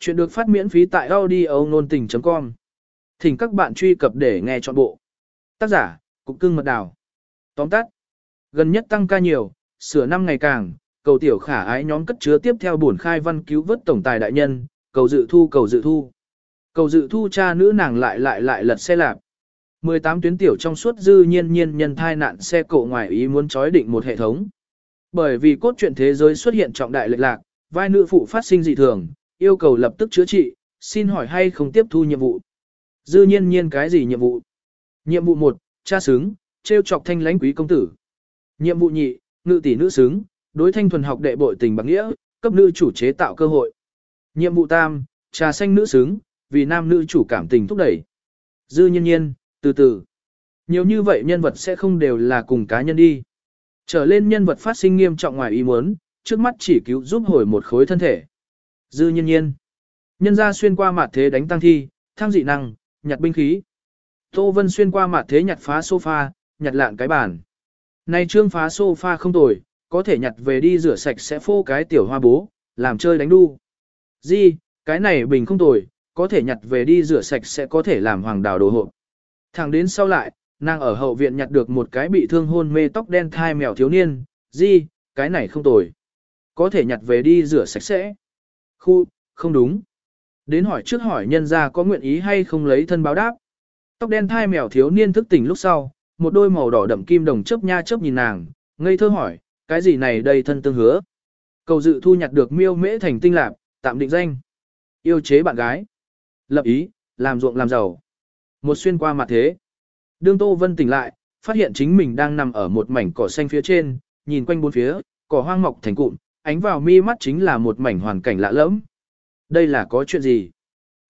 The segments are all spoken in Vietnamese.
Chuyện được phát miễn phí tại audio nôn tình.com. Thỉnh các bạn truy cập để nghe trọn bộ. Tác giả, Cục Cưng Mật Đào. Tóm tắt. Gần nhất tăng ca nhiều, sửa năm ngày càng, cầu tiểu khả ái nhóm cất chứa tiếp theo bổn khai văn cứu vớt tổng tài đại nhân, cầu dự thu cầu dự thu. Cầu dự thu cha nữ nàng lại lại lại lật xe lạp. 18 tuyến tiểu trong suốt dư nhiên nhiên nhân thai nạn xe cộ ngoài ý muốn chói định một hệ thống. Bởi vì cốt truyện thế giới xuất hiện trọng đại lệch lạc, vai nữ phụ phát sinh dị thường, yêu cầu lập tức chữa trị, xin hỏi hay không tiếp thu nhiệm vụ. Dư nhiên nhiên cái gì nhiệm vụ? Nhiệm vụ 1, cha xứng, treo chọc thanh lãnh quý công tử. Nhiệm vụ nhị, ngự tỷ nữ xứng, đối thanh thuần học đệ bội tình bằng nghĩa, cấp nữ chủ chế tạo cơ hội. Nhiệm vụ tam, trà xanh nữ xứng, vì nam nữ chủ cảm tình thúc đẩy. Dư nhiên nhiên, từ từ. Nhiều như vậy nhân vật sẽ không đều là cùng cá nhân đi. Trở lên nhân vật phát sinh nghiêm trọng ngoài ý muốn, trước mắt chỉ cứu giúp hồi một khối thân thể. Dư nhiên nhiên. Nhân ra xuyên qua mặt thế đánh tăng thi, thang dị năng, nhặt binh khí. Tô Vân xuyên qua mặt thế nhặt phá sofa, nhặt lạn cái bàn. Này trương phá sofa không tồi, có thể nhặt về đi rửa sạch sẽ phô cái tiểu hoa bố, làm chơi đánh đu. Di, cái này bình không tồi, có thể nhặt về đi rửa sạch sẽ có thể làm hoàng đào đồ hộp. Thẳng đến sau lại, nàng ở hậu viện nhặt được một cái bị thương hôn mê tóc đen thai mèo thiếu niên, di, cái này không tồi. Có thể nhặt về đi rửa sạch sẽ. Khu, không đúng. Đến hỏi trước hỏi nhân ra có nguyện ý hay không lấy thân báo đáp. Tóc đen thai mèo thiếu niên thức tỉnh lúc sau, một đôi màu đỏ đậm kim đồng chớp nha chớp nhìn nàng, ngây thơ hỏi, cái gì này đây thân tương hứa. Cầu dự thu nhặt được miêu mễ thành tinh lạc, tạm định danh. Yêu chế bạn gái. Lập ý, làm ruộng làm giàu. Một xuyên qua mặt thế. Đương Tô Vân tỉnh lại, phát hiện chính mình đang nằm ở một mảnh cỏ xanh phía trên, nhìn quanh bốn phía, cỏ hoang mọc thành cụm, ánh vào mi mắt chính là một mảnh hoàn cảnh lạ lẫm. Đây là có chuyện gì?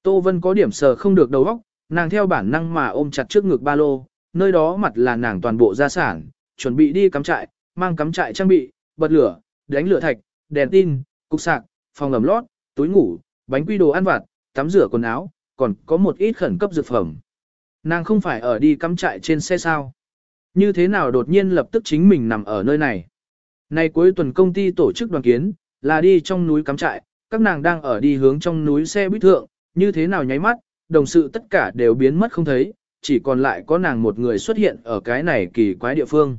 Tô Vân có điểm sờ không được đầu óc, nàng theo bản năng mà ôm chặt trước ngực ba lô, nơi đó mặt là nàng toàn bộ gia sản, chuẩn bị đi cắm trại, mang cắm trại trang bị, bật lửa, đánh lửa thạch, đèn tin, cục sạc, phòng ẩm lót, túi ngủ, bánh quy đồ ăn vặt, tắm rửa quần áo, còn có một ít khẩn cấp dược phẩm. Nàng không phải ở đi cắm trại trên xe sao. Như thế nào đột nhiên lập tức chính mình nằm ở nơi này. Nay cuối tuần công ty tổ chức đoàn kiến, là đi trong núi cắm trại, các nàng đang ở đi hướng trong núi xe buýt thượng, như thế nào nháy mắt, đồng sự tất cả đều biến mất không thấy, chỉ còn lại có nàng một người xuất hiện ở cái này kỳ quái địa phương.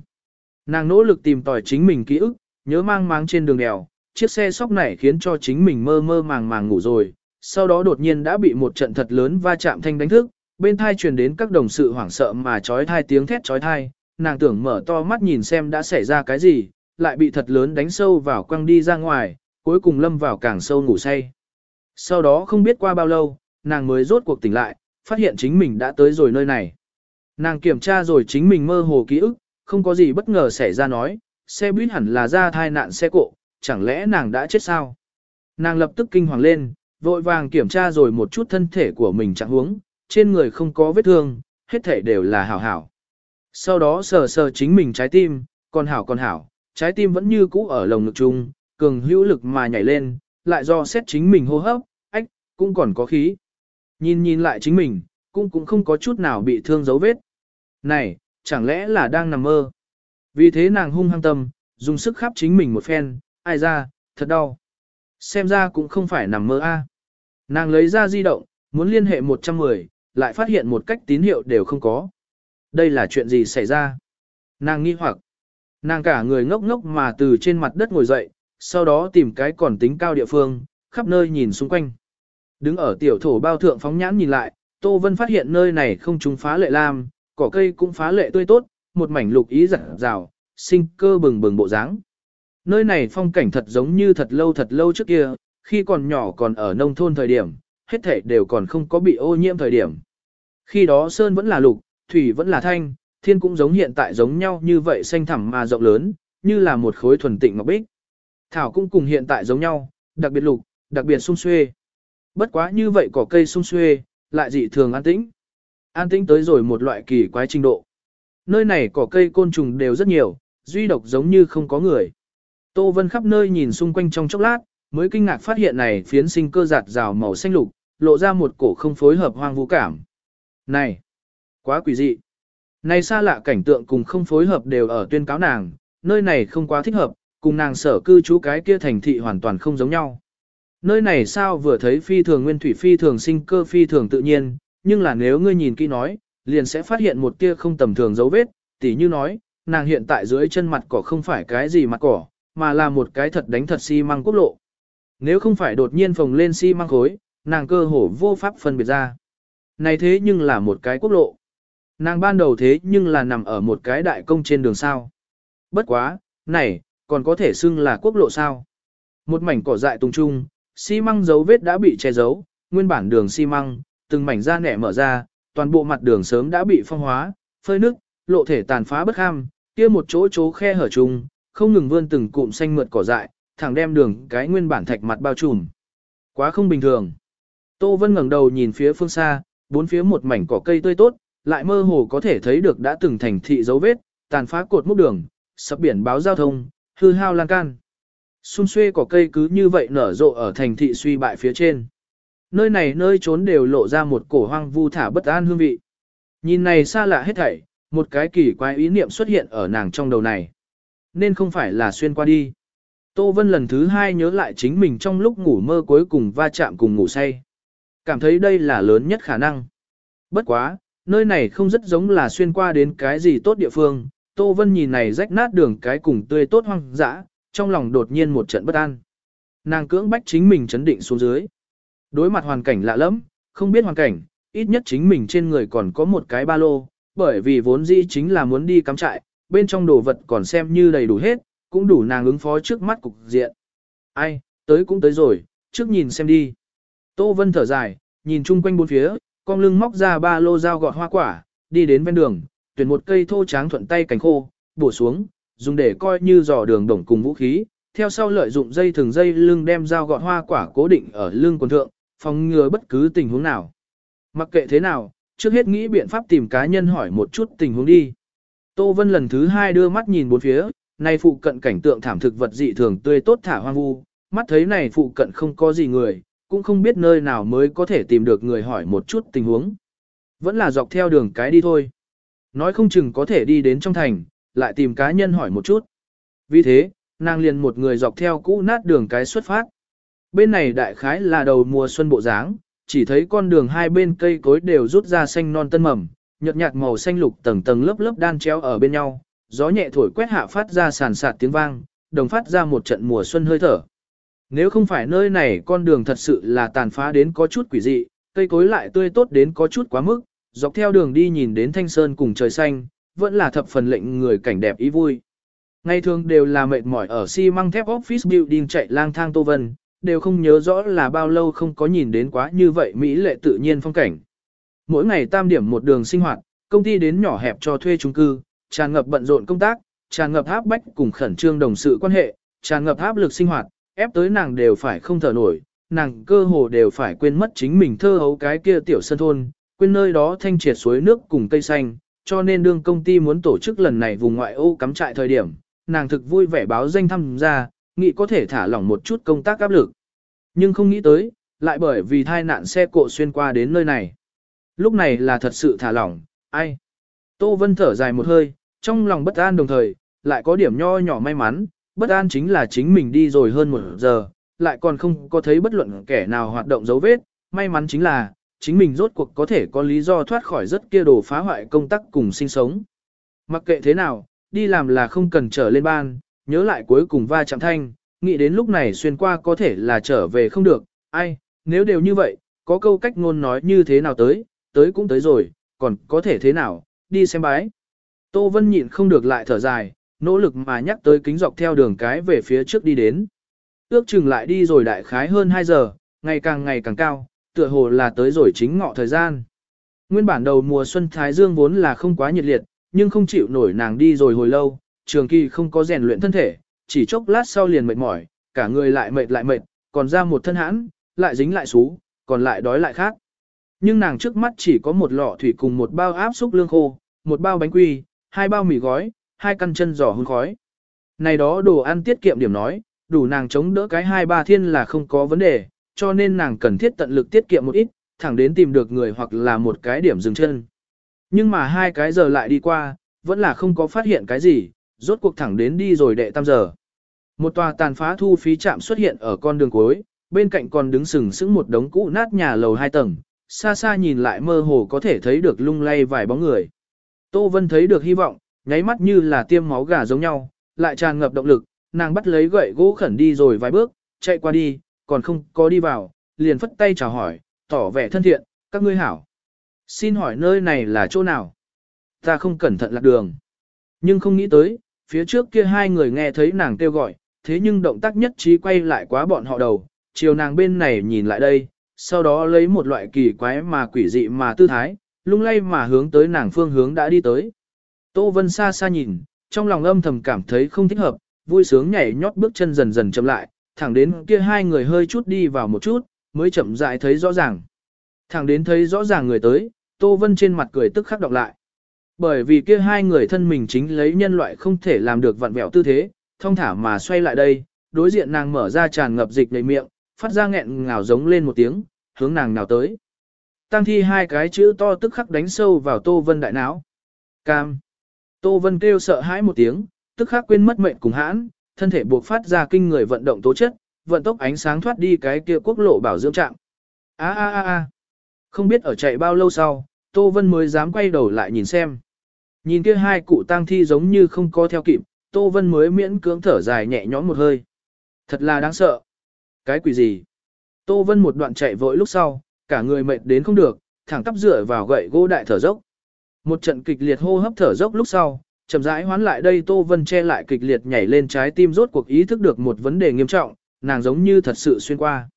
Nàng nỗ lực tìm tòi chính mình ký ức, nhớ mang máng trên đường đèo, chiếc xe sóc này khiến cho chính mình mơ mơ màng màng ngủ rồi, sau đó đột nhiên đã bị một trận thật lớn va chạm thanh đánh thức, bên thai truyền đến các đồng sự hoảng sợ mà chói thai tiếng thét chói thai, nàng tưởng mở to mắt nhìn xem đã xảy ra cái gì, lại bị thật lớn đánh sâu vào quăng đi ra ngoài, cuối cùng lâm vào càng sâu ngủ say. Sau đó không biết qua bao lâu, nàng mới rốt cuộc tỉnh lại, phát hiện chính mình đã tới rồi nơi này. Nàng kiểm tra rồi chính mình mơ hồ ký ức, không có gì bất ngờ xảy ra nói, xe buýt hẳn là ra thai nạn xe cộ, chẳng lẽ nàng đã chết sao? Nàng lập tức kinh hoàng lên, vội vàng kiểm tra rồi một chút thân thể của mình trạng huống, trên người không có vết thương, hết thể đều là hảo hảo. Sau đó sờ sờ chính mình trái tim, còn hảo còn hảo, trái tim vẫn như cũ ở lồng ngực chung, cường hữu lực mà nhảy lên, lại do xét chính mình hô hấp, ách, cũng còn có khí. Nhìn nhìn lại chính mình, cũng cũng không có chút nào bị thương dấu vết. Này, chẳng lẽ là đang nằm mơ? Vì thế nàng hung hăng tâm, dùng sức khắp chính mình một phen, ai ra, thật đau. Xem ra cũng không phải nằm mơ a. Nàng lấy ra di động, muốn liên hệ 110, lại phát hiện một cách tín hiệu đều không có. Đây là chuyện gì xảy ra? Nàng nghi hoặc. Nàng cả người ngốc ngốc mà từ trên mặt đất ngồi dậy, sau đó tìm cái còn tính cao địa phương, khắp nơi nhìn xung quanh. Đứng ở tiểu thổ bao thượng phóng nhãn nhìn lại, Tô Vân phát hiện nơi này không trúng phá lệ lam, cỏ cây cũng phá lệ tươi tốt, một mảnh lục ý rạng rào, sinh cơ bừng bừng bộ dáng. Nơi này phong cảnh thật giống như thật lâu thật lâu trước kia, khi còn nhỏ còn ở nông thôn thời điểm, hết thảy đều còn không có bị ô nhiễm thời điểm. Khi đó sơn vẫn là lục, thủy vẫn là thanh, thiên cũng giống hiện tại giống nhau như vậy xanh thẳm mà rộng lớn, như là một khối thuần tịnh ngọc bích. Thảo cũng cùng hiện tại giống nhau, đặc biệt lục, đặc biệt sung xuê. Bất quá như vậy cỏ cây sung xuê, lại dị thường an tĩnh. An tĩnh tới rồi một loại kỳ quái trình độ. Nơi này cỏ cây côn trùng đều rất nhiều, duy độc giống như không có người. Tô Vân khắp nơi nhìn xung quanh trong chốc lát, mới kinh ngạc phát hiện này phiến sinh cơ giạt rào màu xanh lục, lộ ra một cổ không phối hợp hoang vũ cảm. Này, quá quỷ dị. Này xa lạ cảnh tượng cùng không phối hợp đều ở tuyên cáo nàng, nơi này không quá thích hợp, cùng nàng sở cư trú cái kia thành thị hoàn toàn không giống nhau. Nơi này sao vừa thấy phi thường nguyên thủy phi thường sinh cơ phi thường tự nhiên, nhưng là nếu ngươi nhìn kỹ nói, liền sẽ phát hiện một tia không tầm thường dấu vết, tỉ như nói, nàng hiện tại dưới chân mặt cỏ không phải cái gì mặt cỏ, mà là một cái thật đánh thật xi măng quốc lộ. Nếu không phải đột nhiên phồng lên xi măng khối, nàng cơ hồ vô pháp phân biệt ra. Này thế nhưng là một cái quốc lộ. Nàng ban đầu thế nhưng là nằm ở một cái đại công trên đường sao. Bất quá, này, còn có thể xưng là quốc lộ sao. Một mảnh cỏ dại tung trung, xi măng dấu vết đã bị che giấu, nguyên bản đường xi măng, từng mảnh da nẻ mở ra, toàn bộ mặt đường sớm đã bị phong hóa, phơi nước, lộ thể tàn phá bất ham, kia một chỗ chỗ khe hở trung, không ngừng vươn từng cụm xanh mượt cỏ dại, thẳng đem đường cái nguyên bản thạch mặt bao trùm. Quá không bình thường. Tô Vân ngẩng đầu nhìn phía phương xa, bốn phía một mảnh cỏ cây tươi tốt, lại mơ hồ có thể thấy được đã từng thành thị dấu vết, tàn phá cột mốc đường, sập biển báo giao thông, hư hao lan can. Xung xuê cỏ cây cứ như vậy nở rộ ở thành thị suy bại phía trên. Nơi này nơi trốn đều lộ ra một cổ hoang vu thả bất an hương vị. Nhìn này xa lạ hết thảy, một cái kỳ quái ý niệm xuất hiện ở nàng trong đầu này. Nên không phải là xuyên qua đi. Tô Vân lần thứ hai nhớ lại chính mình trong lúc ngủ mơ cuối cùng va chạm cùng ngủ say. Cảm thấy đây là lớn nhất khả năng. Bất quá, nơi này không rất giống là xuyên qua đến cái gì tốt địa phương. Tô Vân nhìn này rách nát đường cái cùng tươi tốt hoang dã, trong lòng đột nhiên một trận bất an. Nàng cưỡng bách chính mình chấn định xuống dưới. Đối mặt hoàn cảnh lạ lẫm, không biết hoàn cảnh, ít nhất chính mình trên người còn có một cái ba lô, bởi vì vốn dĩ chính là muốn đi cắm trại, bên trong đồ vật còn xem như đầy đủ hết, cũng đủ nàng ứng phó trước mắt cục diện. Ai, tới cũng tới rồi, trước nhìn xem đi. Tô Vân thở dài, nhìn chung quanh bốn phía, con lưng móc ra ba lô dao gọt hoa quả, đi đến ven đường, tuyển một cây thô tráng thuận tay cánh khô, bổ xuống, dùng để coi như dò đường đồng cùng vũ khí, theo sau lợi dụng dây thường dây lưng đem dao gọt hoa quả cố định ở lưng quần thượng, phòng ngừa bất cứ tình huống nào. Mặc kệ thế nào, trước hết nghĩ biện pháp tìm cá nhân hỏi một chút tình huống đi. Tô Vân lần thứ hai đưa mắt nhìn bốn phía, này phụ cận cảnh tượng thảm thực vật dị thường tươi tốt thả hoang vu, mắt thấy này phụ cận không có gì người, cũng không biết nơi nào mới có thể tìm được người hỏi một chút tình huống. Vẫn là dọc theo đường cái đi thôi. Nói không chừng có thể đi đến trong thành, lại tìm cá nhân hỏi một chút. Vì thế, nàng liền một người dọc theo cũ nát đường cái xuất phát. Bên này đại khái là đầu mùa xuân bộ dáng, chỉ thấy con đường hai bên cây cối đều rút ra xanh non tân mầm, nhợt nhạt màu xanh lục tầng tầng lớp lớp đan chéo ở bên nhau, gió nhẹ thổi quét hạ phát ra sàn sạt tiếng vang, đồng phát ra một trận mùa xuân hơi thở. Nếu không phải nơi này con đường thật sự là tàn phá đến có chút quỷ dị, cây cối lại tươi tốt đến có chút quá mức, dọc theo đường đi nhìn đến thanh sơn cùng trời xanh, vẫn là thập phần lệnh người cảnh đẹp ý vui. Ngày thường đều là mệt mỏi ở xi măng thép office building chạy lang thang Tô Vân, đều không nhớ rõ là bao lâu không có nhìn đến quá như vậy Mỹ lệ tự nhiên phong cảnh. Mỗi ngày tam điểm một đường sinh hoạt, công ty đến nhỏ hẹp cho thuê chung cư, tràn ngập bận rộn công tác, tràn ngập áp bách cùng khẩn trương đồng sự quan hệ, tràn ngập áp lực sinh hoạt, ép tới nàng đều phải không thở nổi, nàng cơ hồ đều phải quên mất chính mình thơ hấu cái kia tiểu sân thôn, quên nơi đó thanh triệt suối nước cùng cây xanh, cho nên đương công ty muốn tổ chức lần này vùng ngoại ô cắm trại thời điểm, nàng thực vui vẻ báo danh thăm ra, nghĩ có thể thả lỏng một chút công tác áp lực. Nhưng không nghĩ tới, lại bởi vì thai nạn xe cộ xuyên qua đến nơi này. Lúc này là thật sự thả lỏng, ai? Tô Vân thở dài một hơi, trong lòng bất an đồng thời, lại có điểm nho nhỏ may mắn, bất an chính là chính mình đi rồi hơn một giờ, lại còn không có thấy bất luận kẻ nào hoạt động dấu vết, may mắn chính là, chính mình rốt cuộc có thể có lý do thoát khỏi rất kia đồ phá hoại công tác cùng sinh sống. Mặc kệ thế nào, đi làm là không cần trở lên ban, nhớ lại cuối cùng va chạm thanh, nghĩ đến lúc này xuyên qua có thể là trở về không được, ai, nếu đều như vậy, có câu cách ngôn nói như thế nào tới, tới cũng tới rồi, còn có thể thế nào, đi xem bái. Tô Vân nhịn không được lại thở dài, nỗ lực mà nhắc tới kính dọc theo đường cái về phía trước đi đến. Ước chừng lại đi rồi đại khái hơn 2 giờ, ngày càng ngày càng cao, tựa hồ là tới rồi chính ngọ thời gian. Nguyên bản đầu mùa xuân Thái Dương vốn là không quá nhiệt liệt, nhưng không chịu nổi nàng đi rồi hồi lâu, trường kỳ không có rèn luyện thân thể, chỉ chốc lát sau liền mệt mỏi, cả người lại mệt lại mệt, còn ra một thân hãn, lại dính lại xú, còn lại đói lại khác. Nhưng nàng trước mắt chỉ có một lọ thủy cùng một bao áp xúc lương khô, một bao bánh quy, hai bao mì gói, hai căn chân giò hun khói. Này đó đồ ăn tiết kiệm điểm nói, đủ nàng chống đỡ cái hai ba thiên là không có vấn đề, cho nên nàng cần thiết tận lực tiết kiệm một ít, thẳng đến tìm được người hoặc là một cái điểm dừng chân. Nhưng mà hai cái giờ lại đi qua, vẫn là không có phát hiện cái gì, rốt cuộc thẳng đến đi rồi đệ tam giờ. Một tòa tàn phá thu phí trạm xuất hiện ở con đường cuối, bên cạnh còn đứng sừng sững một đống cũ nát nhà lầu hai tầng, xa xa nhìn lại mơ hồ có thể thấy được lung lay vài bóng người. Tô Vân thấy được hy vọng, nháy mắt như là tiêm máu gà giống nhau, lại tràn ngập động lực, nàng bắt lấy gậy gỗ khẩn đi rồi vài bước, chạy qua đi, còn không có đi vào, liền phất tay chào hỏi, tỏ vẻ thân thiện, các ngươi hảo. Xin hỏi nơi này là chỗ nào? Ta không cẩn thận lạc đường. Nhưng không nghĩ tới, phía trước kia hai người nghe thấy nàng kêu gọi, thế nhưng động tác nhất trí quay lại quá bọn họ đầu, chiều nàng bên này nhìn lại đây, sau đó lấy một loại kỳ quái mà quỷ dị mà tư thái, lung lay mà hướng tới nàng phương hướng đã đi tới. Tô Vân xa xa nhìn, trong lòng âm thầm cảm thấy không thích hợp, vui sướng nhảy nhót bước chân dần dần chậm lại, thẳng đến kia hai người hơi chút đi vào một chút, mới chậm rãi thấy rõ ràng. Thẳng đến thấy rõ ràng người tới, Tô Vân trên mặt cười tức khắc đọc lại. Bởi vì kia hai người thân mình chính lấy nhân loại không thể làm được vặn vẹo tư thế, thông thả mà xoay lại đây, đối diện nàng mở ra tràn ngập dịch đầy miệng, phát ra nghẹn ngào giống lên một tiếng, hướng nàng nào tới. Tăng thi hai cái chữ to tức khắc đánh sâu vào Tô Vân đại não. Cam. Tô Vân kêu sợ hãi một tiếng, tức khắc quên mất mệnh cùng hãn, thân thể buộc phát ra kinh người vận động tố chất, vận tốc ánh sáng thoát đi cái kia quốc lộ bảo dưỡng trạm. A a a a. Không biết ở chạy bao lâu sau, Tô Vân mới dám quay đầu lại nhìn xem. Nhìn kia hai cụ tang thi giống như không có theo kịp, Tô Vân mới miễn cưỡng thở dài nhẹ nhõm một hơi. Thật là đáng sợ. Cái quỷ gì? Tô Vân một đoạn chạy vội lúc sau, cả người mệt đến không được, thẳng tắp dựa vào gậy gỗ đại thở dốc. Một trận kịch liệt hô hấp thở dốc lúc sau, chậm rãi hoán lại đây Tô Vân che lại kịch liệt nhảy lên trái tim rốt cuộc ý thức được một vấn đề nghiêm trọng, nàng giống như thật sự xuyên qua.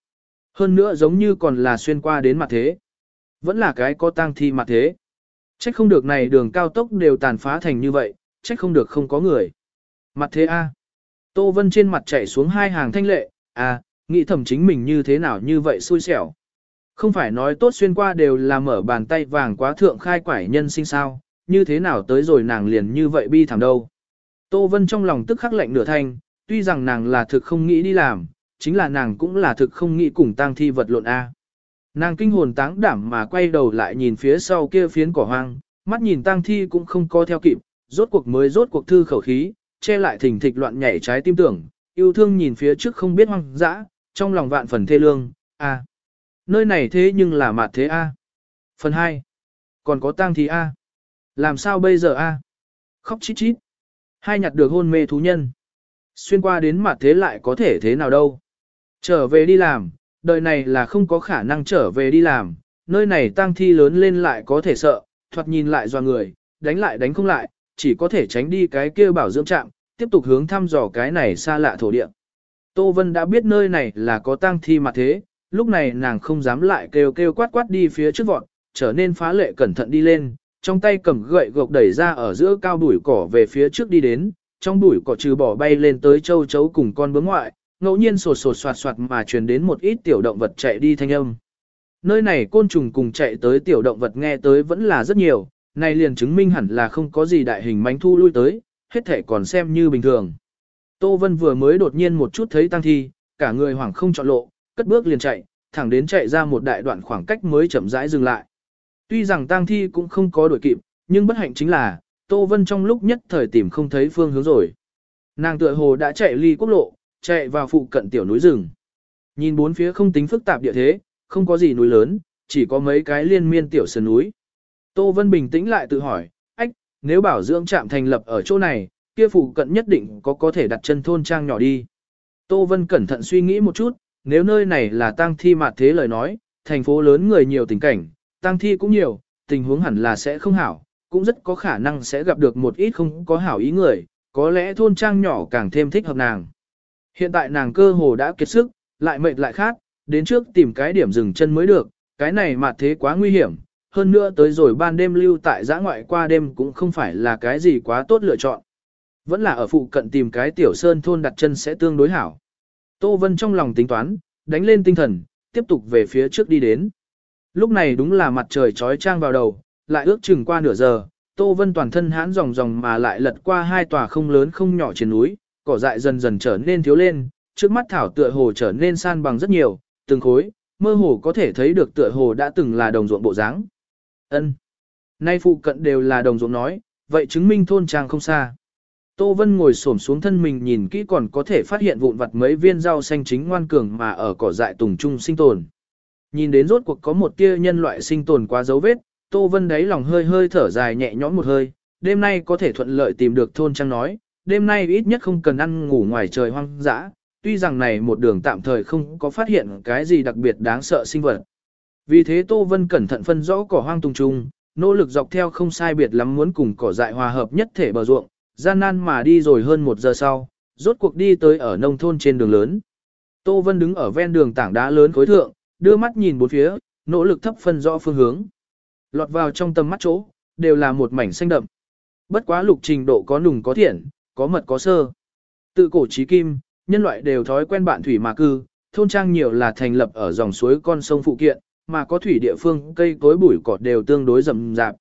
Hơn nữa giống như còn là xuyên qua đến mặt thế. Vẫn là cái có tang thi mặt thế. Trách không được này đường cao tốc đều tàn phá thành như vậy, trách không được không có người. Mặt thế A. Tô Vân trên mặt chảy xuống hai hàng thanh lệ, à, nghĩ thầm chính mình như thế nào như vậy xui xẻo. Không phải nói tốt xuyên qua đều là mở bàn tay vàng quá thượng khai quải nhân sinh sao, như thế nào tới rồi nàng liền như vậy bi thảm đâu. Tô Vân trong lòng tức khắc lạnh nửa thanh, tuy rằng nàng là thực không nghĩ đi làm, chính là nàng cũng là thực không nghĩ cùng tang thi vật lộn A. Nàng kinh hồn táng đảm mà quay đầu lại nhìn phía sau kia phiến cỏ hoang, mắt nhìn tang thi cũng không co theo kịp, rốt cuộc mới rốt cuộc thư khẩu khí, che lại thỉnh thịch loạn nhảy trái tim tưởng, yêu thương nhìn phía trước không biết hoang dã, trong lòng vạn phần thê lương, a. Nơi này thế nhưng là mạt thế a. Phần 2. Còn có tang thi a. Làm sao bây giờ a? Khóc chít chít. Hai nhặt được hôn mê thú nhân. Xuyên qua đến mặt thế lại có thể thế nào đâu. Trở về đi làm, đời này là không có khả năng trở về đi làm, nơi này tang thi lớn lên lại có thể sợ, thoạt nhìn lại do người, đánh lại đánh không lại, chỉ có thể tránh đi cái kia bảo dưỡng trạm, tiếp tục hướng thăm dò cái này xa lạ thổ địa. Tô Vân đã biết nơi này là có tang thi mà thế, lúc này nàng không dám lại kêu kêu quát quát đi phía trước vọt, trở nên phá lệ cẩn thận đi lên, trong tay cầm gậy gộc đẩy ra ở giữa cao bụi cỏ về phía trước đi đến, trong bụi cỏ trừ bỏ bay lên tới châu chấu cùng con bướm ngoại, ngẫu nhiên sột sột soạt soạt mà truyền đến một ít tiểu động vật chạy đi thanh âm. Nơi này côn trùng cùng chạy tới tiểu động vật nghe tới vẫn là rất nhiều, này liền chứng minh hẳn là không có gì đại hình mánh thu lui tới, hết thể còn xem như bình thường. Tô Vân vừa mới đột nhiên một chút thấy tăng thi, cả người hoảng không chọn lộ, cất bước liền chạy, thẳng đến chạy ra một đại đoạn khoảng cách mới chậm rãi dừng lại. Tuy rằng tang thi cũng không có đuổi kịp, nhưng bất hạnh chính là, Tô Vân trong lúc nhất thời tìm không thấy phương hướng rồi. Nàng tựa hồ đã chạy ly quốc lộ, chạy vào phụ cận tiểu núi rừng. Nhìn bốn phía không tính phức tạp địa thế, không có gì núi lớn, chỉ có mấy cái liên miên tiểu sơn núi. Tô Vân bình tĩnh lại tự hỏi, ách, nếu bảo dưỡng trạm thành lập ở chỗ này, kia phụ cận nhất định có có thể đặt chân thôn trang nhỏ đi. Tô Vân cẩn thận suy nghĩ một chút, nếu nơi này là tang thi mạt thế lời nói, thành phố lớn người nhiều tình cảnh, tang thi cũng nhiều, tình huống hẳn là sẽ không hảo, cũng rất có khả năng sẽ gặp được một ít không có hảo ý người, có lẽ thôn trang nhỏ càng thêm thích hợp nàng. Hiện tại nàng cơ hồ đã kiệt sức, lại mệt lại khát, đến trước tìm cái điểm dừng chân mới được, cái này mà thế quá nguy hiểm, hơn nữa tới rồi ban đêm lưu tại giã ngoại qua đêm cũng không phải là cái gì quá tốt lựa chọn. Vẫn là ở phụ cận tìm cái tiểu sơn thôn đặt chân sẽ tương đối hảo. Tô Vân trong lòng tính toán, đánh lên tinh thần, tiếp tục về phía trước đi đến. Lúc này đúng là mặt trời trói trang vào đầu, lại ước chừng qua nửa giờ, Tô Vân toàn thân hãn ròng ròng mà lại lật qua hai tòa không lớn không nhỏ trên núi, cỏ dại dần dần trở nên thiếu lên, trước mắt thảo tựa hồ trở nên san bằng rất nhiều, từng khối, mơ hồ có thể thấy được tựa hồ đã từng là đồng ruộng bộ dáng. Ân. Nay phụ cận đều là đồng ruộng nói, vậy chứng minh thôn trang không xa. Tô Vân ngồi xổm xuống thân mình nhìn kỹ còn có thể phát hiện vụn vặt mấy viên rau xanh chính ngoan cường mà ở cỏ dại tùng trung sinh tồn. Nhìn đến rốt cuộc có một tia nhân loại sinh tồn quá dấu vết, Tô Vân đáy lòng hơi hơi thở dài nhẹ nhõm một hơi, đêm nay có thể thuận lợi tìm được thôn trang nói, đêm nay ít nhất không cần ăn ngủ ngoài trời hoang dã, tuy rằng này một đường tạm thời không có phát hiện cái gì đặc biệt đáng sợ sinh vật. Vì thế Tô Vân cẩn thận phân rõ cỏ hoang tùng trung, nỗ lực dọc theo không sai biệt lắm muốn cùng cỏ dại hòa hợp nhất thể bờ ruộng, gian nan mà đi rồi hơn một giờ sau, rốt cuộc đi tới ở nông thôn trên đường lớn. Tô Vân đứng ở ven đường tảng đá lớn khối thượng, đưa mắt nhìn bốn phía, nỗ lực thấp phân rõ phương hướng. Lọt vào trong tầm mắt chỗ, đều là một mảnh xanh đậm. Bất quá lục trình độ có nùng có thiện, có mật có sơ. Tự cổ trí kim, nhân loại đều thói quen bạn thủy mà cư, thôn trang nhiều là thành lập ở dòng suối con sông phụ kiện, mà có thủy địa phương cây cối bụi cỏ đều tương đối rậm rạp.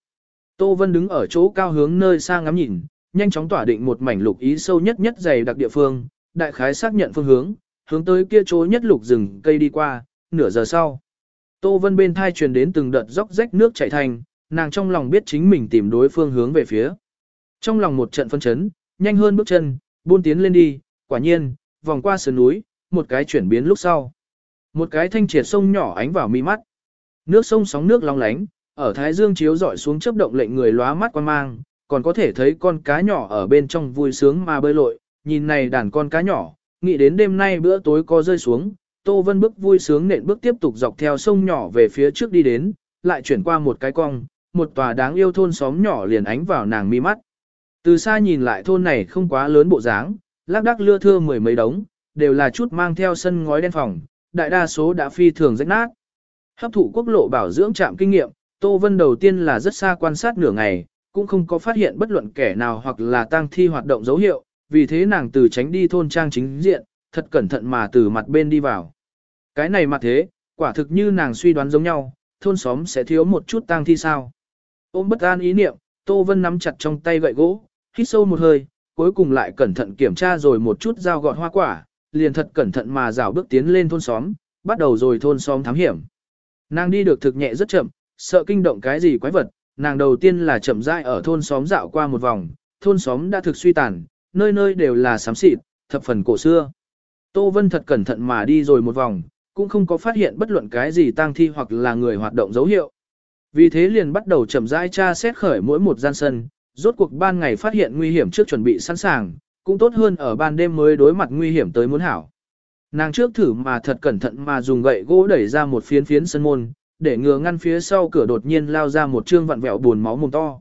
Tô Vân đứng ở chỗ cao hướng nơi xa ngắm nhìn, nhanh chóng tỏa định một mảnh lục ý sâu nhất nhất dày đặc địa phương, đại khái xác nhận phương hướng, hướng tới kia chỗ nhất lục rừng cây đi qua, nửa giờ sau. Tô Vân bên thai truyền đến từng đợt róc rách nước chảy thành, nàng trong lòng biết chính mình tìm đối phương hướng về phía. Trong lòng một trận phân chấn, nhanh hơn bước chân, buôn tiến lên đi, quả nhiên, vòng qua sườn núi, một cái chuyển biến lúc sau. Một cái thanh triệt sông nhỏ ánh vào mi mắt. Nước sông sóng nước long lánh, ở thái dương chiếu dọi xuống chớp động lệnh người lóa mắt quan mang, còn có thể thấy con cá nhỏ ở bên trong vui sướng mà bơi lội, nhìn này đàn con cá nhỏ, nghĩ đến đêm nay bữa tối có rơi xuống, Tô Vân bước vui sướng nện bước tiếp tục dọc theo sông nhỏ về phía trước đi đến, lại chuyển qua một cái cong, một tòa đáng yêu thôn xóm nhỏ liền ánh vào nàng mi mắt. Từ xa nhìn lại thôn này không quá lớn bộ dáng, lác đác lưa thưa mười mấy đống, đều là chút mang theo sân ngói đen phòng, đại đa số đã phi thường rách nát. Hấp thụ quốc lộ bảo dưỡng trạm kinh nghiệm, Tô Vân đầu tiên là rất xa quan sát nửa ngày, cũng không có phát hiện bất luận kẻ nào hoặc là tang thi hoạt động dấu hiệu, vì thế nàng từ tránh đi thôn trang chính diện, thật cẩn thận mà từ mặt bên đi vào. Cái này mặt thế, quả thực như nàng suy đoán giống nhau, thôn xóm sẽ thiếu một chút tang thi sao. Ôm bất an ý niệm, Tô Vân nắm chặt trong tay gậy gỗ, hít sâu một hơi, cuối cùng lại cẩn thận kiểm tra rồi một chút dao gọt hoa quả, liền thật cẩn thận mà rảo bước tiến lên thôn xóm, bắt đầu rồi thôn xóm thám hiểm. Nàng đi được thực nhẹ rất chậm, sợ kinh động cái gì quái vật, nàng đầu tiên là chậm rãi ở thôn xóm dạo qua một vòng, thôn xóm đã thực suy tàn, nơi nơi đều là xám xịt, thập phần cổ xưa. Tô Vân thật cẩn thận mà đi rồi một vòng, cũng không có phát hiện bất luận cái gì tang thi hoặc là người hoạt động dấu hiệu. Vì thế liền bắt đầu chậm rãi tra xét khởi mỗi một gian sân, rốt cuộc ban ngày phát hiện nguy hiểm trước chuẩn bị sẵn sàng, cũng tốt hơn ở ban đêm mới đối mặt nguy hiểm tới muốn hảo. Nàng trước thử mà thật cẩn thận mà dùng gậy gỗ đẩy ra một phiến phiến sân môn, để ngừa ngăn phía sau cửa đột nhiên lao ra một trương vặn vẹo buồn máu mồm to.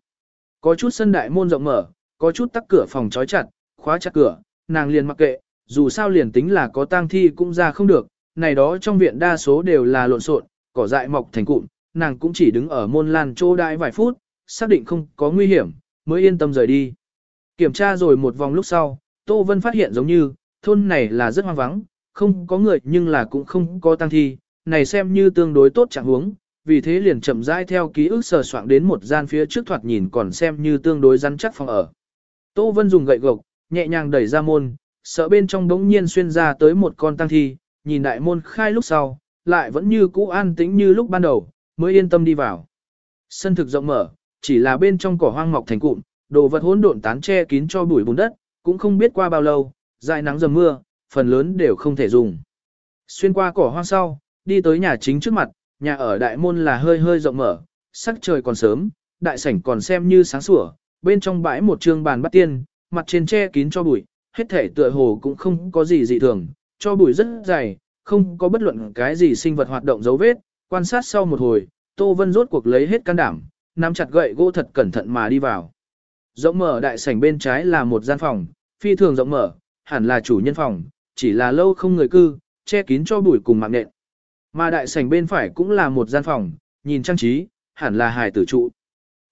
Có chút sân đại môn rộng mở, có chút tắc cửa phòng trói chặt, khóa chặt cửa, nàng liền mặc kệ, dù sao liền tính là có tang thi cũng ra không được, này đó trong viện đa số đều là lộn xộn, cỏ dại mọc thành cụm, nàng cũng chỉ đứng ở môn lan chỗ đại vài phút, xác định không có nguy hiểm, mới yên tâm rời đi. Kiểm tra rồi một vòng lúc sau, Tô Vân phát hiện giống như, thôn này là rất hoang vắng, không có người nhưng là cũng không có tang thi, này xem như tương đối tốt trạng huống, vì thế liền chậm rãi theo ký ức sờ soạng đến một gian phía trước thoạt nhìn còn xem như tương đối rắn chắc phòng ở. Tô Vân dùng gậy gộc, nhẹ nhàng đẩy ra môn, sợ bên trong đống nhiên xuyên ra tới một con tang thi, nhìn đại môn khai lúc sau, lại vẫn như cũ an tĩnh như lúc ban đầu, mới yên tâm đi vào. Sân thực rộng mở, chỉ là bên trong cỏ hoang mọc thành cụm, đồ vật hỗn độn tán che kín cho bụi bùn đất, cũng không biết qua bao lâu, dài nắng dầm mưa, phần lớn đều không thể dùng. Xuyên qua cỏ hoang sau, đi tới nhà chính trước mặt, nhà ở đại môn là hơi hơi rộng mở, sắc trời còn sớm, đại sảnh còn xem như sáng sủa, bên trong bãi một trường bàn bắt tiên, mặt trên che kín cho bụi, hết thể tựa hồ cũng không có gì dị thường, cho bụi rất dày, không có bất luận cái gì sinh vật hoạt động dấu vết, quan sát sau một hồi, Tô Vân rốt cuộc lấy hết can đảm, nắm chặt gậy gỗ thật cẩn thận mà đi vào. Rộng mở đại sảnh bên trái là một gian phòng, phi thường rộng mở, hẳn là chủ nhân phòng, chỉ là lâu không người cư, che kín cho bụi cùng mạng nện. Mà đại sảnh bên phải cũng là một gian phòng, nhìn trang trí, hẳn là hài tử trụ.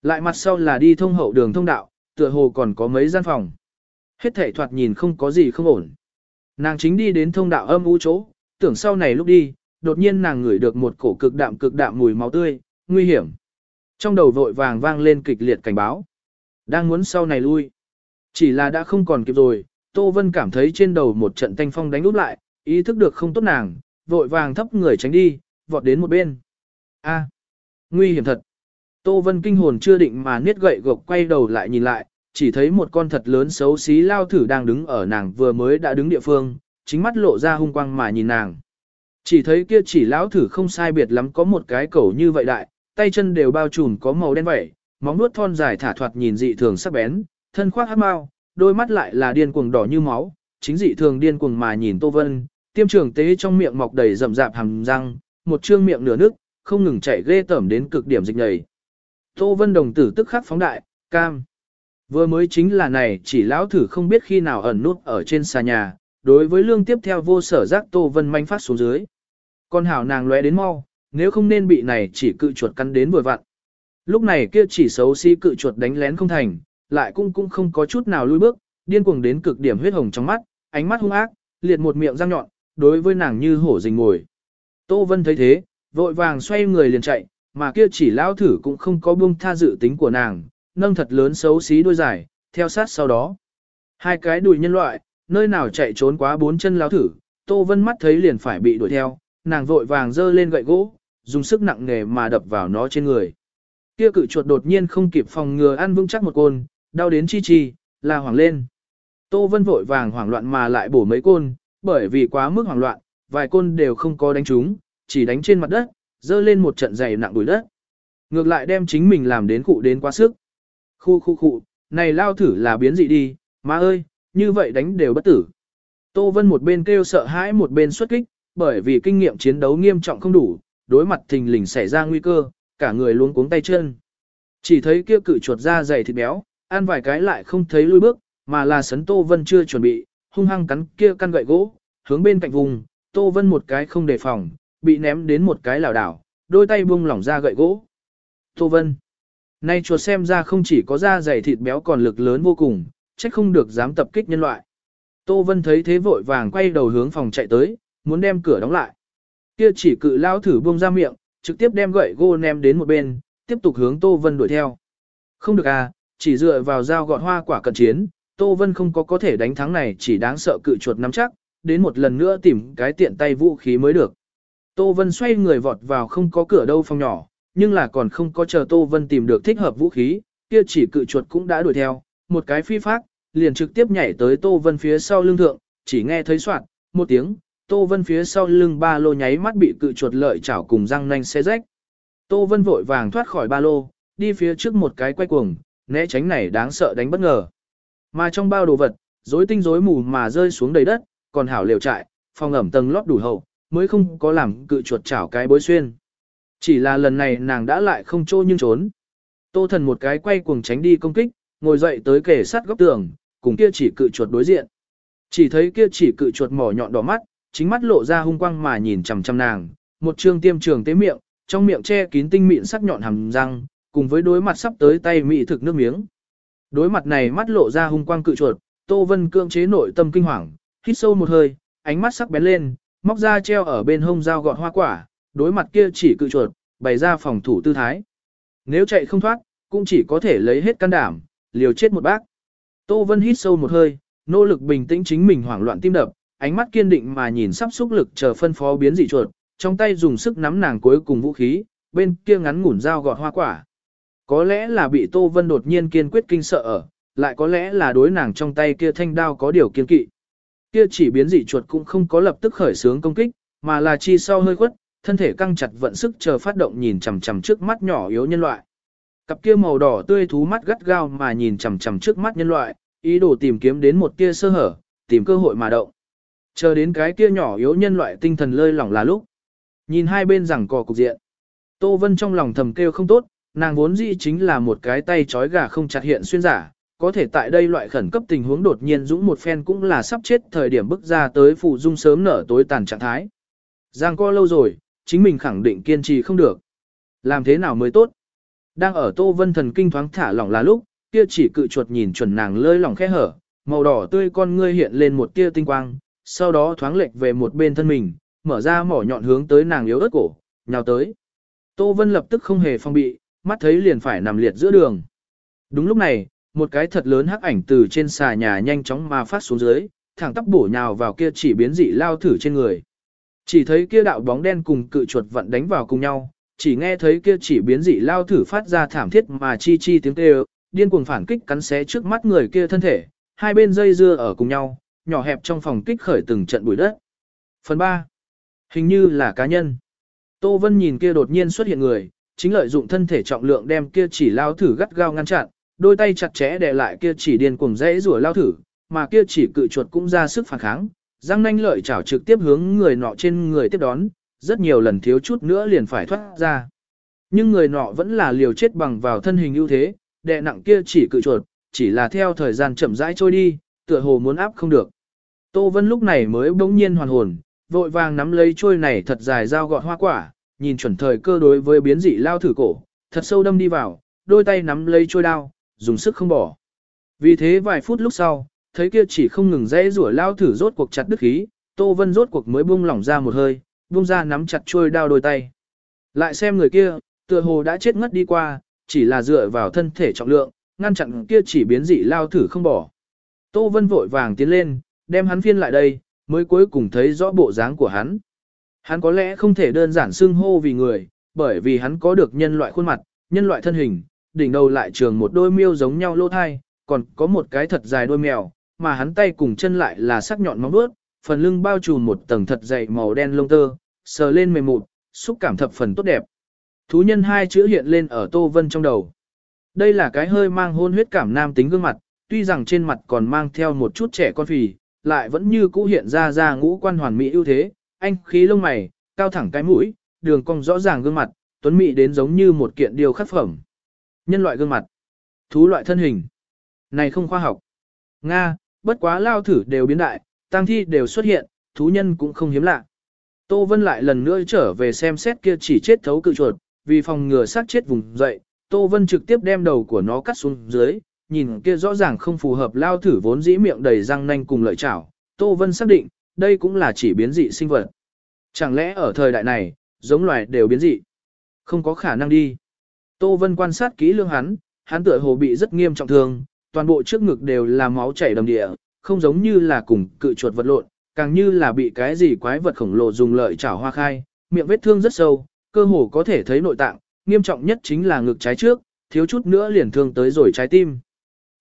Lại mặt sau là đi thông hậu đường thông đạo, tựa hồ còn có mấy gian phòng. Hết thể thoạt nhìn không có gì không ổn. Nàng chính đi đến thông đạo âm u chỗ, tưởng sau này lúc đi, đột nhiên nàng ngửi được một cổ cực đạm cực đạm mùi máu tươi, nguy hiểm. Trong đầu vội vàng vang lên kịch liệt cảnh báo. Đang muốn sau này lui. Chỉ là đã không còn kịp rồi, Tô Vân cảm thấy trên đầu một trận thanh phong đánh úp lại, ý thức được không tốt nàng, vội vàng thấp người tránh đi, vọt đến một bên. A, nguy hiểm thật. Tô Vân kinh hồn chưa định mà niết gậy gộc quay đầu lại nhìn lại, chỉ thấy một con thật lớn xấu xí lao thử đang đứng ở nàng vừa mới đã đứng địa phương, chính mắt lộ ra hung quang mà nhìn nàng. Chỉ thấy kia chỉ lão thử không sai biệt lắm có một cái cổ như vậy đại, tay chân đều bao trùm có màu đen vậy, móng nuốt thon dài thả thoạt nhìn dị thường sắc bén, thân khoác hắc mao, đôi mắt lại là điên cuồng đỏ như máu, chính dị thường điên cuồng mà nhìn Tô Vân, tiêm trường tế trong miệng mọc đầy rậm rạp hàm răng, một trương miệng nửa nước, không ngừng chảy ghê tởm đến cực điểm dịch nhầy. Tô Vân đồng tử tức khắc phóng đại, cam. Vừa mới chính là này chỉ lão thử không biết khi nào ẩn nút ở trên xà nhà, đối với lương tiếp theo vô sở giác Tô Vân manh phát xuống dưới. Con hảo nàng lóe đến mau, nếu không nên bị này chỉ cự chuột cắn đến vừa vặn. Lúc này kia chỉ xấu xí si cự chuột đánh lén không thành, lại cũng cũng không có chút nào lui bước, điên cuồng đến cực điểm huyết hồng trong mắt, ánh mắt hung ác, liệt một miệng răng nhọn, đối với nàng như hổ rình ngồi. Tô Vân thấy thế, vội vàng xoay người liền chạy, mà kia chỉ lão thử cũng không có buông tha dự tính của nàng, nâng thật lớn xấu xí đôi dài, theo sát sau đó. Hai cái đùi nhân loại, nơi nào chạy trốn quá bốn chân lão thử, Tô Vân mắt thấy liền phải bị đuổi theo, nàng vội vàng giơ lên gậy gỗ, dùng sức nặng nề mà đập vào nó trên người. Kia cự chuột đột nhiên không kịp phòng ngừa ăn vững chắc một côn, đau đến chi chi, là hoảng lên. Tô Vân vội vàng hoảng loạn mà lại bổ mấy côn, bởi vì quá mức hoảng loạn, vài côn đều không có đánh trúng, chỉ đánh trên mặt đất, dơ lên một trận dày nặng đuổi đất. Ngược lại đem chính mình làm đến cụ đến quá sức. Khu khu khu, này lao thử là biến dị đi, má ơi, như vậy đánh đều bất tử. Tô Vân một bên kêu sợ hãi một bên xuất kích, bởi vì kinh nghiệm chiến đấu nghiêm trọng không đủ, đối mặt thình lình xảy ra nguy cơ, cả người luống cuống tay chân. Chỉ thấy kia cự chuột da dày thịt béo, ăn vài cái lại không thấy lui bước, mà là sấn Tô Vân chưa chuẩn bị, hung hăng cắn kia căn gậy gỗ, hướng bên cạnh vùng, Tô Vân một cái không đề phòng, bị ném đến một cái lảo đảo, đôi tay buông lỏng ra gậy gỗ. Tô Vân. Nay chuột xem ra không chỉ có da dày thịt béo còn lực lớn vô cùng, trách không được dám tập kích nhân loại. Tô Vân thấy thế vội vàng quay đầu hướng phòng chạy tới, muốn đem cửa đóng lại. Kia chỉ cự lao thử buông ra miệng, trực tiếp đem gậy gỗ ném đến một bên, tiếp tục hướng Tô Vân đuổi theo. Không được à, chỉ dựa vào dao gọt hoa quả cận chiến, Tô Vân không có có thể đánh thắng này chỉ đáng sợ cự chuột nắm chắc, đến một lần nữa tìm cái tiện tay vũ khí mới được. Tô Vân xoay người vọt vào không có cửa đâu phòng nhỏ, nhưng là còn không có chờ Tô Vân tìm được thích hợp vũ khí, kia chỉ cự chuột cũng đã đuổi theo, một cái phi phát, liền trực tiếp nhảy tới Tô Vân phía sau lưng thượng, chỉ nghe thấy soạn, một tiếng, Tô Vân phía sau lưng ba lô nháy mắt bị cự chuột lợi chảo cùng răng nanh xé rách. Tô Vân vội vàng thoát khỏi ba lô, đi phía trước một cái quay cuồng, né tránh này đáng sợ đánh bất ngờ. Mà trong bao đồ vật, rối tinh rối mù mà rơi xuống đầy đất, còn hảo liều trại, phòng ẩm tầng lót đủ hậu, mới không có làm cự chuột chảo cái bối xuyên. Chỉ là lần này nàng đã lại không trô nhưng trốn. Tô thần một cái quay cuồng tránh đi công kích, ngồi dậy tới kề sát góc tường, cùng kia chỉ cự chuột đối diện. Chỉ thấy kia chỉ cự chuột mỏ nhọn đỏ mắt, chính mắt lộ ra hung quang mà nhìn chằm chằm nàng, một trương tiêm trường tế miệng, trong miệng che kín tinh mịn sắc nhọn hàm răng, cùng với đối mặt sắp tới tay mị thực nước miếng. Đối mặt này mắt lộ ra hung quang cự chuột, Tô Vân cưỡng chế nội tâm kinh hoàng, hít sâu một hơi, ánh mắt sắc bén lên, móc ra treo ở bên hông dao gọt hoa quả, đối mặt kia chỉ cự chuột, bày ra phòng thủ tư thái. Nếu chạy không thoát, cũng chỉ có thể lấy hết can đảm, liều chết một bác. Tô Vân hít sâu một hơi, nỗ lực bình tĩnh chính mình hoảng loạn tim đập, ánh mắt kiên định mà nhìn sắp xúc lực chờ phân phó biến dị chuột, trong tay dùng sức nắm nàng cuối cùng vũ khí, bên kia ngắn ngủn dao gọt hoa quả. Có lẽ là bị Tô Vân đột nhiên kiên quyết kinh sợ ở, lại có lẽ là đối nàng trong tay kia thanh đao có điều kiên kỵ. Kia chỉ biến dị chuột cũng không có lập tức khởi sướng công kích, mà là chi sau hơi khuất, thân thể căng chặt vận sức chờ phát động nhìn chằm chằm trước mắt nhỏ yếu nhân loại. Cặp kia màu đỏ tươi thú mắt gắt gao mà nhìn chằm chằm trước mắt nhân loại, ý đồ tìm kiếm đến một tia sơ hở, tìm cơ hội mà động. Chờ đến cái kia nhỏ yếu nhân loại tinh thần lơi lỏng là lúc. Nhìn hai bên rằng cò cục diện. Tô Vân trong lòng thầm kêu không tốt, nàng vốn dĩ chính là một cái tay trói gà không chặt hiện xuyên giả, có thể tại đây loại khẩn cấp tình huống đột nhiên dũng một phen cũng là sắp chết thời điểm bước ra tới phụ dung sớm nở tối tàn trạng thái. Giang co lâu rồi, chính mình khẳng định kiên trì không được. Làm thế nào mới tốt? Đang ở Tô Vân thần kinh thoáng thả lỏng là lúc, kia chỉ cự chuột nhìn chuẩn nàng lơi lỏng khẽ hở, màu đỏ tươi con ngươi hiện lên một tia tinh quang, sau đó thoáng lệch về một bên thân mình, mở ra mỏ nhọn hướng tới nàng yếu ớt cổ, nhào tới. Tô Vân lập tức không hề phong bị, mắt thấy liền phải nằm liệt giữa đường. Đúng lúc này, một cái thật lớn hắc ảnh từ trên xà nhà nhanh chóng mà phát xuống dưới, thẳng tắp bổ nhào vào kia chỉ biến dị lao thử trên người. Chỉ thấy kia đạo bóng đen cùng cự chuột vận đánh vào cùng nhau, chỉ nghe thấy kia chỉ biến dị lao thử phát ra thảm thiết mà chi chi tiếng kêu, điên cuồng phản kích cắn xé trước mắt người kia thân thể, hai bên dây dưa ở cùng nhau, nhỏ hẹp trong phòng kích khởi từng trận bụi đất. Phần 3. Hình như là cá nhân. Tô Vân nhìn kia đột nhiên xuất hiện người, chính lợi dụng thân thể trọng lượng đem kia chỉ lao thử gắt gao ngăn chặn, đôi tay chặt chẽ đè lại kia chỉ điên cuồng dãy rủa lao thử, mà kia chỉ cự chuột cũng ra sức phản kháng, răng nanh lợi chảo trực tiếp hướng người nọ trên người tiếp đón, rất nhiều lần thiếu chút nữa liền phải thoát ra. Nhưng người nọ vẫn là liều chết bằng vào thân hình ưu thế, đè nặng kia chỉ cự chuột, chỉ là theo thời gian chậm rãi trôi đi, tựa hồ muốn áp không được. Tô Vân lúc này mới bỗng nhiên hoàn hồn, vội vàng nắm lấy trôi này thật dài dao gọt hoa quả, nhìn chuẩn thời cơ đối với biến dị lao thử cổ, thật sâu đâm đi vào, đôi tay nắm lấy trôi đao, dùng sức không bỏ. Vì thế vài phút lúc sau, thấy kia chỉ không ngừng dãy rủa lao thử rốt cuộc chặt đứt khí, Tô Vân rốt cuộc mới buông lỏng ra một hơi, buông ra nắm chặt trôi đao đôi tay. Lại xem người kia, tựa hồ đã chết ngất đi qua, chỉ là dựa vào thân thể trọng lượng, ngăn chặn kia chỉ biến dị lao thử không bỏ. Tô Vân vội vàng tiến lên, đem hắn phiên lại đây, mới cuối cùng thấy rõ bộ dáng của hắn. Hắn có lẽ không thể đơn giản xưng hô vì người, bởi vì hắn có được nhân loại khuôn mặt, nhân loại thân hình, đỉnh đầu lại trường một đôi miêu giống nhau lô thai, còn có một cái thật dài đôi mèo, mà hắn tay cùng chân lại là sắc nhọn móng vuốt, phần lưng bao trùm một tầng thật dày màu đen lông tơ, sờ lên mềm mụn, xúc cảm thập phần tốt đẹp. Thú nhân hai chữ hiện lên ở Tô Vân trong đầu. Đây là cái hơi mang hôn huyết cảm nam tính gương mặt, tuy rằng trên mặt còn mang theo một chút trẻ con phì, lại vẫn như cũ hiện ra ra ngũ quan hoàn mỹ ưu thế, anh khí lông mày, cao thẳng cái mũi, đường cong rõ ràng gương mặt, tuấn mỹ đến giống như một kiện điều khắc phẩm. Nhân loại gương mặt, thú loại thân hình. Này không khoa học. Nga, bất quá lao thử đều biến đại, tăng thi đều xuất hiện, thú nhân cũng không hiếm lạ. Tô Vân lại lần nữa trở về xem xét kia chỉ chết thấu cự chuột, vì phòng ngừa sát chết vùng dậy, Tô Vân trực tiếp đem đầu của nó cắt xuống dưới, nhìn kia rõ ràng không phù hợp lao thử vốn dĩ miệng đầy răng nanh cùng lợi chảo. Tô Vân xác định, đây cũng là chỉ biến dị sinh vật. Chẳng lẽ ở thời đại này, giống loài đều biến dị? Không có khả năng đi. Tô Vân quan sát kỹ lương hắn, hắn tựa hồ bị rất nghiêm trọng thương, toàn bộ trước ngực đều là máu chảy đầm địa, không giống như là cùng cự chuột vật lộn, càng như là bị cái gì quái vật khổng lồ dùng lợi chảo hoa khai, miệng vết thương rất sâu, cơ hồ có thể thấy nội tạng, nghiêm trọng nhất chính là ngực trái trước, thiếu chút nữa liền thương tới rồi trái tim.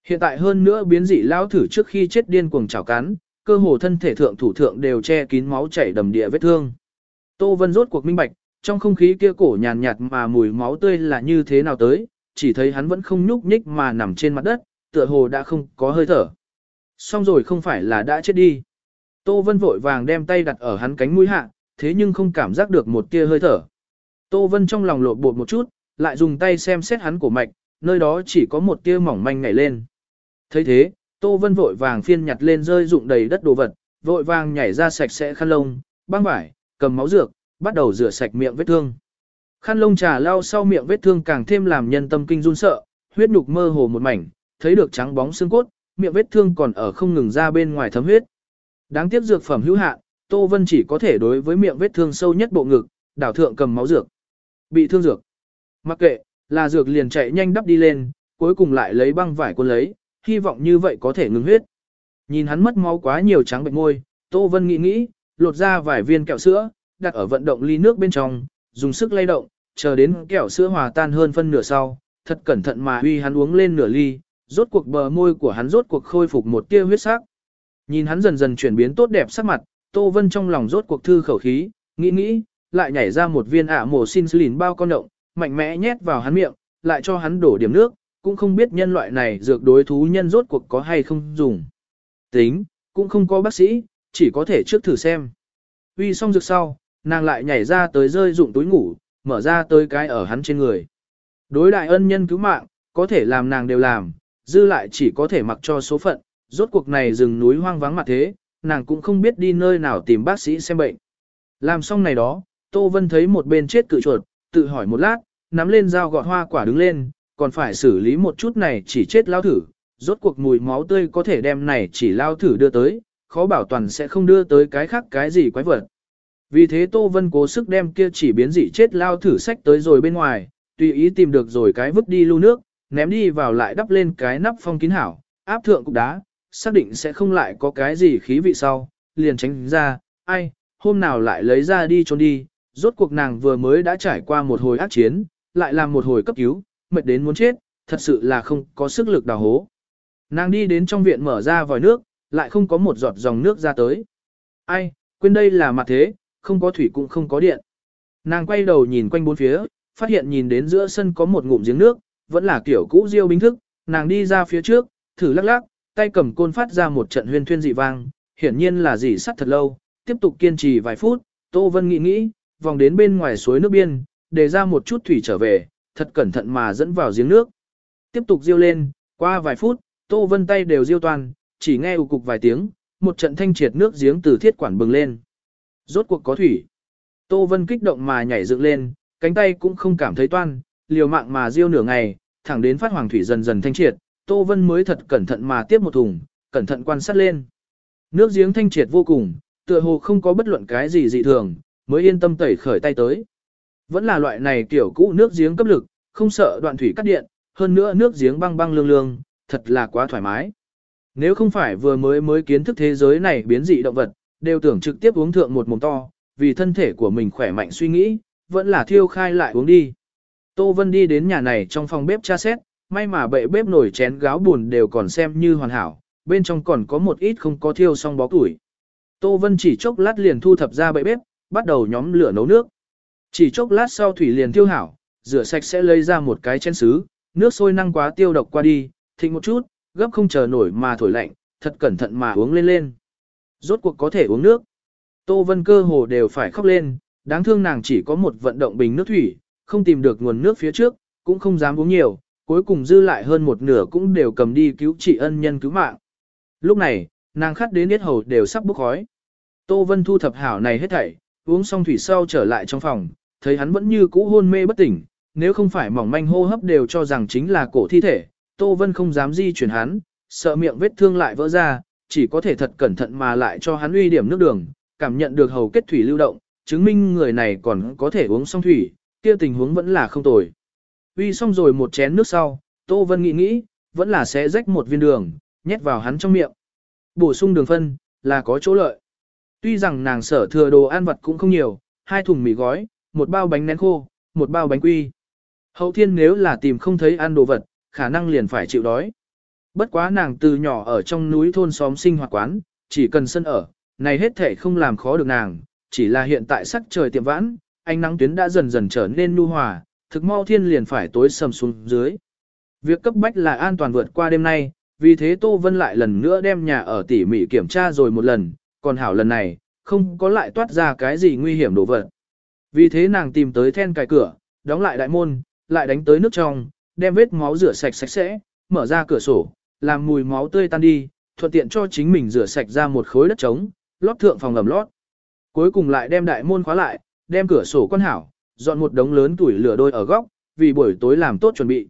Hiện tại hơn nữa biến dị lao thử trước khi chết điên cuồng chảo cắn, cơ hồ thân thể thượng thủ thượng đều che kín máu chảy đầm địa vết thương. Tô Vân rốt cuộc minh bạch, trong không khí kia cổ nhàn nhạt, mà mùi máu tươi là như thế nào tới, chỉ thấy hắn vẫn không nhúc nhích mà nằm trên mặt đất, tựa hồ đã không có hơi thở. Xong rồi không phải là đã chết đi. Tô Vân vội vàng đem tay đặt ở hắn cánh mũi hạ, thế nhưng không cảm giác được một tia hơi thở. Tô Vân trong lòng lột bột một chút, lại dùng tay xem xét hắn cổ mạch, nơi đó chỉ có một tia mỏng manh nhảy lên. thấy thế, Tô Vân vội vàng phiên nhặt lên rơi dụng đầy đất đồ vật, vội vàng nhảy ra sạch sẽ khăn lông, băng vải, cầm máu dược, bắt đầu rửa sạch miệng vết thương. Khăn lông trà lau sau miệng vết thương càng thêm làm nhân tâm kinh run sợ, huyết nhục mơ hồ một mảnh, thấy được trắng bóng xương cốt, miệng vết thương còn ở không ngừng ra bên ngoài thấm huyết. Đáng tiếc dược phẩm hữu hạn, Tô Vân chỉ có thể đối với miệng vết thương sâu nhất bộ ngực, đảo thượng cầm máu dược. Bị thương dược. Mặc kệ, là dược liền chạy nhanh đắp đi lên, cuối cùng lại lấy băng vải cuốn lấy, hy vọng như vậy có thể ngừng huyết. Nhìn hắn mất máu quá nhiều trắng bệnh môi, Tô Vân nghĩ nghĩ, lột ra vài viên kẹo sữa, đặt ở vận động ly nước bên trong, dùng sức lay động, chờ đến kẹo sữa hòa tan hơn phân nửa sau, thật cẩn thận mà huy hắn uống lên nửa ly, rốt cuộc bờ môi của hắn rốt cuộc khôi phục một tia huyết sắc. Nhìn hắn dần dần chuyển biến tốt đẹp sắc mặt, Tô Vân trong lòng rốt cuộc thư khẩu khí, nghĩ nghĩ, lại nhảy ra một viên ạ mổ xin lìn bao con động, mạnh mẽ nhét vào hắn miệng, lại cho hắn đổ điểm nước, cũng không biết nhân loại này dược đối thú nhân rốt cuộc có hay không dùng. Tính, cũng không có bác sĩ, chỉ có thể trước thử xem. Uy xong dược sau, nàng lại nhảy ra tới rơi dụng túi ngủ, mở ra tới cái ở hắn trên người. Đối đại ân nhân cứu mạng, có thể làm nàng đều làm, dư lại chỉ có thể mặc cho số phận, rốt cuộc này rừng núi hoang vắng mặt thế, nàng cũng không biết đi nơi nào tìm bác sĩ xem bệnh. Làm xong này đó, Tô Vân thấy một bên chết cự chuột, tự hỏi một lát, nắm lên dao gọt hoa quả đứng lên, còn phải xử lý một chút này chỉ chết lao thử, rốt cuộc mùi máu tươi có thể đem này chỉ lao thử đưa tới, khó bảo toàn sẽ không đưa tới cái khác cái gì quái vật. Vì thế Tô Vân cố sức đem kia chỉ biến dị chết lao thử sách tới rồi bên ngoài, tùy ý tìm được rồi cái vứt đi lưu nước, ném đi vào lại đắp lên cái nắp phong kín hảo, áp thượng cục đá, xác định sẽ không lại có cái gì khí vị sau, liền tránh ra, ai, hôm nào lại lấy ra đi trốn đi, rốt cuộc nàng vừa mới đã trải qua một hồi ác chiến, lại làm một hồi cấp cứu, mệt đến muốn chết, thật sự là không có sức lực đào hố. Nàng đi đến trong viện mở ra vòi nước, lại không có một giọt dòng nước ra tới. Ai, quên đây là mặt thế, không có thủy cũng không có điện. Nàng quay đầu nhìn quanh bốn phía, phát hiện nhìn đến giữa sân có một ngụm giếng nước, vẫn là kiểu cũ diêu bình thức, nàng đi ra phía trước, thử lắc lắc, tay cầm côn phát ra một trận huyên thuyên dị vang, hiển nhiên là dị sắt thật lâu, tiếp tục kiên trì vài phút, Tô Vân nghĩ nghĩ, vòng đến bên ngoài suối nước biên, để ra một chút thủy trở về, thật cẩn thận mà dẫn vào giếng nước. Tiếp tục diêu lên, qua vài phút, Tô Vân tay đều diêu toàn, chỉ nghe ù cục vài tiếng, một trận thanh triệt nước giếng từ thiết quản bừng lên. Rốt cuộc có thủy. Tô Vân kích động mà nhảy dựng lên, cánh tay cũng không cảm thấy toan, liều mạng mà diêu nửa ngày, thẳng đến phát hoàng thủy dần dần thanh triệt, Tô Vân mới thật cẩn thận mà tiếp một thùng, cẩn thận quan sát lên. Nước giếng thanh triệt vô cùng, tựa hồ không có bất luận cái gì dị thường, mới yên tâm tẩy khởi tay tới. Vẫn là loại này kiểu cũ nước giếng cấp lực, không sợ đoạn thủy cắt điện, hơn nữa nước giếng băng băng lương lương, thật là quá thoải mái. Nếu không phải vừa mới mới kiến thức thế giới này biến dị động vật, đều tưởng trực tiếp uống thượng một mồm to, vì thân thể của mình khỏe mạnh suy nghĩ, vẫn là thiêu khai lại uống đi. Tô Vân đi đến nhà này trong phòng bếp tra xét, may mà bệ bếp nổi chén gáo buồn đều còn xem như hoàn hảo, bên trong còn có một ít không có thiêu xong bó củi. Tô Vân chỉ chốc lát liền thu thập ra bệ bếp, bắt đầu nhóm lửa nấu nước. Chỉ chốc lát sau thủy liền tiêu hảo, rửa sạch sẽ lấy ra một cái chén sứ, nước sôi năng quá tiêu độc qua đi, thịnh một chút, gấp không chờ nổi mà thổi lạnh, thật cẩn thận mà uống lên lên. Rốt cuộc có thể uống nước. Tô Vân cơ hồ đều phải khóc lên, đáng thương nàng chỉ có một vận động bình nước thủy, không tìm được nguồn nước phía trước, cũng không dám uống nhiều, cuối cùng dư lại hơn một nửa cũng đều cầm đi cứu trị ân nhân cứu mạng. Lúc này, nàng khát đến yết hầu đều sắp bốc khói. Tô Vân thu thập hảo này hết thảy, uống xong thủy sau trở lại trong phòng, thấy hắn vẫn như cũ hôn mê bất tỉnh, nếu không phải mỏng manh hô hấp đều cho rằng chính là cổ thi thể, Tô Vân không dám di chuyển hắn, sợ miệng vết thương lại vỡ ra, chỉ có thể thật cẩn thận mà lại cho hắn uy điểm nước đường, cảm nhận được hầu kết thủy lưu động, chứng minh người này còn có thể uống xong thủy, kia tình huống vẫn là không tồi. Uy xong rồi một chén nước sau, Tô Vân nghĩ nghĩ, vẫn là sẽ rách một viên đường, nhét vào hắn trong miệng. Bổ sung đường phân, là có chỗ lợi. Tuy rằng nàng sở thừa đồ ăn vật cũng không nhiều, hai thùng mì gói, một bao bánh nén khô, một bao bánh quy. Hậu thiên nếu là tìm không thấy ăn đồ vật, khả năng liền phải chịu đói. Bất quá nàng từ nhỏ ở trong núi thôn xóm sinh hoạt quán, chỉ cần sân ở, này hết thể không làm khó được nàng, chỉ là hiện tại sắc trời tiệm vãn, ánh nắng tuyến đã dần dần trở nên nu hòa, thực mau thiên liền phải tối sầm xuống dưới. Việc cấp bách là an toàn vượt qua đêm nay, vì thế Tô Vân lại lần nữa đem nhà ở tỉ mỉ kiểm tra rồi một lần, còn hảo lần này, không có lại toát ra cái gì nguy hiểm đổ vật. Vì thế nàng tìm tới then cài cửa, đóng lại đại môn, lại đánh tới nước trong, đem vết máu rửa sạch sạch sẽ, mở ra cửa sổ, làm mùi máu tươi tan đi, thuận tiện cho chính mình rửa sạch ra một khối đất trống, lót thượng phòng ngầm lót. Cuối cùng lại đem đại môn khóa lại, đem cửa sổ quan hảo, dọn một đống lớn tuổi lửa đôi ở góc, vì buổi tối làm tốt chuẩn bị.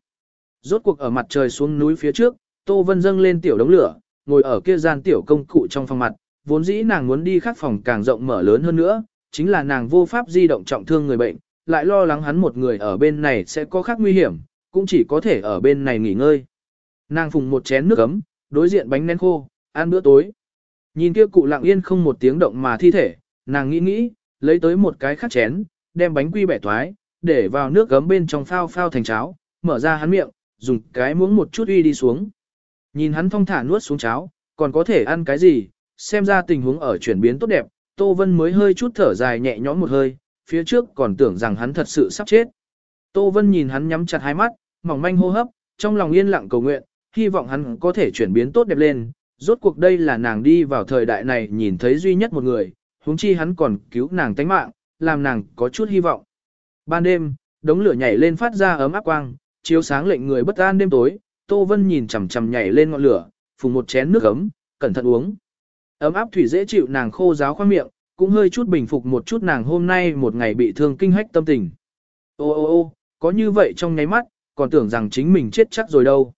Rốt cuộc ở mặt trời xuống núi phía trước, Tô Vân dâng lên tiểu đống lửa, ngồi ở kia gian tiểu công cụ trong phòng mặt, vốn dĩ nàng muốn đi khác phòng càng rộng mở lớn hơn nữa, chính là nàng vô pháp di động trọng thương người bệnh, lại lo lắng hắn một người ở bên này sẽ có khác nguy hiểm, cũng chỉ có thể ở bên này nghỉ ngơi. Nàng phùng một chén nước ấm, đối diện bánh nén khô, ăn bữa tối. Nhìn kia cụ lặng yên không một tiếng động mà thi thể, nàng nghĩ nghĩ, lấy tới một cái khắc chén, đem bánh quy bẻ thoái, để vào nước gấm bên trong phao phao thành cháo, mở ra hắn miệng, dùng cái muỗng một chút uy đi xuống. Nhìn hắn thong thả nuốt xuống cháo, còn có thể ăn cái gì, xem ra tình huống ở chuyển biến tốt đẹp, Tô Vân mới hơi chút thở dài nhẹ nhõm một hơi, phía trước còn tưởng rằng hắn thật sự sắp chết. Tô Vân nhìn hắn nhắm chặt hai mắt, mỏng manh hô hấp, trong lòng yên lặng cầu nguyện, hy vọng hắn có thể chuyển biến tốt đẹp lên. Rốt cuộc đây là nàng đi vào thời đại này nhìn thấy duy nhất một người, huống chi hắn còn cứu nàng tánh mạng, làm nàng có chút hy vọng. Ban đêm, đống lửa nhảy lên phát ra ấm áp quang, chiếu sáng lệnh người bất an đêm tối, Tô Vân nhìn chằm chằm nhảy lên ngọn lửa, phùng một chén nước ấm, cẩn thận uống. Ấm áp thủy dễ chịu nàng khô giáo khoang miệng, cũng hơi chút bình phục một chút nàng hôm nay một ngày bị thương kinh hách tâm tình. Ô ô ô, có như vậy trong nháy mắt, còn tưởng rằng chính mình chết chắc rồi đâu.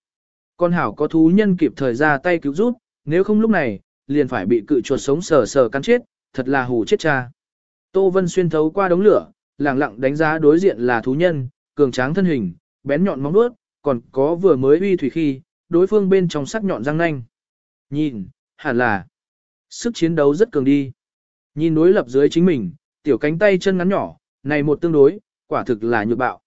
Con hảo có thú nhân kịp thời ra tay cứu giúp, nếu không lúc này, liền phải bị cự chuột sống sờ sờ cắn chết, thật là hù chết cha. Tô Vân xuyên thấu qua đống lửa, lẳng lặng đánh giá đối diện là thú nhân, cường tráng thân hình, bén nhọn móng vuốt, còn có vừa mới uy thủy khi, đối phương bên trong sắc nhọn răng nanh. Nhìn, hẳn là sức chiến đấu rất cường đi. Nhìn đối lập dưới chính mình, tiểu cánh tay chân ngắn nhỏ, này một tương đối, quả thực là nhược bạo.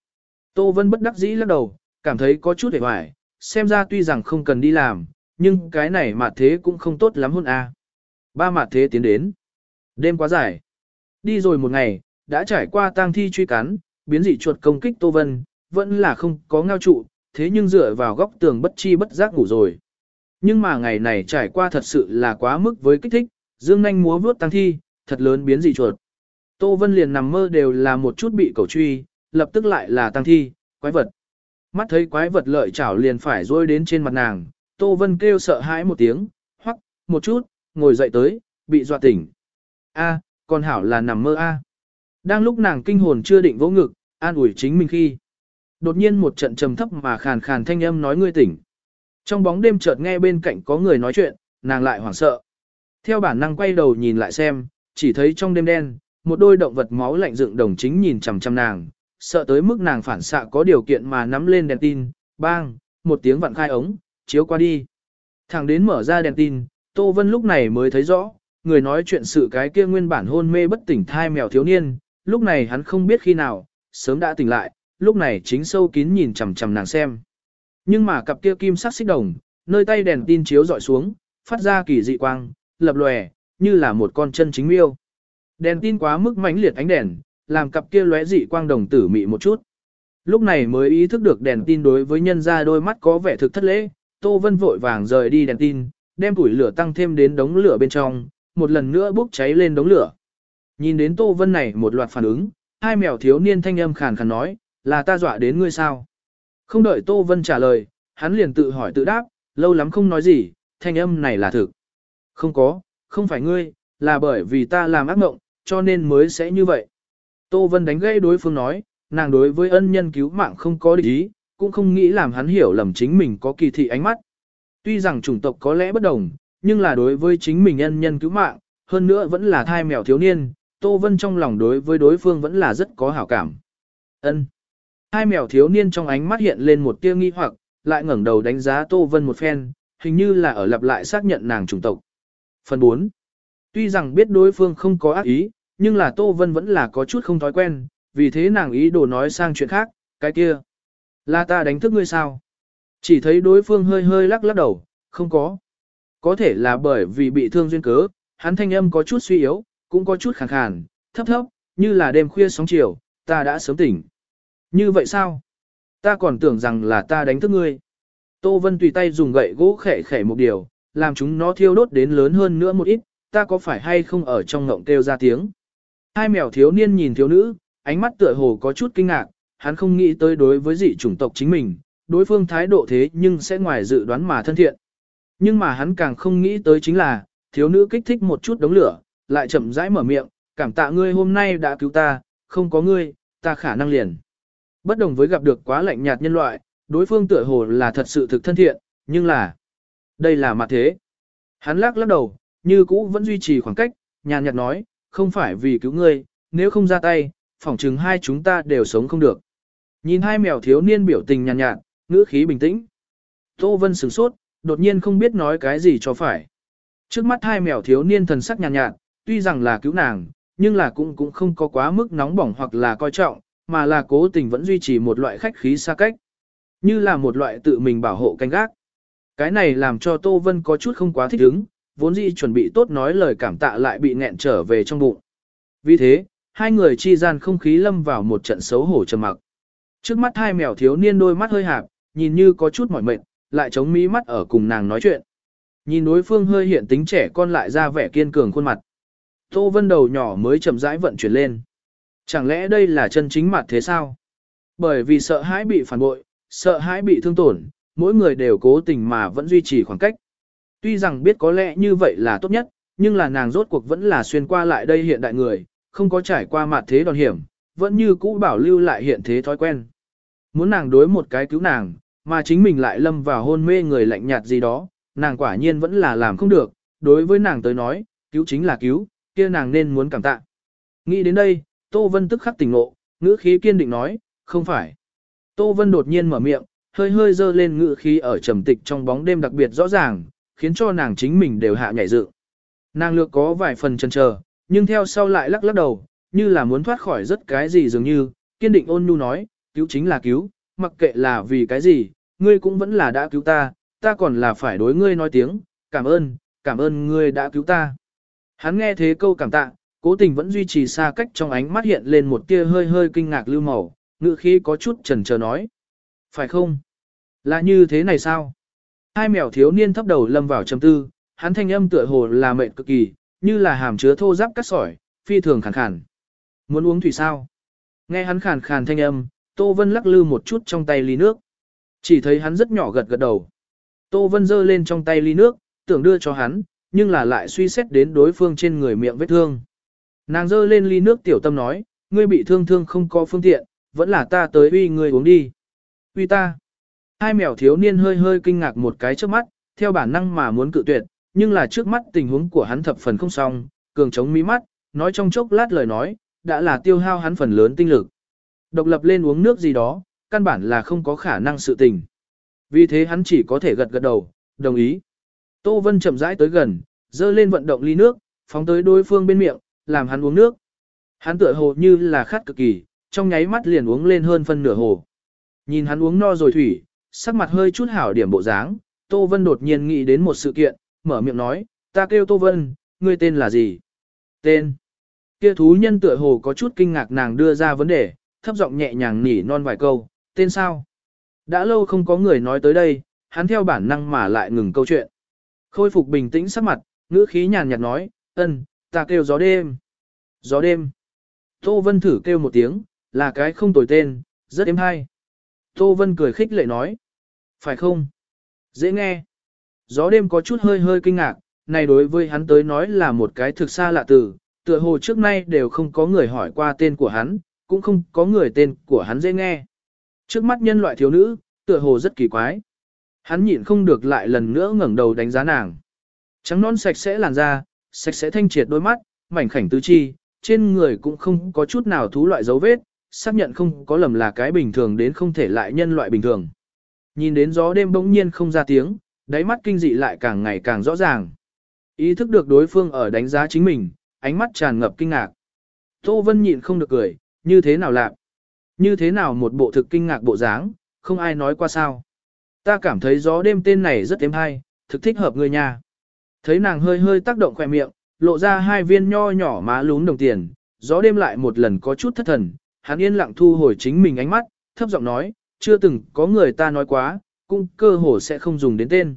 Tô Vân bất đắc dĩ lắc đầu, cảm thấy có chút hề hoài, xem ra tuy rằng không cần đi làm, nhưng cái này mà thế cũng không tốt lắm hơn a. Ba mặt thế tiến đến. Đêm quá dài. Đi rồi một ngày, đã trải qua tang thi truy cắn, biến dị chuột công kích Tô Vân, vẫn là không có ngao trụ, thế nhưng dựa vào góc tường bất chi bất giác ngủ rồi. Nhưng mà ngày này trải qua thật sự là quá mức với kích thích, dương nhanh múa vướt tăng thi, thật lớn biến dị chuột. Tô Vân liền nằm mơ đều là một chút bị cầu truy, lập tức lại là tăng thi, quái vật. Mắt thấy quái vật lợi chảo liền phải rôi đến trên mặt nàng, Tô Vân kêu sợ hãi một tiếng, hoặc, một chút, ngồi dậy tới, bị dọa tỉnh. A, con hảo là nằm mơ A. Đang lúc nàng kinh hồn chưa định vỗ ngực, an ủi chính mình khi. Đột nhiên một trận trầm thấp mà khàn khàn thanh âm nói ngươi tỉnh. Trong bóng đêm chợt nghe bên cạnh có người nói chuyện, nàng lại hoảng sợ. Theo bản năng quay đầu nhìn lại xem, chỉ thấy trong đêm đen, một đôi động vật máu lạnh dựng đồng chính nhìn chằm chằm nàng, sợ tới mức nàng phản xạ có điều kiện mà nắm lên đèn tin, bang, một tiếng vặn khai ống, chiếu qua đi. Thằng đến mở ra đèn tin, Tô Vân lúc này mới thấy rõ, người nói chuyện sự cái kia nguyên bản hôn mê bất tỉnh thai mèo thiếu niên, lúc này hắn không biết khi nào, sớm đã tỉnh lại, lúc này chính sâu kín nhìn chằm chằm nàng xem. Nhưng mà cặp kia kim sắc xích đồng, nơi tay đèn tin chiếu dọi xuống, phát ra kỳ dị quang, lập lòe, như là một con chân chính miêu. Đèn tin quá mức mãnh liệt ánh đèn, làm cặp kia lóe dị quang đồng tử mị một chút. Lúc này mới ý thức được đèn tin đối với nhân ra đôi mắt có vẻ thực thất lễ, Tô Vân vội vàng rời đi đèn tin, đem củi lửa tăng thêm đến đống lửa bên trong, một lần nữa bốc cháy lên đống lửa. Nhìn đến Tô Vân này một loạt phản ứng, hai mèo thiếu niên thanh âm khàn khàn nói, là ta dọa đến ngươi sao? Không đợi Tô Vân trả lời, hắn liền tự hỏi tự đáp, lâu lắm không nói gì, thanh âm này là thực. Không có, không phải ngươi, là bởi vì ta làm ác mộng, cho nên mới sẽ như vậy. Tô Vân đánh gây đối phương nói, nàng đối với ân nhân cứu mạng không có định ý, cũng không nghĩ làm hắn hiểu lầm chính mình có kỳ thị ánh mắt. Tuy rằng chủng tộc có lẽ bất đồng, nhưng là đối với chính mình ân nhân cứu mạng, hơn nữa vẫn là thai mèo thiếu niên, Tô Vân trong lòng đối với đối phương vẫn là rất có hảo cảm. Ân. Hai mèo thiếu niên trong ánh mắt hiện lên một tia nghi hoặc, lại ngẩng đầu đánh giá Tô Vân một phen, hình như là ở lặp lại xác nhận nàng chủng tộc. Phần 4. Tuy rằng biết đối phương không có ác ý, nhưng là Tô Vân vẫn là có chút không thói quen, vì thế nàng ý đồ nói sang chuyện khác, cái kia. Là ta đánh thức ngươi sao? Chỉ thấy đối phương hơi hơi lắc lắc đầu, không có. Có thể là bởi vì bị thương duyên cớ, hắn thanh âm có chút suy yếu, cũng có chút khàn khàn, thấp thấp, như là đêm khuya sóng chiều, ta đã sớm tỉnh. Như vậy sao? Ta còn tưởng rằng là ta đánh thức ngươi. Tô Vân tùy tay dùng gậy gỗ khẻ khẻ một điều, làm chúng nó thiêu đốt đến lớn hơn nữa một ít, ta có phải hay không ở trong ngộng kêu ra tiếng. Hai mèo thiếu niên nhìn thiếu nữ, ánh mắt tựa hồ có chút kinh ngạc, hắn không nghĩ tới đối với dị chủng tộc chính mình, đối phương thái độ thế nhưng sẽ ngoài dự đoán mà thân thiện. Nhưng mà hắn càng không nghĩ tới chính là, thiếu nữ kích thích một chút đống lửa, lại chậm rãi mở miệng, cảm tạ ngươi hôm nay đã cứu ta, không có ngươi, ta khả năng liền. Bất đồng với gặp được quá lạnh nhạt nhân loại, đối phương tựa hồ là thật sự thực thân thiện, nhưng là, đây là mặt thế. Hắn lắc lắc đầu, như cũ vẫn duy trì khoảng cách, nhàn nhạt nói, không phải vì cứu ngươi, nếu không ra tay, phỏng chừng hai chúng ta đều sống không được. Nhìn hai mèo thiếu niên biểu tình nhàn nhạt, ngữ khí bình tĩnh. Tô Vân sửng sốt, đột nhiên không biết nói cái gì cho phải. Trước mắt hai mèo thiếu niên thần sắc nhàn nhạt, tuy rằng là cứu nàng, nhưng là cũng cũng không có quá mức nóng bỏng hoặc là coi trọng, mà là cố tình vẫn duy trì một loại khách khí xa cách. Như là một loại tự mình bảo hộ canh gác. Cái này làm cho Tô Vân có chút không quá thích ứng, vốn dĩ chuẩn bị tốt nói lời cảm tạ lại bị nghẹn trở về trong bụng. Vì thế, hai người chi gian không khí lâm vào một trận xấu hổ trầm mặc. Trước mắt hai mèo thiếu niên đôi mắt hơi hạp, nhìn như có chút mỏi mệt, lại chống mí mắt ở cùng nàng nói chuyện. Nhìn đối phương hơi hiện tính trẻ con lại ra vẻ kiên cường khuôn mặt. Tô Vân đầu nhỏ mới chậm rãi vận chuyển lên. Chẳng lẽ đây là chân chính mặt thế sao? Bởi vì sợ hãi bị phản bội, sợ hãi bị thương tổn, mỗi người đều cố tình mà vẫn duy trì khoảng cách. Tuy rằng biết có lẽ như vậy là tốt nhất, nhưng là nàng rốt cuộc vẫn là xuyên qua lại đây hiện đại người, không có trải qua mặt thế đòn hiểm, vẫn như cũ bảo lưu lại hiện thế thói quen. Muốn nàng đối một cái cứu nàng, mà chính mình lại lâm vào hôn mê người lạnh nhạt gì đó, nàng quả nhiên vẫn là làm không được, đối với nàng tới nói, cứu chính là cứu, kia nàng nên muốn cảm tạ. Nghĩ đến đây, Tô Vân tức khắc tỉnh ngộ, ngữ khí kiên định nói, không phải. Tô Vân đột nhiên mở miệng, hơi hơi dơ lên ngữ khí ở trầm tịch trong bóng đêm đặc biệt rõ ràng, khiến cho nàng chính mình đều hạ nhảy dựng. Nàng lược có vài phần chần chờ, nhưng theo sau lại lắc lắc đầu, như là muốn thoát khỏi rất cái gì dường như, kiên định ôn nhu nói, cứu chính là cứu, mặc kệ là vì cái gì, ngươi cũng vẫn là đã cứu ta, ta còn là phải đối ngươi nói tiếng, cảm ơn, cảm ơn ngươi đã cứu ta. Hắn nghe thế câu cảm tạ, cố tình vẫn duy trì xa cách trong ánh mắt hiện lên một tia hơi hơi kinh ngạc lưu màu, ngữ khí có chút chần chờ nói. Phải không? Là như thế này sao? Hai mèo thiếu niên thấp đầu lâm vào trầm tư, hắn thanh âm tựa hồ là mệt cực kỳ, như là hàm chứa thô giáp cắt sỏi, phi thường khàn khàn. Muốn uống thủy sao? Nghe hắn khàn khàn thanh âm, Tô Vân lắc lư một chút trong tay ly nước. Chỉ thấy hắn rất nhỏ gật gật đầu. Tô Vân giơ lên trong tay ly nước, tưởng đưa cho hắn, nhưng là lại suy xét đến đối phương trên người miệng vết thương. Nàng dơ lên ly nước tiểu tâm nói, ngươi bị thương thương không có phương tiện, vẫn là ta tới uy ngươi uống đi. Uy ta. Hai mèo thiếu niên hơi hơi kinh ngạc một cái trước mắt, theo bản năng mà muốn cự tuyệt, nhưng là trước mắt tình huống của hắn thập phần không xong, cường chống mí mắt, nói trong chốc lát lời nói, đã là tiêu hao hắn phần lớn tinh lực. Độc lập lên uống nước gì đó, căn bản là không có khả năng sự tình. Vì thế hắn chỉ có thể gật gật đầu, đồng ý. Tô Vân chậm rãi tới gần, dơ lên vận động ly nước, phóng tới đối phương bên miệng, làm hắn uống nước. Hắn tựa hồ như là khát cực kỳ, trong nháy mắt liền uống lên hơn phân nửa hồ. Nhìn hắn uống no rồi thủy, sắc mặt hơi chút hảo điểm bộ dáng, Tô Vân đột nhiên nghĩ đến một sự kiện, mở miệng nói, ta kêu Tô Vân, ngươi tên là gì? Tên. Kia thú nhân tựa hồ có chút kinh ngạc nàng đưa ra vấn đề, thấp giọng nhẹ nhàng nỉ non vài câu, tên sao? Đã lâu không có người nói tới đây, hắn theo bản năng mà lại ngừng câu chuyện. Khôi phục bình tĩnh sắc mặt, ngữ khí nhàn nhạt nói, ân, ta kêu gió đêm. Gió đêm. Tô Vân thử kêu một tiếng, là cái không tồi tên, rất êm hay. Tô Vân cười khích lệ nói. Phải không? Dễ nghe. Gió đêm có chút hơi hơi kinh ngạc, này đối với hắn tới nói là một cái thực xa lạ từ, tựa hồ trước nay đều không có người hỏi qua tên của hắn, cũng không có người tên của hắn dễ nghe. Trước mắt nhân loại thiếu nữ, tựa hồ rất kỳ quái. Hắn nhịn không được lại lần nữa ngẩng đầu đánh giá nàng. Trắng non sạch sẽ làn da, sạch sẽ thanh triệt đôi mắt, mảnh khảnh tứ chi, trên người cũng không có chút nào thú loại dấu vết, xác nhận không có lầm là cái bình thường đến không thể lại nhân loại bình thường. Nhìn đến gió đêm bỗng nhiên không ra tiếng, đáy mắt kinh dị lại càng ngày càng rõ ràng. Ý thức được đối phương ở đánh giá chính mình, ánh mắt tràn ngập kinh ngạc. Tô Vân nhịn không được cười, như thế nào lạc? Như thế nào một bộ thực kinh ngạc bộ dáng, không ai nói qua sao? Ta cảm thấy gió đêm tên này rất êm hay, thực thích hợp người nhà. Thấy nàng hơi hơi tác động khỏe miệng, lộ ra hai viên nho nhỏ má lún đồng tiền, gió đêm lại một lần có chút thất thần, hắn yên lặng thu hồi chính mình ánh mắt, thấp giọng nói, chưa từng có người ta nói quá, cũng cơ hồ sẽ không dùng đến tên.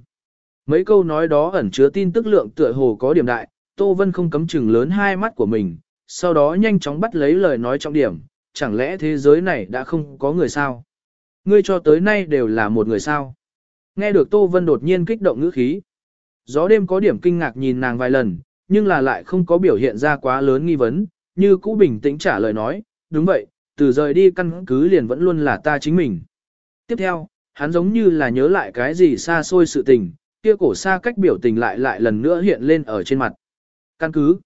Mấy câu nói đó ẩn chứa tin tức lượng tựa hồ có điểm đại, Tô Vân không cấm chừng lớn hai mắt của mình, sau đó nhanh chóng bắt lấy lời nói trọng điểm, chẳng lẽ thế giới này đã không có người sao? Ngươi cho tới nay đều là một người sao? Nghe được Tô Vân đột nhiên kích động ngữ khí. Gió đêm có điểm kinh ngạc nhìn nàng vài lần, nhưng là lại không có biểu hiện ra quá lớn nghi vấn, như cũ bình tĩnh trả lời nói, đúng vậy, từ rời đi căn cứ liền vẫn luôn là ta chính mình. Tiếp theo, hắn giống như là nhớ lại cái gì xa xôi sự tình, kia cổ xa cách biểu tình lại lại lần nữa hiện lên ở trên mặt. Căn cứ?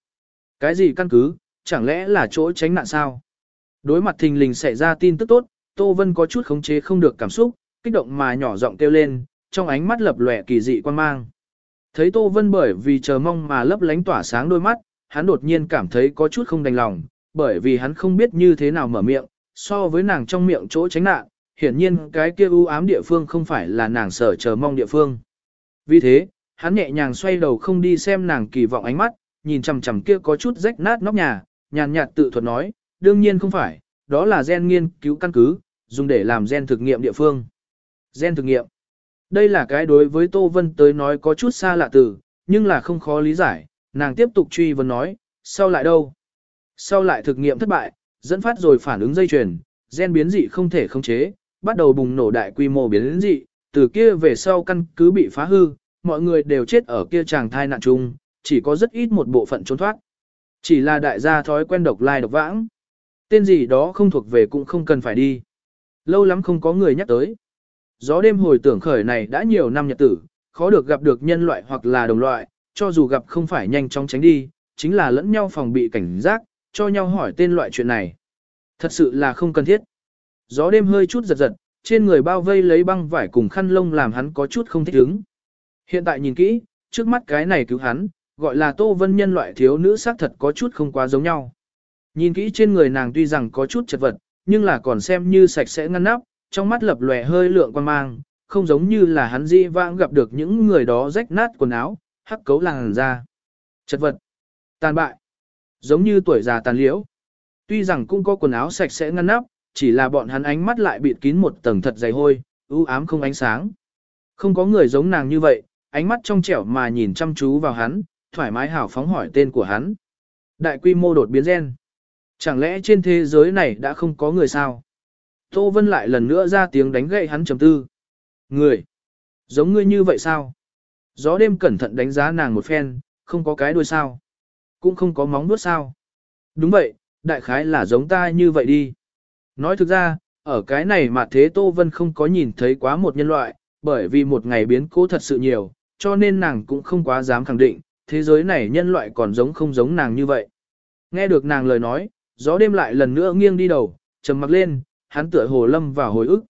Cái gì căn cứ, chẳng lẽ là chỗ tránh nạn sao? Đối mặt thình lình xảy ra tin tức tốt, Tô Vân có chút khống chế không được cảm xúc, kích động mà nhỏ giọng kêu lên, trong ánh mắt lập lòe kỳ dị quan mang. Thấy Tô Vân bởi vì chờ mong mà lấp lánh tỏa sáng đôi mắt, hắn đột nhiên cảm thấy có chút không đành lòng, bởi vì hắn không biết như thế nào mở miệng, so với nàng trong miệng chỗ tránh nạn, hiển nhiên cái kia u ám địa phương không phải là nàng sở chờ mong địa phương. Vì thế, hắn nhẹ nhàng xoay đầu không đi xem nàng kỳ vọng ánh mắt, nhìn chằm chằm kia có chút rách nát nóc nhà, nhàn nhạt tự thuật nói, đương nhiên không phải, đó là gen nghiên cứu căn cứ, dùng để làm gen thực nghiệm địa phương. Gen thực nghiệm. Đây là cái đối với Tô Vân tới nói có chút xa lạ từ, nhưng là không khó lý giải, nàng tiếp tục truy vấn nói, sau lại đâu? Sau lại thực nghiệm thất bại, dẫn phát rồi phản ứng dây chuyền, gen biến dị không thể khống chế, bắt đầu bùng nổ đại quy mô biến dị, từ kia về sau căn cứ bị phá hư, mọi người đều chết ở kia chàng thai nạn chung, chỉ có rất ít một bộ phận trốn thoát. Chỉ là đại gia thói quen độc lai độc vãng. Tên gì đó không thuộc về cũng không cần phải đi. Lâu lắm không có người nhắc tới. Gió đêm hồi tưởng khởi này đã nhiều năm nhật tử, khó được gặp được nhân loại hoặc là đồng loại, cho dù gặp không phải nhanh chóng tránh đi, chính là lẫn nhau phòng bị cảnh giác, cho nhau hỏi tên loại chuyện này. Thật sự là không cần thiết. Gió đêm hơi chút giật giật, trên người bao vây lấy băng vải cùng khăn lông làm hắn có chút không thích ứng. Hiện tại nhìn kỹ, trước mắt cái này cứu hắn, gọi là Tô Vân nhân loại thiếu nữ xác thật có chút không quá giống nhau. Nhìn kỹ trên người nàng tuy rằng có chút chật vật, nhưng là còn xem như sạch sẽ ngăn nắp, trong mắt lập lòe hơi lượng quan mang, không giống như là hắn di vãng gặp được những người đó rách nát quần áo, hắc cấu làng ra. Chật vật, tàn bại, giống như tuổi già tàn liễu. Tuy rằng cũng có quần áo sạch sẽ ngăn nắp, chỉ là bọn hắn ánh mắt lại bịt kín một tầng thật dày hôi, u ám không ánh sáng. Không có người giống nàng như vậy, ánh mắt trong trẻo mà nhìn chăm chú vào hắn, thoải mái hào phóng hỏi tên của hắn. Đại quy mô đột biến gen. Chẳng lẽ trên thế giới này đã không có người sao? Tô Vân lại lần nữa ra tiếng đánh gậy hắn trầm tư. Người. Giống ngươi như vậy sao? Gió đêm cẩn thận đánh giá nàng một phen, không có cái đuôi sao. Cũng không có móng vuốt sao. Đúng vậy, đại khái là giống ta như vậy đi. Nói thực ra, ở cái này mà thế Tô Vân không có nhìn thấy quá một nhân loại, bởi vì một ngày biến cố thật sự nhiều, cho nên nàng cũng không quá dám khẳng định, thế giới này nhân loại còn giống không giống nàng như vậy. Nghe được nàng lời nói, gió đêm lại lần nữa nghiêng đi đầu, trầm mặc lên, hắn tựa hồ lâm vào hồi ức.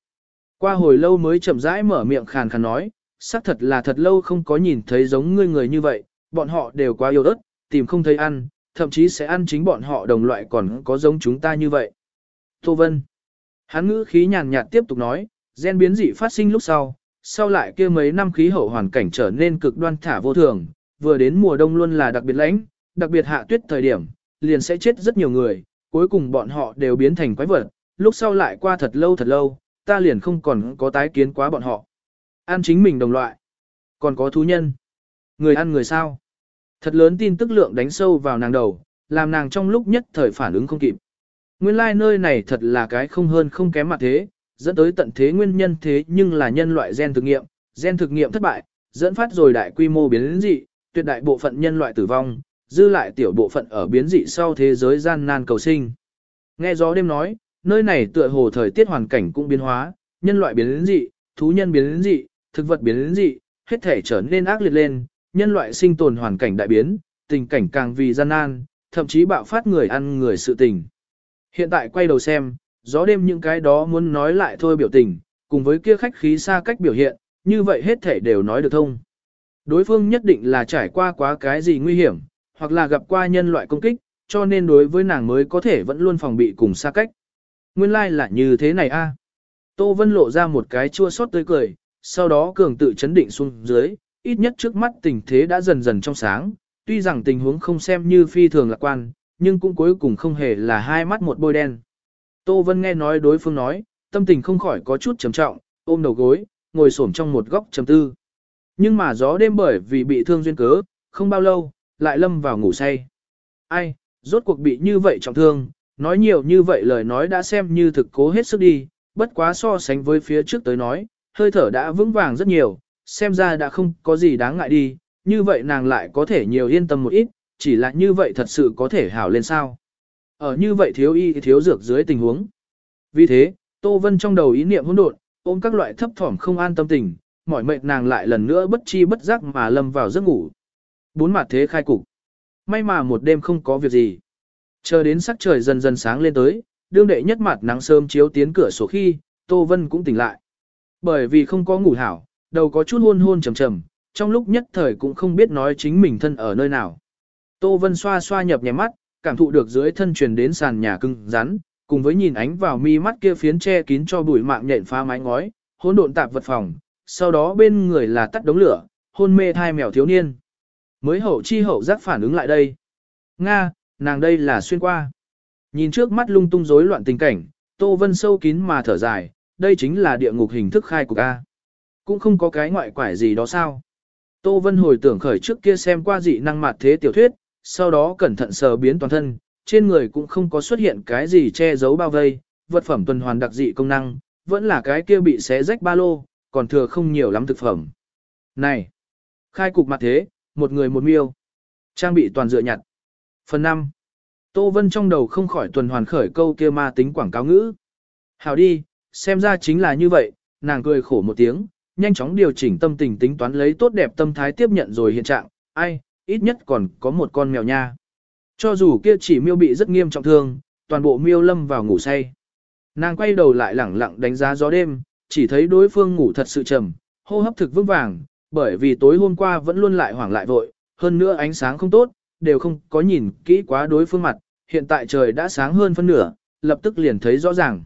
Qua hồi lâu mới chậm rãi mở miệng khàn khàn nói, xác thật là thật lâu không có nhìn thấy giống ngươi người như vậy, bọn họ đều quá yêu đất, tìm không thấy ăn, thậm chí sẽ ăn chính bọn họ đồng loại còn có giống chúng ta như vậy. Tô Vân. Hắn ngữ khí nhàn nhạt tiếp tục nói, gen biến dị phát sinh lúc sau, sau lại kia mấy năm khí hậu hoàn cảnh trở nên cực đoan thả vô thường, vừa đến mùa đông luôn là đặc biệt lạnh, đặc biệt hạ tuyết thời điểm, liền sẽ chết rất nhiều người, cuối cùng bọn họ đều biến thành quái vật, lúc sau lại qua thật lâu thật lâu, ta liền không còn có tái kiến quá bọn họ. Ăn chính mình đồng loại, còn có thú nhân. Người ăn người sao? Thật lớn tin tức lượng đánh sâu vào nàng đầu, làm nàng trong lúc nhất thời phản ứng không kịp. Nguyên lai like nơi này thật là cái không hơn không kém mặt thế, dẫn tới tận thế nguyên nhân thế nhưng là nhân loại gen thực nghiệm, gen thực nghiệm thất bại, dẫn phát rồi đại quy mô biến dị, tuyệt đại bộ phận nhân loại tử vong, dư lại tiểu bộ phận ở biến dị sau thế giới gian nan cầu sinh. Nghe gió đêm nói, nơi này tựa hồ thời tiết hoàn cảnh cũng biến hóa, nhân loại biến dị, thú nhân biến dị, thực vật biến dị, hết thể trở nên ác liệt lên, nhân loại sinh tồn hoàn cảnh đại biến, tình cảnh càng vì gian nan, thậm chí bạo phát người ăn người sự tình. Hiện tại quay đầu xem, gió đêm những cái đó muốn nói lại thôi biểu tình, cùng với kia khách khí xa cách biểu hiện, như vậy hết thể đều nói được thông. Đối phương nhất định là trải qua quá cái gì nguy hiểm, hoặc là gặp qua nhân loại công kích, cho nên đối với nàng mới có thể vẫn luôn phòng bị cùng xa cách. Nguyên lai like là như thế này a. À. Tô Vân lộ ra một cái chua xót tươi cười, sau đó cường tự chấn định xuống dưới, ít nhất trước mắt tình thế đã dần dần trong sáng, tuy rằng tình huống không xem như phi thường lạc quan, nhưng cũng cuối cùng không hề là hai mắt một bôi đen. Tô Vân nghe nói đối phương nói, tâm tình không khỏi có chút trầm trọng, ôm đầu gối, ngồi xổm trong một góc trầm tư. Nhưng mà gió đêm bởi vì bị thương duyên cớ, không bao lâu, lại lâm vào ngủ say. Ai, rốt cuộc bị như vậy trọng thương, nói nhiều như vậy lời nói đã xem như thực cố hết sức đi, bất quá so sánh với phía trước tới nói, hơi thở đã vững vàng rất nhiều, xem ra đã không có gì đáng ngại đi, như vậy nàng lại có thể nhiều yên tâm một ít, chỉ là như vậy thật sự có thể hảo lên sao. Ở như vậy thiếu y thiếu dược dưới tình huống. Vì thế, Tô Vân trong đầu ý niệm hỗn độn, ôm các loại thấp thỏm không an tâm tình, mỏi mệt nàng lại lần nữa bất chi bất giác mà lâm vào giấc ngủ. Bốn mặt thế khai cục. May mà một đêm không có việc gì. Chờ đến sắc trời dần dần sáng lên tới, đương đệ nhất mặt nắng sớm chiếu tiến cửa sổ khi, Tô Vân cũng tỉnh lại. Bởi vì không có ngủ hảo, đầu có chút hôn hôn trầm trầm, trong lúc nhất thời cũng không biết nói chính mình thân ở nơi nào. Tô Vân xoa xoa nhập nhẹ mắt, cảm thụ được dưới thân truyền đến sàn nhà cưng rắn, cùng với nhìn ánh vào mi mắt kia phiến che kín cho bụi mạng nhện phá mái ngói, hỗn độn tạp vật phòng, sau đó bên người là tắt đống lửa, hôn mê thai mèo thiếu niên. Mới hậu chi hậu giác phản ứng lại đây. Nga, nàng đây là xuyên qua. Nhìn trước mắt lung tung rối loạn tình cảnh, Tô Vân sâu kín mà thở dài, đây chính là địa ngục hình thức khai của A. Cũng không có cái ngoại quải gì đó sao. Tô Vân hồi tưởng khởi trước kia xem qua dị năng mặt thế tiểu thuyết, sau đó cẩn thận sờ biến toàn thân, trên người cũng không có xuất hiện cái gì che giấu bao vây, vật phẩm tuần hoàn đặc dị công năng, vẫn là cái kia bị xé rách ba lô, còn thừa không nhiều lắm thực phẩm. Này! Khai cục mặt thế, một người một miêu. Trang bị toàn dựa nhặt. Phần 5. Tô Vân trong đầu không khỏi tuần hoàn khởi câu kia ma tính quảng cáo ngữ. Hào đi, xem ra chính là như vậy, nàng cười khổ một tiếng, nhanh chóng điều chỉnh tâm tình tính toán lấy tốt đẹp tâm thái tiếp nhận rồi hiện trạng, ai, ít nhất còn có một con mèo nha. Cho dù kia chỉ miêu bị rất nghiêm trọng thương, toàn bộ miêu lâm vào ngủ say. Nàng quay đầu lại lẳng lặng đánh giá gió đêm, chỉ thấy đối phương ngủ thật sự trầm, hô hấp thực vững vàng, bởi vì tối hôm qua vẫn luôn lại hoảng lại vội, hơn nữa ánh sáng không tốt, đều không có nhìn kỹ quá đối phương mặt, hiện tại trời đã sáng hơn phân nửa, lập tức liền thấy rõ ràng.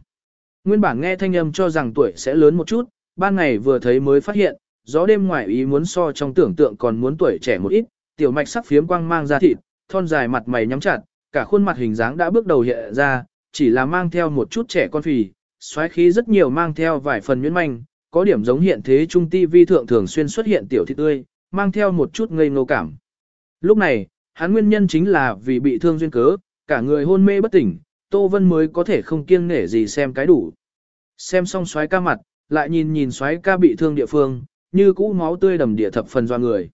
Nguyên bản nghe thanh âm cho rằng tuổi sẽ lớn một chút, ban ngày vừa thấy mới phát hiện, gió đêm ngoài ý muốn so trong tưởng tượng còn muốn tuổi trẻ một ít, tiểu mạch sắc phiếm quang mang ra thịt, thon dài mặt mày nhắm chặt, cả khuôn mặt hình dáng đã bước đầu hiện ra, chỉ là mang theo một chút trẻ con phì, xoáy khí rất nhiều mang theo vài phần nhuyễn manh, có điểm giống hiện thế trung ti vi thượng thường xuyên xuất hiện tiểu thị tươi, mang theo một chút ngây ngô cảm. Lúc này, hắn nguyên nhân chính là vì bị thương duyên cớ, cả người hôn mê bất tỉnh, Tô Vân mới có thể không kiêng nể gì xem cái đủ. Xem xong xoáy ca mặt, lại nhìn nhìn xoáy ca bị thương địa phương, như cũ máu tươi đầm địa thập phần do người.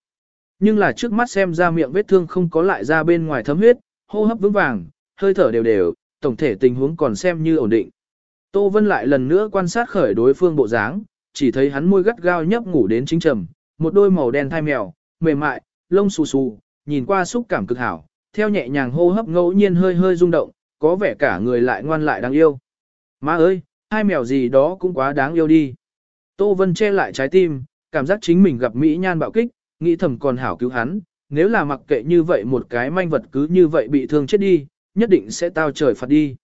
Nhưng là trước mắt xem ra miệng vết thương không có lại ra bên ngoài thấm huyết, hô hấp vững vàng, hơi thở đều đều, tổng thể tình huống còn xem như ổn định. Tô Vân lại lần nữa quan sát khởi đối phương bộ dáng, chỉ thấy hắn môi gắt gao nhấp ngủ đến chính trầm, một đôi màu đen thai mèo, mềm mại, lông xù xù, nhìn qua xúc cảm cực hảo, theo nhẹ nhàng hô hấp ngẫu nhiên hơi hơi rung động, có vẻ cả người lại ngoan lại đáng yêu. Má ơi, hai mèo gì đó cũng quá đáng yêu đi. Tô Vân che lại trái tim, cảm giác chính mình gặp Mỹ nhan bạo kích, nghĩ thầm còn hảo cứu hắn, nếu là mặc kệ như vậy một cái manh vật cứ như vậy bị thương chết đi, nhất định sẽ tao trời phạt đi.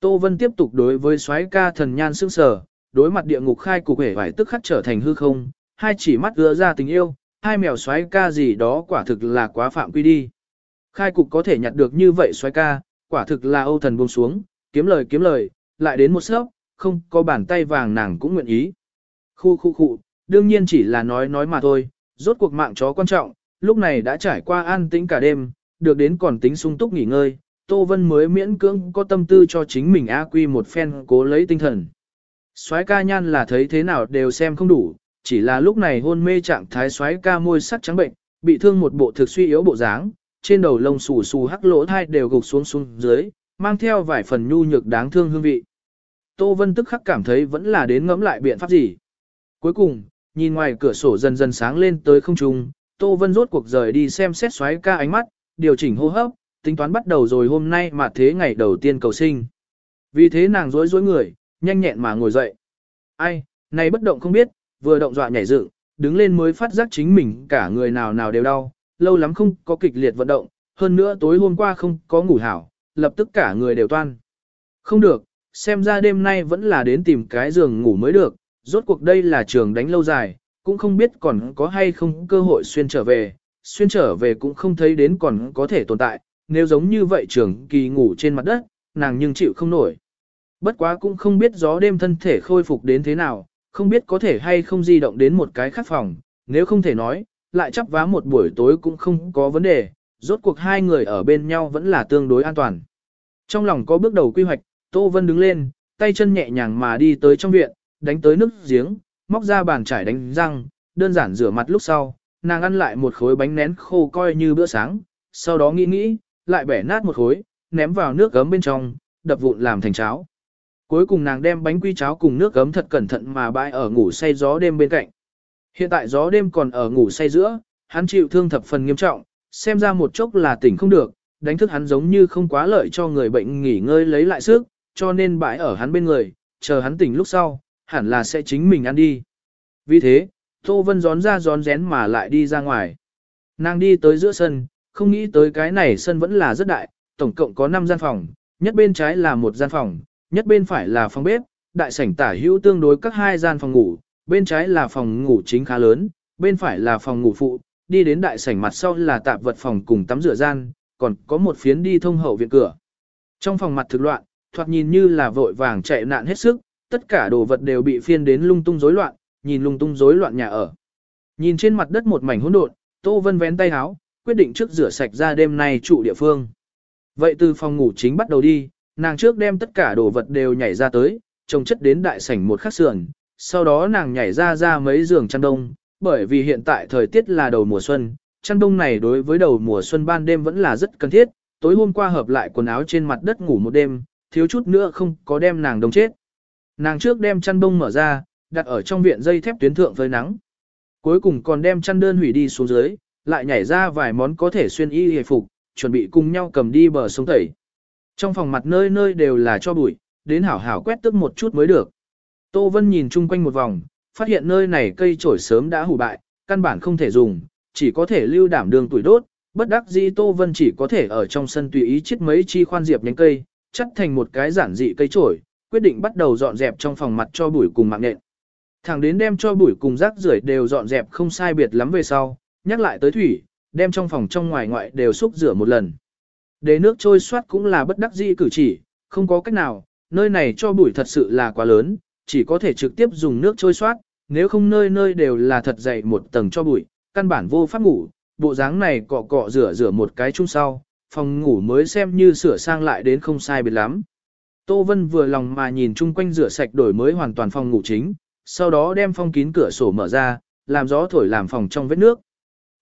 Tô Vân tiếp tục đối với soái ca thần nhan sương sở, đối mặt địa ngục khai cục hể vải tức khắc trở thành hư không, hai chỉ mắt ưa ra tình yêu, hai mèo xoáy ca gì đó quả thực là quá phạm quy đi. Khai cục có thể nhặt được như vậy xoáy ca, quả thực là âu thần buông xuống, kiếm lời kiếm lời, lại đến một sớp, không có bàn tay vàng nàng cũng nguyện ý. Khu khu khu, đương nhiên chỉ là nói nói mà thôi, rốt cuộc mạng chó quan trọng, lúc này đã trải qua an tĩnh cả đêm, được đến còn tính sung túc nghỉ ngơi, Tô Vân mới miễn cưỡng có tâm tư cho chính mình A Quy một phen cố lấy tinh thần. Soái ca nhan là thấy thế nào đều xem không đủ, chỉ là lúc này hôn mê trạng thái xoáy ca môi sắc trắng bệnh, bị thương một bộ thực suy yếu bộ dáng, trên đầu lông xù xù hắc lỗ thai đều gục xuống xuống dưới, mang theo vài phần nhu nhược đáng thương hương vị. Tô Vân tức khắc cảm thấy vẫn là đến ngẫm lại biện pháp gì. Cuối cùng, nhìn ngoài cửa sổ dần dần sáng lên tới không trung, Tô Vân rốt cuộc rời đi xem xét xoáy ca ánh mắt, điều chỉnh hô hấp, tính toán bắt đầu rồi hôm nay mà thế ngày đầu tiên cầu sinh. Vì thế nàng rối rối người, nhanh nhẹn mà ngồi dậy. Ai, này bất động không biết, vừa động dọa nhảy dựng, đứng lên mới phát giác chính mình cả người nào nào đều đau, lâu lắm không có kịch liệt vận động, hơn nữa tối hôm qua không có ngủ hảo, lập tức cả người đều toan. Không được, xem ra đêm nay vẫn là đến tìm cái giường ngủ mới được, rốt cuộc đây là trường đánh lâu dài, cũng không biết còn có hay không cơ hội xuyên trở về, xuyên trở về cũng không thấy đến còn có thể tồn tại, nếu giống như vậy trường kỳ ngủ trên mặt đất, nàng nhưng chịu không nổi. Bất quá cũng không biết gió đêm thân thể khôi phục đến thế nào, không biết có thể hay không di động đến một cái khác phòng, nếu không thể nói, lại chắp vá một buổi tối cũng không có vấn đề, rốt cuộc hai người ở bên nhau vẫn là tương đối an toàn. Trong lòng có bước đầu quy hoạch, Tô Vân đứng lên, tay chân nhẹ nhàng mà đi tới trong viện, đánh tới nước giếng, móc ra bàn chải đánh răng, đơn giản rửa mặt lúc sau, nàng ăn lại một khối bánh nén khô coi như bữa sáng, sau đó nghĩ nghĩ, lại bẻ nát một khối, ném vào nước gấm bên trong, đập vụn làm thành cháo. Cuối cùng nàng đem bánh quy cháo cùng nước gấm thật cẩn thận mà bãi ở ngủ say gió đêm bên cạnh. Hiện tại gió đêm còn ở ngủ say giữa, hắn chịu thương thập phần nghiêm trọng, xem ra một chốc là tỉnh không được, đánh thức hắn giống như không quá lợi cho người bệnh nghỉ ngơi lấy lại sức, cho nên bãi ở hắn bên người, chờ hắn tỉnh lúc sau, hẳn là sẽ chính mình ăn đi. Vì thế, Tô Vân gión ra gión rén mà lại đi ra ngoài. Nàng đi tới giữa sân, không nghĩ tới cái này sân vẫn là rất đại, tổng cộng có 5 gian phòng, nhất bên trái là một gian phòng, nhất bên phải là phòng bếp, đại sảnh tả hữu tương đối các hai gian phòng ngủ, bên trái là phòng ngủ chính khá lớn, bên phải là phòng ngủ phụ, đi đến đại sảnh mặt sau là tạp vật phòng cùng tắm rửa gian, còn có một phiến đi thông hậu viện cửa. Trong phòng mặt thực loạn, thoạt nhìn như là vội vàng chạy nạn hết sức, tất cả đồ vật đều bị phiên đến lung tung rối loạn, nhìn lung tung rối loạn nhà ở. Nhìn trên mặt đất một mảnh hỗn độn, Tô Vân vén tay áo, quyết định trước rửa sạch ra đêm nay trụ địa phương. Vậy từ phòng ngủ chính bắt đầu đi, nàng trước đem tất cả đồ vật đều nhảy ra tới, trồng chất đến đại sảnh một khắc sườn, sau đó nàng nhảy ra ra mấy giường chăn đông, bởi vì hiện tại thời tiết là đầu mùa xuân, chăn đông này đối với đầu mùa xuân ban đêm vẫn là rất cần thiết, tối hôm qua hợp lại quần áo trên mặt đất ngủ một đêm, thiếu chút nữa không có đem nàng đông chết. Nàng trước đem chăn đông mở ra, đặt ở trong viện dây thép tuyến thượng với nắng. Cuối cùng còn đem chăn đơn hủy đi xuống dưới, lại nhảy ra vài món có thể xuyên y hề phục, chuẩn bị cùng nhau cầm đi bờ sông tẩy. Trong phòng mặt nơi nơi đều là cho bụi, đến hảo hảo quét tức một chút mới được. Tô Vân nhìn chung quanh một vòng, phát hiện nơi này cây trổi sớm đã hủ bại, căn bản không thể dùng, chỉ có thể lưu đảm đường tuổi đốt. Bất đắc dĩ Tô Vân chỉ có thể ở trong sân tùy ý chiết mấy chi khoan diệp nhánh cây, chắt thành một cái giản dị cây trổi, quyết định bắt đầu dọn dẹp trong phòng mặt cho bụi cùng mạng nện. Thẳng đến đem cho bụi cùng rác rưởi đều dọn dẹp không sai biệt lắm về sau, nhắc lại tới thủy, đem trong phòng trong ngoài ngoại đều xúc rửa một lần. Để nước trôi soát cũng là bất đắc dĩ cử chỉ, không có cách nào, nơi này cho bụi thật sự là quá lớn, chỉ có thể trực tiếp dùng nước trôi soát, nếu không nơi nơi đều là thật dày một tầng cho bụi, căn bản vô pháp ngủ, bộ dáng này cọ cọ rửa rửa một cái chung sau, phòng ngủ mới xem như sửa sang lại đến không sai biệt lắm. Tô Vân vừa lòng mà nhìn chung quanh rửa sạch đổi mới hoàn toàn phòng ngủ chính, sau đó đem phong kín cửa sổ mở ra, làm gió thổi làm phòng trong vết nước.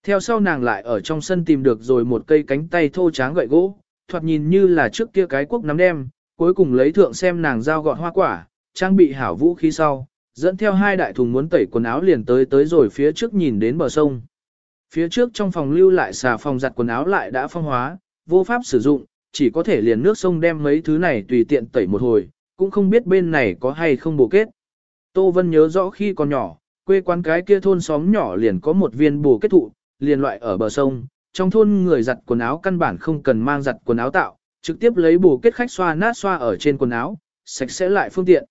Theo sau nàng lại ở trong sân tìm được rồi một cây cánh tay thô tráng gậy gỗ, thoạt nhìn như là trước kia cái quốc nắm đem, cuối cùng lấy thượng xem nàng dao gọt hoa quả, trang bị hảo vũ khí sau, dẫn theo hai đại thùng muốn tẩy quần áo liền tới tới rồi phía trước nhìn đến bờ sông. Phía trước trong phòng lưu lại xà phòng giặt quần áo lại đã phong hóa, vô pháp sử dụng, chỉ có thể liền nước sông đem mấy thứ này tùy tiện tẩy một hồi, cũng không biết bên này có hay không bổ kết. Tô Vân nhớ rõ khi còn nhỏ, quê quán cái kia thôn xóm nhỏ liền có một viên bổ kết thụ, liền loại ở bờ sông, trong thôn người giặt quần áo căn bản không cần mang giặt quần áo tạo, trực tiếp lấy bù kết khách xoa nát xoa ở trên quần áo, sạch sẽ lại phương tiện.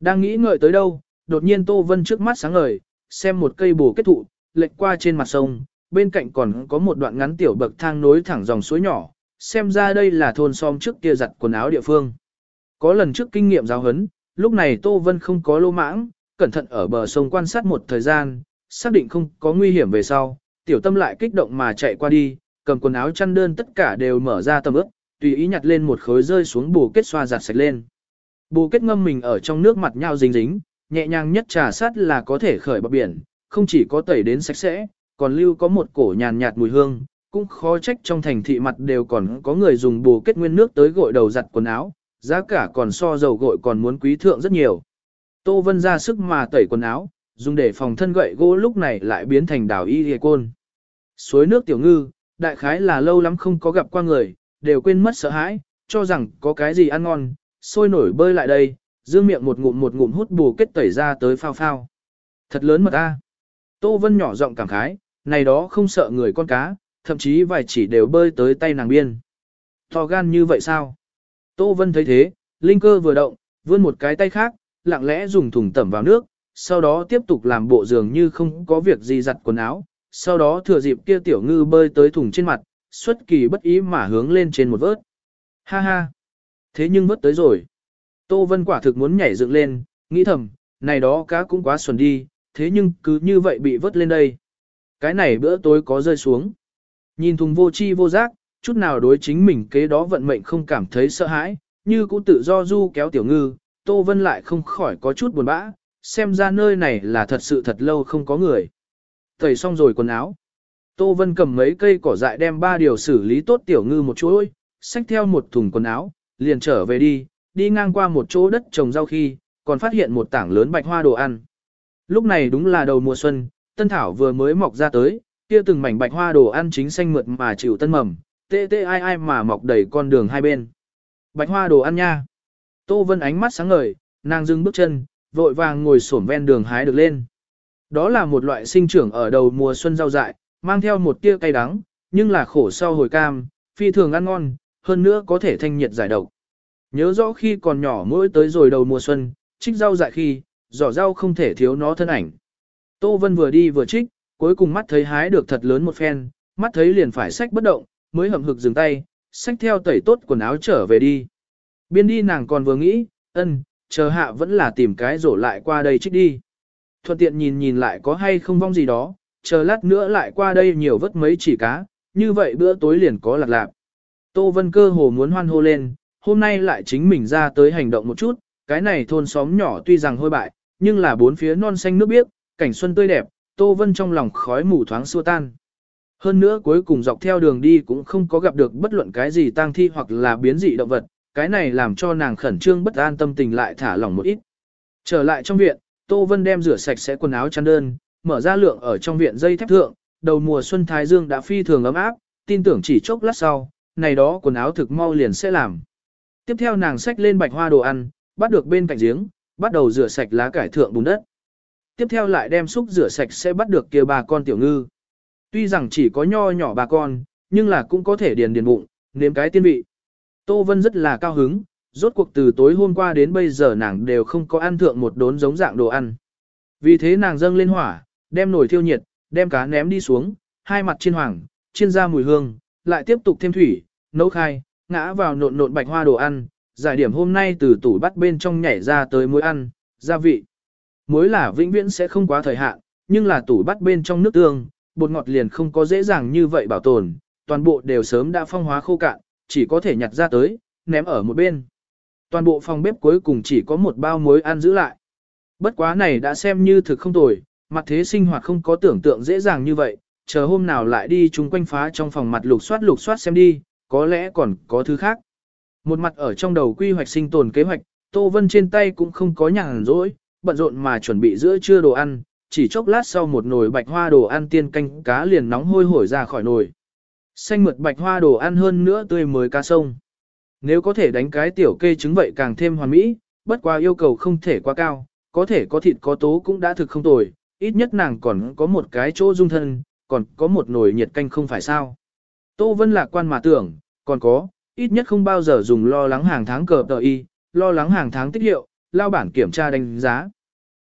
Đang nghĩ ngợi tới đâu, đột nhiên Tô Vân trước mắt sáng ngời, xem một cây bù kết thụ, lệch qua trên mặt sông, bên cạnh còn có một đoạn ngắn tiểu bậc thang nối thẳng dòng suối nhỏ, xem ra đây là thôn xóm trước kia giặt quần áo địa phương. Có lần trước kinh nghiệm giáo huấn, lúc này Tô Vân không có lô mãng, cẩn thận ở bờ sông quan sát một thời gian, xác định không có nguy hiểm về sau, tiểu tâm lại kích động mà chạy qua đi, cầm quần áo chăn đơn tất cả đều mở ra tầm ướp, tùy ý nhặt lên một khối rơi xuống bù kết xoa giặt sạch lên. Bù kết ngâm mình ở trong nước mặt nhau dính dính, nhẹ nhàng nhất trà sát là có thể khởi bọc biển, không chỉ có tẩy đến sạch sẽ, còn lưu có một cổ nhàn nhạt mùi hương, cũng khó trách trong thành thị mặt đều còn có người dùng bù kết nguyên nước tới gội đầu giặt quần áo, giá cả còn so dầu gội còn muốn quý thượng rất nhiều. Tô Vân ra sức mà tẩy quần áo, dùng để phòng thân gậy gỗ lúc này lại biến thành đảo y hề côn. Suối nước tiểu ngư, đại khái là lâu lắm không có gặp qua người, đều quên mất sợ hãi, cho rằng có cái gì ăn ngon, sôi nổi bơi lại đây, dương miệng một ngụm một ngụm hút bù kết tẩy ra tới phao phao. Thật lớn mật a. Tô Vân nhỏ giọng cảm khái, này đó không sợ người con cá, thậm chí vài chỉ đều bơi tới tay nàng biên. To gan như vậy sao? Tô Vân thấy thế, linh cơ vừa động, vươn một cái tay khác, lặng lẽ dùng thùng tẩm vào nước, sau đó tiếp tục làm bộ dường như không có việc gì giặt quần áo, sau đó thừa dịp kia tiểu ngư bơi tới thùng trên mặt, xuất kỳ bất ý mà hướng lên trên một vớt. Ha ha! Thế nhưng vớt tới rồi. Tô Vân quả thực muốn nhảy dựng lên, nghĩ thầm, này đó cá cũng quá xuẩn đi, thế nhưng cứ như vậy bị vớt lên đây. Cái này bữa tối có rơi xuống. Nhìn thùng vô chi vô giác, chút nào đối chính mình kế đó vận mệnh không cảm thấy sợ hãi, như cũng tự do du kéo tiểu ngư, Tô Vân lại không khỏi có chút buồn bã, xem ra nơi này là thật sự thật lâu không có người. Tẩy xong rồi quần áo. Tô Vân cầm mấy cây cỏ dại đem ba điều xử lý tốt tiểu ngư một chuỗi, xách theo một thùng quần áo, liền trở về đi, đi ngang qua một chỗ đất trồng rau khi, còn phát hiện một tảng lớn bạch hoa đồ ăn. Lúc này đúng là đầu mùa xuân, tân thảo vừa mới mọc ra tới, kia từng mảnh bạch hoa đồ ăn chính xanh mượt mà chịu tân mầm, tê tê ai ai mà mọc đầy con đường hai bên. Bạch hoa đồ ăn nha. Tô Vân ánh mắt sáng ngời, nàng dừng bước chân, vội vàng ngồi xổm ven đường hái được lên. Đó là một loại sinh trưởng ở đầu mùa xuân rau dại, mang theo một tia cay đắng, nhưng là khổ sau hồi cam, phi thường ăn ngon, hơn nữa có thể thanh nhiệt giải độc. Nhớ rõ khi còn nhỏ mỗi tới rồi đầu mùa xuân, trích rau dại khi, giỏ rau không thể thiếu nó thân ảnh. Tô Vân vừa đi vừa trích, cuối cùng mắt thấy hái được thật lớn một phen, mắt thấy liền phải sách bất động, mới hậm hực dừng tay, sách theo tẩy tốt quần áo trở về đi. Biên đi nàng còn vừa nghĩ, ân, chờ hạ vẫn là tìm cái rổ lại qua đây trích đi. Thuận tiện nhìn nhìn lại có hay không vong gì đó, chờ lát nữa lại qua đây nhiều vất mấy chỉ cá, như vậy bữa tối liền có lạc lạc. Tô Vân cơ hồ muốn hoan hô lên, hôm nay lại chính mình ra tới hành động một chút, cái này thôn xóm nhỏ tuy rằng hôi bại, nhưng là bốn phía non xanh nước biếc, cảnh xuân tươi đẹp, Tô Vân trong lòng khói mù thoáng xua tan. Hơn nữa cuối cùng dọc theo đường đi cũng không có gặp được bất luận cái gì tang thi hoặc là biến dị động vật, cái này làm cho nàng khẩn trương bất an tâm tình lại thả lỏng một ít. Trở lại trong viện, Tô Vân đem rửa sạch sẽ quần áo chăn đơn, mở ra lượng ở trong viện dây thép thượng, đầu mùa xuân thái dương đã phi thường ấm áp, tin tưởng chỉ chốc lát sau, này đó quần áo thực mau liền sẽ làm. Tiếp theo nàng xách lên bạch hoa đồ ăn, bắt được bên cạnh giếng, bắt đầu rửa sạch lá cải thượng bùn đất. Tiếp theo lại đem xúc rửa sạch sẽ bắt được kia ba con tiểu ngư. Tuy rằng chỉ có nho nhỏ bà con, nhưng là cũng có thể điền điền bụng, nếm cái tiên vị. Tô Vân rất là cao hứng, rốt cuộc từ tối hôm qua đến bây giờ nàng đều không có ăn thượng một đốn giống dạng đồ ăn. Vì thế nàng dâng lên hỏa, đem nồi thiêu nhiệt, đem cá ném đi xuống, hai mặt chiên hoàng, chiên ra mùi hương, lại tiếp tục thêm thủy, nấu khai, ngã vào nộn nộn bạch hoa đồ ăn, giải điểm hôm nay từ tủ bắt bên trong nhảy ra tới muối ăn, gia vị. Muối là vĩnh viễn sẽ không quá thời hạn, nhưng là tủ bắt bên trong nước tương, bột ngọt liền không có dễ dàng như vậy bảo tồn, toàn bộ đều sớm đã phong hóa khô cạn, chỉ có thể nhặt ra tới, ném ở một bên. Toàn bộ phòng bếp cuối cùng chỉ có một bao muối ăn giữ lại. Bất quá này đã xem như thực không tồi, mặt thế sinh hoạt không có tưởng tượng dễ dàng như vậy, chờ hôm nào lại đi chung quanh phá trong phòng mặt lục soát lục soát xem đi, có lẽ còn có thứ khác. Một mặt ở trong đầu quy hoạch sinh tồn kế hoạch, Tô Vân trên tay cũng không có nhàn rỗi, bận rộn mà chuẩn bị giữa trưa đồ ăn, chỉ chốc lát sau một nồi bạch hoa đồ ăn tiên canh cá liền nóng hôi hổi ra khỏi nồi. Xanh mượt bạch hoa đồ ăn hơn nữa tươi mới cá sông. Nếu có thể đánh cái tiểu kê trứng vậy càng thêm hoàn mỹ, bất qua yêu cầu không thể quá cao, có thể có thịt có tố cũng đã thực không tồi, ít nhất nàng còn có một cái chỗ dung thân, còn có một nồi nhiệt canh không phải sao. Tô Vân lạc quan mà tưởng, còn có, ít nhất không bao giờ dùng lo lắng hàng tháng cờ tờ y, lo lắng hàng tháng tích hiệu, lao bản kiểm tra đánh giá.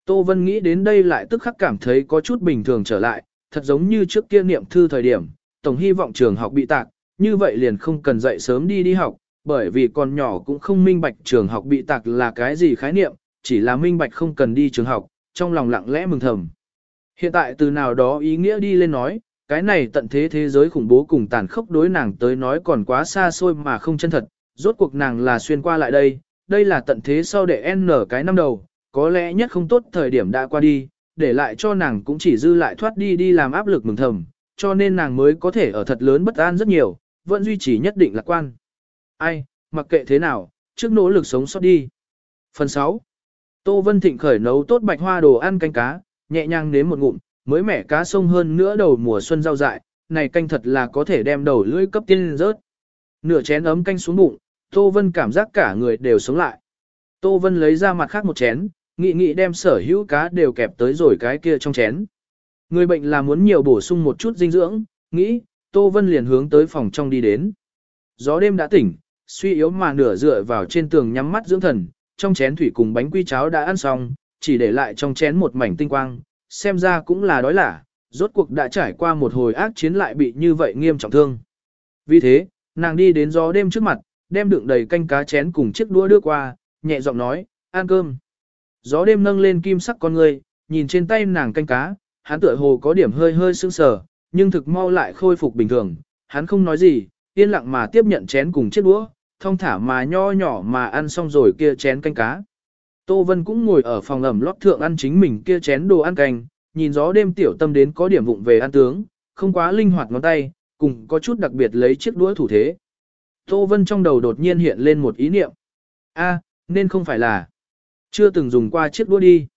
Tô Vân nghĩ đến đây lại tức khắc cảm thấy có chút bình thường trở lại, thật giống như trước kia niệm thư thời điểm, tổng hy vọng trường học bị tạc, như vậy liền không cần dậy sớm đi đi học, bởi vì con nhỏ cũng không minh bạch trường học bị tạc là cái gì khái niệm, chỉ là minh bạch không cần đi trường học, trong lòng lặng lẽ mừng thầm. Hiện tại từ nào đó ý nghĩa đi lên nói, cái này tận thế thế giới khủng bố cùng tàn khốc đối nàng tới nói còn quá xa xôi mà không chân thật, rốt cuộc nàng là xuyên qua lại đây, đây là tận thế sau để n cái năm đầu, có lẽ nhất không tốt thời điểm đã qua đi, để lại cho nàng cũng chỉ dư lại thoát đi đi làm áp lực mừng thầm, cho nên nàng mới có thể ở thật lớn bất an rất nhiều, vẫn duy trì nhất định lạc quan. Ai, mặc kệ thế nào, trước nỗ lực sống sót đi. Phần 6. Tô Vân Thịnh khởi nấu tốt bạch hoa đồ ăn canh cá, nhẹ nhàng nếm một ngụm, mới mẻ cá sông hơn nữa đầu mùa xuân rau dại, này canh thật là có thể đem đầu lưỡi cấp tiên rớt. Nửa chén ấm canh xuống bụng, Tô Vân cảm giác cả người đều sống lại. Tô Vân lấy ra mặt khác một chén, nghị nghị đem sở hữu cá đều kẹp tới rồi cái kia trong chén. Người bệnh là muốn nhiều bổ sung một chút dinh dưỡng, nghĩ, Tô Vân liền hướng tới phòng trong đi đến. Gió đêm đã tỉnh, suy yếu mà nửa dựa vào trên tường nhắm mắt dưỡng thần, trong chén thủy cùng bánh quy cháo đã ăn xong, chỉ để lại trong chén một mảnh tinh quang, xem ra cũng là đói lả, rốt cuộc đã trải qua một hồi ác chiến lại bị như vậy nghiêm trọng thương. Vì thế, nàng đi đến gió đêm trước mặt, đem đựng đầy canh cá chén cùng chiếc đũa đưa qua, nhẹ giọng nói, ăn cơm. Gió đêm nâng lên kim sắc con người, nhìn trên tay nàng canh cá, hắn tựa hồ có điểm hơi hơi sưng sờ, nhưng thực mau lại khôi phục bình thường, hắn không nói gì, yên lặng mà tiếp nhận chén cùng chiếc đũa, thong thả mà nho nhỏ mà ăn xong rồi kia chén canh cá. Tô Vân cũng ngồi ở phòng ẩm lót thượng ăn chính mình kia chén đồ ăn canh, nhìn gió đêm tiểu tâm đến có điểm vụng về ăn tướng, không quá linh hoạt ngón tay, cùng có chút đặc biệt lấy chiếc đũa thủ thế. Tô Vân trong đầu đột nhiên hiện lên một ý niệm. a nên không phải là chưa từng dùng qua chiếc đũa đi.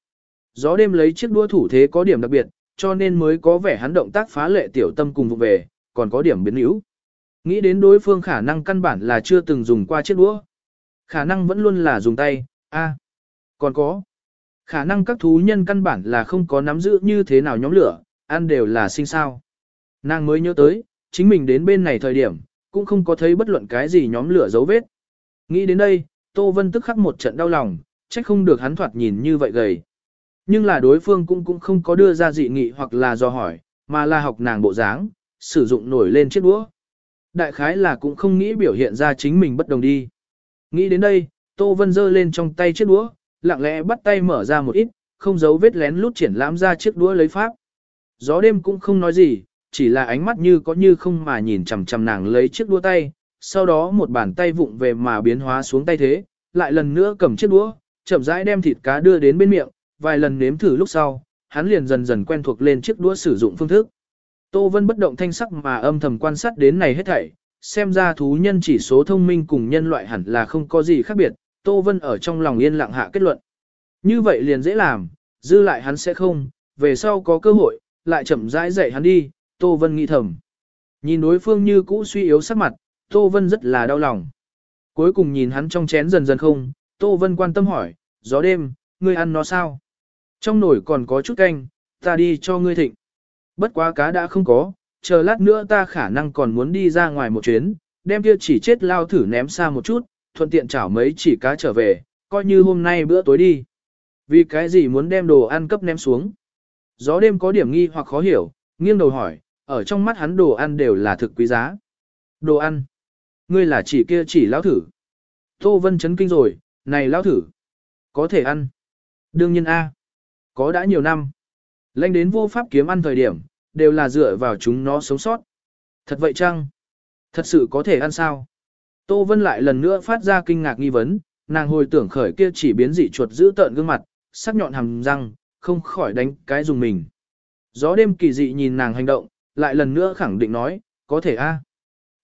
Gió đêm lấy chiếc đũa thủ thế có điểm đặc biệt, cho nên mới có vẻ hắn động tác phá lệ tiểu tâm cùng vụ về, còn có điểm biến yếu. Nghĩ đến đối phương khả năng căn bản là chưa từng dùng qua chiếc đũa. Khả năng vẫn luôn là dùng tay, a còn có. Khả năng các thú nhân căn bản là không có nắm giữ như thế nào nhóm lửa, ăn đều là sinh sao. Nàng mới nhớ tới, chính mình đến bên này thời điểm, cũng không có thấy bất luận cái gì nhóm lửa dấu vết. Nghĩ đến đây, Tô Vân tức khắc một trận đau lòng, trách không được hắn thoạt nhìn như vậy gầy. Nhưng là đối phương cũng cũng không có đưa ra dị nghị hoặc là do hỏi, mà là học nàng bộ dáng, sử dụng nổi lên chiếc đũa. Đại khái là cũng không nghĩ biểu hiện ra chính mình bất đồng đi. Nghĩ đến đây, Tô Vân giơ lên trong tay chiếc đũa, lặng lẽ bắt tay mở ra một ít, không giấu vết lén lút triển lãm ra chiếc đũa lấy pháp. Gió đêm cũng không nói gì, chỉ là ánh mắt như có như không mà nhìn chằm chằm nàng lấy chiếc đũa tay, sau đó một bàn tay vụng về mà biến hóa xuống tay thế, lại lần nữa cầm chiếc đũa, chậm rãi đem thịt cá đưa đến bên miệng, vài lần nếm thử lúc sau, hắn liền dần dần quen thuộc lên chiếc đũa sử dụng phương thức. Tô Vân bất động thanh sắc mà âm thầm quan sát đến này hết thảy, xem ra thú nhân chỉ số thông minh cùng nhân loại hẳn là không có gì khác biệt, Tô Vân ở trong lòng yên lặng hạ kết luận. Như vậy liền dễ làm, dư lại hắn sẽ không, về sau có cơ hội, lại chậm rãi dạy hắn đi, Tô Vân nghĩ thầm. Nhìn đối phương như cũ suy yếu sắc mặt, Tô Vân rất là đau lòng. Cuối cùng nhìn hắn trong chén dần dần không, Tô Vân quan tâm hỏi, gió đêm, ngươi ăn nó sao? Trong nồi còn có chút canh, ta đi cho ngươi thịnh. Bất quá cá đã không có, chờ lát nữa ta khả năng còn muốn đi ra ngoài một chuyến, đem kia chỉ chết lao thử ném xa một chút, thuận tiện chảo mấy chỉ cá trở về, coi như hôm nay bữa tối đi. Vì cái gì muốn đem đồ ăn cấp ném xuống? Gió đêm có điểm nghi hoặc khó hiểu, nghiêng đầu hỏi, ở trong mắt hắn đồ ăn đều là thực quý giá. Đồ ăn? Ngươi là chỉ kia chỉ lão thử. Tô Vân chấn kinh rồi, này lão thử. Có thể ăn. Đương nhiên A. Có đã nhiều năm. Lanh đến vô pháp kiếm ăn thời điểm, đều là dựa vào chúng nó sống sót. Thật vậy chăng? Thật sự có thể ăn sao? Tô Vân lại lần nữa phát ra kinh ngạc nghi vấn, nàng hồi tưởng khởi kia chỉ biến dị chuột giữ tợn gương mặt, sắc nhọn hàm răng, không khỏi đánh cái dùng mình. Gió đêm kỳ dị nhìn nàng hành động, lại lần nữa khẳng định nói, có thể a.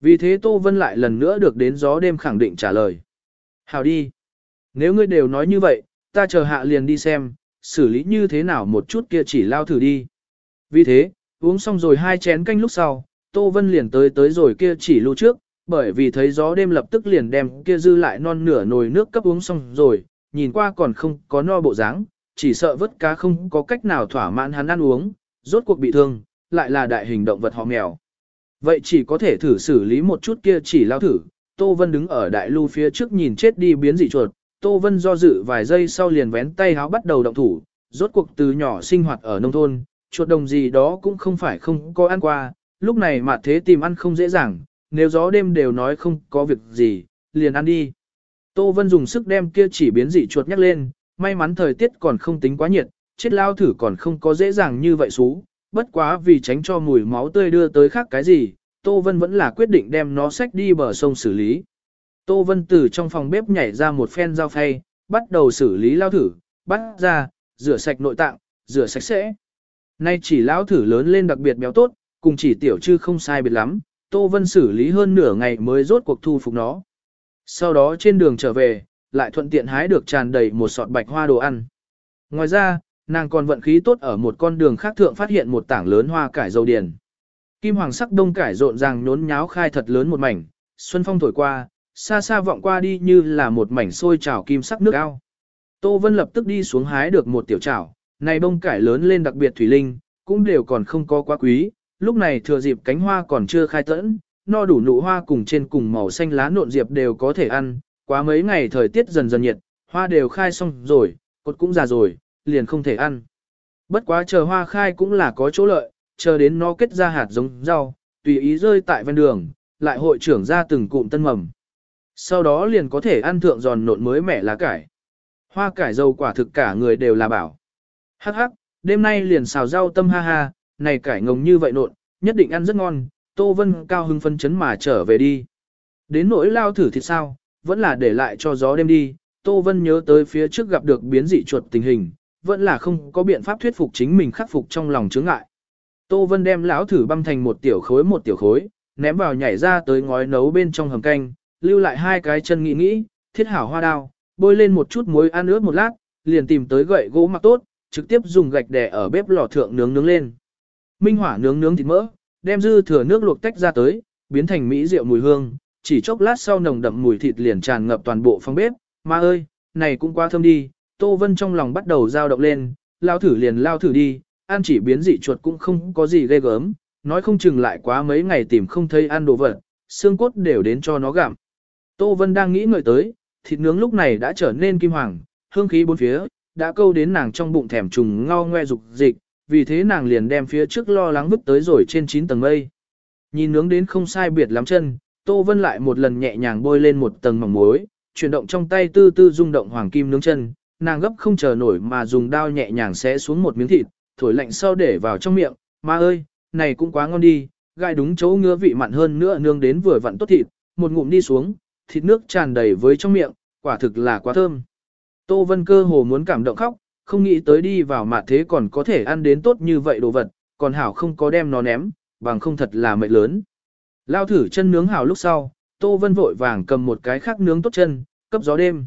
Vì thế Tô Vân lại lần nữa được đến gió đêm khẳng định trả lời. Hào đi. Nếu ngươi đều nói như vậy, ta chờ hạ liền đi xem, xử lý như thế nào một chút kia chỉ lao thử đi. Vì thế, uống xong rồi hai chén canh lúc sau, Tô Vân liền tới tới rồi kia chỉ lưu trước, bởi vì thấy gió đêm lập tức liền đem kia dư lại non nửa nồi nước cấp uống xong rồi, nhìn qua còn không có no bộ dáng, chỉ sợ vớt cá không có cách nào thỏa mãn hắn ăn uống, rốt cuộc bị thương, lại là đại hình động vật họ mèo. Vậy chỉ có thể thử xử lý một chút kia chỉ lao thử, Tô Vân đứng ở đại lưu phía trước nhìn chết đi biến dị chuột, Tô Vân do dự vài giây sau liền vén tay háo bắt đầu động thủ, rốt cuộc từ nhỏ sinh hoạt ở nông thôn, chuột đồng gì đó cũng không phải không có ăn qua, lúc này mà thế tìm ăn không dễ dàng, nếu gió đêm đều nói không có việc gì, liền ăn đi. Tô Vân dùng sức đem kia chỉ biến dị chuột nhắc lên, may mắn thời tiết còn không tính quá nhiệt, chết lao thử còn không có dễ dàng như vậy xú, bất quá vì tránh cho mùi máu tươi đưa tới khác cái gì, Tô Vân vẫn là quyết định đem nó xách đi bờ sông xử lý. Tô Vân từ trong phòng bếp nhảy ra một phen dao phay, bắt đầu xử lý lao thử, bắt ra, rửa sạch nội tạng, rửa sạch sẽ. Nay chỉ lao thử lớn lên đặc biệt béo tốt, cùng chỉ tiểu chư không sai biệt lắm, Tô Vân xử lý hơn nửa ngày mới rốt cuộc thu phục nó. Sau đó trên đường trở về, lại thuận tiện hái được tràn đầy một sọt bạch hoa đồ ăn. Ngoài ra, nàng còn vận khí tốt ở một con đường khác thượng phát hiện một tảng lớn hoa cải dầu điền. Kim hoàng sắc đông cải rộn ràng nhốn nháo khai thật lớn một mảnh, xuân phong thổi qua, xa xa vọng qua đi như là một mảnh sôi trào kim sắc nước ao. Tô Vân lập tức đi xuống hái được một tiểu trảo, này đông cải lớn lên đặc biệt thủy linh, cũng đều còn không có quá quý, lúc này thừa dịp cánh hoa còn chưa khai tẫn, no đủ nụ hoa cùng trên cùng màu xanh lá nộn diệp đều có thể ăn, quá mấy ngày thời tiết dần dần nhiệt, hoa đều khai xong rồi, cột cũng già rồi, liền không thể ăn. Bất quá chờ hoa khai cũng là có chỗ lợi, chờ đến nó kết ra hạt giống rau, tùy ý rơi tại ven đường, lại hội trưởng ra từng cụm tân mầm. Sau đó liền có thể ăn thượng giòn nộn mới mẻ lá cải. Hoa cải dầu quả thực cả người đều là bảo. Hắc hắc, đêm nay liền xào rau tâm ha ha, này cải ngồng như vậy nộn, nhất định ăn rất ngon, Tô Vân cao hưng phân chấn mà trở về đi. Đến nỗi lao thử thì sao, vẫn là để lại cho gió đêm đi, Tô Vân nhớ tới phía trước gặp được biến dị chuột tình hình, vẫn là không có biện pháp thuyết phục chính mình khắc phục trong lòng chướng ngại. Tô Vân đem lão thử băm thành một tiểu khối một tiểu khối, ném vào nhảy ra tới ngói nấu bên trong hầm canh, lưu lại hai cái chân nghĩ nghĩ, thiết hảo hoa đao, bôi lên một chút muối ăn ướt một lát, liền tìm tới gậy gỗ mặc tốt, trực tiếp dùng gạch đè ở bếp lò thượng nướng nướng lên. Minh hỏa nướng nướng thịt mỡ, đem dư thừa nước luộc tách ra tới, biến thành mỹ rượu mùi hương, chỉ chốc lát sau nồng đậm mùi thịt liền tràn ngập toàn bộ phòng bếp, mà ơi, này cũng quá thơm đi, Tô Vân trong lòng bắt đầu dao động lên, lao thử liền lao thử đi, ăn chỉ biến dị chuột cũng không có gì ghê gớm, nói không chừng lại quá mấy ngày tìm không thấy ăn đồ vật, xương cốt đều đến cho nó gặm. Tô Vân đang nghĩ ngợi tới, thịt nướng lúc này đã trở nên kim hoàng, hương khí bốn phía, đã câu đến nàng trong bụng thèm trùng ngao ngoe dục dịch, vì thế nàng liền đem phía trước lo lắng vứt tới rồi trên 9 tầng mây. Nhìn nướng đến không sai biệt lắm chân, Tô Vân lại một lần nhẹ nhàng bôi lên một tầng mỏng muối, chuyển động trong tay tư tư rung động hoàng kim nướng chân, nàng gấp không chờ nổi mà dùng dao nhẹ nhàng xé xuống một miếng thịt, thổi lạnh sau để vào trong miệng, ma ơi, này cũng quá ngon đi, gai đúng chỗ ngứa vị mặn hơn nữa nướng đến vừa vặn tốt thịt, một ngụm đi xuống, thịt nước tràn đầy với trong miệng, quả thực là quá thơm. Tô Vân cơ hồ muốn cảm động khóc, không nghĩ tới đi vào mặt thế còn có thể ăn đến tốt như vậy đồ vật, còn hảo không có đem nó ném, bằng không thật là mệt lớn. Lao thử chân nướng hảo lúc sau, Tô Vân vội vàng cầm một cái khác nướng tốt chân, cấp gió đêm.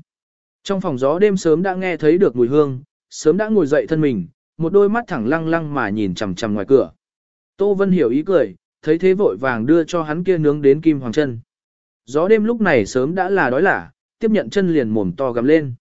Trong phòng gió đêm sớm đã nghe thấy được mùi hương, sớm đã ngồi dậy thân mình, một đôi mắt thẳng lăng lăng mà nhìn chằm chằm ngoài cửa. Tô Vân hiểu ý cười, thấy thế vội vàng đưa cho hắn kia nướng đến kim hoàng chân. Gió đêm lúc này sớm đã là đói lả, tiếp nhận chân liền mồm to gầm lên.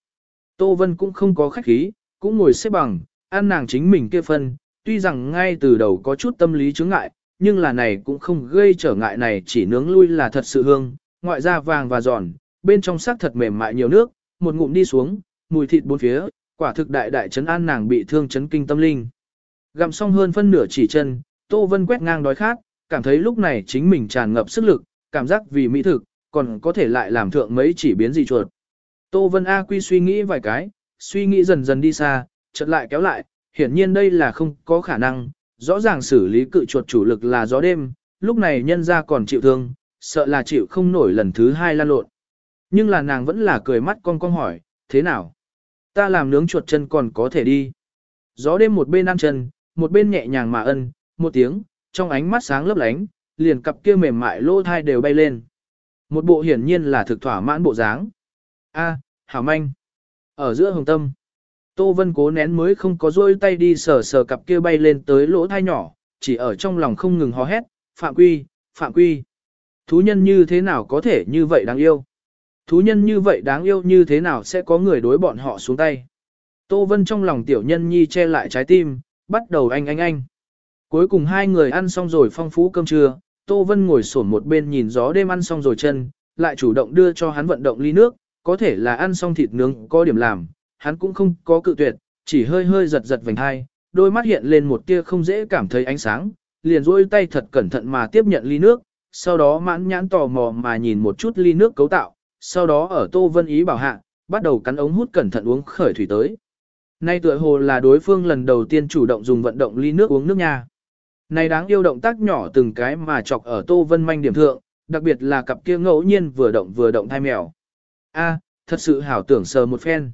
Tô Vân cũng không có khách khí, cũng ngồi xếp bằng, ăn nàng chính mình kia phân, tuy rằng ngay từ đầu có chút tâm lý chướng ngại, nhưng là này cũng không gây trở ngại này chỉ nướng lui là thật sự hương, ngoại da vàng và giòn, bên trong sắc thật mềm mại nhiều nước, một ngụm đi xuống, mùi thịt bốn phía, quả thực đại đại chấn an nàng bị thương chấn kinh tâm linh. Gặm xong hơn phân nửa chỉ chân, Tô Vân quét ngang đói khát, cảm thấy lúc này chính mình tràn ngập sức lực, cảm giác vì mỹ thực, còn có thể lại làm thượng mấy chỉ biến gì chuột. Tô Vân A Quy suy nghĩ vài cái, suy nghĩ dần dần đi xa, chợt lại kéo lại, hiển nhiên đây là không có khả năng, rõ ràng xử lý cự chuột chủ lực là gió đêm, lúc này nhân ra còn chịu thương, sợ là chịu không nổi lần thứ hai lan lộn. Nhưng là nàng vẫn là cười mắt con con hỏi, thế nào? Ta làm nướng chuột chân còn có thể đi. Gió đêm một bên ăn chân, một bên nhẹ nhàng mà ân, một tiếng, trong ánh mắt sáng lấp lánh, liền cặp kia mềm mại lỗ thai đều bay lên. Một bộ hiển nhiên là thực thỏa mãn bộ dáng. A, hảo manh. Ở giữa hồng tâm, Tô Vân cố nén mới không có rôi tay đi sờ sờ cặp kia bay lên tới lỗ thai nhỏ, chỉ ở trong lòng không ngừng hò hét, phạm quy, phạm quy. Thú nhân như thế nào có thể như vậy đáng yêu? Thú nhân như vậy đáng yêu như thế nào sẽ có người đối bọn họ xuống tay? Tô Vân trong lòng tiểu nhân nhi che lại trái tim, bắt đầu anh anh anh. Cuối cùng hai người ăn xong rồi phong phú cơm trưa, Tô Vân ngồi sổn một bên nhìn gió đêm ăn xong rồi chân, lại chủ động đưa cho hắn vận động ly nước, có thể là ăn xong thịt nướng có điểm làm, hắn cũng không có cự tuyệt, chỉ hơi hơi giật giật vành hai, đôi mắt hiện lên một tia không dễ cảm thấy ánh sáng, liền duỗi tay thật cẩn thận mà tiếp nhận ly nước, sau đó mãn nhãn tò mò mà nhìn một chút ly nước cấu tạo, sau đó ở Tô Vân ý bảo hạ, bắt đầu cắn ống hút cẩn thận uống khởi thủy tới. Nay tựa hồ là đối phương lần đầu tiên chủ động dùng vận động ly nước uống nước nha. Này đáng yêu động tác nhỏ từng cái mà chọc ở Tô Vân manh điểm thượng, đặc biệt là cặp kia ngẫu nhiên vừa động vừa động thai mèo. A, thật sự hảo tưởng sờ một phen.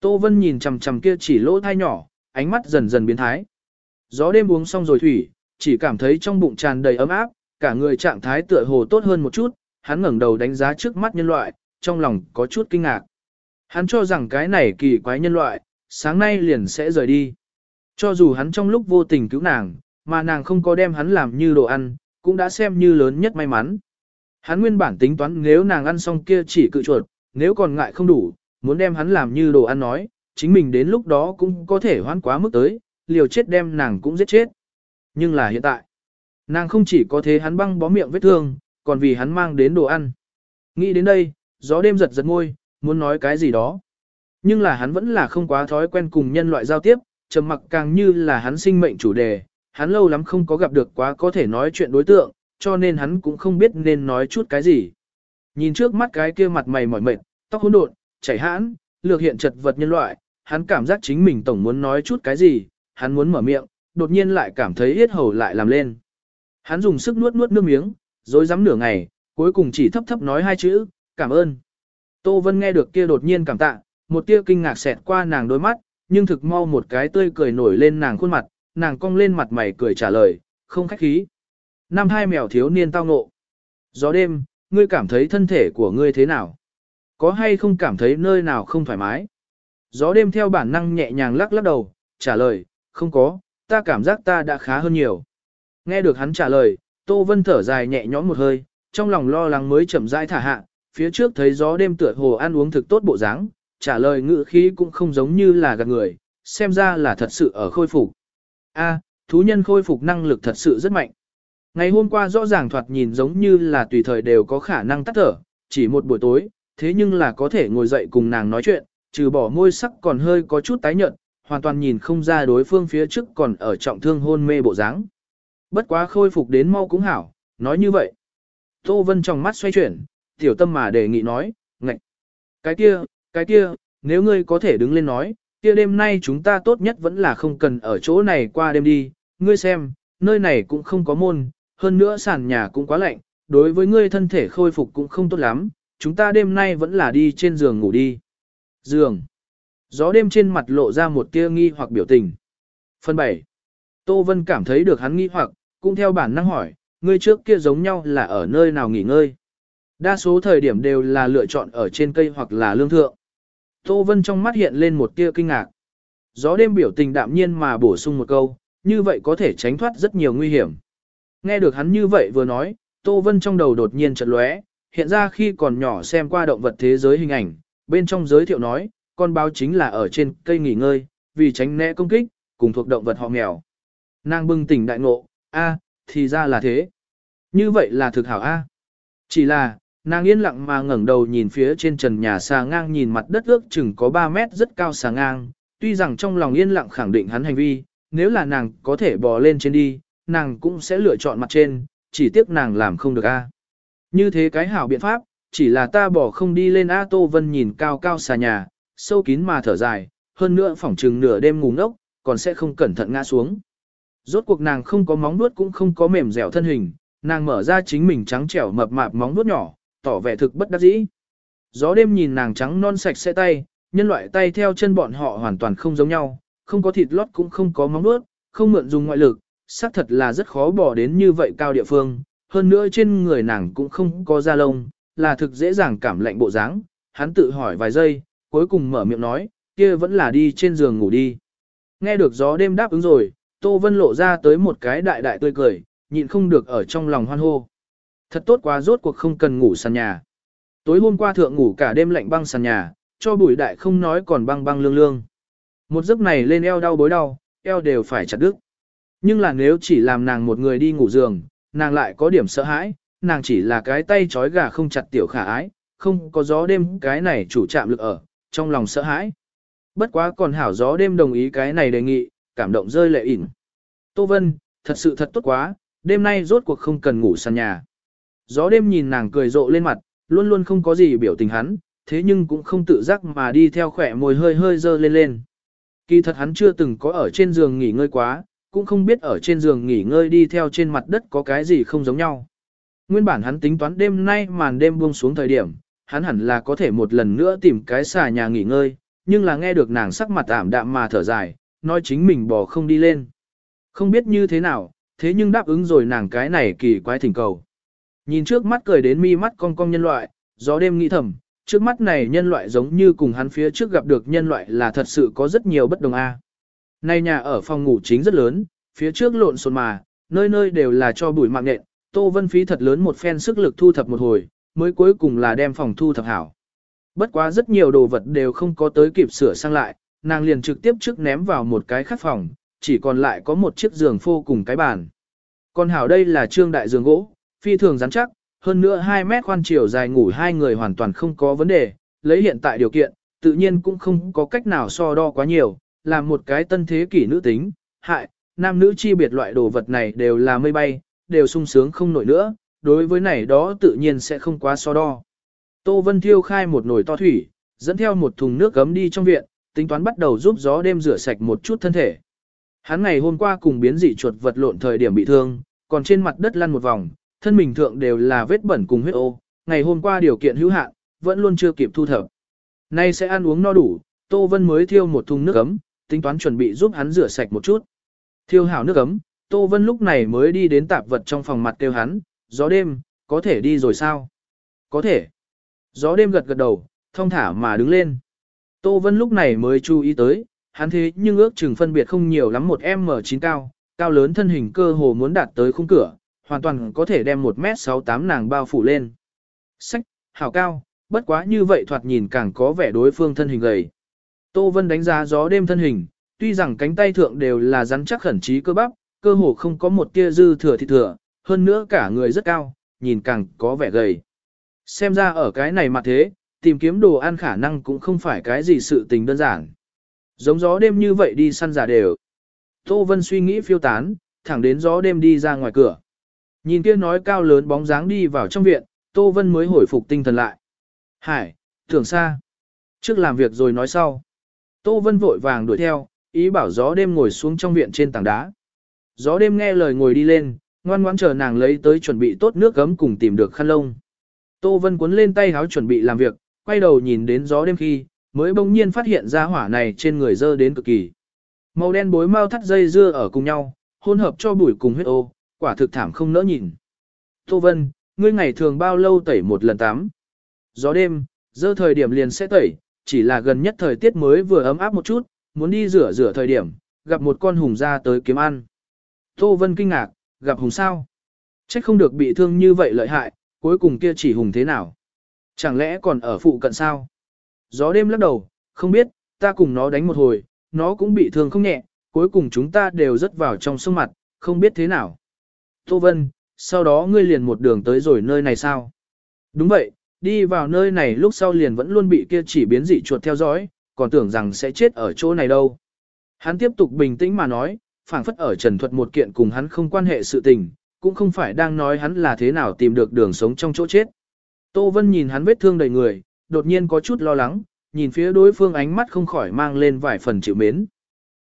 Tô Vân nhìn chằm chằm kia chỉ lỗ thai nhỏ, ánh mắt dần dần biến thái. Gió đêm uống xong rồi thủy, chỉ cảm thấy trong bụng tràn đầy ấm áp, cả người trạng thái tựa hồ tốt hơn một chút, hắn ngẩng đầu đánh giá trước mắt nhân loại, trong lòng có chút kinh ngạc. Hắn cho rằng cái này kỳ quái nhân loại, sáng nay liền sẽ rời đi. Cho dù hắn trong lúc vô tình cứu nàng, mà nàng không có đem hắn làm như đồ ăn, cũng đã xem như lớn nhất may mắn. Hắn nguyên bản tính toán nếu nàng ăn xong kia chỉ cự chuột, nếu còn ngại không đủ, muốn đem hắn làm như đồ ăn nói, chính mình đến lúc đó cũng có thể hoán quá mức tới, liều chết đem nàng cũng giết chết. Nhưng là hiện tại, nàng không chỉ có thế hắn băng bó miệng vết thương, còn vì hắn mang đến đồ ăn. Nghĩ đến đây, gió đêm giật giật ngôi, muốn nói cái gì đó. Nhưng là hắn vẫn là không quá thói quen cùng nhân loại giao tiếp, trầm mặc càng như là hắn sinh mệnh chủ đề, hắn lâu lắm không có gặp được quá có thể nói chuyện đối tượng, cho nên hắn cũng không biết nên nói chút cái gì. Nhìn trước mắt cái kia mặt mày mỏi mệt, tóc hỗn độn, chảy hãn, lược hiện chật vật nhân loại, hắn cảm giác chính mình tổng muốn nói chút cái gì, hắn muốn mở miệng, đột nhiên lại cảm thấy yết hầu lại làm lên. Hắn dùng sức nuốt nuốt nước miếng, rồi dám nửa ngày, cuối cùng chỉ thấp thấp nói hai chữ, cảm ơn. Tô Vân nghe được kia đột nhiên cảm tạ, một tia kinh ngạc xẹt qua nàng đôi mắt, nhưng thực mau một cái tươi cười nổi lên nàng khuôn mặt, nàng cong lên mặt mày cười trả lời, không khách khí. Năm hai mèo thiếu niên tao ngộ. Gió đêm, ngươi cảm thấy thân thể của ngươi thế nào? Có hay không cảm thấy nơi nào không thoải mái? Gió đêm theo bản năng nhẹ nhàng lắc lắc đầu, trả lời, không có, ta cảm giác ta đã khá hơn nhiều. Nghe được hắn trả lời, Tô Vân thở dài nhẹ nhõm một hơi, trong lòng lo lắng mới chậm rãi thả hạ, phía trước thấy gió đêm tựa hồ ăn uống thực tốt bộ dáng, trả lời ngữ khí cũng không giống như là gạt người, xem ra là thật sự ở khôi phục. A, thú nhân khôi phục năng lực thật sự rất mạnh. Ngày hôm qua rõ ràng thoạt nhìn giống như là tùy thời đều có khả năng tắt thở, chỉ một buổi tối, thế nhưng là có thể ngồi dậy cùng nàng nói chuyện, trừ bỏ môi sắc còn hơi có chút tái nhợt, hoàn toàn nhìn không ra đối phương phía trước còn ở trọng thương hôn mê bộ dáng. Bất quá khôi phục đến mau cũng hảo, nói như vậy. Tô Vân trong mắt xoay chuyển, tiểu tâm mà đề nghị nói, ngạch. Cái kia, cái kia, nếu ngươi có thể đứng lên nói, kia đêm nay chúng ta tốt nhất vẫn là không cần ở chỗ này qua đêm đi, ngươi xem, nơi này cũng không có môn, hơn nữa sàn nhà cũng quá lạnh, đối với ngươi thân thể khôi phục cũng không tốt lắm, chúng ta đêm nay vẫn là đi trên giường ngủ đi. Giường. Gió đêm trên mặt lộ ra một tia nghi hoặc biểu tình. Phần 7. Tô Vân cảm thấy được hắn nghi hoặc, cũng theo bản năng hỏi, ngươi trước kia giống nhau là ở nơi nào nghỉ ngơi. Đa số thời điểm đều là lựa chọn ở trên cây hoặc là lương thượng. Tô Vân trong mắt hiện lên một tia kinh ngạc. Gió đêm biểu tình đạm nhiên mà bổ sung một câu, như vậy có thể tránh thoát rất nhiều nguy hiểm. Nghe được hắn như vậy vừa nói, Tô Vân trong đầu đột nhiên chợt lóe, hiện ra khi còn nhỏ xem qua động vật thế giới hình ảnh, bên trong giới thiệu nói, con báo chính là ở trên cây nghỉ ngơi, vì tránh né công kích, cùng thuộc động vật họ mèo. Nàng bừng tỉnh đại ngộ, a, thì ra là thế. Như vậy là thực hảo a. Chỉ là, nàng yên lặng mà ngẩng đầu nhìn phía trên trần nhà xà ngang nhìn mặt đất ước chừng có 3 mét rất cao xà ngang, tuy rằng trong lòng yên lặng khẳng định hắn hành vi, nếu là nàng có thể bò lên trên đi, nàng cũng sẽ lựa chọn mặt trên, chỉ tiếc nàng làm không được a. Như thế cái hảo biện pháp, chỉ là ta bỏ không đi lên A Tô Vân nhìn cao cao xà nhà, sâu kín mà thở dài, hơn nữa phỏng chừng nửa đêm ngủ ngốc, còn sẽ không cẩn thận ngã xuống. Rốt cuộc nàng không có móng nuốt cũng không có mềm dẻo thân hình, nàng mở ra chính mình trắng trẻo mập mạp móng nuốt nhỏ, tỏ vẻ thực bất đắc dĩ. Gió đêm nhìn nàng trắng non sạch sẽ tay, nhân loại tay theo chân bọn họ hoàn toàn không giống nhau, không có thịt lót cũng không có móng nuốt, không mượn dùng ngoại lực, xác thật là rất khó bỏ đến như vậy cao địa phương, hơn nữa trên người nàng cũng không có da lông, là thực dễ dàng cảm lạnh bộ dáng. Hắn tự hỏi vài giây, cuối cùng mở miệng nói, kia vẫn là đi trên giường ngủ đi. Nghe được gió đêm đáp ứng rồi, Tô Vân lộ ra tới một cái đại đại tươi cười, nhịn không được ở trong lòng hoan hô. Thật tốt quá rốt cuộc không cần ngủ sàn nhà. Tối hôm qua thượng ngủ cả đêm lạnh băng sàn nhà, cho bùi đại không nói còn băng băng lương lương. Một giấc này lên eo đau bối đau, eo đều phải chặt đứt. Nhưng là nếu chỉ làm nàng một người đi ngủ giường, nàng lại có điểm sợ hãi, nàng chỉ là cái tay trói gà không chặt tiểu khả ái, không có gió đêm cái này chủ chạm lực ở, trong lòng sợ hãi. Bất quá còn hảo gió đêm đồng ý cái này đề nghị, cảm động rơi lệ ỉn. Tô Vân, thật sự thật tốt quá, đêm nay rốt cuộc không cần ngủ sàn nhà. Gió đêm nhìn nàng cười rộ lên mặt, luôn luôn không có gì biểu tình hắn, thế nhưng cũng không tự giác mà đi theo khỏe môi hơi hơi dơ lên lên. Kỳ thật hắn chưa từng có ở trên giường nghỉ ngơi quá, cũng không biết ở trên giường nghỉ ngơi đi theo trên mặt đất có cái gì không giống nhau. Nguyên bản hắn tính toán đêm nay màn đêm buông xuống thời điểm, hắn hẳn là có thể một lần nữa tìm cái xà nhà nghỉ ngơi, nhưng là nghe được nàng sắc mặt ảm đạm mà thở dài, nói chính mình bỏ không đi lên. Không biết như thế nào, thế nhưng đáp ứng rồi nàng cái này kỳ quái thỉnh cầu. Nhìn trước mắt cười đến mi mắt cong cong nhân loại, gió đêm nghĩ thầm, trước mắt này nhân loại giống như cùng hắn phía trước gặp được nhân loại là thật sự có rất nhiều bất đồng a. Nay nhà ở phòng ngủ chính rất lớn, phía trước lộn xộn mà, nơi nơi đều là cho bụi mạng nện, Tô Vân phí thật lớn một phen sức lực thu thập một hồi, mới cuối cùng là đem phòng thu thập hảo. Bất quá rất nhiều đồ vật đều không có tới kịp sửa sang lại, nàng liền trực tiếp trước ném vào một cái khắc phòng, chỉ còn lại có một chiếc giường phô cùng cái bàn. Còn hảo đây là trương đại giường gỗ, phi thường rắn chắc, hơn nữa 2 mét khoan chiều dài ngủ hai người hoàn toàn không có vấn đề, lấy hiện tại điều kiện, tự nhiên cũng không có cách nào so đo quá nhiều, làm một cái tân thế kỷ nữ tính, hại, nam nữ chi biệt loại đồ vật này đều là mây bay, đều sung sướng không nổi nữa, đối với này đó tự nhiên sẽ không quá so đo. Tô Vân Thiêu khai một nồi to thủy, dẫn theo một thùng nước gấm đi trong viện, tính toán bắt đầu giúp gió đêm rửa sạch một chút thân thể. Hắn ngày hôm qua cùng biến dị chuột vật lộn thời điểm bị thương, còn trên mặt đất lăn một vòng, thân mình thượng đều là vết bẩn cùng huyết ô, ngày hôm qua điều kiện hữu hạn, vẫn luôn chưa kịp thu thập. Nay sẽ ăn uống no đủ, Tô Vân mới thiêu một thùng nước ấm, tính toán chuẩn bị giúp hắn rửa sạch một chút. Thiêu hảo nước ấm, Tô Vân lúc này mới đi đến tạp vật trong phòng mặt kêu hắn, gió đêm, có thể đi rồi sao? Có thể. Gió đêm gật gật đầu, thông thả mà đứng lên. Tô Vân lúc này mới chú ý tới, hắn thế nhưng ước chừng phân biệt không nhiều lắm một M9 cao, cao lớn thân hình cơ hồ muốn đạt tới khung cửa, hoàn toàn có thể đem 1m68 nàng bao phủ lên. Sách, hảo cao, bất quá như vậy thoạt nhìn càng có vẻ đối phương thân hình gầy. Tô Vân đánh giá gió đêm thân hình, tuy rằng cánh tay thượng đều là rắn chắc khẩn trí cơ bắp, cơ hồ không có một tia dư thừa thịt thừa, hơn nữa cả người rất cao, nhìn càng có vẻ gầy. Xem ra ở cái này mà thế, tìm kiếm đồ ăn khả năng cũng không phải cái gì sự tình đơn giản. Giống gió đêm như vậy đi săn giả đều. Tô Vân suy nghĩ phiêu tán, thẳng đến gió đêm đi ra ngoài cửa. Nhìn kia nói cao lớn bóng dáng đi vào trong viện, Tô Vân mới hồi phục tinh thần lại. Hải, tưởng xa. Trước làm việc rồi nói sau. Tô Vân vội vàng đuổi theo, ý bảo gió đêm ngồi xuống trong viện trên tảng đá. Gió đêm nghe lời ngồi đi lên, ngoan ngoãn chờ nàng lấy tới chuẩn bị tốt nước gấm cùng tìm được khăn lông. Tô Vân cuốn lên tay háo chuẩn bị làm việc, quay đầu nhìn đến gió đêm khi, mới bỗng nhiên phát hiện ra hỏa này trên người dơ đến cực kỳ. Màu đen bối mau thắt dây dưa ở cùng nhau, hỗn hợp cho bụi cùng huyết ô, quả thực thảm không nỡ nhìn. Tô Vân, ngươi ngày thường bao lâu tẩy một lần tắm? Gió đêm, giờ thời điểm liền sẽ tẩy, chỉ là gần nhất thời tiết mới vừa ấm áp một chút, muốn đi rửa rửa thời điểm, gặp một con hùng ra tới kiếm ăn. Tô Vân kinh ngạc, gặp hùng sao? chắc không được bị thương như vậy lợi hại, cuối cùng kia chỉ hùng thế nào? Chẳng lẽ còn ở phụ cận sao? Gió đêm lắc đầu, không biết, ta cùng nó đánh một hồi, nó cũng bị thương không nhẹ, cuối cùng chúng ta đều rớt vào trong sông mặt, không biết thế nào. Tô Vân, sau đó ngươi liền một đường tới rồi nơi này sao? Đúng vậy, đi vào nơi này lúc sau liền vẫn luôn bị kia chỉ biến dị chuột theo dõi, còn tưởng rằng sẽ chết ở chỗ này đâu. Hắn tiếp tục bình tĩnh mà nói, phảng phất ở trần thuật một kiện cùng hắn không quan hệ sự tình, cũng không phải đang nói hắn là thế nào tìm được đường sống trong chỗ chết. Tô Vân nhìn hắn vết thương đầy người, đột nhiên có chút lo lắng, nhìn phía đối phương ánh mắt không khỏi mang lên vài phần chịu mến.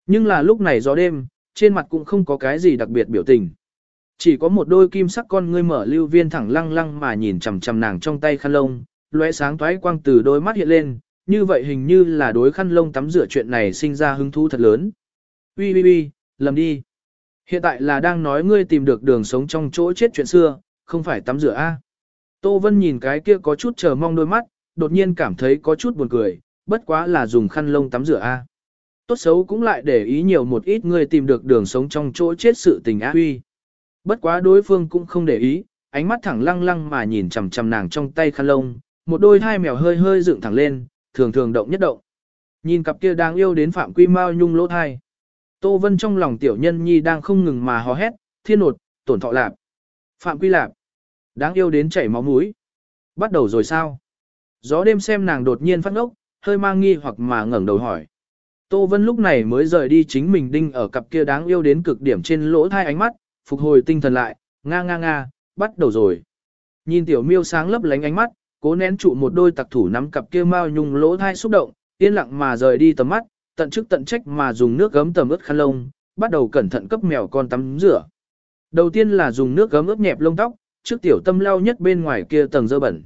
Nhưng là lúc này gió đêm, trên mặt cũng không có cái gì đặc biệt biểu tình. Chỉ có một đôi kim sắc con ngươi mở lưu viên thẳng lăng lăng mà nhìn chằm chằm nàng trong tay khăn lông, lóe sáng toái quang từ đôi mắt hiện lên, như vậy hình như là đối khăn lông tắm rửa chuyện này sinh ra hứng thú thật lớn. Ui ui ui, lầm đi. Hiện tại là đang nói ngươi tìm được đường sống trong chỗ chết chuyện xưa, không phải tắm rửa a. Tô Vân nhìn cái kia có chút chờ mong đôi mắt, đột nhiên cảm thấy có chút buồn cười, bất quá là dùng khăn lông tắm rửa a. Tốt xấu cũng lại để ý nhiều một ít ngươi tìm được đường sống trong chỗ chết sự tình a huy. Bất quá đối phương cũng không để ý, ánh mắt thẳng lăng lăng mà nhìn chằm chằm nàng trong tay khăn lông, một đôi hai mèo hơi hơi dựng thẳng lên, thường thường động nhất động. Nhìn cặp kia đang yêu đến phạm quy mao nhung lỗ thai. Tô Vân trong lòng tiểu nhân nhi đang không ngừng mà hò hét, thiên nột, tổn thọ lạp. Phạm quy lạp. Đáng yêu đến chảy máu mũi. Bắt đầu rồi sao? Gió đêm xem nàng đột nhiên phát ngốc, hơi mang nghi hoặc mà ngẩng đầu hỏi. Tô Vân lúc này mới rời đi chính mình đinh ở cặp kia đáng yêu đến cực điểm trên lỗ thai ánh mắt, phục hồi tinh thần lại, nga nga nga, bắt đầu rồi. Nhìn tiểu miêu sáng lấp lánh ánh mắt, cố nén trụ một đôi tặc thủ nắm cặp kia mao nhung lỗ thai xúc động, yên lặng mà rời đi tầm mắt, tận chức tận trách mà dùng nước gấm tầm ướt khăn lông, bắt đầu cẩn thận cấp mèo con tắm rửa. Đầu tiên là dùng nước gấm ướt nhẹp lông tóc, trước tiểu tâm lau nhất bên ngoài kia tầng dơ bẩn.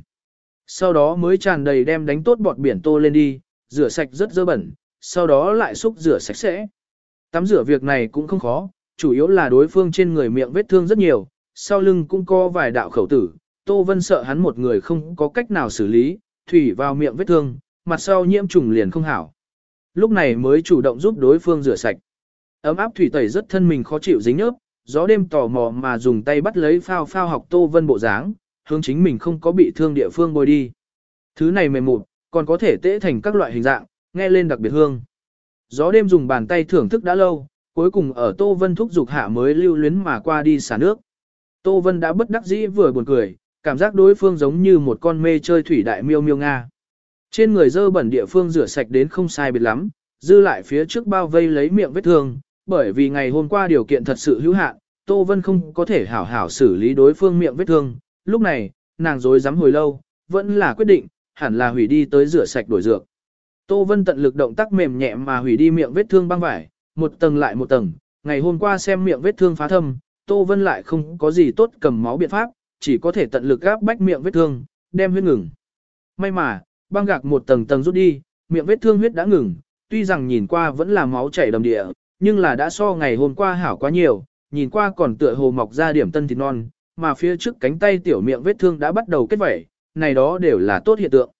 Sau đó mới tràn đầy đem đánh tốt bọt biển tô lên đi, rửa sạch rất dơ bẩn, sau đó lại xúc rửa sạch sẽ. Tắm rửa việc này cũng không khó, chủ yếu là đối phương trên người miệng vết thương rất nhiều, sau lưng cũng có vài đạo khẩu tử, Tô Vân sợ hắn một người không có cách nào xử lý, thủy vào miệng vết thương, mặt sau nhiễm trùng liền không hảo. Lúc này mới chủ động giúp đối phương rửa sạch. Ấm áp thủy tẩy rất thân mình khó chịu dính nhớp, gió đêm tò mò mà dùng tay bắt lấy phao phao học Tô Vân bộ dáng, hướng chính mình không có bị thương địa phương bôi đi. Thứ này mềm mụn, còn có thể tễ thành các loại hình dạng, nghe lên đặc biệt hương. Gió đêm dùng bàn tay thưởng thức đã lâu, cuối cùng ở Tô Vân thúc dục hạ mới lưu luyến mà qua đi xả nước. Tô Vân đã bất đắc dĩ vừa buồn cười, cảm giác đối phương giống như một con mê chơi thủy đại miêu miêu Nga. Trên người dơ bẩn địa phương rửa sạch đến không sai biệt lắm, dư lại phía trước bao vây lấy miệng vết thương, bởi vì ngày hôm qua điều kiện thật sự hữu hạn, Tô Vân không có thể hảo hảo xử lý đối phương miệng vết thương. Lúc này, nàng dối dám hồi lâu, vẫn là quyết định, hẳn là hủy đi tới rửa sạch đổi dược. Tô Vân tận lực động tác mềm nhẹ mà hủy đi miệng vết thương băng vải, một tầng lại một tầng, ngày hôm qua xem miệng vết thương phá thâm, Tô Vân lại không có gì tốt cầm máu biện pháp, chỉ có thể tận lực gáp bách miệng vết thương, đem huyết ngừng. May mà, băng gạc một tầng tầng rút đi, miệng vết thương huyết đã ngừng, tuy rằng nhìn qua vẫn là máu chảy đầm địa, nhưng là đã so ngày hôm qua hảo quá nhiều, nhìn qua còn tựa hồ mọc ra điểm tân thịt non, mà phía trước cánh tay tiểu miệng vết thương đã bắt đầu kết vẩy, này đó đều là tốt hiện tượng.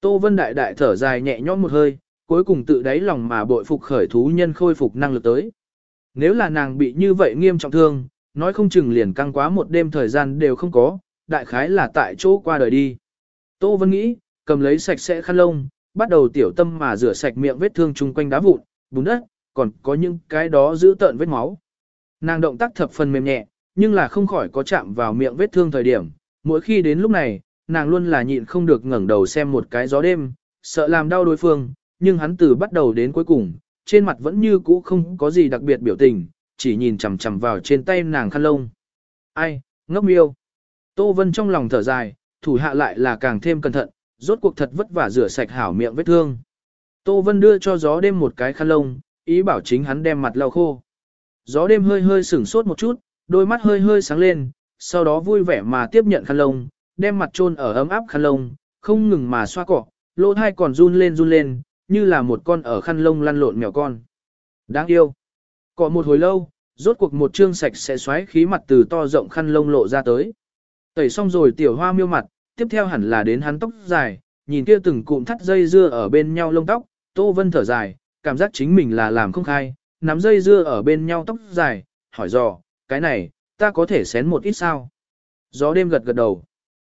Tô Vân đại đại thở dài nhẹ nhõm một hơi, cuối cùng tự đáy lòng mà bội phục khởi thú nhân khôi phục năng lực tới. Nếu là nàng bị như vậy nghiêm trọng thương, nói không chừng liền căng quá một đêm thời gian đều không có, đại khái là tại chỗ qua đời đi. Tô Vân nghĩ, cầm lấy sạch sẽ khăn lông, bắt đầu tiểu tâm mà rửa sạch miệng vết thương chung quanh đá vụn, bùn đất, còn có những cái đó giữ tợn vết máu. Nàng động tác thập phần mềm nhẹ, nhưng là không khỏi có chạm vào miệng vết thương thời điểm, mỗi khi đến lúc này, nàng luôn là nhịn không được ngẩng đầu xem một cái gió đêm, sợ làm đau đối phương, nhưng hắn từ bắt đầu đến cuối cùng, trên mặt vẫn như cũ không có gì đặc biệt biểu tình, chỉ nhìn chằm chằm vào trên tay nàng khăn lông. Ai, ngốc miêu. Tô Vân trong lòng thở dài, thủ hạ lại là càng thêm cẩn thận, rốt cuộc thật vất vả rửa sạch hảo miệng vết thương. Tô Vân đưa cho gió đêm một cái khăn lông, ý bảo chính hắn đem mặt lau khô. Gió đêm hơi hơi sửng sốt một chút, đôi mắt hơi hơi sáng lên, sau đó vui vẻ mà tiếp nhận khăn lông, đem mặt chôn ở ấm áp khăn lông, không ngừng mà xoa cọ, lỗ thai còn run lên run lên, như là một con ở khăn lông lăn lộn mèo con. Đáng yêu. Cọ một hồi lâu, rốt cuộc một trương sạch sẽ xoáy khí mặt từ to rộng khăn lông lộ ra tới. Tẩy xong rồi tiểu hoa miêu mặt, tiếp theo hẳn là đến hắn tóc dài, nhìn kia từng cụm thắt dây dưa ở bên nhau lông tóc, Tô Vân thở dài, cảm giác chính mình là làm không khai, nắm dây dưa ở bên nhau tóc dài, hỏi dò, cái này, ta có thể xén một ít sao? Gió đêm gật gật đầu.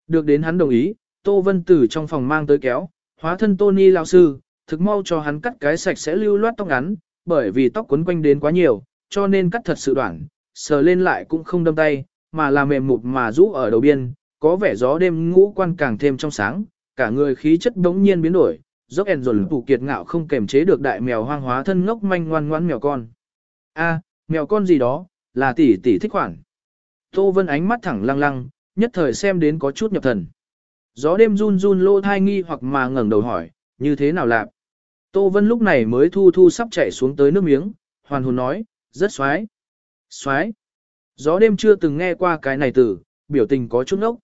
Được đến hắn đồng ý, Tô Vân từ trong phòng mang tới kéo, hóa thân Tony lao sư, thực mau cho hắn cắt cái sạch sẽ lưu loát tóc ngắn, bởi vì tóc quấn quanh đến quá nhiều, cho nên cắt thật sự đoạn, sờ lên lại cũng không đâm tay, mà là mềm mụt mà rũ ở đầu biên, có vẻ gió đêm ngũ quan càng thêm trong sáng, cả người khí chất đống nhiên biến đổi, dốc ẻn dồn phụ kiệt ngạo không kềm chế được đại mèo hoang hóa thân ngốc manh ngoan ngoãn mèo con. A, mèo con gì đó, là tỷ tỷ thích khoản. Tô Vân ánh mắt thẳng lăng lăng, nhất thời xem đến có chút nhập thần. Gió đêm run run lô thai nghi hoặc mà ngẩng đầu hỏi, như thế nào lạp? Tô Vân lúc này mới thu thu sắp chạy xuống tới nước miếng, hoàn hồn nói, rất xoái. Xoái. Gió đêm chưa từng nghe qua cái này từ, biểu tình có chút ngốc.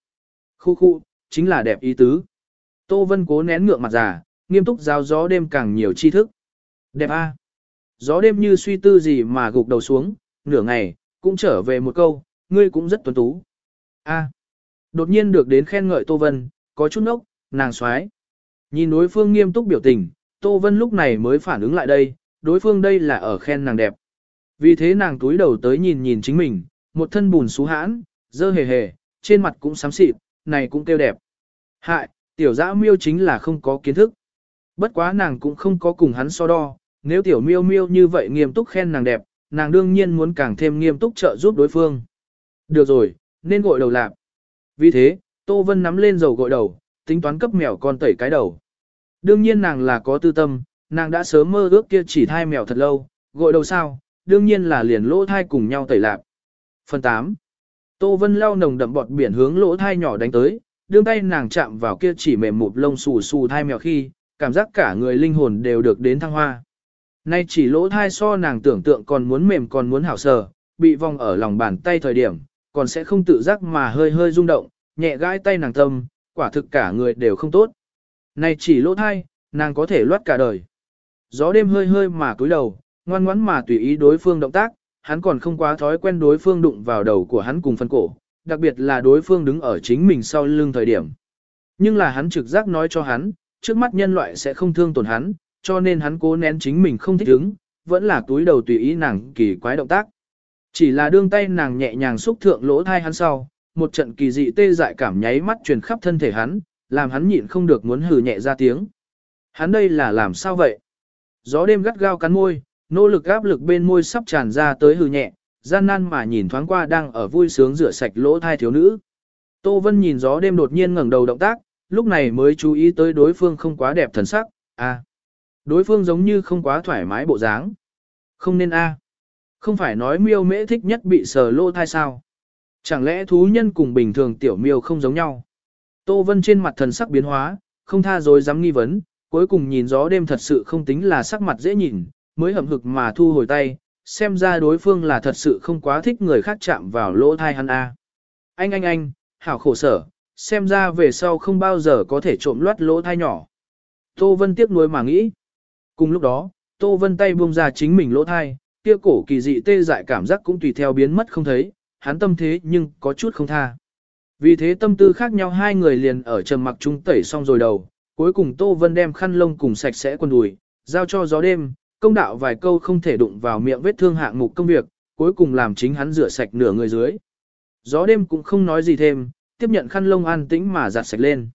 Khu khu, chính là đẹp ý tứ. Tô Vân cố nén ngượng mặt già, nghiêm túc giao gió đêm càng nhiều tri thức. Đẹp a. Gió đêm như suy tư gì mà gục đầu xuống, nửa ngày, cũng trở về một câu, ngươi cũng rất tuấn tú. A. Đột nhiên được đến khen ngợi Tô Vân, có chút nốc, nàng xoái. Nhìn đối phương nghiêm túc biểu tình, Tô Vân lúc này mới phản ứng lại đây, đối phương đây là ở khen nàng đẹp. Vì thế nàng túi đầu tới nhìn nhìn chính mình, một thân bùn xú hãn, dơ hề hề, trên mặt cũng xám xịt, này cũng kêu đẹp. Hại, tiểu dã miêu chính là không có kiến thức. Bất quá nàng cũng không có cùng hắn so đo, nếu tiểu miêu miêu như vậy nghiêm túc khen nàng đẹp, nàng đương nhiên muốn càng thêm nghiêm túc trợ giúp đối phương. Được rồi, nên gội đầu lạp. Vì thế, Tô Vân nắm lên dầu gội đầu, tính toán cấp mèo con tẩy cái đầu. Đương nhiên nàng là có tư tâm, nàng đã sớm mơ ước kia chỉ thai mèo thật lâu, gội đầu sao, đương nhiên là liền lỗ thai cùng nhau tẩy lạp. Phần 8. Tô Vân lau nồng đậm bọt biển hướng lỗ thai nhỏ đánh tới, đương tay nàng chạm vào kia chỉ mềm mụp lông xù xù thai mèo khi, cảm giác cả người linh hồn đều được đến thăng hoa. Nay chỉ lỗ thai so nàng tưởng tượng còn muốn mềm còn muốn hảo sờ, bị vòng ở lòng bàn tay thời điểm, còn sẽ không tự giác mà hơi hơi rung động, nhẹ gãi tay nàng tâm, quả thực cả người đều không tốt. Này chỉ lỗ thai, nàng có thể loát cả đời. Gió đêm hơi hơi mà cúi đầu, ngoan ngoãn mà tùy ý đối phương động tác, hắn còn không quá thói quen đối phương đụng vào đầu của hắn cùng phân cổ, đặc biệt là đối phương đứng ở chính mình sau lưng thời điểm. Nhưng là hắn trực giác nói cho hắn, trước mắt nhân loại sẽ không thương tổn hắn, cho nên hắn cố nén chính mình không thích ứng, vẫn là túi đầu tùy ý nàng kỳ quái động tác. Chỉ là đương tay nàng nhẹ nhàng xúc thượng lỗ thai hắn sau, một trận kỳ dị tê dại cảm nháy mắt truyền khắp thân thể hắn, làm hắn nhịn không được muốn hừ nhẹ ra tiếng. Hắn đây là làm sao vậy? Gió đêm gắt gao cắn môi, nỗ lực áp lực bên môi sắp tràn ra tới hừ nhẹ, gian nan mà nhìn thoáng qua đang ở vui sướng rửa sạch lỗ thai thiếu nữ. Tô Vân nhìn gió đêm đột nhiên ngẩng đầu động tác, lúc này mới chú ý tới đối phương không quá đẹp thần sắc, a, đối phương giống như không quá thoải mái bộ dáng. Không nên a, không phải nói miêu mễ thích nhất bị sờ lỗ thai sao? Chẳng lẽ thú nhân cùng bình thường tiểu miêu không giống nhau? Tô Vân trên mặt thần sắc biến hóa, không tha rồi dám nghi vấn, cuối cùng nhìn gió đêm thật sự không tính là sắc mặt dễ nhìn, mới hậm hực mà thu hồi tay, xem ra đối phương là thật sự không quá thích người khác chạm vào lỗ thai hắn a. Anh anh anh, hảo khổ sở, xem ra về sau không bao giờ có thể trộm loát lỗ thai nhỏ. Tô Vân tiếc nuối mà nghĩ. Cùng lúc đó, Tô Vân tay buông ra chính mình lỗ thai, kia cổ kỳ dị tê dại cảm giác cũng tùy theo biến mất không thấy, hắn tâm thế nhưng có chút không tha. Vì thế tâm tư khác nhau hai người liền ở trầm mặc chung tẩy xong rồi đầu, cuối cùng Tô Vân đem khăn lông cùng sạch sẽ quần đùi, giao cho gió đêm, công đạo vài câu không thể đụng vào miệng vết thương hạng mục công việc, cuối cùng làm chính hắn rửa sạch nửa người dưới. Gió đêm cũng không nói gì thêm, tiếp nhận khăn lông an tĩnh mà giặt sạch lên.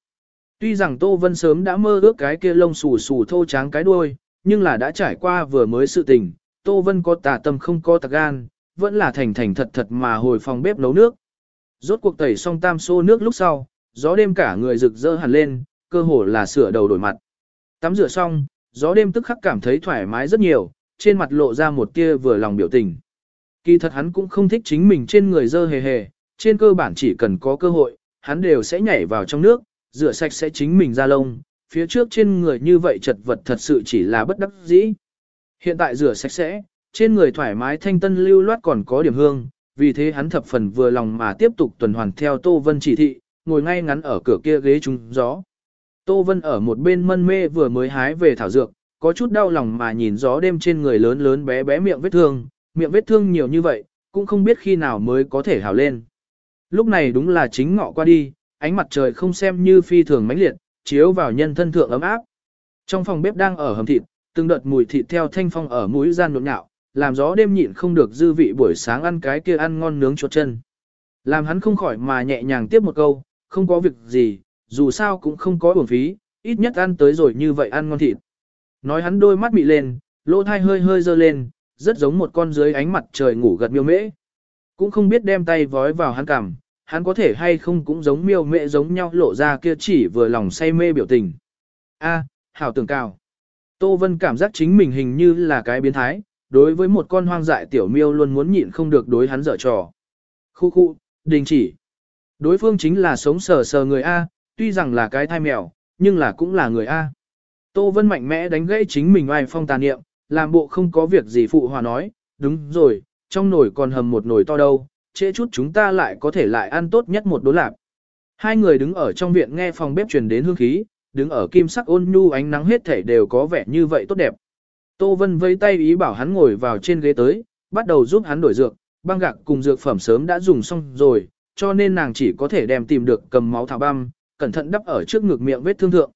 Tuy rằng Tô Vân sớm đã mơ ước cái kia lông xù xù thô tráng cái đuôi, nhưng là đã trải qua vừa mới sự tình, Tô Vân có tà tâm không có tạc gan, vẫn là thành thành thật thật mà hồi phòng bếp nấu nước. Rốt cuộc tẩy xong tam xô nước lúc sau, gió đêm cả người rực rỡ hẳn lên, cơ hồ là sửa đầu đổi mặt. Tắm rửa xong, gió đêm tức khắc cảm thấy thoải mái rất nhiều, trên mặt lộ ra một tia vừa lòng biểu tình. Kỳ thật hắn cũng không thích chính mình trên người dơ hề hề, trên cơ bản chỉ cần có cơ hội, hắn đều sẽ nhảy vào trong nước, rửa sạch sẽ chính mình ra lông, phía trước trên người như vậy chật vật thật sự chỉ là bất đắc dĩ. Hiện tại rửa sạch sẽ, trên người thoải mái thanh tân lưu loát còn có điểm hương, vì thế hắn thập phần vừa lòng mà tiếp tục tuần hoàn theo Tô Vân chỉ thị, ngồi ngay ngắn ở cửa kia ghế trúng gió. Tô Vân ở một bên mân mê vừa mới hái về thảo dược, có chút đau lòng mà nhìn gió đêm trên người lớn lớn bé bé miệng vết thương, miệng vết thương nhiều như vậy, cũng không biết khi nào mới có thể hảo lên. Lúc này đúng là chính ngọ qua đi, ánh mặt trời không xem như phi thường mãnh liệt, chiếu vào nhân thân thượng ấm áp. Trong phòng bếp đang ở hầm thịt, từng đợt mùi thịt theo thanh phong ở mũi gian nhộn nhạo, làm gió đêm nhịn không được dư vị buổi sáng ăn cái kia ăn ngon nướng chuột chân. Làm hắn không khỏi mà nhẹ nhàng tiếp một câu, không có việc gì, dù sao cũng không có uổng phí, ít nhất ăn tới rồi như vậy ăn ngon thịt. Nói hắn đôi mắt bị lên, lỗ thai hơi hơi dơ lên, rất giống một con dưới ánh mặt trời ngủ gật miêu mễ. Cũng không biết đem tay vói vào hắn cằm, hắn có thể hay không cũng giống miêu mễ giống nhau lộ ra kia chỉ vừa lòng say mê biểu tình. A, hảo tưởng cao. Tô Vân cảm giác chính mình hình như là cái biến thái, đối với một con hoang dại tiểu miêu luôn muốn nhịn không được đối hắn dở trò. Khu khu, đình chỉ. Đối phương chính là sống sờ sờ người A, tuy rằng là cái thai mèo, nhưng là cũng là người A. Tô Vân mạnh mẽ đánh gãy chính mình oai phong tàn niệm, làm bộ không có việc gì phụ hòa nói, đúng rồi, trong nồi còn hầm một nồi to đâu, trễ chút chúng ta lại có thể lại ăn tốt nhất một đố lạp. Hai người đứng ở trong viện nghe phòng bếp truyền đến hương khí, đứng ở kim sắc ôn nhu ánh nắng hết thể đều có vẻ như vậy tốt đẹp. Tô Vân vây tay ý bảo hắn ngồi vào trên ghế tới, bắt đầu giúp hắn đổi dược, băng gạc cùng dược phẩm sớm đã dùng xong rồi, cho nên nàng chỉ có thể đem tìm được cầm máu thảo băm, cẩn thận đắp ở trước ngực miệng vết thương thượng.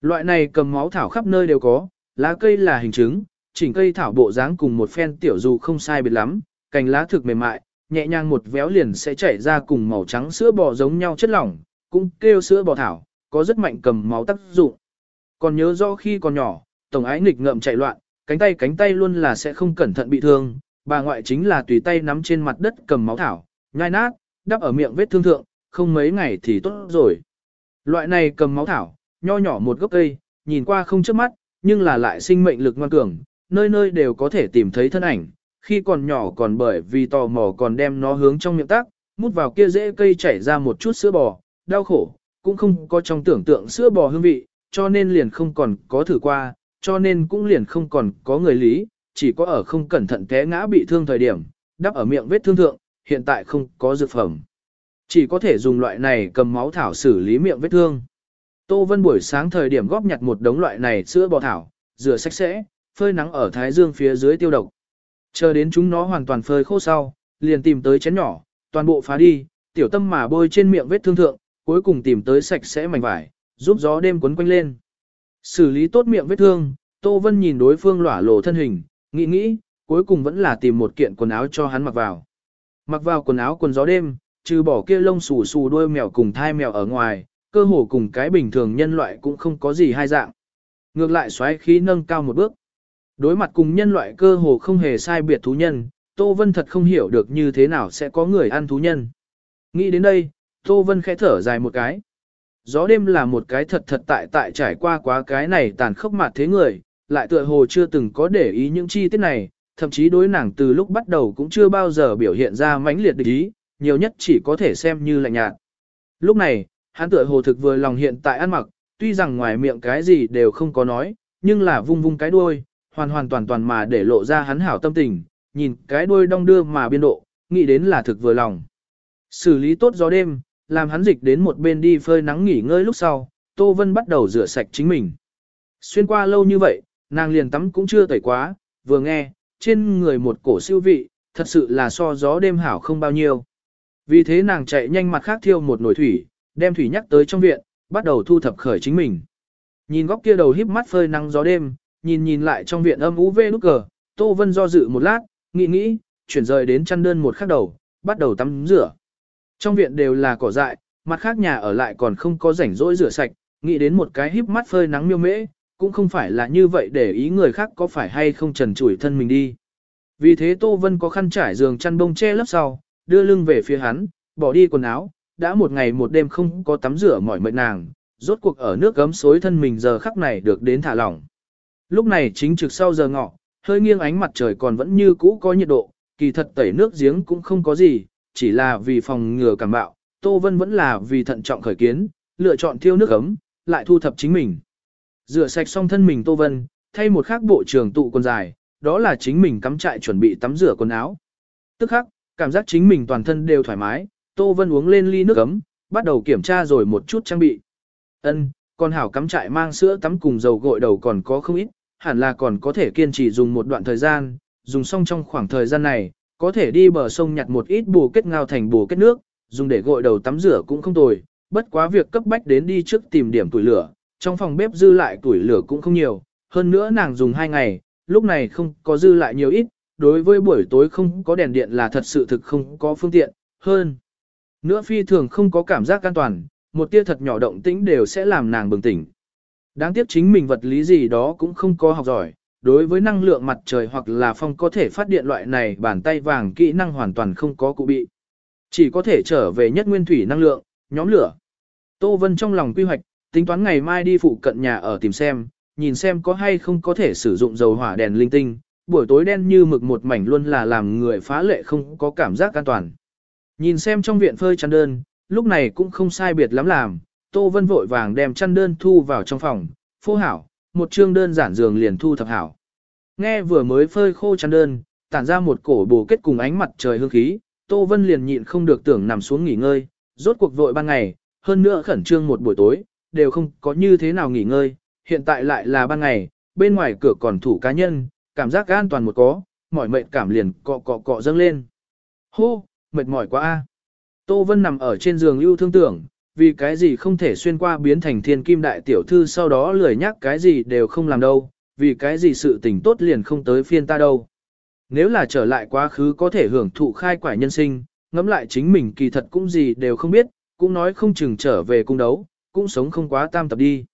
Loại này cầm máu thảo khắp nơi đều có, lá cây là hình trứng, chỉnh cây thảo bộ dáng cùng một phen tiểu dù không sai biệt lắm, cành lá thực mềm mại, nhẹ nhàng một véo liền sẽ chảy ra cùng màu trắng sữa bò giống nhau chất lỏng, cũng kêu sữa bò thảo, có rất mạnh cầm máu tác dụng. Còn nhớ rõ khi còn nhỏ, tổng ái nghịch ngợm chạy loạn, cánh tay cánh tay luôn là sẽ không cẩn thận bị thương, bà ngoại chính là tùy tay nắm trên mặt đất cầm máu thảo, nhai nát, đắp ở miệng vết thương thượng, không mấy ngày thì tốt rồi. Loại này cầm máu thảo, nho nhỏ một gốc cây, nhìn qua không trước mắt, nhưng là lại sinh mệnh lực ngoan cường, nơi nơi đều có thể tìm thấy thân ảnh, khi còn nhỏ còn bởi vì tò mò còn đem nó hướng trong miệng tác, mút vào kia rễ cây chảy ra một chút sữa bò, đau khổ, cũng không có trong tưởng tượng sữa bò hương vị, cho nên liền không còn có thử qua, cho nên cũng liền không còn có người lý, chỉ có ở không cẩn thận té ngã bị thương thời điểm, đắp ở miệng vết thương thượng, hiện tại không có dược phẩm. Chỉ có thể dùng loại này cầm máu thảo xử lý miệng vết thương. Tô Vân buổi sáng thời điểm góp nhặt một đống loại này sữa bò thảo, rửa sạch sẽ, phơi nắng ở thái dương phía dưới tiêu độc. Chờ đến chúng nó hoàn toàn phơi khô sau, liền tìm tới chén nhỏ, toàn bộ phá đi, tiểu tâm mà bôi trên miệng vết thương thượng, cuối cùng tìm tới sạch sẽ mảnh vải, giúp gió đêm quấn quanh lên. Xử lý tốt miệng vết thương, Tô Vân nhìn đối phương lỏa lộ thân hình, nghĩ nghĩ, cuối cùng vẫn là tìm một kiện quần áo cho hắn mặc vào. Mặc vào quần áo quần gió đêm, trừ bỏ kia lông xù xù đuôi mèo cùng thai mèo ở ngoài, cơ hồ cùng cái bình thường nhân loại cũng không có gì hai dạng. Ngược lại xoáy khí nâng cao một bước. Đối mặt cùng nhân loại cơ hồ không hề sai biệt thú nhân, Tô Vân thật không hiểu được như thế nào sẽ có người ăn thú nhân. Nghĩ đến đây, Tô Vân khẽ thở dài một cái. Gió đêm là một cái thật thật tại tại trải qua quá cái này tàn khốc mặt thế người, lại tựa hồ chưa từng có để ý những chi tiết này, thậm chí đối nàng từ lúc bắt đầu cũng chưa bao giờ biểu hiện ra mãnh liệt địch ý, nhiều nhất chỉ có thể xem như lạnh nhạt. Lúc này, hắn tựa hồ thực vừa lòng hiện tại ăn mặc, tuy rằng ngoài miệng cái gì đều không có nói, nhưng là vung vung cái đuôi, hoàn hoàn toàn toàn mà để lộ ra hắn hảo tâm tình, nhìn cái đuôi đong đưa mà biên độ, nghĩ đến là thực vừa lòng. Xử lý tốt gió đêm, làm hắn dịch đến một bên đi phơi nắng nghỉ ngơi lúc sau, Tô Vân bắt đầu rửa sạch chính mình. Xuyên qua lâu như vậy, nàng liền tắm cũng chưa tẩy quá, vừa nghe, trên người một cổ siêu vị, thật sự là so gió đêm hảo không bao nhiêu. Vì thế nàng chạy nhanh mặt khác thiêu một nồi thủy, đem thủy nhắc tới trong viện, bắt đầu thu thập khởi chính mình. Nhìn góc kia đầu híp mắt phơi nắng gió đêm, nhìn nhìn lại trong viện âm ú vê nút cờ, Tô Vân do dự một lát, nghĩ nghĩ, chuyển rời đến chăn đơn một khắc đầu, bắt đầu tắm rửa. Trong viện đều là cỏ dại, mặt khác nhà ở lại còn không có rảnh rỗi rửa sạch, nghĩ đến một cái híp mắt phơi nắng miêu mễ, cũng không phải là như vậy để ý người khác có phải hay không trần trụi thân mình đi. Vì thế Tô Vân có khăn trải giường chăn bông che lấp sau, đưa lưng về phía hắn, bỏ đi quần áo, đã một ngày một đêm không có tắm rửa mỏi mệt nàng, rốt cuộc ở nước gấm xối thân mình giờ khắc này được đến thả lỏng. Lúc này chính trực sau giờ ngọ, hơi nghiêng ánh mặt trời còn vẫn như cũ có nhiệt độ, kỳ thật tẩy nước giếng cũng không có gì, chỉ là vì phòng ngừa cảm bạo, Tô Vân vẫn là vì thận trọng khởi kiến, lựa chọn thiêu nước ấm, lại thu thập chính mình. Rửa sạch xong thân mình Tô Vân, thay một khác bộ trường tụ quần dài, đó là chính mình cắm trại chuẩn bị tắm rửa quần áo. Tức khắc, cảm giác chính mình toàn thân đều thoải mái, Tô Vân uống lên ly nước ấm, bắt đầu kiểm tra rồi một chút trang bị. Ân, con hảo cắm trại mang sữa tắm cùng dầu gội đầu còn có không ít, hẳn là còn có thể kiên trì dùng một đoạn thời gian, dùng xong trong khoảng thời gian này, có thể đi bờ sông nhặt một ít bù kết ngao thành bù kết nước, dùng để gội đầu tắm rửa cũng không tồi, bất quá việc cấp bách đến đi trước tìm điểm tuổi lửa, trong phòng bếp dư lại tuổi lửa cũng không nhiều, hơn nữa nàng dùng hai ngày, lúc này không có dư lại nhiều ít, đối với buổi tối không có đèn điện là thật sự thực không có phương tiện, hơn. Nữa phi thường không có cảm giác an toàn, một tia thật nhỏ động tĩnh đều sẽ làm nàng bừng tỉnh. Đáng tiếc chính mình vật lý gì đó cũng không có học giỏi, đối với năng lượng mặt trời hoặc là phong có thể phát điện loại này bàn tay vàng kỹ năng hoàn toàn không có cụ bị. Chỉ có thể trở về nhất nguyên thủy năng lượng, nhóm lửa. Tô Vân trong lòng quy hoạch, tính toán ngày mai đi phụ cận nhà ở tìm xem, nhìn xem có hay không có thể sử dụng dầu hỏa đèn linh tinh, buổi tối đen như mực một mảnh luôn là làm người phá lệ không có cảm giác an toàn. Nhìn xem trong viện phơi chăn đơn, lúc này cũng không sai biệt lắm làm, Tô Vân vội vàng đem chăn đơn thu vào trong phòng, phô hảo, một chương đơn giản giường liền thu thập hảo. Nghe vừa mới phơi khô chăn đơn, tản ra một cổ bồ kết cùng ánh mặt trời hương khí, Tô Vân liền nhịn không được tưởng nằm xuống nghỉ ngơi, rốt cuộc vội ban ngày, hơn nữa khẩn trương một buổi tối, đều không có như thế nào nghỉ ngơi, hiện tại lại là ban ngày, bên ngoài cửa còn thủ cá nhân, cảm giác an toàn một có, mỏi mệt cảm liền cọ cọ cọ dâng lên. Hô, mệt mỏi quá a. Tô Vân nằm ở trên giường ưu thương tưởng, vì cái gì không thể xuyên qua biến thành thiên kim đại tiểu thư sau đó lười nhắc cái gì đều không làm đâu, vì cái gì sự tình tốt liền không tới phiên ta đâu. Nếu là trở lại quá khứ có thể hưởng thụ khai quả nhân sinh, ngẫm lại chính mình kỳ thật cũng gì đều không biết, cũng nói không chừng trở về cung đấu, cũng sống không quá tam tập đi.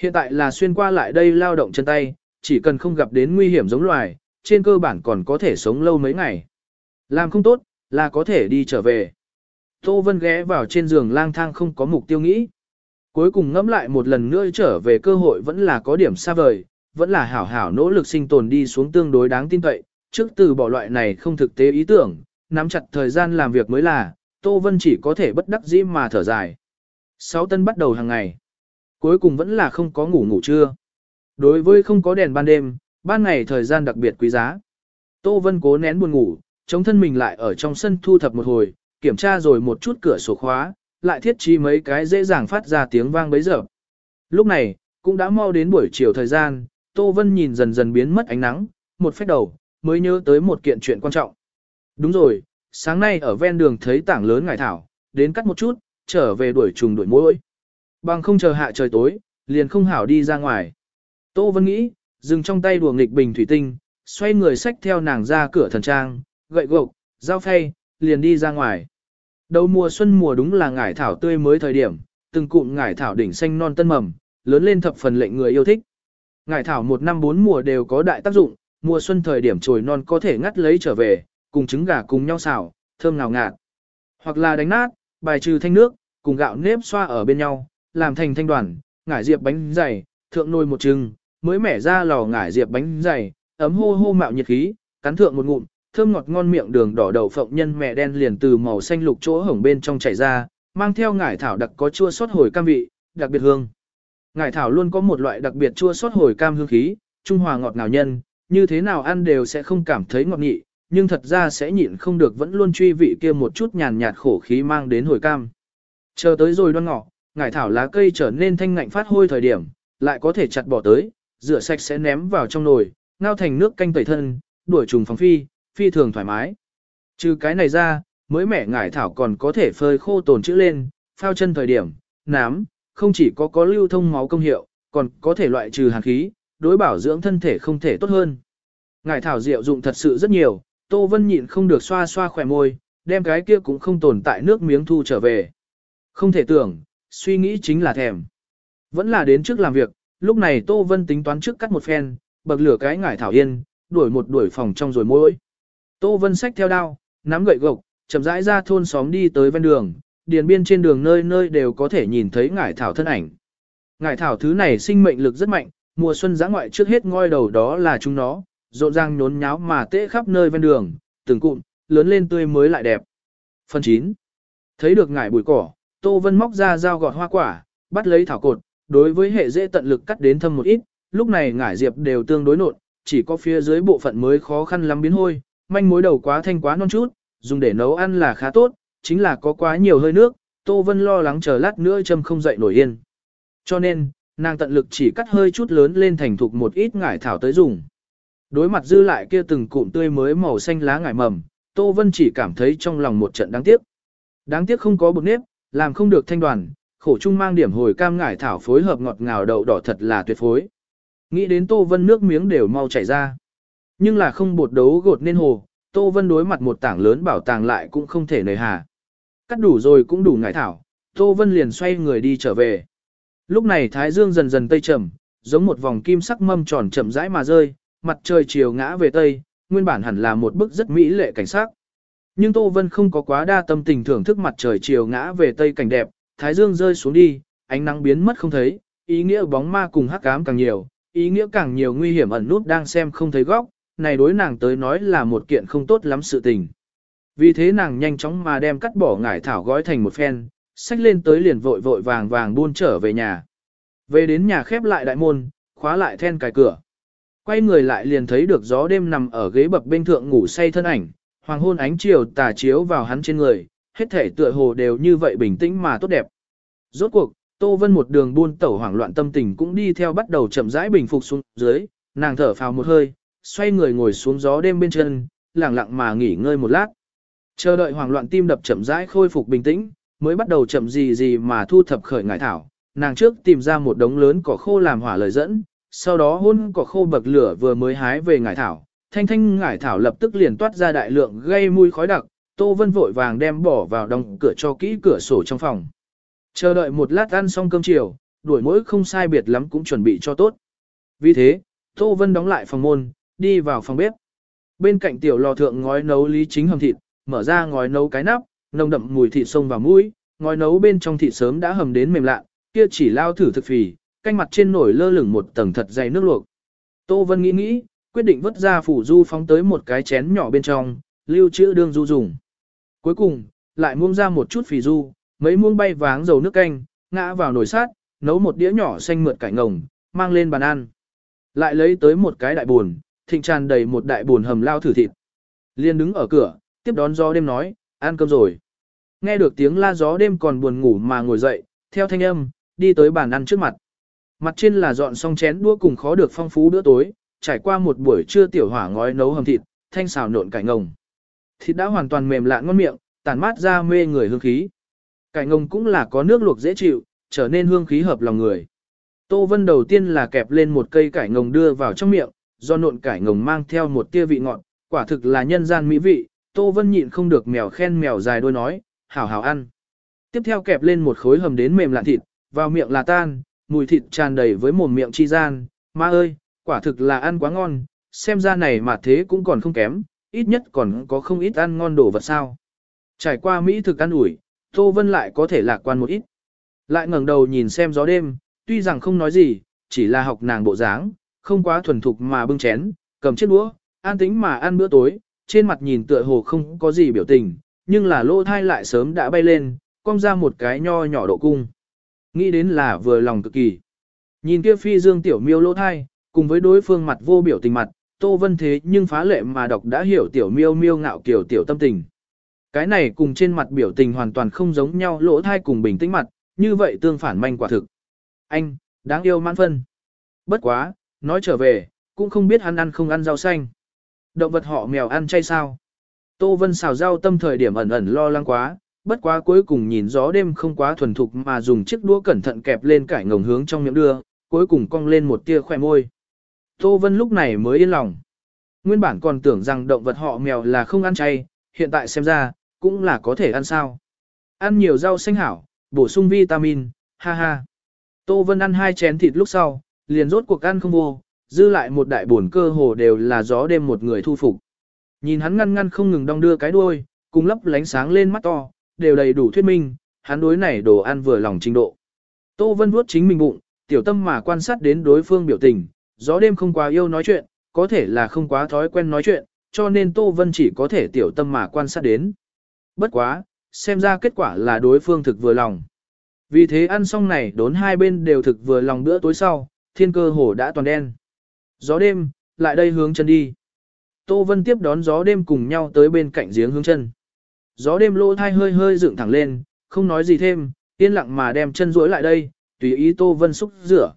Hiện tại là xuyên qua lại đây lao động chân tay, chỉ cần không gặp đến nguy hiểm giống loài, trên cơ bản còn có thể sống lâu mấy ngày. Làm không tốt, là có thể đi trở về. Tô Vân ghé vào trên giường lang thang không có mục tiêu nghĩ. Cuối cùng ngẫm lại một lần nữa trở về cơ hội vẫn là có điểm xa vời, vẫn là hảo hảo nỗ lực sinh tồn đi xuống tương đối đáng tin cậy, trước từ bỏ loại này không thực tế ý tưởng, nắm chặt thời gian làm việc mới là, Tô Vân chỉ có thể bất đắc dĩ mà thở dài. Sáu tân bắt đầu hàng ngày. Cuối cùng vẫn là không có ngủ ngủ trưa. Đối với không có đèn ban đêm, ban ngày thời gian đặc biệt quý giá. Tô Vân cố nén buồn ngủ, chống thân mình lại ở trong sân thu thập một hồi, kiểm tra rồi một chút cửa sổ khóa, lại thiết trí mấy cái dễ dàng phát ra tiếng vang bấy giờ. Lúc này, cũng đã mau đến buổi chiều thời gian, Tô Vân nhìn dần dần biến mất ánh nắng, một phép đầu, mới nhớ tới một kiện chuyện quan trọng. Đúng rồi, sáng nay ở ven đường thấy tảng lớn ngải thảo, đến cắt một chút, trở về đuổi trùng đuổi mối. Bằng không chờ hạ trời tối, liền không hảo đi ra ngoài. Tô Vân nghĩ, dừng trong tay đùa nghịch bình thủy tinh, xoay người xách theo nàng ra cửa thần trang, gậy gộc, dao phay, liền đi ra ngoài. Đầu mùa xuân mùa đúng là ngải thảo tươi mới thời điểm, từng cụm ngải thảo đỉnh xanh non tân mầm, lớn lên thập phần lệnh người yêu thích. Ngải thảo một năm bốn mùa đều có đại tác dụng, mùa xuân thời điểm trồi non có thể ngắt lấy trở về, cùng trứng gà cùng nhau xào, thơm ngào ngạt. Hoặc là đánh nát, bài trừ thanh nước, cùng gạo nếp xoa ở bên nhau, làm thành thanh đoàn, ngải diệp bánh dày, thượng nồi một trưng, mới mẻ ra lò ngải diệp bánh dày, ấm hô hô mạo nhiệt khí, cắn thượng một ngụm, thơm ngọt ngon miệng đường đỏ đậu phộng nhân mẹ đen liền từ màu xanh lục chỗ hổng bên trong chảy ra, mang theo ngải thảo đặc có chua sót hồi cam vị, đặc biệt hương. Ngải thảo luôn có một loại đặc biệt chua sót hồi cam hương khí, trung hòa ngọt ngào nhân, như thế nào ăn đều sẽ không cảm thấy ngọt nhị, nhưng thật ra sẽ nhịn không được vẫn luôn truy vị kia một chút nhàn nhạt khổ khí mang đến hồi cam. Chờ tới rồi đoan ngọ, ngải thảo lá cây trở nên thanh ngạnh phát hôi thời điểm, lại có thể chặt bỏ tới, rửa sạch sẽ ném vào trong nồi, ngao thành nước canh tẩy thân, đuổi trùng phóng phi, phi thường thoải mái. Trừ cái này ra, mới mẻ ngải thảo còn có thể phơi khô tồn chữ lên, phao chân thời điểm, nám, không chỉ có có lưu thông máu công hiệu, còn có thể loại trừ hàn khí, đối bảo dưỡng thân thể không thể tốt hơn. Ngải thảo rượu dụng thật sự rất nhiều, Tô Vân nhịn không được xoa xoa khỏe môi, đem cái kia cũng không tồn tại nước miếng thu trở về. Không thể tưởng, suy nghĩ chính là thèm. Vẫn là đến trước làm việc, lúc này Tô Vân tính toán trước cắt một phen, bậc lửa cái ngải thảo yên, đuổi một đuổi phòng trong rồi môi. Tô Vân sách theo đao, nắm gậy gộc, chậm rãi ra thôn xóm đi tới ven đường, điền biên trên đường nơi nơi đều có thể nhìn thấy ngải thảo thân ảnh. Ngải thảo thứ này sinh mệnh lực rất mạnh, mùa xuân giã ngoại trước hết ngoi đầu đó là chúng nó, rộn ràng nhốn nháo mà tễ khắp nơi ven đường, từng cụm, lớn lên tươi mới lại đẹp. Phần 9. Thấy được ngải bụi cỏ, Tô Vân móc ra dao gọt hoa quả, bắt lấy thảo cột, đối với hệ dễ tận lực cắt đến thâm một ít, lúc này ngải diệp đều tương đối nộn, chỉ có phía dưới bộ phận mới khó khăn lắm biến hôi, manh mối đầu quá thanh quá non chút, dùng để nấu ăn là khá tốt, chính là có quá nhiều hơi nước, Tô Vân lo lắng chờ lát nữa châm không dậy nổi yên. Cho nên, nàng tận lực chỉ cắt hơi chút lớn lên thành thục một ít ngải thảo tới dùng. Đối mặt dư lại kia từng cụm tươi mới màu xanh lá ngải mầm, Tô Vân chỉ cảm thấy trong lòng một trận đáng tiếc. Đáng tiếc không có bột nếp, làm không được thanh đoàn, khổ chung mang điểm hồi cam ngải thảo phối hợp ngọt ngào đậu đỏ thật là tuyệt phối. Nghĩ đến Tô Vân nước miếng đều mau chảy ra. Nhưng là không bột đấu gột nên hồ, Tô Vân đối mặt một tảng lớn bảo tàng lại cũng không thể nề hà. Cắt đủ rồi cũng đủ ngải thảo, Tô Vân liền xoay người đi trở về. Lúc này Thái Dương dần dần tây trầm, giống một vòng kim sắc mâm tròn chậm rãi mà rơi, mặt trời chiều ngã về tây, nguyên bản hẳn là một bức rất mỹ lệ cảnh sắc. Nhưng Tô Vân không có quá đa tâm tình thưởng thức mặt trời chiều ngã về tây cảnh đẹp, thái dương rơi xuống đi, ánh nắng biến mất không thấy, ý nghĩa bóng ma cùng hắc ám càng nhiều, ý nghĩa càng nhiều nguy hiểm ẩn nút đang xem không thấy góc, này đối nàng tới nói là một kiện không tốt lắm sự tình. Vì thế nàng nhanh chóng mà đem cắt bỏ ngải thảo gói thành một phen, xách lên tới liền vội vội vàng vàng buôn trở về nhà. Về đến nhà khép lại đại môn, khóa lại then cài cửa. Quay người lại liền thấy được gió đêm nằm ở ghế bập bên thượng ngủ say thân ảnh, hoàng hôn ánh chiều tà chiếu vào hắn trên người, hết thể tựa hồ đều như vậy bình tĩnh mà tốt đẹp. Rốt cuộc, Tô Vân một đường buôn tẩu hoảng loạn tâm tình cũng đi theo bắt đầu chậm rãi bình phục xuống dưới, nàng thở phào một hơi, xoay người ngồi xuống gió đêm bên chân, lặng lặng mà nghỉ ngơi một lát. Chờ đợi hoảng loạn tim đập chậm rãi khôi phục bình tĩnh, mới bắt đầu chậm gì gì mà thu thập khởi ngải thảo. Nàng trước tìm ra một đống lớn cỏ khô làm hỏa lời dẫn, sau đó hôn cỏ khô bậc lửa vừa mới hái về ngải thảo. Thanh thanh ngải thảo lập tức liền toát ra đại lượng gây mùi khói đặc, Tô Vân vội vàng đem bỏ vào đóng cửa cho kỹ cửa sổ trong phòng. Chờ đợi một lát ăn xong cơm chiều, đuổi mỗi không sai biệt lắm cũng chuẩn bị cho tốt. Vì thế, Tô Vân đóng lại phòng môn, đi vào phòng bếp. Bên cạnh tiểu lò thượng ngói nấu lý chính hầm thịt, mở ra ngói nấu cái nắp, nồng đậm mùi thịt sông vào mũi, ngói nấu bên trong thịt sớm đã hầm đến mềm lạ, kia chỉ lao thử thực phì, canh mặt trên nổi lơ lửng một tầng thật dày nước luộc. Tô Vân nghĩ nghĩ, quyết định vứt ra phủ du phóng tới một cái chén nhỏ bên trong, lưu trữ đương du dùng. Cuối cùng, lại muông ra một chút phì du, mấy muông bay váng dầu nước canh, ngã vào nồi sát, nấu một đĩa nhỏ xanh mượt cải ngồng, mang lên bàn ăn. Lại lấy tới một cái đại buồn, thịnh tràn đầy một đại buồn hầm lao thử thịt. Liên đứng ở cửa, tiếp đón gió đêm nói, ăn cơm rồi. Nghe được tiếng la gió đêm còn buồn ngủ mà ngồi dậy, theo thanh âm, đi tới bàn ăn trước mặt. Mặt trên là dọn xong chén đũa cùng khó được phong phú bữa tối, trải qua một buổi trưa tiểu hỏa ngói nấu hầm thịt, thanh xào nộn cải ngồng. Thịt đã hoàn toàn mềm lạ ngon miệng, tản mát ra mê người hương khí. Cải ngồng cũng là có nước luộc dễ chịu, trở nên hương khí hợp lòng người. Tô Vân đầu tiên là kẹp lên một cây cải ngồng đưa vào trong miệng, do nộn cải ngồng mang theo một tia vị ngọt, quả thực là nhân gian mỹ vị, Tô Vân nhịn không được mèo khen mèo dài đôi nói, hảo hảo ăn. Tiếp theo kẹp lên một khối hầm đến mềm lạn thịt, vào miệng là tan, mùi thịt tràn đầy với mồm miệng chi gian, ma ơi, quả thực là ăn quá ngon, xem ra này mà thế cũng còn không kém, ít nhất còn có không ít ăn ngon đồ vật sao. Trải qua Mỹ thực ăn ủi, Tô Vân lại có thể lạc quan một ít. Lại ngẩng đầu nhìn xem gió đêm, tuy rằng không nói gì, chỉ là học nàng bộ dáng, không quá thuần thục mà bưng chén, cầm chiếc đũa, an tĩnh mà ăn bữa tối, trên mặt nhìn tựa hồ không có gì biểu tình, nhưng là lỗ thai lại sớm đã bay lên, cong ra một cái nho nhỏ độ cung. Nghĩ đến là vừa lòng cực kỳ. Nhìn kia phi dương tiểu miêu lỗ thai, cùng với đối phương mặt vô biểu tình mặt, Tô Vân thế nhưng phá lệ mà đọc đã hiểu tiểu miêu miêu ngạo kiểu tiểu tâm tình. Cái này cùng trên mặt biểu tình hoàn toàn không giống nhau lỗ thai cùng bình tĩnh mặt, như vậy tương phản manh quả thực. Anh, đáng yêu mãn phân. Bất quá, nói trở về, cũng không biết hắn ăn không ăn rau xanh. Động vật họ mèo ăn chay sao? Tô Vân xào rau tâm thời điểm ẩn ẩn lo lắng quá, bất quá cuối cùng nhìn gió đêm không quá thuần thục mà dùng chiếc đũa cẩn thận kẹp lên cải ngồng hướng trong miệng đưa, cuối cùng cong lên một tia khoe môi. Tô Vân lúc này mới yên lòng. Nguyên bản còn tưởng rằng động vật họ mèo là không ăn chay, hiện tại xem ra, cũng là có thể ăn sao. Ăn nhiều rau xanh hảo, bổ sung vitamin, ha ha. Tô Vân ăn hai chén thịt lúc sau, liền rốt cuộc ăn không vô, dư lại một đại buồn cơ hồ đều là gió đêm một người thu phục. Nhìn hắn ngăn ngăn không ngừng đong đưa cái đuôi, cùng lấp lánh sáng lên mắt to, đều đầy đủ thuyết minh, hắn đối này đồ ăn vừa lòng trình độ. Tô Vân vuốt chính mình bụng, tiểu tâm mà quan sát đến đối phương biểu tình, gió đêm không quá yêu nói chuyện, có thể là không quá thói quen nói chuyện, cho nên Tô Vân chỉ có thể tiểu tâm mà quan sát đến. Bất quá, xem ra kết quả là đối phương thực vừa lòng. Vì thế ăn xong này đốn hai bên đều thực vừa lòng bữa tối sau, thiên cơ hồ đã toàn đen. Gió đêm, lại đây hướng chân đi. Tô Vân tiếp đón gió đêm cùng nhau tới bên cạnh giếng hướng chân. Gió đêm lỗ thai hơi hơi dựng thẳng lên, không nói gì thêm, yên lặng mà đem chân duỗi lại đây, tùy ý Tô Vân xúc rửa.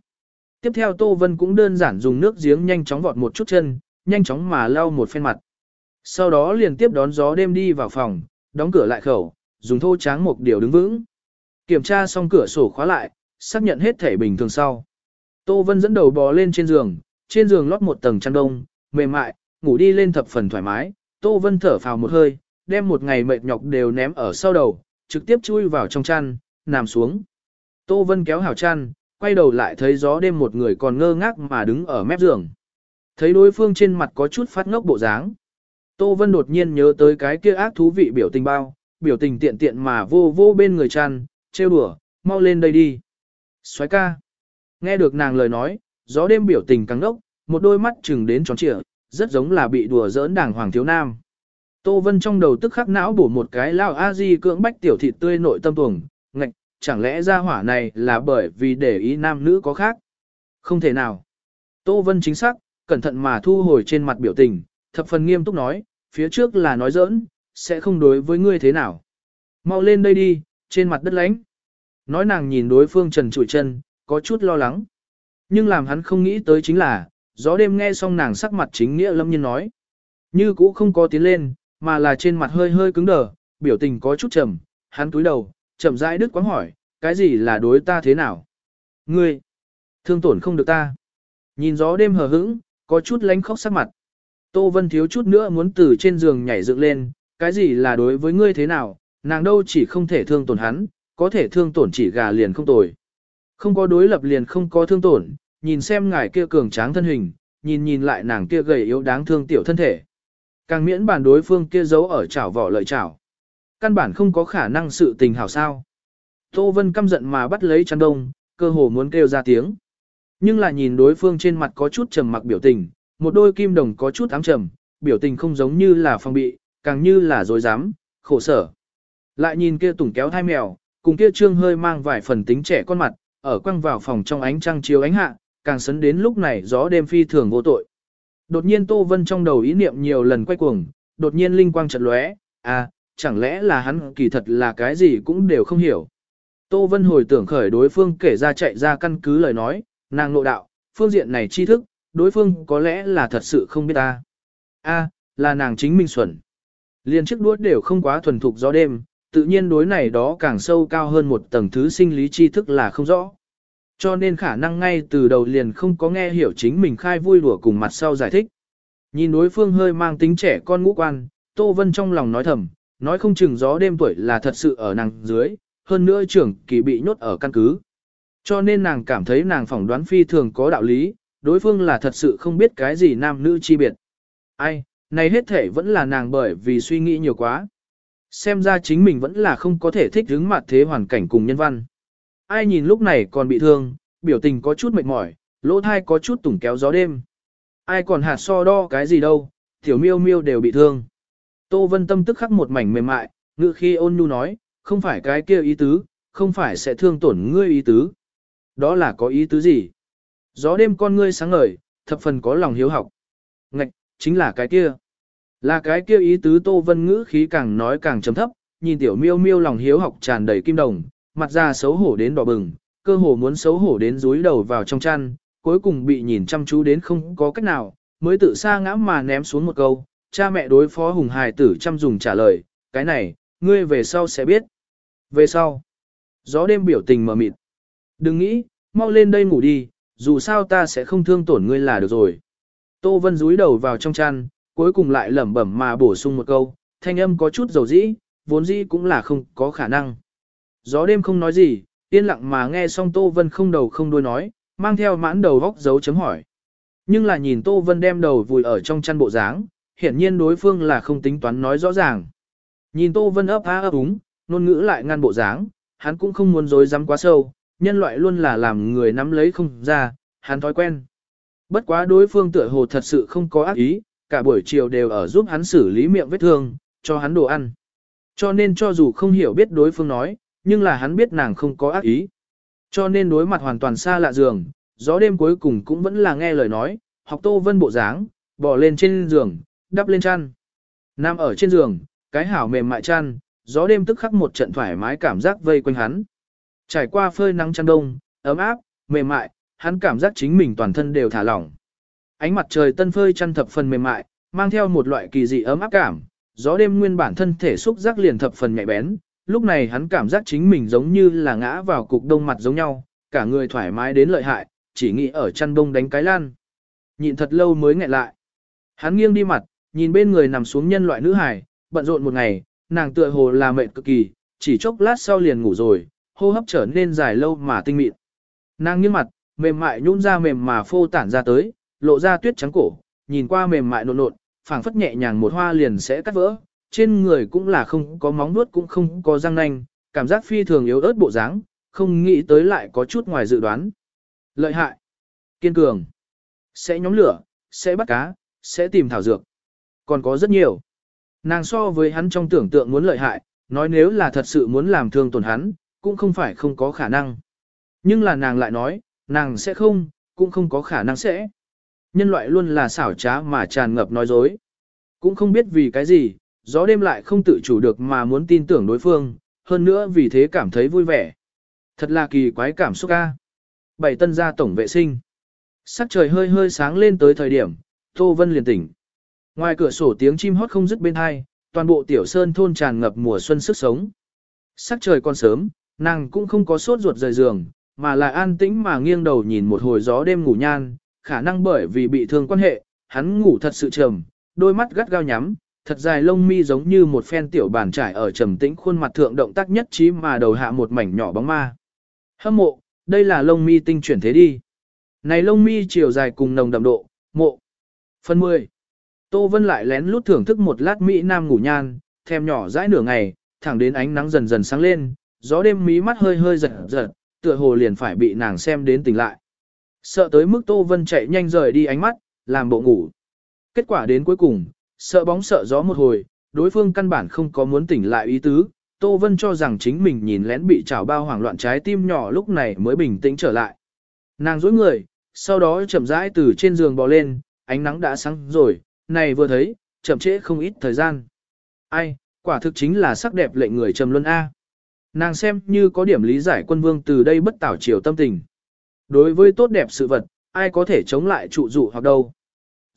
Tiếp theo Tô Vân cũng đơn giản dùng nước giếng nhanh chóng vọt một chút chân, nhanh chóng mà lau một phen mặt. Sau đó liền tiếp đón gió đêm đi vào phòng, đóng cửa lại khẩu, dùng thô tráng một điều đứng vững. Kiểm tra xong cửa sổ khóa lại, xác nhận hết thể bình thường sau. Tô Vân dẫn đầu bò lên trên giường, trên giường lót một tầng chăn đông, mềm mại, ngủ đi lên thập phần thoải mái. Tô Vân thở phào một hơi, đem một ngày mệt nhọc đều ném ở sau đầu, trực tiếp chui vào trong chăn, nằm xuống. Tô Vân kéo hào chăn, quay đầu lại thấy gió đêm một người còn ngơ ngác mà đứng ở mép giường. Thấy đối phương trên mặt có chút phát ngốc bộ dáng. Tô Vân đột nhiên nhớ tới cái kia ác thú vị biểu tình bao, biểu tình tiện tiện mà vô vô bên người chăn, trêu đùa, mau lên đây đi. Xoái ca. Nghe được nàng lời nói, gió đêm biểu tình căng đốc, một đôi mắt chừng đến tròn trịa, rất giống là bị đùa giỡn đảng hoàng thiếu nam. Tô Vân trong đầu tức khắc não bổ một cái lao a di cưỡng bách tiểu thịt tươi nội tâm tuồng, ngạch, chẳng lẽ ra hỏa này là bởi vì để ý nam nữ có khác? Không thể nào. Tô Vân chính xác, cẩn thận mà thu hồi trên mặt biểu tình, thập phần nghiêm túc nói, phía trước là nói giỡn, sẽ không đối với ngươi thế nào. Mau lên đây đi, trên mặt đất lánh. Nói nàng nhìn đối phương trần trụi chân, có chút lo lắng. Nhưng làm hắn không nghĩ tới chính là, gió đêm nghe xong nàng sắc mặt chính nghĩa lâm nhiên nói. Như cũ không có tiến lên, mà là trên mặt hơi hơi cứng đờ, biểu tình có chút trầm, hắn túi đầu, chậm rãi đứt quáng hỏi, cái gì là đối ta thế nào? Ngươi, thương tổn không được ta. Nhìn gió đêm hờ hững, có chút lánh khóc sắc mặt. Tô Vân thiếu chút nữa muốn từ trên giường nhảy dựng lên, cái gì là đối với ngươi thế nào, nàng đâu chỉ không thể thương tổn hắn, có thể thương tổn chỉ gà liền không tồi. Không có đối lập liền không có thương tổn, nhìn xem ngài kia cường tráng thân hình, nhìn nhìn lại nàng kia gầy yếu đáng thương tiểu thân thể. Càng miễn bản đối phương kia giấu ở chảo vỏ lợi chảo. Căn bản không có khả năng sự tình hảo sao. Tô Vân căm giận mà bắt lấy chăn đông, cơ hồ muốn kêu ra tiếng. Nhưng là nhìn đối phương trên mặt có chút trầm mặc biểu tình, một đôi kim đồng có chút ám trầm, biểu tình không giống như là phong bị, càng như là dối dám, khổ sở. Lại nhìn kia tủng kéo thai mèo, cùng kia trương hơi mang vài phần tính trẻ con mặt, ở quăng vào phòng trong ánh trăng chiếu ánh hạ, càng sấn đến lúc này gió đêm phi thường vô tội. Đột nhiên Tô Vân trong đầu ý niệm nhiều lần quay cuồng, đột nhiên linh quang chợt lóe, à, chẳng lẽ là hắn kỳ thật là cái gì cũng đều không hiểu. Tô Vân hồi tưởng khởi đối phương kể ra chạy ra căn cứ lời nói, nàng nội đạo, phương diện này tri thức, đối phương có lẽ là thật sự không biết ta. A, là nàng chính minh xuẩn. Liên chiếc đuốt đều không quá thuần thục gió đêm, tự nhiên đối này đó càng sâu cao hơn một tầng thứ sinh lý tri thức là không rõ. Cho nên khả năng ngay từ đầu liền không có nghe hiểu chính mình khai vui đùa cùng mặt sau giải thích. Nhìn đối phương hơi mang tính trẻ con ngũ quan, Tô Vân trong lòng nói thầm, nói không chừng gió đêm tuổi là thật sự ở nàng dưới, hơn nữa trưởng kỳ bị nhốt ở căn cứ. Cho nên nàng cảm thấy nàng phỏng đoán phi thường có đạo lý, đối phương là thật sự không biết cái gì nam nữ chi biệt. Ai, này hết thể vẫn là nàng bởi vì suy nghĩ nhiều quá. Xem ra chính mình vẫn là không có thể thích ứng mặt thế hoàn cảnh cùng nhân văn. Ai nhìn lúc này còn bị thương, biểu tình có chút mệt mỏi, lỗ thai có chút tủng kéo gió đêm. Ai còn hạt so đo cái gì đâu, tiểu miêu miêu đều bị thương. Tô Vân Tâm tức khắc một mảnh mềm mại, ngự khi ôn nhu nói, không phải cái kia ý tứ, không phải sẽ thương tổn ngươi ý tứ. Đó là có ý tứ gì? Gió đêm con ngươi sáng ngời, thập phần có lòng hiếu học. Ngạch, chính là cái kia. Là cái kia ý tứ Tô Vân ngữ khí càng nói càng trầm thấp, nhìn tiểu miêu miêu lòng hiếu học tràn đầy kim đồng, mặt ra xấu hổ đến đỏ bừng, cơ hồ muốn xấu hổ đến rúi đầu vào trong chăn, cuối cùng bị nhìn chăm chú đến không có cách nào, mới tự sa ngã mà ném xuống một câu, cha mẹ đối phó hùng hài tử chăm dùng trả lời, cái này, ngươi về sau sẽ biết. Về sau, gió đêm biểu tình mờ mịt. Đừng nghĩ, mau lên đây ngủ đi, dù sao ta sẽ không thương tổn ngươi là được rồi. Tô Vân rúi đầu vào trong chăn, cuối cùng lại lẩm bẩm mà bổ sung một câu, thanh âm có chút dầu dĩ, vốn dĩ cũng là không có khả năng. Gió đêm không nói gì, yên lặng mà nghe xong Tô Vân không đầu không đuôi nói, mang theo mãn đầu góc dấu chấm hỏi. Nhưng là nhìn Tô Vân đem đầu vùi ở trong chăn bộ dáng, hiển nhiên đối phương là không tính toán nói rõ ràng. Nhìn Tô Vân ấp há ấp úng, ngôn ngữ lại ngăn bộ dáng, hắn cũng không muốn dối dám quá sâu, nhân loại luôn là làm người nắm lấy không ra, hắn thói quen. Bất quá đối phương tựa hồ thật sự không có ác ý, cả buổi chiều đều ở giúp hắn xử lý miệng vết thương, cho hắn đồ ăn. Cho nên cho dù không hiểu biết đối phương nói, nhưng là hắn biết nàng không có ác ý. Cho nên đối mặt hoàn toàn xa lạ giường, gió đêm cuối cùng cũng vẫn là nghe lời nói, học Tô Vân bộ dáng, bỏ lên trên giường, đắp lên chăn. Nằm ở trên giường, cái hảo mềm mại chăn, gió đêm tức khắc một trận thoải mái cảm giác vây quanh hắn. Trải qua phơi nắng chăn đông, ấm áp, mềm mại, hắn cảm giác chính mình toàn thân đều thả lỏng. Ánh mặt trời tân phơi chăn thập phần mềm mại, mang theo một loại kỳ dị ấm áp cảm, gió đêm nguyên bản thân thể xúc giác liền thập phần nhạy bén, lúc này hắn cảm giác chính mình giống như là ngã vào cục đông mặt giống nhau, cả người thoải mái đến lợi hại, chỉ nghĩ ở chăn đông đánh cái lan. Nhìn thật lâu mới nghẹn lại. Hắn nghiêng đi mặt, nhìn bên người nằm xuống nhân loại nữ hải, bận rộn một ngày, nàng tựa hồ là mệt cực kỳ, chỉ chốc lát sau liền ngủ rồi, hô hấp trở nên dài lâu mà tinh mịn. Nàng nghiêng mặt, mềm mại nhũn ra mềm mà phô tản ra tới, lộ ra tuyết trắng cổ, nhìn qua mềm mại nộn nộn, phảng phất nhẹ nhàng một hoa liền sẽ cắt vỡ, trên người cũng là không có móng nuốt cũng không có răng nanh, cảm giác phi thường yếu ớt bộ dáng, không nghĩ tới lại có chút ngoài dự đoán. Lợi hại, kiên cường, sẽ nhóm lửa, sẽ bắt cá, sẽ tìm thảo dược. Còn có rất nhiều. Nàng so với hắn trong tưởng tượng muốn lợi hại, nói nếu là thật sự muốn làm thương tổn hắn, cũng không phải không có khả năng. Nhưng là nàng lại nói, nàng sẽ không, cũng không có khả năng sẽ. Nhân loại luôn là xảo trá mà tràn ngập nói dối. Cũng không biết vì cái gì, gió đêm lại không tự chủ được mà muốn tin tưởng đối phương, hơn nữa vì thế cảm thấy vui vẻ. Thật là kỳ quái cảm xúc ca. Bảy tân gia tổng vệ sinh. Sắc trời hơi hơi sáng lên tới thời điểm, Tô Vân liền tỉnh. Ngoài cửa sổ tiếng chim hót không dứt bên hai, toàn bộ tiểu sơn thôn tràn ngập mùa xuân sức sống. Sắc trời còn sớm, nàng cũng không có sốt ruột rời giường, mà lại an tĩnh mà nghiêng đầu nhìn một hồi gió đêm ngủ nhan, khả năng bởi vì bị thương quan hệ, hắn ngủ thật sự trầm, đôi mắt gắt gao nhắm, thật dài lông mi giống như một phen tiểu bàn trải ở trầm tĩnh khuôn mặt thượng động tác nhất trí mà đầu hạ một mảnh nhỏ bóng ma. Hâm mộ, đây là lông mi tinh chuyển thế đi. Này lông mi chiều dài cùng nồng đậm độ, mộ. Phần 10. Tô Vân lại lén lút thưởng thức một lát Mỹ Nam ngủ nhan, thèm nhỏ dãi nửa ngày, thẳng đến ánh nắng dần dần sáng lên, gió đêm mí mắt hơi hơi giật giật, tựa hồ liền phải bị nàng xem đến tỉnh lại. Sợ tới mức Tô Vân chạy nhanh rời đi ánh mắt, làm bộ ngủ. Kết quả đến cuối cùng, sợ bóng sợ gió một hồi, đối phương căn bản không có muốn tỉnh lại ý tứ, Tô Vân cho rằng chính mình nhìn lén bị chảo bao hoảng loạn trái tim nhỏ lúc này mới bình tĩnh trở lại. Nàng dối người, sau đó chậm rãi từ trên giường bò lên, ánh nắng đã sáng rồi, này vừa thấy, chậm trễ không ít thời gian. Ai, quả thực chính là sắc đẹp lệnh người trầm luân A. Nàng xem như có điểm lý giải quân vương từ đây bất tảo chiều tâm tình. Đối với tốt đẹp sự vật, ai có thể chống lại trụ dụ hoặc đâu.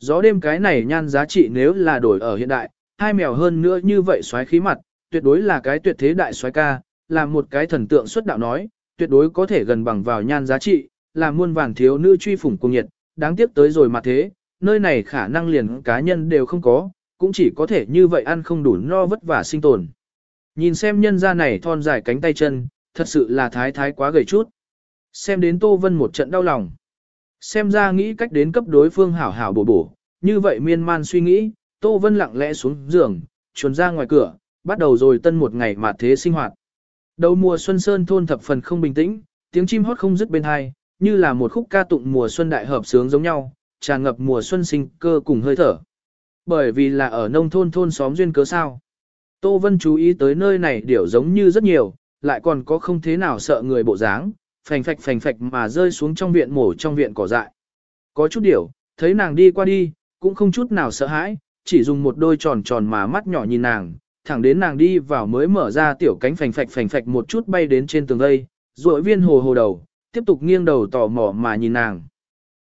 Gió đêm cái này nhan giá trị nếu là đổi ở hiện đại, hai mèo hơn nữa như vậy xoáy khí mặt, tuyệt đối là cái tuyệt thế đại xoáy ca, là một cái thần tượng xuất đạo nói, tuyệt đối có thể gần bằng vào nhan giá trị, là muôn vàng thiếu nữ truy phủng cung nhiệt, đáng tiếc tới rồi mà thế, nơi này khả năng liền cá nhân đều không có, cũng chỉ có thể như vậy ăn không đủ no vất vả sinh tồn. Nhìn xem nhân gia này thon dài cánh tay chân, thật sự là thái thái quá gầy chút. Xem đến Tô Vân một trận đau lòng. Xem ra nghĩ cách đến cấp đối phương hảo hảo bổ bổ, như vậy miên man suy nghĩ, Tô Vân lặng lẽ xuống giường, chuồn ra ngoài cửa, bắt đầu rồi tân một ngày mà thế sinh hoạt. Đầu mùa xuân sơn thôn thập phần không bình tĩnh, tiếng chim hót không dứt bên hai, như là một khúc ca tụng mùa xuân đại hợp sướng giống nhau, tràn ngập mùa xuân sinh cơ cùng hơi thở. Bởi vì là ở nông thôn thôn xóm duyên cớ sao. Tô Vân chú ý tới nơi này điểu giống như rất nhiều, lại còn có không thế nào sợ người bộ dáng, phành phạch phành phạch mà rơi xuống trong viện mổ trong viện cỏ dại. Có chút điểu, thấy nàng đi qua đi, cũng không chút nào sợ hãi, chỉ dùng một đôi tròn tròn mà mắt nhỏ nhìn nàng, thẳng đến nàng đi vào mới mở ra tiểu cánh phành phạch phành phạch một chút bay đến trên tường dây, rồi viên hồ hồ đầu, tiếp tục nghiêng đầu tò mò mà nhìn nàng.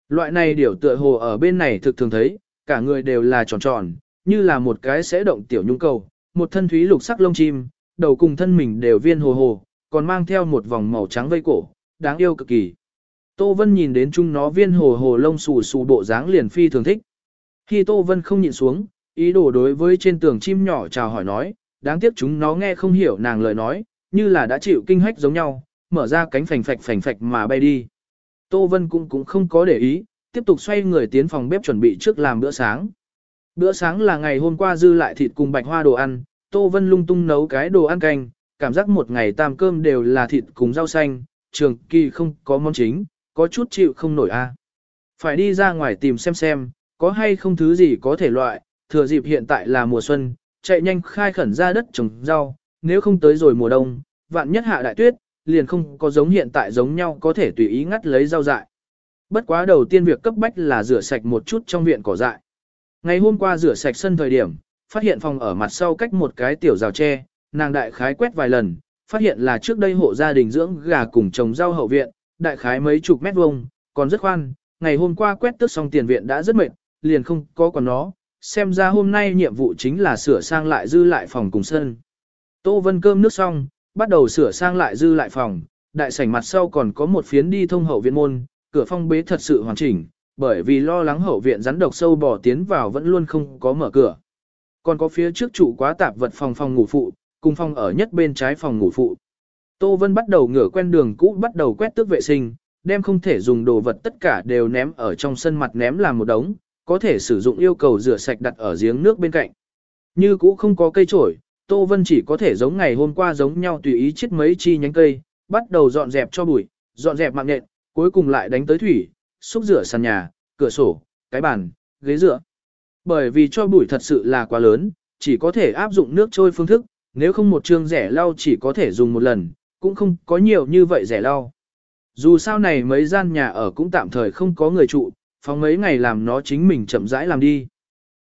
Loại này điểu tựa hồ ở bên này thực thường thấy, cả người đều là tròn tròn, như là một cái sẽ động tiểu nhung cầu, một thân thúy lục sắc lông chim, đầu cùng thân mình đều viên hồ hồ, còn mang theo một vòng màu trắng vây cổ, đáng yêu cực kỳ. Tô Vân nhìn đến chúng nó viên hồ hồ lông xù xù bộ dáng liền phi thường thích. Khi Tô Vân không nhịn xuống, ý đồ đối với trên tường chim nhỏ chào hỏi nói, đáng tiếc chúng nó nghe không hiểu nàng lời nói, như là đã chịu kinh hách giống nhau, mở ra cánh phành phạch phành phạch mà bay đi. Tô Vân cũng cũng không có để ý, tiếp tục xoay người tiến phòng bếp chuẩn bị trước làm bữa sáng. Bữa sáng là ngày hôm qua dư lại thịt cùng bạch hoa đồ ăn, Tô Vân lung tung nấu cái đồ ăn canh, cảm giác một ngày tam cơm đều là thịt cùng rau xanh, trường kỳ không có món chính, có chút chịu không nổi a. Phải đi ra ngoài tìm xem xem, có hay không thứ gì có thể loại, thừa dịp hiện tại là mùa xuân, chạy nhanh khai khẩn ra đất trồng rau, nếu không tới rồi mùa đông, vạn nhất hạ đại tuyết, liền không có giống hiện tại giống nhau có thể tùy ý ngắt lấy rau dại. Bất quá đầu tiên việc cấp bách là rửa sạch một chút trong viện cỏ dại. Ngày hôm qua rửa sạch sân thời điểm, phát hiện phòng ở mặt sau cách một cái tiểu rào tre, nàng đại khái quét vài lần, phát hiện là trước đây hộ gia đình dưỡng gà cùng trồng rau hậu viện, đại khái mấy chục mét vuông, còn rất khoan, ngày hôm qua quét tước xong tiền viện đã rất mệt, liền không có còn nó, xem ra hôm nay nhiệm vụ chính là sửa sang lại dư lại phòng cùng sân. Tô Vân cơm nước xong, bắt đầu sửa sang lại dư lại phòng, đại sảnh mặt sau còn có một phiến đi thông hậu viện môn, cửa phong bế thật sự hoàn chỉnh, bởi vì lo lắng hậu viện rắn độc sâu bò tiến vào vẫn luôn không có mở cửa. Còn có phía trước trụ quá tạp vật phòng phòng ngủ phụ, cùng phòng ở nhất bên trái phòng ngủ phụ. Tô Vân bắt đầu ngửa quen đường cũ bắt đầu quét tước vệ sinh, đem không thể dùng đồ vật tất cả đều ném ở trong sân mặt ném làm một đống, có thể sử dụng yêu cầu rửa sạch đặt ở giếng nước bên cạnh. Như cũ không có cây trổi, Tô Vân chỉ có thể giống ngày hôm qua giống nhau tùy ý chết mấy chi nhánh cây, bắt đầu dọn dẹp cho bụi, dọn dẹp mạng nhện, cuối cùng lại đánh tới thủy, xúc rửa sàn nhà, cửa sổ, cái bàn, ghế dựa. Bởi vì cho bụi thật sự là quá lớn, chỉ có thể áp dụng nước trôi phương thức, nếu không một chương rẻ lau chỉ có thể dùng một lần, cũng không có nhiều như vậy rẻ lau. Dù sao này mấy gian nhà ở cũng tạm thời không có người trụ, phòng mấy ngày làm nó chính mình chậm rãi làm đi.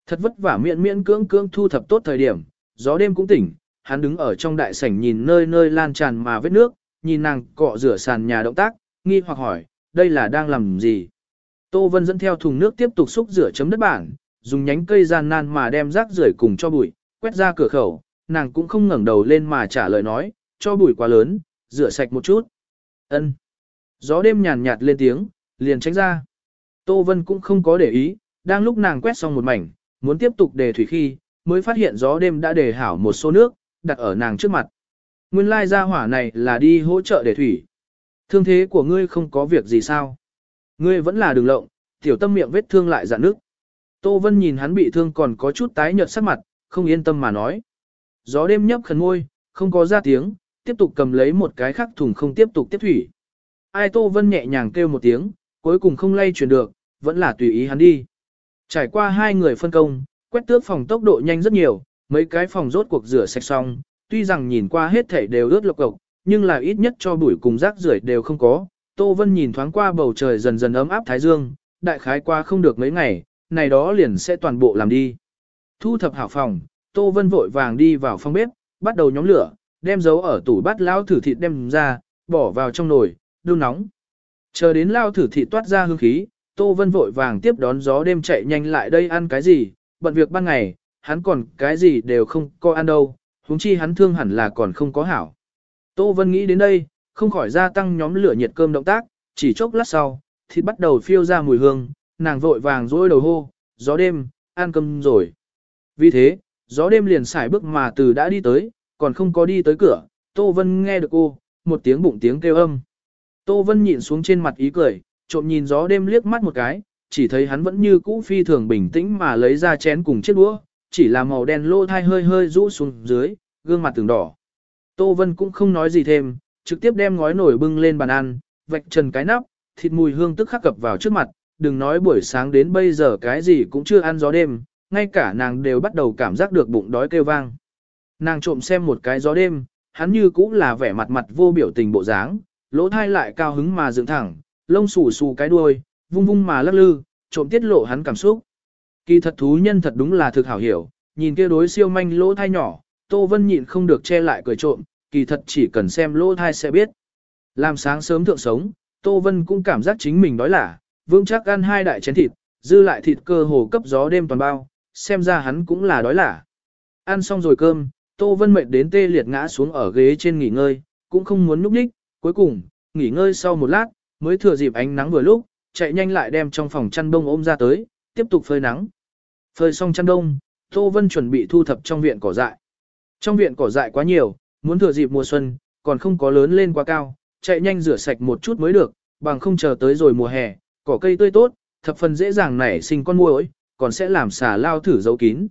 Thật vất vả miễn miễn cưỡng cưỡng thu thập tốt thời điểm, gió đêm cũng tỉnh, hắn đứng ở trong đại sảnh nhìn nơi nơi lan tràn mà vết nước, nhìn nàng cọ rửa sàn nhà động tác, nghi hoặc hỏi, đây là đang làm gì? Tô Vân dẫn theo thùng nước tiếp tục xúc rửa chấm đất bản, dùng nhánh cây gian nan mà đem rác rưởi cùng cho bụi, quét ra cửa khẩu, nàng cũng không ngẩng đầu lên mà trả lời nói, cho bụi quá lớn, rửa sạch một chút. Ân. Gió đêm nhàn nhạt lên tiếng, liền tránh ra. Tô Vân cũng không có để ý, đang lúc nàng quét xong một mảnh, muốn tiếp tục đề thủy khi, mới phát hiện gió đêm đã đề hảo một số nước, đặt ở nàng trước mặt. Nguyên lai gia hỏa này là đi hỗ trợ đề thủy. Thương thế của ngươi không có việc gì sao? Ngươi vẫn là đường lộng, tiểu tâm miệng vết thương lại dạn nước. Tô Vân nhìn hắn bị thương còn có chút tái nhợt sắc mặt, không yên tâm mà nói. Gió đêm nhấp khẩn môi, không có ra tiếng, tiếp tục cầm lấy một cái khắc thùng không tiếp tục tiếp thủy. Ai Tô Vân nhẹ nhàng kêu một tiếng, cuối cùng không lay chuyển được, vẫn là tùy ý hắn đi. Trải qua hai người phân công, quét tước phòng tốc độ nhanh rất nhiều, mấy cái phòng rốt cuộc rửa sạch xong, tuy rằng nhìn qua hết thảy đều ướt lộc cộc, nhưng là ít nhất cho bụi cùng rác rưởi đều không có. Tô Vân nhìn thoáng qua bầu trời dần dần ấm áp thái dương, đại khái qua không được mấy ngày, này đó liền sẽ toàn bộ làm đi. Thu thập hảo phòng, Tô Vân vội vàng đi vào phòng bếp, bắt đầu nhóm lửa, đem dấu ở tủ bát lao thử thịt đem ra, bỏ vào trong nồi, đun nóng. Chờ đến lao thử thịt toát ra hương khí, Tô Vân vội vàng tiếp đón gió đêm chạy nhanh lại đây ăn cái gì, bận việc ban ngày, hắn còn cái gì đều không có ăn đâu, huống chi hắn thương hẳn là còn không có hảo. Tô Vân nghĩ đến đây, không khỏi gia tăng nhóm lửa nhiệt cơm động tác, chỉ chốc lát sau, thịt bắt đầu phiêu ra mùi hương, nàng vội vàng dối đầu hô, gió đêm, ăn cơm rồi. Vì thế, gió đêm liền xài bước mà từ đã đi tới, còn không có đi tới cửa, Tô Vân nghe được cô, một tiếng bụng tiếng kêu âm. Tô Vân nhịn xuống trên mặt ý cười, trộm nhìn gió đêm liếc mắt một cái, chỉ thấy hắn vẫn như cũ phi thường bình tĩnh mà lấy ra chén cùng chiếc đũa, chỉ là màu đen lô thai hơi hơi rũ xuống dưới, gương mặt từng đỏ. Tô Vân cũng không nói gì thêm, trực tiếp đem ngói nổi bưng lên bàn ăn, vạch trần cái nắp, thịt mùi hương tức khắc cập vào trước mặt, đừng nói buổi sáng đến bây giờ cái gì cũng chưa ăn gió đêm, ngay cả nàng đều bắt đầu cảm giác được bụng đói kêu vang. Nàng trộm xem một cái gió đêm, hắn như cũng là vẻ mặt mặt vô biểu tình bộ dáng, lỗ thai lại cao hứng mà dựng thẳng, lông xù xù cái đuôi, vung vung mà lắc lư, trộm tiết lộ hắn cảm xúc. Kỳ thật thú nhân thật đúng là thực hảo hiểu, nhìn kia đối siêu manh lỗ thai nhỏ, Tô Vân nhịn không được che lại cười trộm, kỳ thật chỉ cần xem lỗ thai sẽ biết. Làm sáng sớm thượng sống, Tô Vân cũng cảm giác chính mình đói lả, vương chắc ăn hai đại chén thịt, dư lại thịt cơ hồ cấp gió đêm toàn bao, xem ra hắn cũng là đói lả. Ăn xong rồi cơm, Tô Vân mệt đến tê liệt ngã xuống ở ghế trên nghỉ ngơi, cũng không muốn núp đích, cuối cùng, nghỉ ngơi sau một lát, mới thừa dịp ánh nắng vừa lúc, chạy nhanh lại đem trong phòng chăn đông ôm ra tới, tiếp tục phơi nắng. Phơi xong chăn đông, Tô Vân chuẩn bị thu thập trong viện cỏ dại. Trong viện cỏ dại quá nhiều, muốn thừa dịp mùa xuân, còn không có lớn lên quá cao, chạy nhanh rửa sạch một chút mới được, bằng không chờ tới rồi mùa hè, cỏ cây tươi tốt, thập phần dễ dàng nảy sinh con muỗi, còn sẽ làm xà lao thử giấu kín.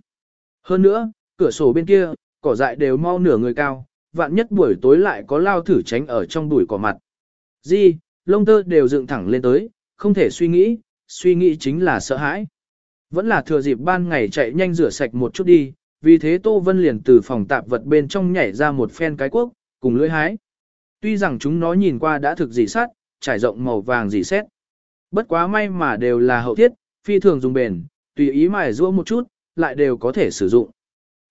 Hơn nữa, cửa sổ bên kia, cỏ dại đều mau nửa người cao, vạn nhất buổi tối lại có lao thử tránh ở trong bụi cỏ mặt. Di, lông tơ đều dựng thẳng lên tới, không thể suy nghĩ, suy nghĩ chính là sợ hãi. Vẫn là thừa dịp ban ngày chạy nhanh rửa sạch một chút đi, vì thế Tô Vân liền từ phòng tạp vật bên trong nhảy ra một phen cái quốc, cùng lưỡi hái. Tuy rằng chúng nó nhìn qua đã thực dị sát, trải rộng màu vàng dị xét. Bất quá may mà đều là hậu thiết, phi thường dùng bền, tùy ý mài rũa một chút, lại đều có thể sử dụng.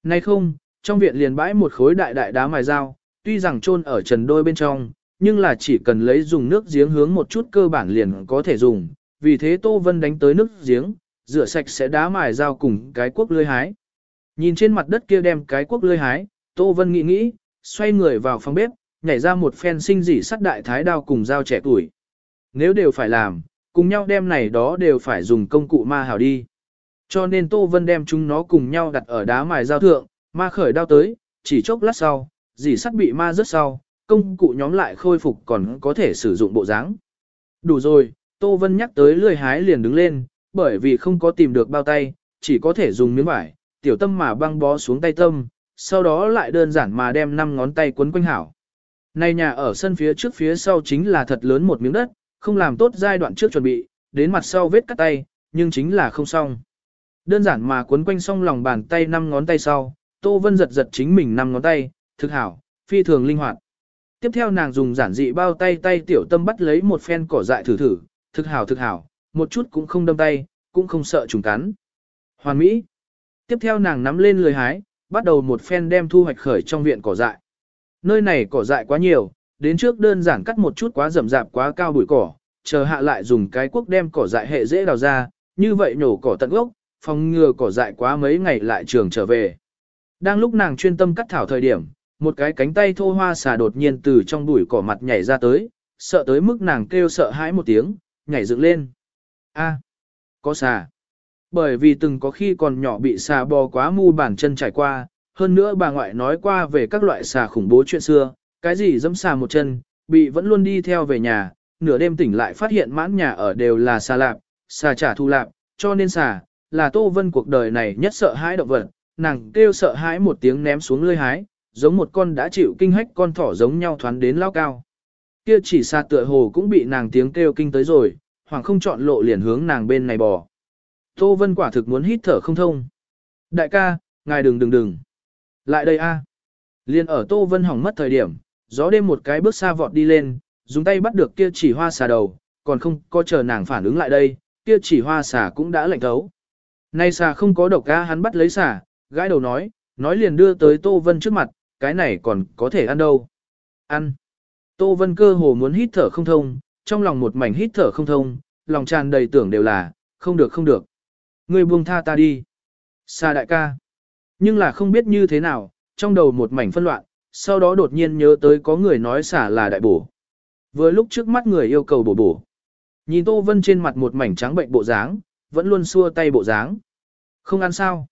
Nay không, trong viện liền bãi một khối đại đại đá mài dao, tuy rằng chôn ở trần đôi bên trong, nhưng là chỉ cần lấy dùng nước giếng hướng một chút cơ bản liền có thể dùng, vì thế Tô Vân đánh tới nước giếng, rửa sạch sẽ đá mài dao cùng cái cuốc lươi hái. Nhìn trên mặt đất kia đem cái cuốc lươi hái, Tô Vân nghĩ nghĩ, xoay người vào phòng bếp, nhảy ra một phen sinh dỉ sắt đại thái đao cùng dao trẻ tuổi. Nếu đều phải làm, cùng nhau đem này đó đều phải dùng công cụ ma hảo đi. Cho nên Tô Vân đem chúng nó cùng nhau đặt ở đá mài dao thượng, ma khởi đao tới, chỉ chốc lát sau, dì sắt bị ma rớt sau, công cụ nhóm lại khôi phục còn có thể sử dụng bộ dáng. Đủ rồi, Tô Vân nhắc tới lười hái liền đứng lên, bởi vì không có tìm được bao tay, chỉ có thể dùng miếng vải, tiểu tâm mà băng bó xuống tay tâm, sau đó lại đơn giản mà đem năm ngón tay quấn quanh hảo. Này nhà ở sân phía trước phía sau chính là thật lớn một miếng đất, không làm tốt giai đoạn trước chuẩn bị, đến mặt sau vết cắt tay, nhưng chính là không xong. Đơn giản mà quấn quanh xong lòng bàn tay năm ngón tay sau, Tô Vân giật giật chính mình năm ngón tay, thực hảo, phi thường linh hoạt. Tiếp theo nàng dùng giản dị bao tay tay tiểu tâm bắt lấy một phen cỏ dại thử thử, thực hảo thực hảo, một chút cũng không đâm tay, cũng không sợ trùng cắn. Hoàn mỹ. Tiếp theo nàng nắm lên lười hái, bắt đầu một phen đem thu hoạch khởi trong viện cỏ dại. Nơi này cỏ dại quá nhiều, đến trước đơn giản cắt một chút quá rậm rạp quá cao bụi cỏ, chờ hạ lại dùng cái cuốc đem cỏ dại hệ dễ đào ra, như vậy nhổ cỏ tận gốc, phòng ngừa cỏ dại quá mấy ngày lại trường trở về. Đang lúc nàng chuyên tâm cắt thảo thời điểm, một cái cánh tay thô hoa xà đột nhiên từ trong bụi cỏ mặt nhảy ra tới, sợ tới mức nàng kêu sợ hãi một tiếng, nhảy dựng lên. A, có xà. Bởi vì từng có khi còn nhỏ bị xà bò quá mu bàn chân trải qua, hơn nữa bà ngoại nói qua về các loại xà khủng bố chuyện xưa, cái gì dẫm xà một chân, bị vẫn luôn đi theo về nhà, nửa đêm tỉnh lại phát hiện mãn nhà ở đều là xà lạp, xà trả thu lạp, cho nên xà, là Tô Vân cuộc đời này nhất sợ hãi động vật, nàng kêu sợ hãi một tiếng ném xuống lưới hái, giống một con đã chịu kinh hách con thỏ giống nhau thoán đến lao cao. Kia chỉ xa tựa hồ cũng bị nàng tiếng kêu kinh tới rồi, hoàng không chọn lộ liền hướng nàng bên này bò. Tô Vân quả thực muốn hít thở không thông. Đại ca, ngài đừng đừng đừng. Lại đây a. Liên ở Tô Vân hỏng mất thời điểm, gió đêm một cái bước xa vọt đi lên, dùng tay bắt được kia chỉ hoa xà đầu, còn không có chờ nàng phản ứng lại đây, kia chỉ hoa xà cũng đã lạnh thấu. Nay xà không có độc ca hắn bắt lấy xà, gãi đầu nói, nói liền đưa tới Tô Vân trước mặt, cái này còn có thể ăn đâu. Ăn. Tô Vân cơ hồ muốn hít thở không thông, trong lòng một mảnh hít thở không thông, lòng tràn đầy tưởng đều là, không được không được. người buông tha ta đi. Xà đại ca. Nhưng là không biết như thế nào, trong đầu một mảnh phân loạn, sau đó đột nhiên nhớ tới có người nói xả là đại bổ. Vừa lúc trước mắt người yêu cầu bổ bổ. Nhìn Tô Vân trên mặt một mảnh trắng bệnh bộ dáng, vẫn luôn xua tay bộ dáng. Không ăn sao.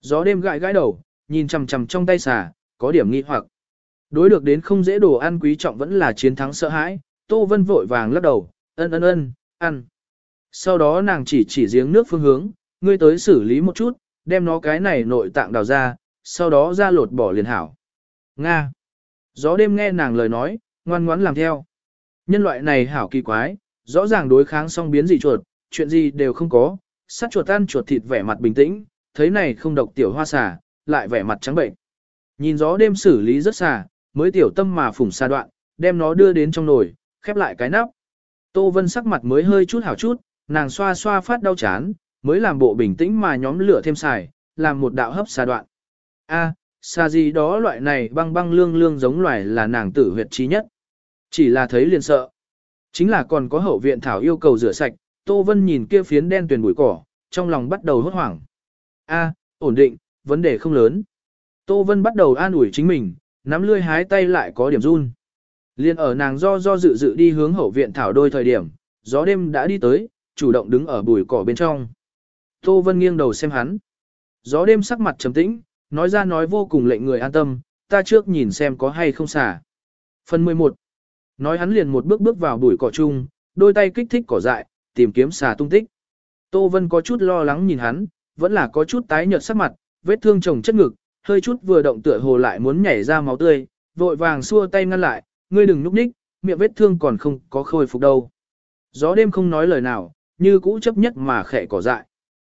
Gió đêm gãi gãi đầu, nhìn chằm chằm trong tay xà, có điểm nghi hoặc. Đối được đến không dễ đồ ăn quý trọng vẫn là chiến thắng sợ hãi, Tô Vân vội vàng lắc đầu, ân ân ân, ăn. Sau đó nàng chỉ chỉ giếng nước phương hướng, ngươi tới xử lý một chút, đem nó cái này nội tạng đào ra, sau đó ra lột bỏ liền hảo. Nga. Gió đêm nghe nàng lời nói, ngoan ngoãn làm theo. Nhân loại này hảo kỳ quái, rõ ràng đối kháng song biến dị chuột, chuyện gì đều không có, sát chuột ăn chuột thịt vẻ mặt bình tĩnh, thấy này không độc tiểu hoa xà, lại vẻ mặt trắng bệnh. Nhìn gió đêm xử lý rất xà, mới tiểu tâm mà phủng xa đoạn, đem nó đưa đến trong nồi, khép lại cái nắp. Tô Vân sắc mặt mới hơi chút hảo chút, nàng xoa xoa phát đau chán, mới làm bộ bình tĩnh mà nhóm lửa thêm xài, làm một đạo hấp xà đoạn. A, xa gì đó loại này băng băng lương lương giống loài là nàng tử huyệt trí nhất. Chỉ là thấy liền sợ. Chính là còn có hậu viện thảo yêu cầu rửa sạch, Tô Vân nhìn kia phiến đen tuyền bụi cỏ, trong lòng bắt đầu hốt hoảng. A, ổn định, vấn đề không lớn. Tô Vân bắt đầu an ủi chính mình, nắm lươi hái tay lại có điểm run. Liên ở nàng do do dự dự đi hướng hậu viện thảo đôi thời điểm, gió đêm đã đi tới, chủ động đứng ở bụi cỏ bên trong. Tô Vân nghiêng đầu xem hắn. Gió đêm sắc mặt trầm tĩnh, nói ra nói vô cùng lệnh người an tâm, ta trước nhìn xem có hay không xả. Phần 11. Nói hắn liền một bước bước vào bụi cỏ chung, đôi tay kích thích cỏ dại, tìm kiếm xà tung tích. Tô Vân có chút lo lắng nhìn hắn, vẫn là có chút tái nhợt sắc mặt, vết thương chồng chất ngực, hơi chút vừa động tựa hồ lại muốn nhảy ra máu tươi, vội vàng xua tay ngăn lại, ngươi đừng núp ních, miệng vết thương còn không có khôi phục đâu. Gió đêm không nói lời nào, như cũ chấp nhất mà khẽ cỏ dại.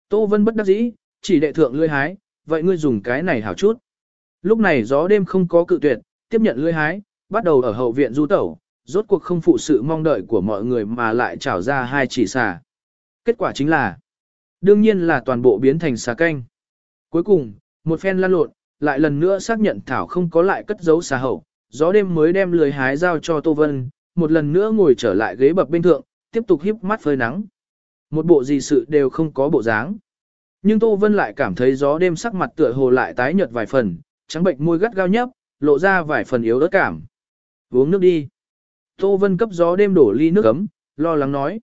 Tô Vân bất đắc dĩ, chỉ đệ thượng lươi hái, vậy ngươi dùng cái này hảo chút. Lúc này gió đêm không có cự tuyệt, tiếp nhận lươi hái, bắt đầu ở hậu viện du tẩu, rốt cuộc không phụ sự mong đợi của mọi người mà lại trảo ra hai chỉ xà. Kết quả chính là, đương nhiên là toàn bộ biến thành xà canh. Cuối cùng, một phen lăn lộn, lại lần nữa xác nhận Thảo không có lại cất giấu xà hậu, gió đêm mới đem lười hái giao cho Tô Vân, một lần nữa ngồi trở lại ghế bập bên thượng, tiếp tục híp mắt phơi nắng. Một bộ gì sự đều không có bộ dáng. Nhưng Tô Vân lại cảm thấy gió đêm sắc mặt tựa hồ lại tái nhợt vài phần, trắng bệnh môi gắt gao nhấp, lộ ra vài phần yếu ớt cảm. Uống nước đi. Tô Vân cấp gió đêm đổ ly nước ấm, lo lắng nói.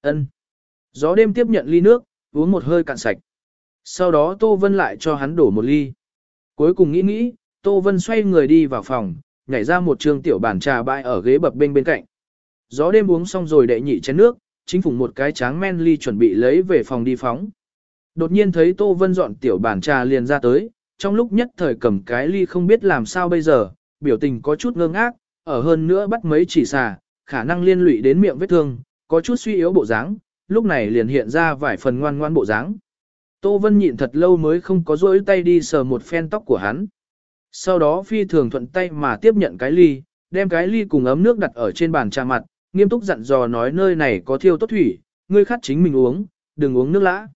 ân. Gió đêm tiếp nhận ly nước, uống một hơi cạn sạch. Sau đó Tô Vân lại cho hắn đổ một ly. Cuối cùng nghĩ nghĩ, Tô Vân xoay người đi vào phòng, nhảy ra một trường tiểu bàn trà bãi ở ghế bập bên bên cạnh. Gió đêm uống xong rồi đệ nhị chén nước, chính phủ một cái tráng men ly chuẩn bị lấy về phòng đi phóng. Đột nhiên thấy Tô Vân dọn tiểu bàn trà liền ra tới, trong lúc nhất thời cầm cái ly không biết làm sao bây giờ, biểu tình có chút ngơ ngác, ở hơn nữa bắt mấy chỉ xà, khả năng liên lụy đến miệng vết thương, có chút suy yếu bộ dáng, lúc này liền hiện ra vài phần ngoan ngoan bộ dáng. Tô Vân nhịn thật lâu mới không có rỗi tay đi sờ một phen tóc của hắn. Sau đó phi thường thuận tay mà tiếp nhận cái ly, đem cái ly cùng ấm nước đặt ở trên bàn trà mặt, nghiêm túc dặn dò nói nơi này có thiêu tốt thủy, ngươi khát chính mình uống, đừng uống nước lã.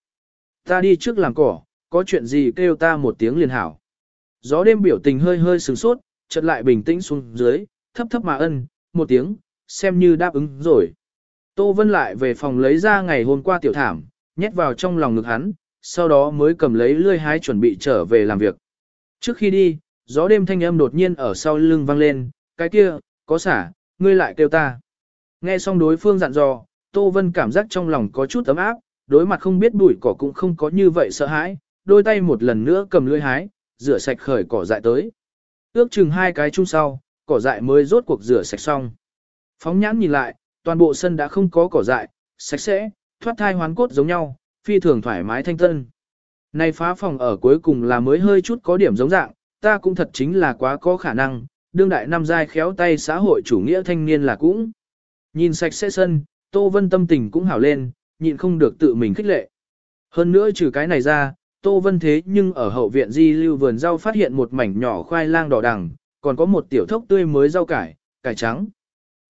Ta đi trước làm cỏ, có chuyện gì kêu ta một tiếng liền hảo. Gió đêm biểu tình hơi hơi sừng sốt, chợt lại bình tĩnh xuống dưới, thấp thấp mà ân, một tiếng, xem như đáp ứng rồi. Tô Vân lại về phòng lấy ra ngày hôm qua tiểu thảm, nhét vào trong lòng ngực hắn, sau đó mới cầm lấy lươi hái chuẩn bị trở về làm việc. Trước khi đi, gió đêm thanh âm đột nhiên ở sau lưng vang lên, cái kia, có xả, ngươi lại kêu ta. Nghe xong đối phương dặn dò, Tô Vân cảm giác trong lòng có chút ấm áp, đối mặt không biết bụi cỏ cũng không có như vậy sợ hãi, đôi tay một lần nữa cầm lưỡi hái, rửa sạch khởi cỏ dại tới. Ước chừng hai cái chung sau, cỏ dại mới rốt cuộc rửa sạch xong. Phóng nhãn nhìn lại, toàn bộ sân đã không có cỏ dại, sạch sẽ, thoát thai hoán cốt giống nhau, phi thường thoải mái thanh tân. Này phá phòng ở cuối cùng là mới hơi chút có điểm giống dạng, ta cũng thật chính là quá có khả năng, đương đại nam giai khéo tay xã hội chủ nghĩa thanh niên là cũng. Nhìn sạch sẽ sân, Tô Vân tâm tình cũng hảo lên, nhịn không được tự mình khích lệ. Hơn nữa trừ cái này ra, Tô Vân thế nhưng ở hậu viện di lưu vườn rau phát hiện một mảnh nhỏ khoai lang đỏ đằng, còn có một tiểu thốc tươi mới rau cải, cải trắng.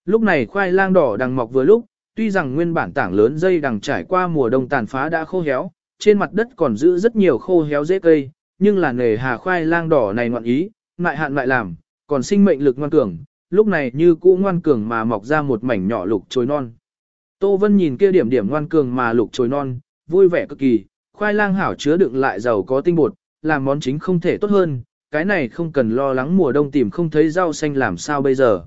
Lúc này khoai lang đỏ đằng mọc vừa lúc, tuy rằng nguyên bản tảng lớn dây đằng trải qua mùa đông tàn phá đã khô héo, trên mặt đất còn giữ rất nhiều khô héo rễ cây, nhưng là nghề hà khoai lang đỏ này ngoạn ý, ngại hạn lại làm, còn sinh mệnh lực ngoan cường, lúc này như cũ ngoan cường mà mọc ra một mảnh nhỏ lục trồi non. Tô Vân nhìn kia điểm điểm ngoan cường mà lục trồi non, vui vẻ cực kỳ, khoai lang hảo chứa đựng lại giàu có tinh bột, làm món chính không thể tốt hơn, cái này không cần lo lắng mùa đông tìm không thấy rau xanh làm sao bây giờ.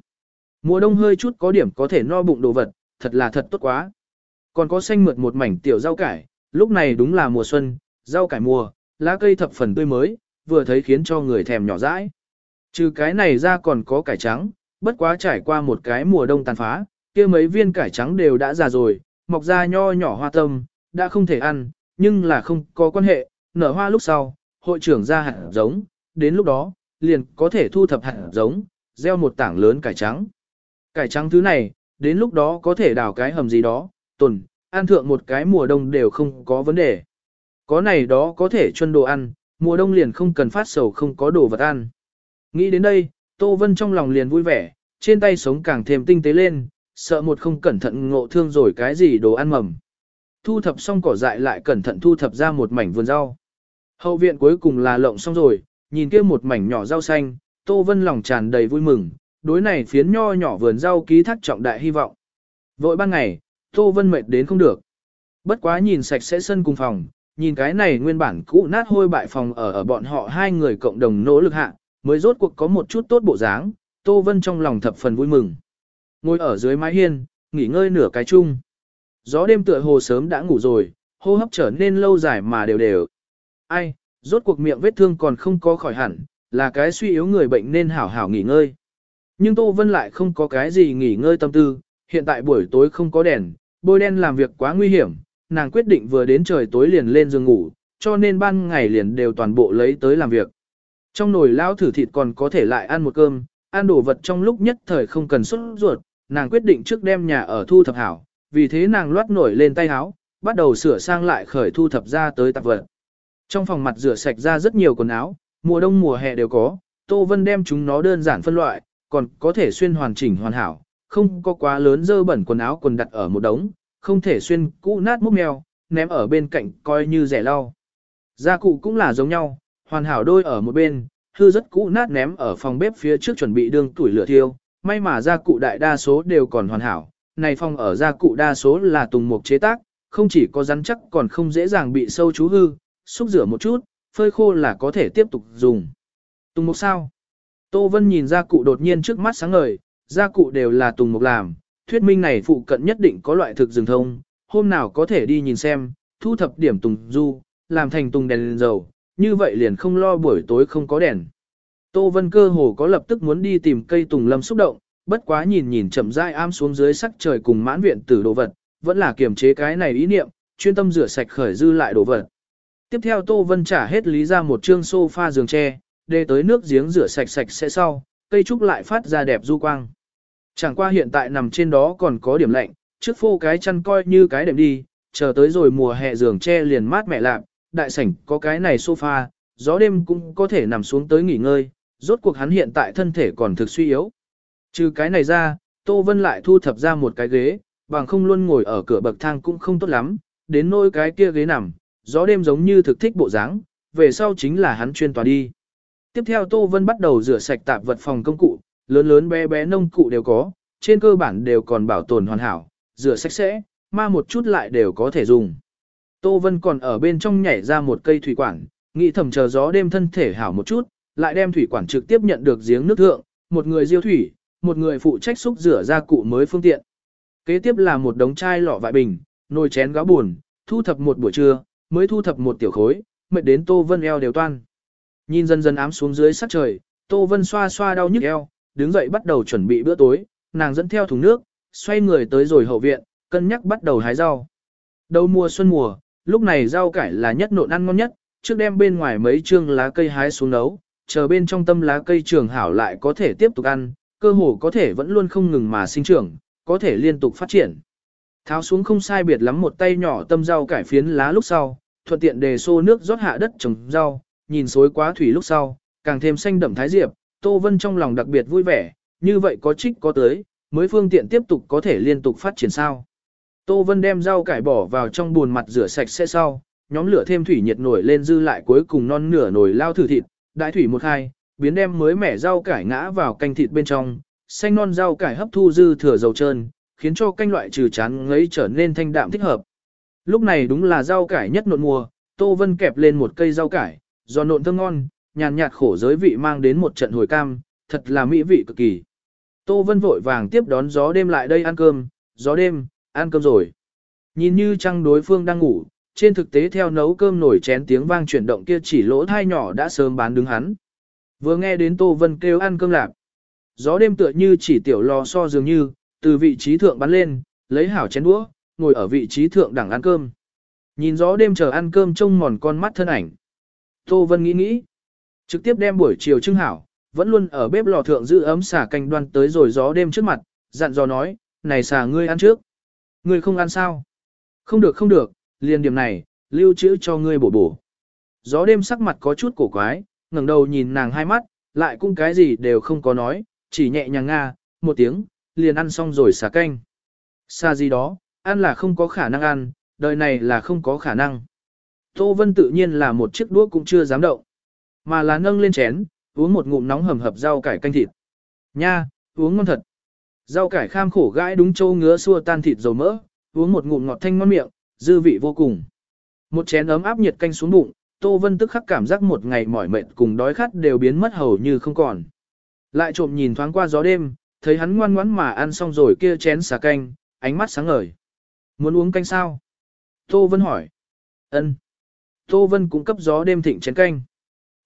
Mùa đông hơi chút có điểm có thể no bụng đồ vật, thật là thật tốt quá. Còn có xanh mượt một mảnh tiểu rau cải, lúc này đúng là mùa xuân, rau cải mùa, lá cây thập phần tươi mới, vừa thấy khiến cho người thèm nhỏ dãi. Trừ cái này ra còn có cải trắng, bất quá trải qua một cái mùa đông tàn phá, kia mấy viên cải trắng đều đã già rồi, mọc ra nho nhỏ hoa tâm, đã không thể ăn, nhưng là không có quan hệ, nở hoa lúc sau, hội trưởng ra hạt giống, đến lúc đó, liền có thể thu thập hạt giống, gieo một tảng lớn cải trắng. Cải trắng thứ này, đến lúc đó có thể đào cái hầm gì đó, tuần, ăn thượng một cái mùa đông đều không có vấn đề. Có này đó có thể chuân đồ ăn, mùa đông liền không cần phát sầu không có đồ vật ăn. Nghĩ đến đây, Tô Vân trong lòng liền vui vẻ, trên tay sống càng thêm tinh tế lên, sợ một không cẩn thận ngộ thương rồi cái gì đồ ăn mầm. Thu thập xong cỏ dại lại cẩn thận thu thập ra một mảnh vườn rau. Hậu viện cuối cùng là lộng xong rồi, nhìn kia một mảnh nhỏ rau xanh, Tô Vân lòng tràn đầy vui mừng, đối này phiến nho nhỏ vườn rau ký thác trọng đại hy vọng. Vội ban ngày, Tô Vân mệt đến không được. Bất quá nhìn sạch sẽ sân cùng phòng, nhìn cái này nguyên bản cũ nát hôi bại phòng ở ở bọn họ hai người cộng đồng nỗ lực hạ, mới rốt cuộc có một chút tốt bộ dáng, Tô Vân trong lòng thập phần vui mừng. Ngồi ở dưới mái hiên, nghỉ ngơi nửa cái chung. Gió đêm tựa hồ sớm đã ngủ rồi, hô hấp trở nên lâu dài mà đều đều. Ai, rốt cuộc miệng vết thương còn không có khỏi hẳn, là cái suy yếu người bệnh nên hảo hảo nghỉ ngơi. Nhưng Tô Vân lại không có cái gì nghỉ ngơi tâm tư, hiện tại buổi tối không có đèn, bôi đen làm việc quá nguy hiểm, nàng quyết định vừa đến trời tối liền lên giường ngủ, cho nên ban ngày liền đều toàn bộ lấy tới làm việc. Trong nồi lao thử thịt còn có thể lại ăn một cơm, ăn đồ vật trong lúc nhất thời không cần xuất ruột, nàng quyết định trước đem nhà ở thu thập hảo, vì thế nàng loát nổi lên tay áo, bắt đầu sửa sang lại khởi thu thập ra tới tạp vật. Trong phòng mặt rửa sạch ra rất nhiều quần áo, mùa đông mùa hè đều có, Tô Vân đem chúng nó đơn giản phân loại, còn có thể xuyên hoàn chỉnh hoàn hảo, không có quá lớn dơ bẩn quần áo quần đặt ở một đống, không thể xuyên cũ nát múc mèo, ném ở bên cạnh coi như rẻ lau. Gia cụ cũng là giống nhau, hoàn hảo đôi ở một bên, hư rất cũ nát ném ở phòng bếp phía trước chuẩn bị đương tuổi lửa thiêu, may mà gia cụ đại đa số đều còn hoàn hảo, này phòng ở gia cụ đa số là tùng mục chế tác, không chỉ có rắn chắc còn không dễ dàng bị sâu chú hư, xúc rửa một chút, phơi khô là có thể tiếp tục dùng. Tùng mục sao? Tô Vân nhìn gia cụ đột nhiên trước mắt sáng ngời, gia cụ đều là tùng mục làm, thuyết minh này phụ cận nhất định có loại thực rừng thông, hôm nào có thể đi nhìn xem, thu thập điểm tùng du, làm thành tùng đèn lên dầu, như vậy liền không lo buổi tối không có đèn. Tô Vân cơ hồ có lập tức muốn đi tìm cây tùng lâm xúc động, bất quá nhìn nhìn chậm rãi am xuống dưới sắc trời cùng mãn viện tử đồ vật, vẫn là kiềm chế cái này ý niệm, chuyên tâm rửa sạch khởi dư lại đồ vật. Tiếp theo Tô Vân trả hết lý ra một chương sofa giường tre, để tới nước giếng rửa sạch sạch sẽ sau, cây trúc lại phát ra đẹp du quang. Chẳng qua hiện tại nằm trên đó còn có điểm lạnh, trước phô cái chăn coi như cái đệm đi, chờ tới rồi mùa hè giường tre liền mát mẻ lạc, đại sảnh có cái này sofa, gió đêm cũng có thể nằm xuống tới nghỉ ngơi, rốt cuộc hắn hiện tại thân thể còn thực suy yếu. Trừ cái này ra, Tô Vân lại thu thập ra một cái ghế, bằng không luôn ngồi ở cửa bậc thang cũng không tốt lắm, đến nỗi cái kia ghế nằm, gió đêm giống như thực thích bộ dáng, về sau chính là hắn chuyên tòa đi. Tiếp theo Tô Vân bắt đầu rửa sạch tạp vật phòng công cụ, lớn lớn bé bé nông cụ đều có, trên cơ bản đều còn bảo tồn hoàn hảo, rửa sạch sẽ, ma một chút lại đều có thể dùng. Tô Vân còn ở bên trong nhảy ra một cây thủy quản, nghĩ thầm chờ gió đêm thân thể hảo một chút, lại đem thủy quản trực tiếp nhận được giếng nước thượng, một người diêu thủy, một người phụ trách xúc rửa ra cụ mới phương tiện. Kế tiếp là một đống chai lọ vại bình, nồi chén gáo buồn, thu thập một buổi trưa, mới thu thập một tiểu khối, mệt đến Tô Vân eo đều toan. Nhìn dần dần ám xuống dưới sắc trời, Tô Vân xoa xoa đau nhức eo, đứng dậy bắt đầu chuẩn bị bữa tối, nàng dẫn theo thùng nước, xoay người tới rồi hậu viện, cân nhắc bắt đầu hái rau. Đầu mùa xuân mùa, lúc này rau cải là nhất nộn ăn ngon nhất, trước đem bên ngoài mấy chương lá cây hái xuống nấu, chờ bên trong tâm lá cây trường hảo lại có thể tiếp tục ăn, cơ hồ có thể vẫn luôn không ngừng mà sinh trưởng, có thể liên tục phát triển. Tháo xuống không sai biệt lắm một tay nhỏ tâm rau cải phiến lá lúc sau, thuận tiện đề xô nước rót hạ đất trồng rau, nhìn xối quá thủy lúc sau, càng thêm xanh đậm thái diệp, Tô Vân trong lòng đặc biệt vui vẻ, như vậy có trích có tới, mới phương tiện tiếp tục có thể liên tục phát triển sao. Tô Vân đem rau cải bỏ vào trong bùn mặt rửa sạch sẽ sau, nhóm lửa thêm thủy nhiệt nổi lên dư lại cuối cùng non nửa nồi lao thử thịt, đại thủy một hai, biến đem mới mẻ rau cải ngã vào canh thịt bên trong, xanh non rau cải hấp thu dư thừa dầu trơn, khiến cho canh loại trừ chán ngấy trở nên thanh đạm thích hợp. Lúc này đúng là rau cải nhất nộn mùa, Tô Vân kẹp lên một cây rau cải, do nộn thơm ngon, nhàn nhạt khổ giới vị mang đến một trận hồi cam, thật là mỹ vị cực kỳ. Tô Vân vội vàng tiếp đón gió đêm lại đây ăn cơm, gió đêm, ăn cơm rồi. Nhìn như trăng đối phương đang ngủ, trên thực tế theo nấu cơm nổi chén tiếng vang chuyển động kia chỉ lỗ thai nhỏ đã sớm bán đứng hắn. Vừa nghe đến Tô Vân kêu ăn cơm lạc. Gió đêm tựa như chỉ tiểu lò so dường như, từ vị trí thượng bắn lên, lấy hảo chén đũa, ngồi ở vị trí thượng đẳng ăn cơm. Nhìn gió đêm chờ ăn cơm trông mòn con mắt thân ảnh. Tô Vân nghĩ nghĩ. Trực tiếp đem buổi chiều trưng hảo, vẫn luôn ở bếp lò thượng giữ ấm xả canh đoan tới rồi gió đêm trước mặt, dặn dò nói, này xả ngươi ăn trước. Ngươi không ăn sao? Không được không được, liền điểm này, lưu trữ cho ngươi bổ bổ. Gió đêm sắc mặt có chút cổ quái, ngẩng đầu nhìn nàng hai mắt, lại cũng cái gì đều không có nói, chỉ nhẹ nhàng nga, một tiếng, liền ăn xong rồi xả canh. Xa gì đó, ăn là không có khả năng ăn, đời này là không có khả năng. Tô Vân tự nhiên là một chiếc đũa cũng chưa dám động, mà là nâng lên chén, uống một ngụm nóng hầm hập rau cải canh thịt. Nha, uống ngon thật. Rau cải kham khổ gãi đúng châu ngứa xua tan thịt dầu mỡ, uống một ngụm ngọt thanh ngon miệng, dư vị vô cùng. Một chén ấm áp nhiệt canh xuống bụng, Tô Vân tức khắc cảm giác một ngày mỏi mệt cùng đói khát đều biến mất hầu như không còn. Lại trộm nhìn thoáng qua gió đêm, thấy hắn ngoan ngoãn mà ăn xong rồi kia chén xà canh, ánh mắt sáng ngời. Muốn uống canh sao? Tô Vân hỏi. Ân. Tô Vân cũng cấp gió đêm thịnh chén canh.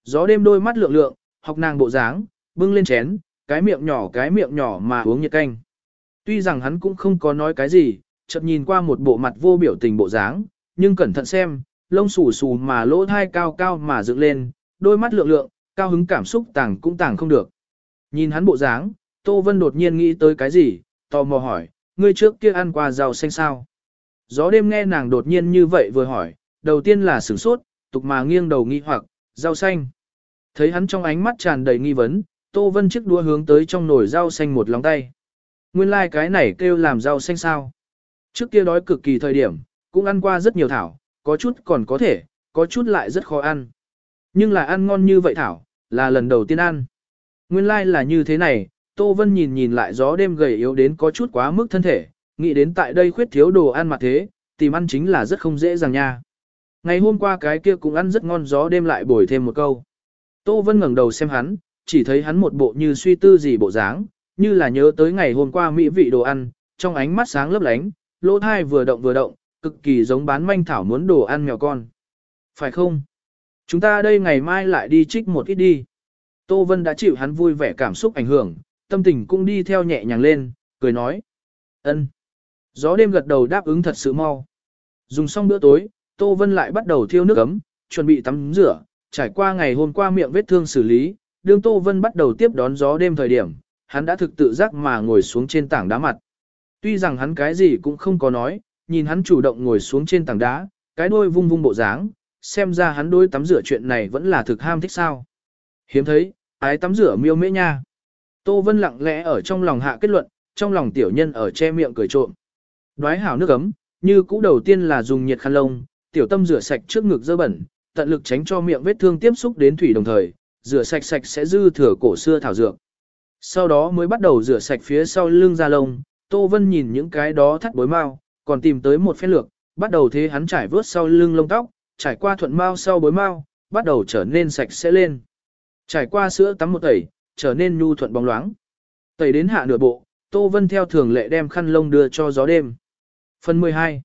Gió đêm đôi mắt lượng lượng, học nàng bộ dáng, bưng lên chén, cái miệng nhỏ cái miệng nhỏ mà uống nhiệt canh. Tuy rằng hắn cũng không có nói cái gì, chợt nhìn qua một bộ mặt vô biểu tình bộ dáng, nhưng cẩn thận xem, lông xù xù mà lỗ thai cao cao mà dựng lên, đôi mắt lượng lượng, cao hứng cảm xúc tàng cũng tàng không được. Nhìn hắn bộ dáng, Tô Vân đột nhiên nghĩ tới cái gì, tò mò hỏi, ngươi trước kia ăn qua rau xanh sao? Gió đêm nghe nàng đột nhiên như vậy vừa hỏi, đầu tiên là sửng sốt, tục mà nghiêng đầu nghi hoặc, rau xanh. Thấy hắn trong ánh mắt tràn đầy nghi vấn, Tô Vân chiếc đua hướng tới trong nồi rau xanh một lòng tay. Nguyên lai like cái này kêu làm rau xanh sao? Trước kia đói cực kỳ thời điểm, cũng ăn qua rất nhiều thảo, có chút còn có thể, có chút lại rất khó ăn. Nhưng là ăn ngon như vậy thảo, là lần đầu tiên ăn. Nguyên lai like là như thế này, Tô Vân nhìn nhìn lại gió đêm gầy yếu đến có chút quá mức thân thể, nghĩ đến tại đây khuyết thiếu đồ ăn mà thế, tìm ăn chính là rất không dễ dàng nha. Ngày hôm qua cái kia cũng ăn rất ngon gió đêm lại bồi thêm một câu. Tô Vân ngẩng đầu xem hắn, chỉ thấy hắn một bộ như suy tư gì bộ dáng, như là nhớ tới ngày hôm qua mỹ vị đồ ăn, trong ánh mắt sáng lấp lánh, lỗ thai vừa động vừa động, cực kỳ giống bán manh thảo muốn đồ ăn mèo con. Phải không? Chúng ta đây ngày mai lại đi trích một ít đi. Tô Vân đã chịu hắn vui vẻ cảm xúc ảnh hưởng, tâm tình cũng đi theo nhẹ nhàng lên, cười nói. ân, Gió đêm gật đầu đáp ứng thật sự mau. Dùng xong bữa tối, Tô Vân lại bắt đầu thiêu nước ấm, chuẩn bị tắm rửa, trải qua ngày hôm qua miệng vết thương xử lý, đương Tô Vân bắt đầu tiếp đón gió đêm thời điểm, hắn đã thực tự giác mà ngồi xuống trên tảng đá mặt. Tuy rằng hắn cái gì cũng không có nói, nhìn hắn chủ động ngồi xuống trên tảng đá, cái đôi vung vung bộ dáng, xem ra hắn đôi tắm rửa chuyện này vẫn là thực ham thích sao. Hiếm thấy, ái tắm rửa miêu mễ nha. Tô Vân lặng lẽ ở trong lòng hạ kết luận, trong lòng tiểu nhân ở che miệng cười trộm. Đoái hảo nước ấm, như cũ đầu tiên là dùng nhiệt khăn lông, tiểu tâm rửa sạch trước ngực dơ bẩn, tận lực tránh cho miệng vết thương tiếp xúc đến thủy đồng thời, rửa sạch sạch sẽ dư thừa cổ xưa thảo dược. Sau đó mới bắt đầu rửa sạch phía sau lưng da lông, Tô Vân nhìn những cái đó thắt bối mau, còn tìm tới một phen lược, bắt đầu thế hắn trải vớt sau lưng lông tóc, trải qua thuận mau sau bối mau, bắt đầu trở nên sạch sẽ lên. Trải qua sữa tắm một tẩy, trở nên nhu thuận bóng loáng. Tẩy đến hạ nửa bộ, Tô Vân theo thường lệ đem khăn lông đưa cho gió đêm. Phần 12.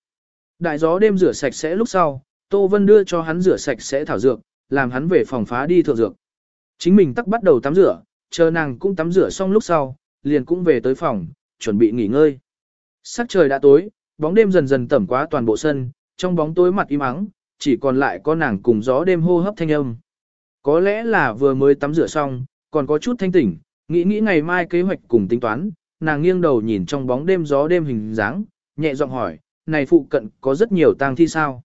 Đại gió đêm rửa sạch sẽ lúc sau, Tô Vân đưa cho hắn rửa sạch sẽ thảo dược, làm hắn về phòng phá đi thượng dược. Chính mình tắc bắt đầu tắm rửa, chờ nàng cũng tắm rửa xong lúc sau, liền cũng về tới phòng, chuẩn bị nghỉ ngơi. Sắc trời đã tối, bóng đêm dần dần tẩm quá toàn bộ sân, trong bóng tối mặt im ắng, chỉ còn lại có nàng cùng gió đêm hô hấp thanh âm. Có lẽ là vừa mới tắm rửa xong, còn có chút thanh tỉnh, nghĩ nghĩ ngày mai kế hoạch cùng tính toán, nàng nghiêng đầu nhìn trong bóng đêm gió đêm hình dáng, nhẹ giọng hỏi, này phụ cận có rất nhiều tang thi sao?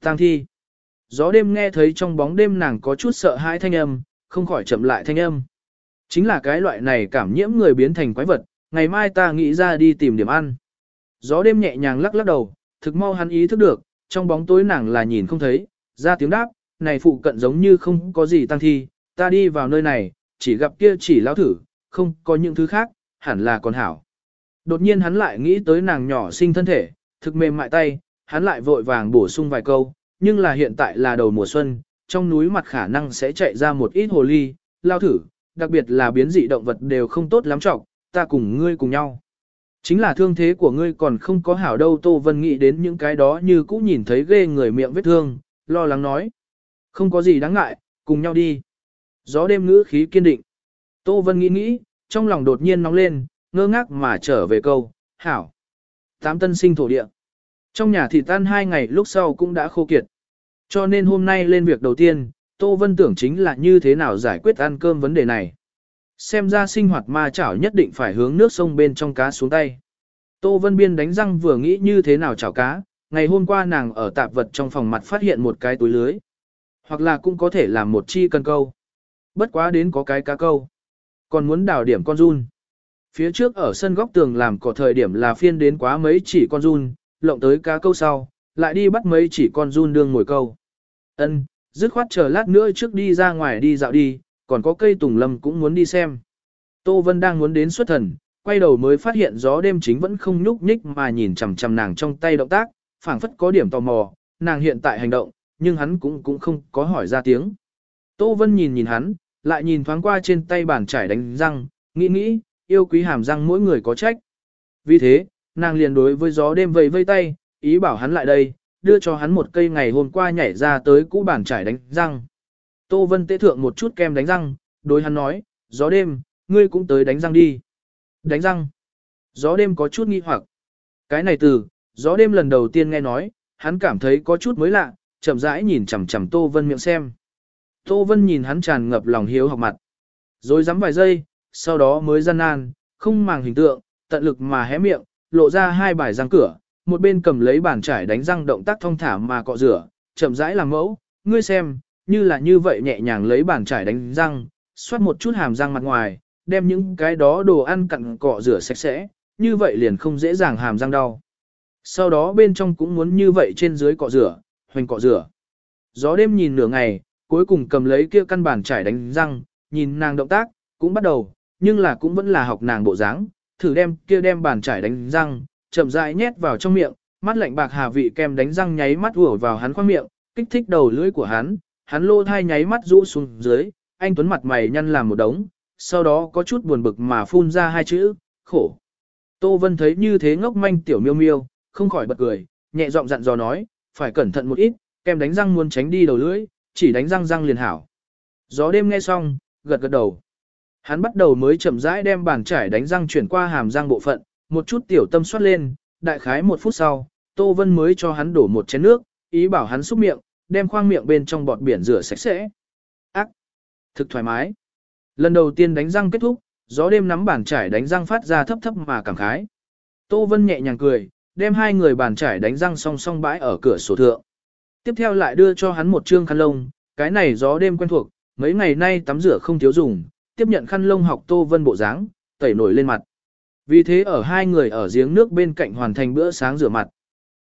Tang thi. Gió đêm nghe thấy trong bóng đêm nàng có chút sợ hãi thanh âm, không khỏi chậm lại thanh âm. Chính là cái loại này cảm nhiễm người biến thành quái vật, ngày mai ta nghĩ ra đi tìm điểm ăn. Gió đêm nhẹ nhàng lắc lắc đầu, thực mau hắn ý thức được, trong bóng tối nàng là nhìn không thấy, ra tiếng đáp, này phụ cận giống như không có gì tăng thi, ta đi vào nơi này, chỉ gặp kia chỉ lao thử, không có những thứ khác, hẳn là còn hảo. Đột nhiên hắn lại nghĩ tới nàng nhỏ sinh thân thể, thực mềm mại tay, hắn lại vội vàng bổ sung vài câu, nhưng là hiện tại là đầu mùa xuân, trong núi mặt khả năng sẽ chạy ra một ít hồ ly, lao thử, đặc biệt là biến dị động vật đều không tốt lắm trọng, ta cùng ngươi cùng nhau. Chính là thương thế của ngươi còn không có hảo đâu Tô Vân nghĩ đến những cái đó như cũ nhìn thấy ghê người miệng vết thương, lo lắng nói. Không có gì đáng ngại, cùng nhau đi. Gió đêm ngữ khí kiên định. Tô Vân nghĩ nghĩ, trong lòng đột nhiên nóng lên, ngơ ngác mà trở về câu, hảo. Tám tân sinh thổ địa. Trong nhà thì tan hai ngày lúc sau cũng đã khô kiệt. Cho nên hôm nay lên việc đầu tiên, Tô Vân tưởng chính là như thế nào giải quyết ăn cơm vấn đề này. Xem ra sinh hoạt ma chảo nhất định phải hướng nước sông bên trong cá xuống tay. Tô Vân Biên đánh răng vừa nghĩ như thế nào chảo cá, ngày hôm qua nàng ở tạp vật trong phòng mặt phát hiện một cái túi lưới. Hoặc là cũng có thể làm một chi cần câu. Bất quá đến có cái cá câu. Còn muốn đào điểm con run. Phía trước ở sân góc tường làm có thời điểm là phiên đến quá mấy chỉ con run, lộng tới cá câu sau, lại đi bắt mấy chỉ con run đương ngồi câu. Ân, dứt khoát chờ lát nữa trước đi ra ngoài đi dạo đi, còn có cây tùng lâm cũng muốn đi xem. Tô Vân đang muốn đến xuất thần, quay đầu mới phát hiện gió đêm chính vẫn không nhúc nhích mà nhìn chằm chằm nàng trong tay động tác, phảng phất có điểm tò mò, nàng hiện tại hành động, nhưng hắn cũng cũng không có hỏi ra tiếng. Tô Vân nhìn nhìn hắn, lại nhìn thoáng qua trên tay bàn trải đánh răng, nghĩ nghĩ, yêu quý hàm răng mỗi người có trách. Vì thế, nàng liền đối với gió đêm vây vây tay, ý bảo hắn lại đây, đưa cho hắn một cây ngày hôm qua nhảy ra tới cũ bàn trải đánh răng. Tô Vân tế thượng một chút kem đánh răng, đối hắn nói, gió đêm, ngươi cũng tới đánh răng đi. Đánh răng. Gió đêm có chút nghi hoặc. Cái này từ, gió đêm lần đầu tiên nghe nói, hắn cảm thấy có chút mới lạ, chậm rãi nhìn chằm chằm Tô Vân miệng xem. Tô Vân nhìn hắn tràn ngập lòng hiếu học mặt. Rồi dám vài giây, sau đó mới gian nan, không màng hình tượng, tận lực mà hé miệng, lộ ra hai bài răng cửa, một bên cầm lấy bàn trải đánh răng động tác thông thả mà cọ rửa, chậm rãi làm mẫu, ngươi xem, như là như vậy nhẹ nhàng lấy bàn trải đánh răng, xoát một chút hàm răng mặt ngoài, đem những cái đó đồ ăn cặn cọ rửa sạch sẽ, như vậy liền không dễ dàng hàm răng đau. Sau đó bên trong cũng muốn như vậy trên dưới cọ rửa, hoành cọ rửa. Gió đêm nhìn nửa ngày, cuối cùng cầm lấy kia căn bàn trải đánh răng, nhìn nàng động tác, cũng bắt đầu, nhưng là cũng vẫn là học nàng bộ dáng, thử đem kia đem bàn trải đánh răng, chậm rãi nhét vào trong miệng, mắt lạnh bạc hà vị kem đánh răng nháy mắt ùa vào hắn khoang miệng, kích thích đầu lưỡi của hắn, hắn lô thai nháy mắt rũ xuống dưới, anh tuấn mặt mày nhăn làm một đống, sau đó có chút buồn bực mà phun ra hai chữ, khổ. Tô Vân thấy như thế ngốc manh tiểu miêu miêu, không khỏi bật cười, nhẹ giọng dặn dò nói, phải cẩn thận một ít, kem đánh răng muốn tránh đi đầu lưỡi, chỉ đánh răng răng liền hảo. Gió đêm nghe xong, gật gật đầu. Hắn bắt đầu mới chậm rãi đem bàn trải đánh răng chuyển qua hàm răng bộ phận, một chút tiểu tâm soát lên, đại khái một phút sau, Tô Vân mới cho hắn đổ một chén nước, ý bảo hắn xúc miệng, đem khoang miệng bên trong bọt biển rửa sạch sẽ. Ác! Thực thoải mái. Lần đầu tiên đánh răng kết thúc, gió đêm nắm bàn trải đánh răng phát ra thấp thấp mà cảm khái. Tô Vân nhẹ nhàng cười, đem hai người bàn trải đánh răng song song bãi ở cửa sổ thượng. Tiếp theo lại đưa cho hắn một trương khăn lông, cái này gió đêm quen thuộc, mấy ngày nay tắm rửa không thiếu dùng, tiếp nhận khăn lông học Tô Vân bộ dáng, tẩy nổi lên mặt. Vì thế ở hai người ở giếng nước bên cạnh hoàn thành bữa sáng rửa mặt.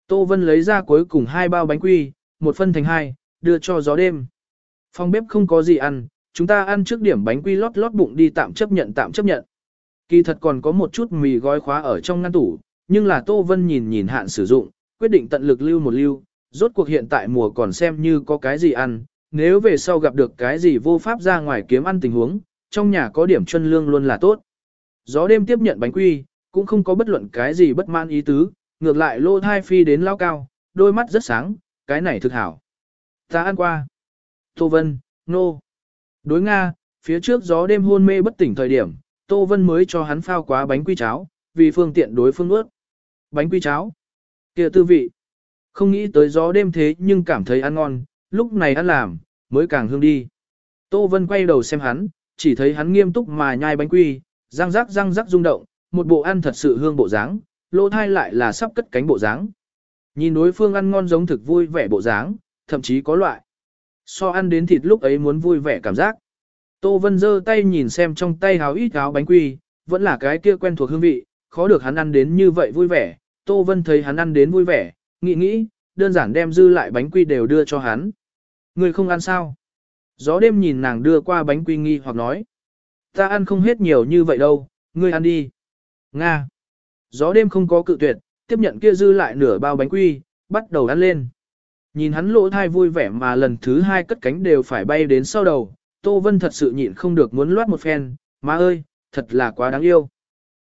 Tô Vân lấy ra cuối cùng hai bao bánh quy, một phân thành hai, đưa cho gió đêm. Phòng bếp không có gì ăn, chúng ta ăn trước điểm bánh quy lót lót bụng đi tạm chấp nhận tạm chấp nhận. Kỳ thật còn có một chút mì gói khóa ở trong ngăn tủ, nhưng là Tô Vân nhìn nhìn hạn sử dụng, quyết định tận lực lưu một lưu, rốt cuộc hiện tại mùa còn xem như có cái gì ăn, nếu về sau gặp được cái gì vô pháp ra ngoài kiếm ăn tình huống, trong nhà có điểm chân lương luôn là tốt. Gió đêm tiếp nhận bánh quy, cũng không có bất luận cái gì bất mãn ý tứ, ngược lại lô thai phi đến lao cao, đôi mắt rất sáng, cái này thực hảo. Ta ăn qua. Tô Vân, nô. No. Đối Nga, phía trước gió đêm hôn mê bất tỉnh thời điểm, Tô Vân mới cho hắn phao quá bánh quy cháo, vì phương tiện đối phương ướt. Bánh quy cháo. kia tư vị. Không nghĩ tới gió đêm thế nhưng cảm thấy ăn ngon, lúc này ăn làm, mới càng hương đi. Tô Vân quay đầu xem hắn, chỉ thấy hắn nghiêm túc mà nhai bánh quy, răng rắc răng rắc rung động, một bộ ăn thật sự hương bộ dáng, lỗ thai lại là sắp cất cánh bộ dáng. Nhìn đối phương ăn ngon giống thực vui vẻ bộ dáng, thậm chí có loại. So ăn đến thịt lúc ấy muốn vui vẻ cảm giác. Tô Vân giơ tay nhìn xem trong tay háo ít áo bánh quy, vẫn là cái kia quen thuộc hương vị, khó được hắn ăn đến như vậy vui vẻ. Tô Vân thấy hắn ăn đến vui vẻ, nghĩ nghĩ, đơn giản đem dư lại bánh quy đều đưa cho hắn. Người không ăn sao? Gió đêm nhìn nàng đưa qua bánh quy nghi hoặc nói. Ta ăn không hết nhiều như vậy đâu, ngươi ăn đi. Nga. Gió đêm không có cự tuyệt, tiếp nhận kia dư lại nửa bao bánh quy, bắt đầu ăn lên. Nhìn hắn lỗ thai vui vẻ mà lần thứ hai cất cánh đều phải bay đến sau đầu, Tô Vân thật sự nhịn không được muốn loát một phen, má ơi, thật là quá đáng yêu.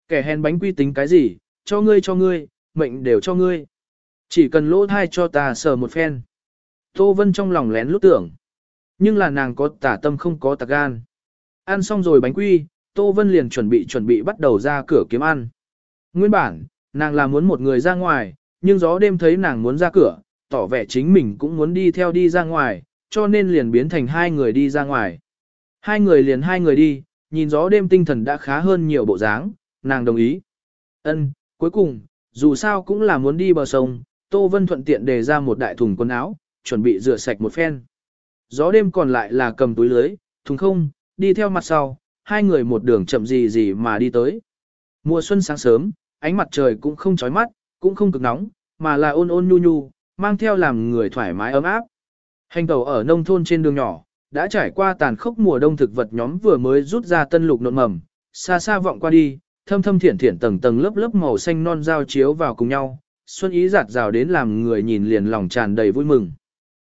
Kẻ hèn bánh quy tính cái gì, cho ngươi cho ngươi, mệnh đều cho ngươi. Chỉ cần lỗ thai cho ta sờ một phen. Tô Vân trong lòng lén lút tưởng. Nhưng là nàng có tả tâm không có tạc gan. Ăn xong rồi bánh quy, Tô Vân liền chuẩn bị chuẩn bị bắt đầu ra cửa kiếm ăn. Nguyên bản, nàng là muốn một người ra ngoài, nhưng gió đêm thấy nàng muốn ra cửa, tỏ vẻ chính mình cũng muốn đi theo đi ra ngoài, cho nên liền biến thành hai người đi ra ngoài. Hai người liền hai người đi, nhìn gió đêm tinh thần đã khá hơn nhiều bộ dáng, nàng đồng ý. Ân, cuối cùng, dù sao cũng là muốn đi bờ sông, Tô Vân thuận tiện đề ra một đại thùng quần áo, chuẩn bị rửa sạch một phen. Gió đêm còn lại là cầm túi lưới, thùng không, đi theo mặt sau, hai người một đường chậm gì gì mà đi tới. Mùa xuân sáng sớm, ánh mặt trời cũng không chói mắt, cũng không cực nóng, mà là ôn ôn nhu nhu, mang theo làm người thoải mái ấm áp. Hành tàu ở nông thôn trên đường nhỏ, đã trải qua tàn khốc mùa đông thực vật nhóm vừa mới rút ra tân lục nộn mầm, xa xa vọng qua đi, thâm thâm thiển thiển tầng tầng lớp lớp màu xanh non giao chiếu vào cùng nhau, xuân ý giạt rào đến làm người nhìn liền lòng tràn đầy vui mừng.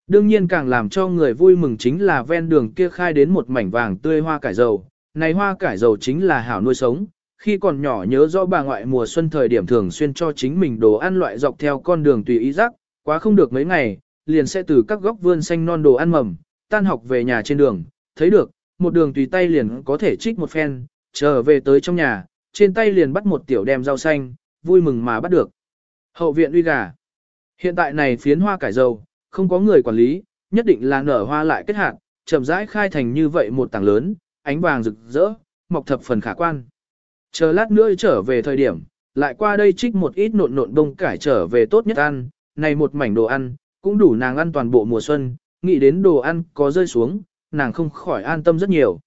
Đương nhiên càng làm cho người vui mừng chính là ven đường kia khai đến một mảnh vàng tươi hoa cải dầu. Này hoa cải dầu chính là hảo nuôi sống, khi còn nhỏ nhớ rõ bà ngoại mùa xuân thời điểm thường xuyên cho chính mình đồ ăn loại dọc theo con đường tùy ý rắc, quá không được mấy ngày, liền sẽ từ các góc vươn xanh non đồ ăn mầm, tan học về nhà trên đường, thấy được, một đường tùy tay liền có thể trích một phen, trở về tới trong nhà, trên tay liền bắt một tiểu đem rau xanh, vui mừng mà bắt được. Hậu viện uy gà. Hiện tại này phiến hoa cải dầu, không có người quản lý, nhất định là nở hoa lại kết hạt, chậm rãi khai thành như vậy một tảng lớn, ánh vàng rực rỡ, mọc thập phần khả quan. Chờ lát nữa trở về thời điểm, lại qua đây trích một ít nộn nộn đông cải trở về tốt nhất ăn, này một mảnh đồ ăn, cũng đủ nàng ăn toàn bộ mùa xuân, nghĩ đến đồ ăn có rơi xuống, nàng không khỏi an tâm rất nhiều.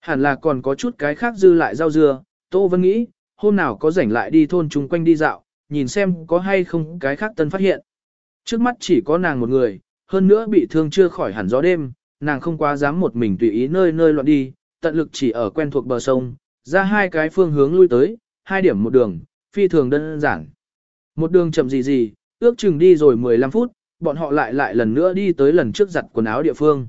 Hẳn là còn có chút cái khác dư lại rau dưa, Tô Vân nghĩ, hôm nào có rảnh lại đi thôn chung quanh đi dạo, nhìn xem có hay không cái khác tân phát hiện. Trước mắt chỉ có nàng một người, hơn nữa bị thương chưa khỏi hẳn gió đêm, nàng không quá dám một mình tùy ý nơi nơi loạn đi, tận lực chỉ ở quen thuộc bờ sông, ra hai cái phương hướng lui tới, hai điểm một đường, phi thường đơn giản. Một đường chậm gì gì, ước chừng đi rồi 15 phút, bọn họ lại lại lần nữa đi tới lần trước giặt quần áo địa phương.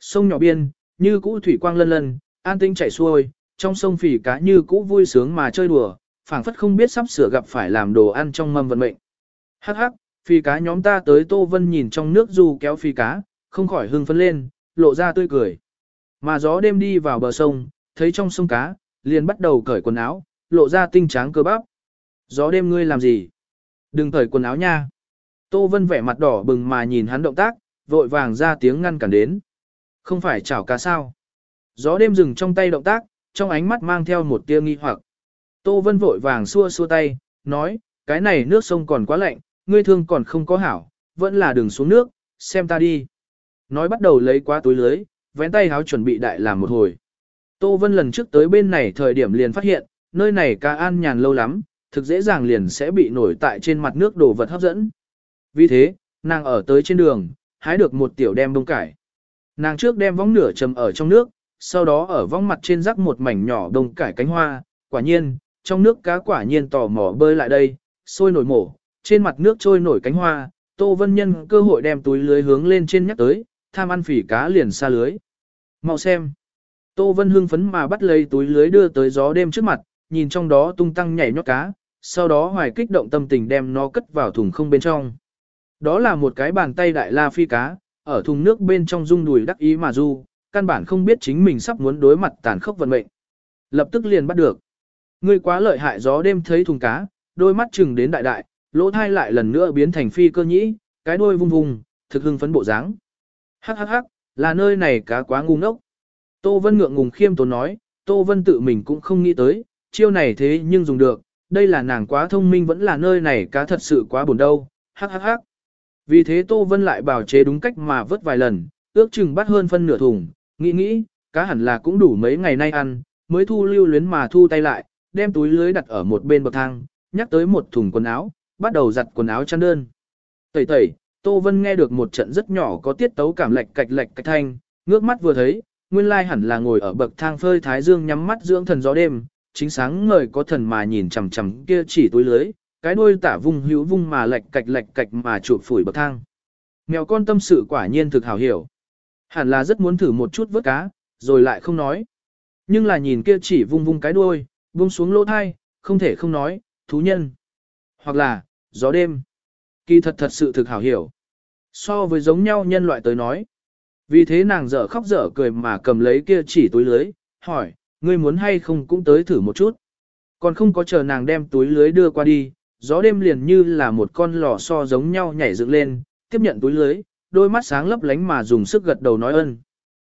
Sông nhỏ biên, như cũ thủy quang lân lân, an tinh chảy xuôi, trong sông phỉ cá như cũ vui sướng mà chơi đùa, phảng phất không biết sắp sửa gặp phải làm đồ ăn trong mâm vận mệnh. Hắc hắc, phi cá nhóm ta tới Tô Vân nhìn trong nước du kéo phi cá, không khỏi hưng phấn lên, lộ ra tươi cười. Mà gió đêm đi vào bờ sông, thấy trong sông cá, liền bắt đầu cởi quần áo, lộ ra tinh tráng cơ bắp. Gió đêm ngươi làm gì? Đừng cởi quần áo nha. Tô Vân vẻ mặt đỏ bừng mà nhìn hắn động tác, vội vàng ra tiếng ngăn cản đến. Không phải chảo cá sao. Gió đêm dừng trong tay động tác, trong ánh mắt mang theo một tia nghi hoặc. Tô Vân vội vàng xua xua tay, nói, cái này nước sông còn quá lạnh, ngươi thương còn không có hảo, vẫn là đường xuống nước, xem ta đi. Nói bắt đầu lấy qua túi lưới, vén tay háo chuẩn bị đại làm một hồi. Tô Vân lần trước tới bên này thời điểm liền phát hiện, nơi này cá an nhàn lâu lắm, thực dễ dàng liền sẽ bị nổi tại trên mặt nước đồ vật hấp dẫn. Vì thế, nàng ở tới trên đường, hái được một tiểu đem bông cải. Nàng trước đem vóng nửa chầm ở trong nước, sau đó ở vong mặt trên rắc một mảnh nhỏ đông cải cánh hoa, quả nhiên, trong nước cá quả nhiên tò mò bơi lại đây, sôi nổi mổ, trên mặt nước trôi nổi cánh hoa, Tô Vân Nhân cơ hội đem túi lưới hướng lên trên nhắc tới, tham ăn phỉ cá liền xa lưới. Mau xem. Tô Vân hưng phấn mà bắt lấy túi lưới đưa tới gió đêm trước mặt, nhìn trong đó tung tăng nhảy nhót cá, sau đó hoài kích động tâm tình đem nó cất vào thùng không bên trong. Đó là một cái bàn tay đại la phi cá, ở thùng nước bên trong rung đùi đắc ý mà du, căn bản không biết chính mình sắp muốn đối mặt tàn khốc vận mệnh. Lập tức liền bắt được. Ngươi quá lợi hại gió đêm thấy thùng cá, đôi mắt chừng đến đại đại, lỗ thai lại lần nữa biến thành phi cơ nhĩ, cái đuôi vung vùng, thực hưng phấn bộ dáng. Hắc hắc hắc, là nơi này cá quá ngu ngốc. Tô Vân ngượng ngùng khiêm tốn nói, Tô Vân tự mình cũng không nghĩ tới, chiêu này thế nhưng dùng được, đây là nàng quá thông minh vẫn là nơi này cá thật sự quá buồn đâu, hắc hắc hắc. Vì thế Tô Vân lại bảo chế đúng cách mà vớt vài lần, ước chừng bắt hơn phân nửa thùng, nghĩ nghĩ, cá hẳn là cũng đủ mấy ngày nay ăn, mới thu lưu luyến mà thu tay lại, đem túi lưới đặt ở một bên bậc thang, nhắc tới một thùng quần áo, bắt đầu giặt quần áo chăn đơn. Tẩy tẩy, Tô Vân nghe được một trận rất nhỏ có tiết tấu cảm lệch cạch lệch cạch thanh, ngước mắt vừa thấy, nguyên lai hẳn là ngồi ở bậc thang phơi thái dương nhắm mắt dưỡng thần gió đêm, chính sáng ngời có thần mà nhìn chằm chằm kia chỉ túi lưới, cái đuôi tả vung hữu vung mà lệch cạch lệch cạch mà chụp phủi bậc thang. Mèo con tâm sự quả nhiên thực hảo hiểu. Hẳn là rất muốn thử một chút vớt cá, rồi lại không nói. Nhưng là nhìn kia chỉ vung vung cái đuôi, Buông xuống lỗ thai, không thể không nói, thú nhân. Hoặc là, gió đêm. Kỳ thật thật sự thực hảo hiểu. So với giống nhau nhân loại tới nói. Vì thế nàng dở khóc dở cười mà cầm lấy kia chỉ túi lưới, hỏi, ngươi muốn hay không cũng tới thử một chút. Còn không có chờ nàng đem túi lưới đưa qua đi, gió đêm liền như là một con lò so giống nhau nhảy dựng lên, tiếp nhận túi lưới, đôi mắt sáng lấp lánh mà dùng sức gật đầu nói ân.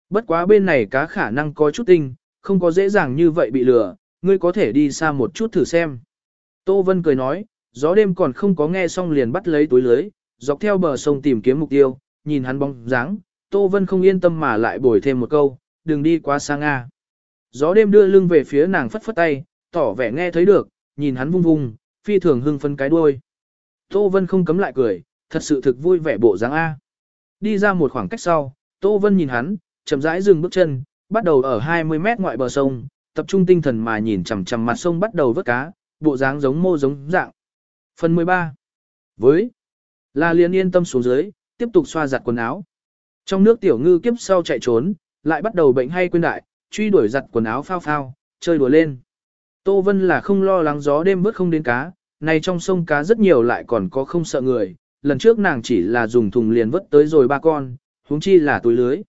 Bất quá bên này cá khả năng có chút tinh, không có dễ dàng như vậy bị lừa, ngươi có thể đi xa một chút thử xem. Tô Vân cười nói, gió đêm còn không có nghe xong liền bắt lấy túi lưới, dọc theo bờ sông tìm kiếm mục tiêu, nhìn hắn bóng dáng, Tô Vân không yên tâm mà lại bồi thêm một câu, đừng đi quá xa Nga. Gió đêm đưa lưng về phía nàng phất phất tay, tỏ vẻ nghe thấy được, nhìn hắn vung vung, phi thường hưng phấn cái đuôi. Tô Vân không cấm lại cười, thật sự thực vui vẻ bộ dáng A. Đi ra một khoảng cách sau, Tô Vân nhìn hắn, chậm rãi dừng bước chân, bắt đầu ở 20 mét ngoại bờ sông, tập trung tinh thần mà nhìn chằm chằm mặt sông bắt đầu vớt cá, bộ dáng giống mô giống dạng. Phần 13. Với La Liên yên tâm xuống dưới, tiếp tục xoa giặt quần áo. Trong nước tiểu ngư kiếp sau chạy trốn, lại bắt đầu bệnh hay quên đại, truy đuổi giặt quần áo phao phao, chơi đùa lên. Tô Vân là không lo lắng gió đêm vớt không đến cá, này trong sông cá rất nhiều lại còn có không sợ người, lần trước nàng chỉ là dùng thùng liền vớt tới rồi ba con, huống chi là túi lưới.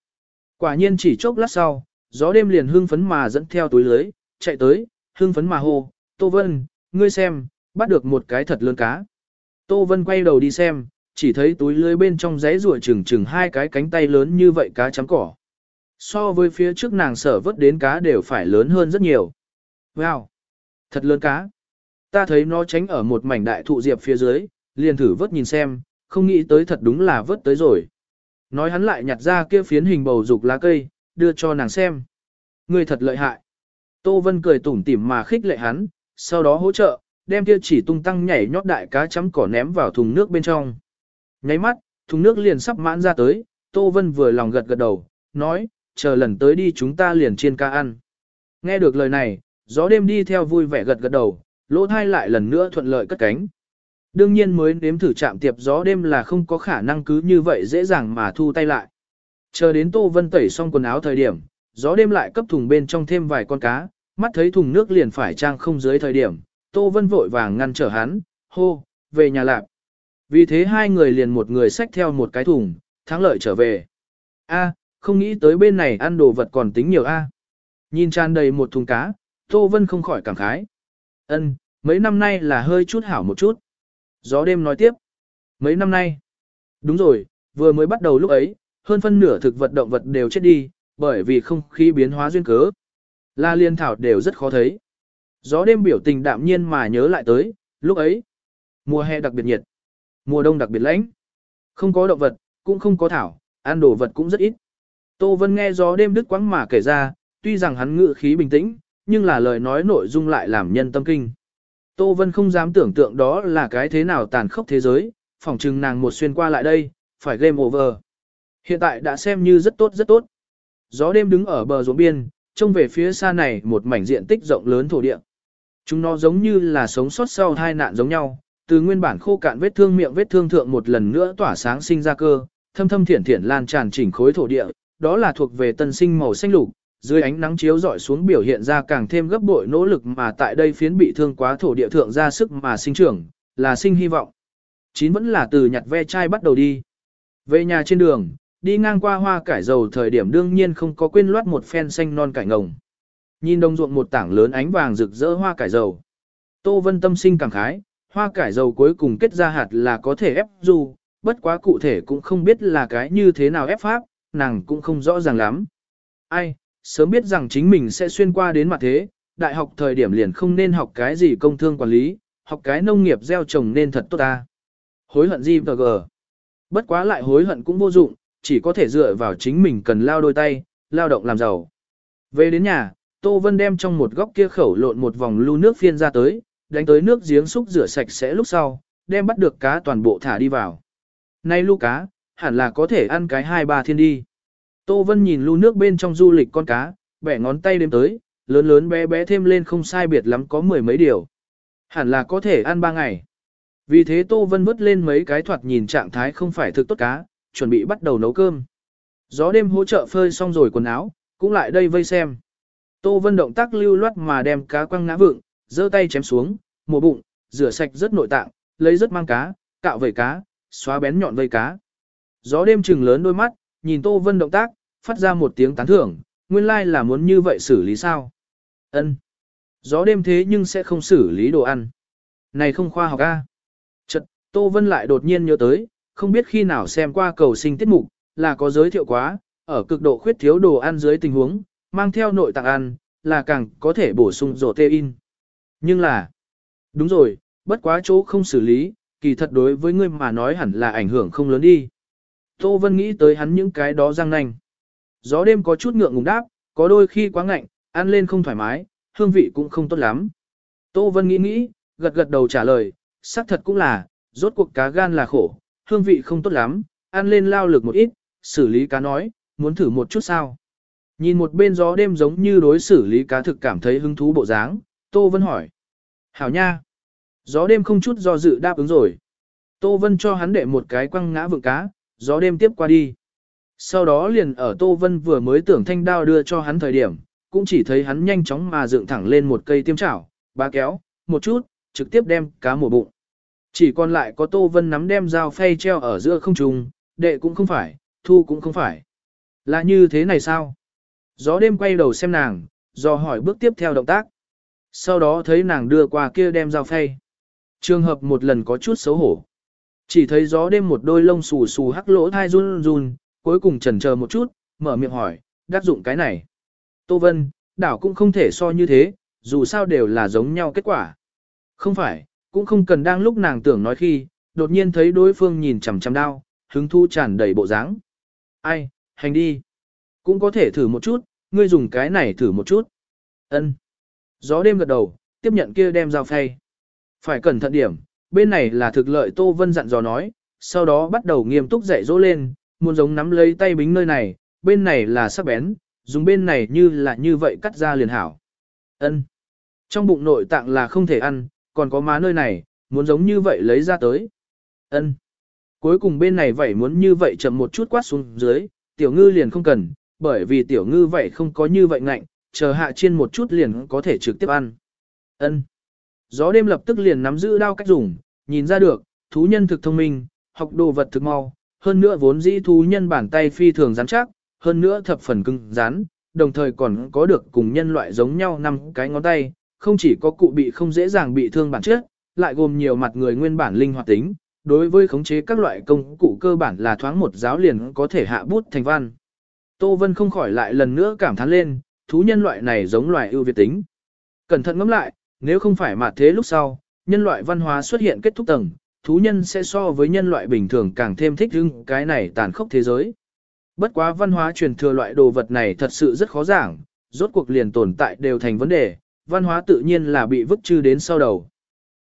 Quả nhiên chỉ chốc lát sau, gió đêm liền hưng phấn mà dẫn theo túi lưới, chạy tới, hưng phấn mà hô, Tô Vân, ngươi xem, bắt được một cái thật lớn cá. Tô Vân quay đầu đi xem, chỉ thấy túi lưới bên trong giấy rùa chừng chừng hai cái cánh tay lớn như vậy cá chấm cỏ. So với phía trước nàng sở vớt đến cá đều phải lớn hơn rất nhiều. Wow! Thật lớn cá! Ta thấy nó tránh ở một mảnh đại thụ diệp phía dưới, liền thử vớt nhìn xem, không nghĩ tới thật đúng là vớt tới rồi. Nói hắn lại nhặt ra kia phiến hình bầu dục lá cây, đưa cho nàng xem. Người thật lợi hại. Tô Vân cười tủm tỉm mà khích lệ hắn, sau đó hỗ trợ, đem kia chỉ tung tăng nhảy nhót đại cá chấm cỏ ném vào thùng nước bên trong. Nháy mắt, thùng nước liền sắp mãn ra tới, Tô Vân vừa lòng gật gật đầu, nói, chờ lần tới đi chúng ta liền chiên ca ăn. Nghe được lời này, gió đêm đi theo vui vẻ gật gật đầu, lỗ thai lại lần nữa thuận lợi cất cánh. Đương nhiên mới nếm thử chạm tiệp gió đêm là không có khả năng cứ như vậy dễ dàng mà thu tay lại. Chờ đến Tô Vân tẩy xong quần áo thời điểm, gió đêm lại cấp thùng bên trong thêm vài con cá, mắt thấy thùng nước liền phải trang không dưới thời điểm, Tô Vân vội vàng ngăn trở hắn, hô, về nhà lạp. Vì thế hai người liền một người xách theo một cái thùng, thắng lợi trở về. A, không nghĩ tới bên này ăn đồ vật còn tính nhiều a. Nhìn tràn đầy một thùng cá, Tô Vân không khỏi cảm khái. Ân, mấy năm nay là hơi chút hảo một chút. Gió đêm nói tiếp. Mấy năm nay. Đúng rồi, vừa mới bắt đầu lúc ấy, hơn phân nửa thực vật động vật đều chết đi, bởi vì không khí biến hóa duyên cớ. La liên thảo đều rất khó thấy. Gió đêm biểu tình đạm nhiên mà nhớ lại tới, lúc ấy. Mùa hè đặc biệt nhiệt. Mùa đông đặc biệt lạnh. Không có động vật, cũng không có thảo, ăn đồ vật cũng rất ít. Tô Vân nghe gió đêm đứt quãng mà kể ra, tuy rằng hắn ngự khí bình tĩnh, nhưng là lời nói nội dung lại làm nhân tâm kinh. Tô Vân không dám tưởng tượng đó là cái thế nào tàn khốc thế giới, phỏng chừng nàng một xuyên qua lại đây, phải game over. Hiện tại đã xem như rất tốt rất tốt. Gió đêm đứng ở bờ ruộng biên, trông về phía xa này một mảnh diện tích rộng lớn thổ địa. Chúng nó giống như là sống sót sau hai nạn giống nhau, từ nguyên bản khô cạn vết thương miệng vết thương thượng một lần nữa tỏa sáng sinh ra cơ, thâm thâm thiển thiển lan tràn chỉnh khối thổ địa, đó là thuộc về tân sinh màu xanh lục, dưới ánh nắng chiếu rọi xuống biểu hiện ra càng thêm gấp bội nỗ lực mà tại đây phiến bị thương quá thổ địa thượng ra sức mà sinh trưởng, là sinh hy vọng. Chín vẫn là từ nhặt ve chai bắt đầu đi. Về nhà trên đường, đi ngang qua hoa cải dầu thời điểm đương nhiên không có quên loát một phen xanh non cải ngồng. Nhìn đồng ruộng một tảng lớn ánh vàng rực rỡ hoa cải dầu. Tô Vân tâm sinh cảm khái, hoa cải dầu cuối cùng kết ra hạt là có thể ép dù, bất quá cụ thể cũng không biết là cái như thế nào ép pháp, nàng cũng không rõ ràng lắm. Ai, sớm biết rằng chính mình sẽ xuyên qua đến mặt thế, đại học thời điểm liền không nên học cái gì công thương quản lý, học cái nông nghiệp gieo trồng nên thật tốt ta. Hối hận gì và gờ. Bất quá lại hối hận cũng vô dụng, chỉ có thể dựa vào chính mình cần lao đôi tay, lao động làm giàu. Về đến nhà, Tô Vân đem trong một góc kia khẩu lộn một vòng lưu nước phiên ra tới, đánh tới nước giếng xúc rửa sạch sẽ lúc sau, đem bắt được cá toàn bộ thả đi vào. Nay lưu cá, hẳn là có thể ăn cái hai ba thiên đi. Tô Vân nhìn lưu nước bên trong du lịch con cá, bẻ ngón tay đếm tới, lớn lớn bé bé thêm lên không sai biệt lắm có mười mấy điều. Hẳn là có thể ăn ba ngày. Vì thế Tô Vân vứt lên mấy cái thoạt nhìn trạng thái không phải thực tốt cá, chuẩn bị bắt đầu nấu cơm. Gió đêm hỗ trợ phơi xong rồi quần áo, cũng lại đây vây xem. Tô Vân động tác lưu loát mà đem cá quăng ngã vượng, giơ tay chém xuống, mổ bụng, rửa sạch rất nội tạng, lấy rất mang cá, cạo vẩy cá, xóa bén nhọn vây cá. Gió đêm trừng lớn đôi mắt, nhìn Tô Vân động tác, phát ra một tiếng tán thưởng, nguyên lai like là muốn như vậy xử lý sao. Ân. Gió đêm thế nhưng sẽ không xử lý đồ ăn. Này không khoa học a. chợt Tô Vân lại đột nhiên nhớ tới, không biết khi nào xem qua cầu sinh tiết mục, là có giới thiệu quá, ở cực độ khuyết thiếu đồ ăn dưới tình huống, mang theo nội tạng ăn, là càng có thể bổ sung protein. Nhưng là, đúng rồi, bất quá chỗ không xử lý, kỳ thật đối với ngươi mà nói hẳn là ảnh hưởng không lớn đi. Tô Vân nghĩ tới hắn những cái đó răng nanh. Gió đêm có chút ngượng ngùng đáp, có đôi khi quá ngạnh, ăn lên không thoải mái, hương vị cũng không tốt lắm. Tô Vân nghĩ nghĩ, gật gật đầu trả lời, xác thật cũng là, rốt cuộc cá gan là khổ, hương vị không tốt lắm, ăn lên lao lực một ít, xử lý cá nói, muốn thử một chút sao. Nhìn một bên gió đêm giống như đối xử lý cá thực cảm thấy hứng thú bộ dáng, Tô Vân hỏi. Hảo nha. Gió đêm không chút do dự đáp ứng rồi. Tô Vân cho hắn đệ một cái quăng ngã vượng cá, gió đêm tiếp qua đi. Sau đó liền ở Tô Vân vừa mới tưởng thanh đao đưa cho hắn thời điểm, cũng chỉ thấy hắn nhanh chóng mà dựng thẳng lên một cây tiêm chảo, ba kéo, một chút, trực tiếp đem cá mổ bụng. Chỉ còn lại có Tô Vân nắm đem dao phay treo ở giữa không trung, đệ cũng không phải, thu cũng không phải. Là như thế này sao? Gió đêm quay đầu xem nàng, do hỏi bước tiếp theo động tác. Sau đó thấy nàng đưa qua kia đem dao phay. Trường hợp một lần có chút xấu hổ. Chỉ thấy gió đêm một đôi lông xù xù hắc lỗ thai run run, cuối cùng chần chờ một chút, mở miệng hỏi, đắc dụng cái này. Tô Vân, đảo cũng không thể so như thế, dù sao đều là giống nhau kết quả. Không phải, cũng không cần đang lúc nàng tưởng nói khi, đột nhiên thấy đối phương nhìn chằm chằm đao, hứng thu tràn đầy bộ dáng. Ai, hành đi. Cũng có thể thử một chút, ngươi dùng cái này thử một chút. Ân. Gió đêm gật đầu, tiếp nhận kia đem dao phay. Phải cẩn thận điểm, bên này là thực lợi Tô Vân dặn dò nói, sau đó bắt đầu nghiêm túc dạy dỗ lên, muốn giống nắm lấy tay bính nơi này, bên này là sắc bén, dùng bên này như là như vậy cắt ra liền hảo. Ân. Trong bụng nội tạng là không thể ăn, còn có má nơi này, muốn giống như vậy lấy ra tới. Ân. Cuối cùng bên này vậy muốn như vậy chậm một chút quát xuống dưới, tiểu ngư liền không cần, bởi vì tiểu ngư vậy không có như vậy ngạnh, chờ hạ chiên một chút liền có thể trực tiếp ăn. Ân. Gió đêm lập tức liền nắm giữ đao cách dùng, nhìn ra được, thú nhân thực thông minh, học đồ vật thực mau, hơn nữa vốn dĩ thú nhân bản tay phi thường rắn chắc, hơn nữa thập phần cứng rắn, đồng thời còn có được cùng nhân loại giống nhau năm cái ngón tay, không chỉ có cụ bị không dễ dàng bị thương bản chất, lại gồm nhiều mặt người nguyên bản linh hoạt tính, đối với khống chế các loại công cụ cơ bản là thoáng một giáo liền có thể hạ bút thành văn. Tô Vân không khỏi lại lần nữa cảm thán lên, thú nhân loại này giống loài ưu việt tính. Cẩn thận ngẫm lại, nếu không phải mà thế lúc sau, nhân loại văn hóa xuất hiện kết thúc tầng, thú nhân sẽ so với nhân loại bình thường càng thêm thích hưng cái này tàn khốc thế giới. Bất quá văn hóa truyền thừa loại đồ vật này thật sự rất khó giảng, rốt cuộc liền tồn tại đều thành vấn đề, văn hóa tự nhiên là bị vứt trừ đến sau đầu.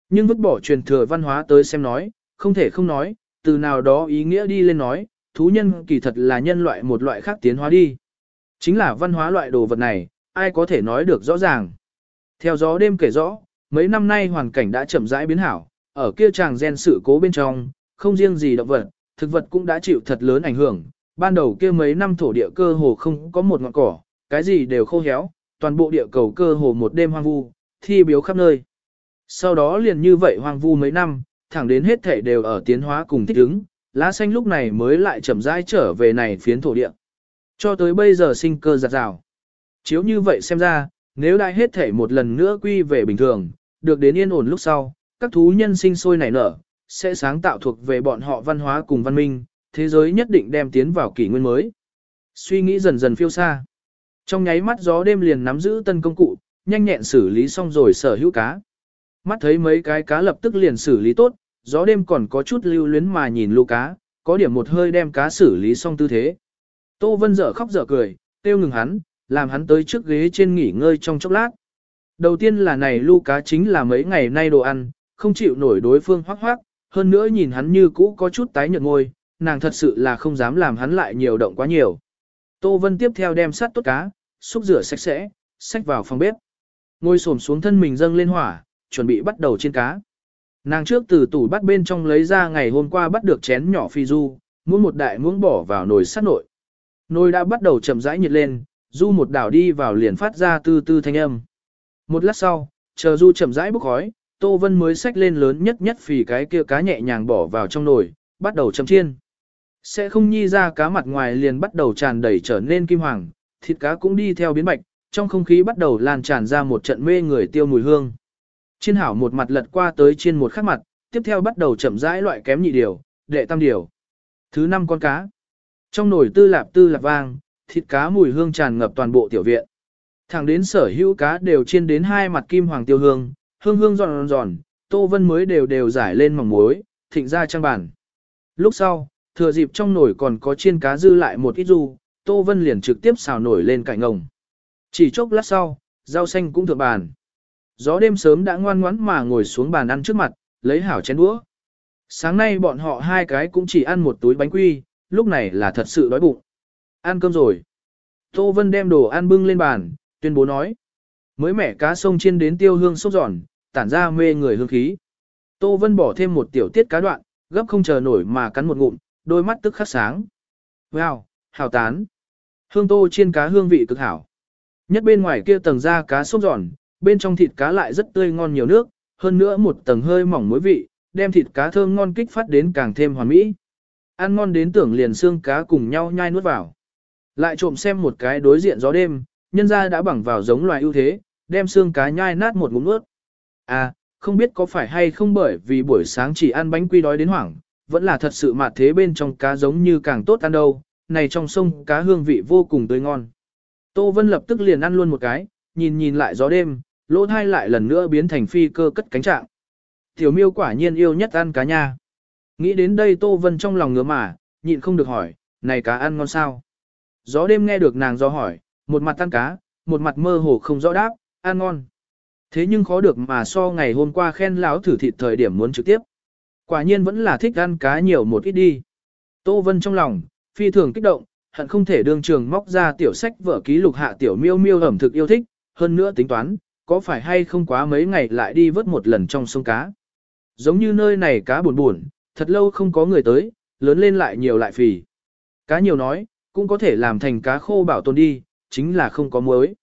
Nhưng vứt bỏ truyền thừa văn hóa tới xem nói, không thể không nói, từ nào đó ý nghĩa đi lên nói, thú nhân kỳ thật là nhân loại một loại khác tiến hóa đi. Chính là văn hóa loại đồ vật này, ai có thể nói được rõ ràng. Theo gió đêm kể rõ, mấy năm nay hoàn cảnh đã chậm rãi biến hảo, ở kia chàng gen sự cố bên trong, không riêng gì động vật, thực vật cũng đã chịu thật lớn ảnh hưởng. Ban đầu kia mấy năm thổ địa cơ hồ không có một ngọn cỏ, cái gì đều khô héo, toàn bộ địa cầu cơ hồ một đêm hoang vu, thi biếu khắp nơi. Sau đó liền như vậy hoang vu mấy năm, thẳng đến hết thể đều ở tiến hóa cùng thích ứng, lá xanh lúc này mới lại chậm rãi trở về này phiến thổ địa. Cho tới bây giờ sinh cơ giặt rào. Chiếu như vậy xem ra, nếu đại hết thể một lần nữa quy về bình thường, được đến yên ổn lúc sau, các thú nhân sinh sôi nảy nở, sẽ sáng tạo thuộc về bọn họ văn hóa cùng văn minh, thế giới nhất định đem tiến vào kỷ nguyên mới. Suy nghĩ dần dần phiêu xa. Trong nháy mắt gió đêm liền nắm giữ tân công cụ, nhanh nhẹn xử lý xong rồi sở hữu cá. Mắt thấy mấy cái cá lập tức liền xử lý tốt, gió đêm còn có chút lưu luyến mà nhìn lũ cá, có điểm một hơi đem cá xử lý xong tư thế. Tô Vân dở khóc dở cười, tiêu ngừng hắn, làm hắn tới trước ghế trên nghỉ ngơi trong chốc lát. Đầu tiên là này lưu cá chính là mấy ngày nay đồ ăn, không chịu nổi đối phương hoác hoác, hơn nữa nhìn hắn như cũ có chút tái nhợt ngôi, nàng thật sự là không dám làm hắn lại nhiều động quá nhiều. Tô Vân tiếp theo đem sắt tốt cá, xúc rửa sạch sẽ, xách vào phòng bếp. Ngồi xổm xuống thân mình dâng lên hỏa, chuẩn bị bắt đầu chiên cá. Nàng trước từ tủ bắt bên trong lấy ra ngày hôm qua bắt được chén nhỏ phi du, muỗng một đại muỗng bỏ vào nồi sắt nội. Nồi đã bắt đầu chậm rãi nhiệt lên, du một đảo đi vào liền phát ra tư tư thanh âm. Một lát sau, chờ du chậm rãi bốc khói, Tô Vân mới xách lên lớn nhất nhất phì cái kia cá nhẹ nhàng bỏ vào trong nồi, bắt đầu châm chiên. Sẽ không nhi ra cá mặt ngoài liền bắt đầu tràn đầy trở nên kim hoàng, thịt cá cũng đi theo biến bạch, trong không khí bắt đầu lan tràn ra một trận mê người tiêu mùi hương. Chiên hảo một mặt lật qua tới trên một khắc mặt, tiếp theo bắt đầu chậm rãi loại kém nhị điều, đệ tam điều. Thứ năm con cá. Trong nồi tư lạp tư lạp vang, thịt cá mùi hương tràn ngập toàn bộ tiểu viện. Thẳng đến sở hữu cá đều chiên đến hai mặt kim hoàng tiêu hương, hương hương giòn giòn, Tô Vân mới đều đều giải lên mỏng muối, thịnh ra trang bàn. Lúc sau, thừa dịp trong nồi còn có chiên cá dư lại một ít ru, Tô Vân liền trực tiếp xào nổi lên cải ngồng. Chỉ chốc lát sau, rau xanh cũng thượng bàn. Gió đêm sớm đã ngoan ngoãn mà ngồi xuống bàn ăn trước mặt, lấy hảo chén đũa. Sáng nay bọn họ hai cái cũng chỉ ăn một túi bánh quy, lúc này là thật sự đói bụng. Ăn cơm rồi. Tô Vân đem đồ ăn bưng lên bàn, tuyên bố nói. Mới mẻ cá sông chiên đến tiêu hương sốt giòn, tản ra mê người hương khí. Tô Vân bỏ thêm một tiểu tiết cá đoạn, gấp không chờ nổi mà cắn một ngụm, đôi mắt tức khắc sáng. Wow, hào tán. Hương tô chiên cá hương vị cực hảo. Nhất bên ngoài kia tầng da cá xốp giòn, bên trong thịt cá lại rất tươi ngon nhiều nước, hơn nữa một tầng hơi mỏng muối vị, đem thịt cá thơm ngon kích phát đến càng thêm hoàn mỹ. Ăn ngon đến tưởng liền xương cá cùng nhau nhai nuốt vào. Lại trộm xem một cái đối diện gió đêm, nhân ra đã bằng vào giống loài ưu thế, đem xương cá nhai nát một ngụm nuốt. À, không biết có phải hay không bởi vì buổi sáng chỉ ăn bánh quy đói đến hoảng, vẫn là thật sự mà thế bên trong cá giống như càng tốt ăn đâu, này trong sông cá hương vị vô cùng tươi ngon. Tô Vân lập tức liền ăn luôn một cái, nhìn nhìn lại gió đêm, lỗ thai lại lần nữa biến thành phi cơ cất cánh trạng. Tiểu miêu quả nhiên yêu nhất ăn cá nha. Nghĩ đến đây Tô Vân trong lòng ngứa mà, nhịn không được hỏi, này cá ăn ngon sao? Gió đêm nghe được nàng do hỏi, một mặt ăn cá, một mặt mơ hồ không rõ đáp, ăn ngon. Thế nhưng khó được mà so ngày hôm qua khen lão thử thịt thời điểm muốn trực tiếp. Quả nhiên vẫn là thích ăn cá nhiều một ít đi. Tô Vân trong lòng, phi thường kích động, hận không thể đương trường móc ra tiểu sách vở ký lục hạ tiểu miêu miêu ẩm thực yêu thích, hơn nữa tính toán, có phải hay không quá mấy ngày lại đi vớt một lần trong sông cá. Giống như nơi này cá buồn buồn, thật lâu không có người tới, lớn lên lại nhiều lại phì. Cá nhiều nói, cũng có thể làm thành cá khô bảo tồn đi, chính là không có muối.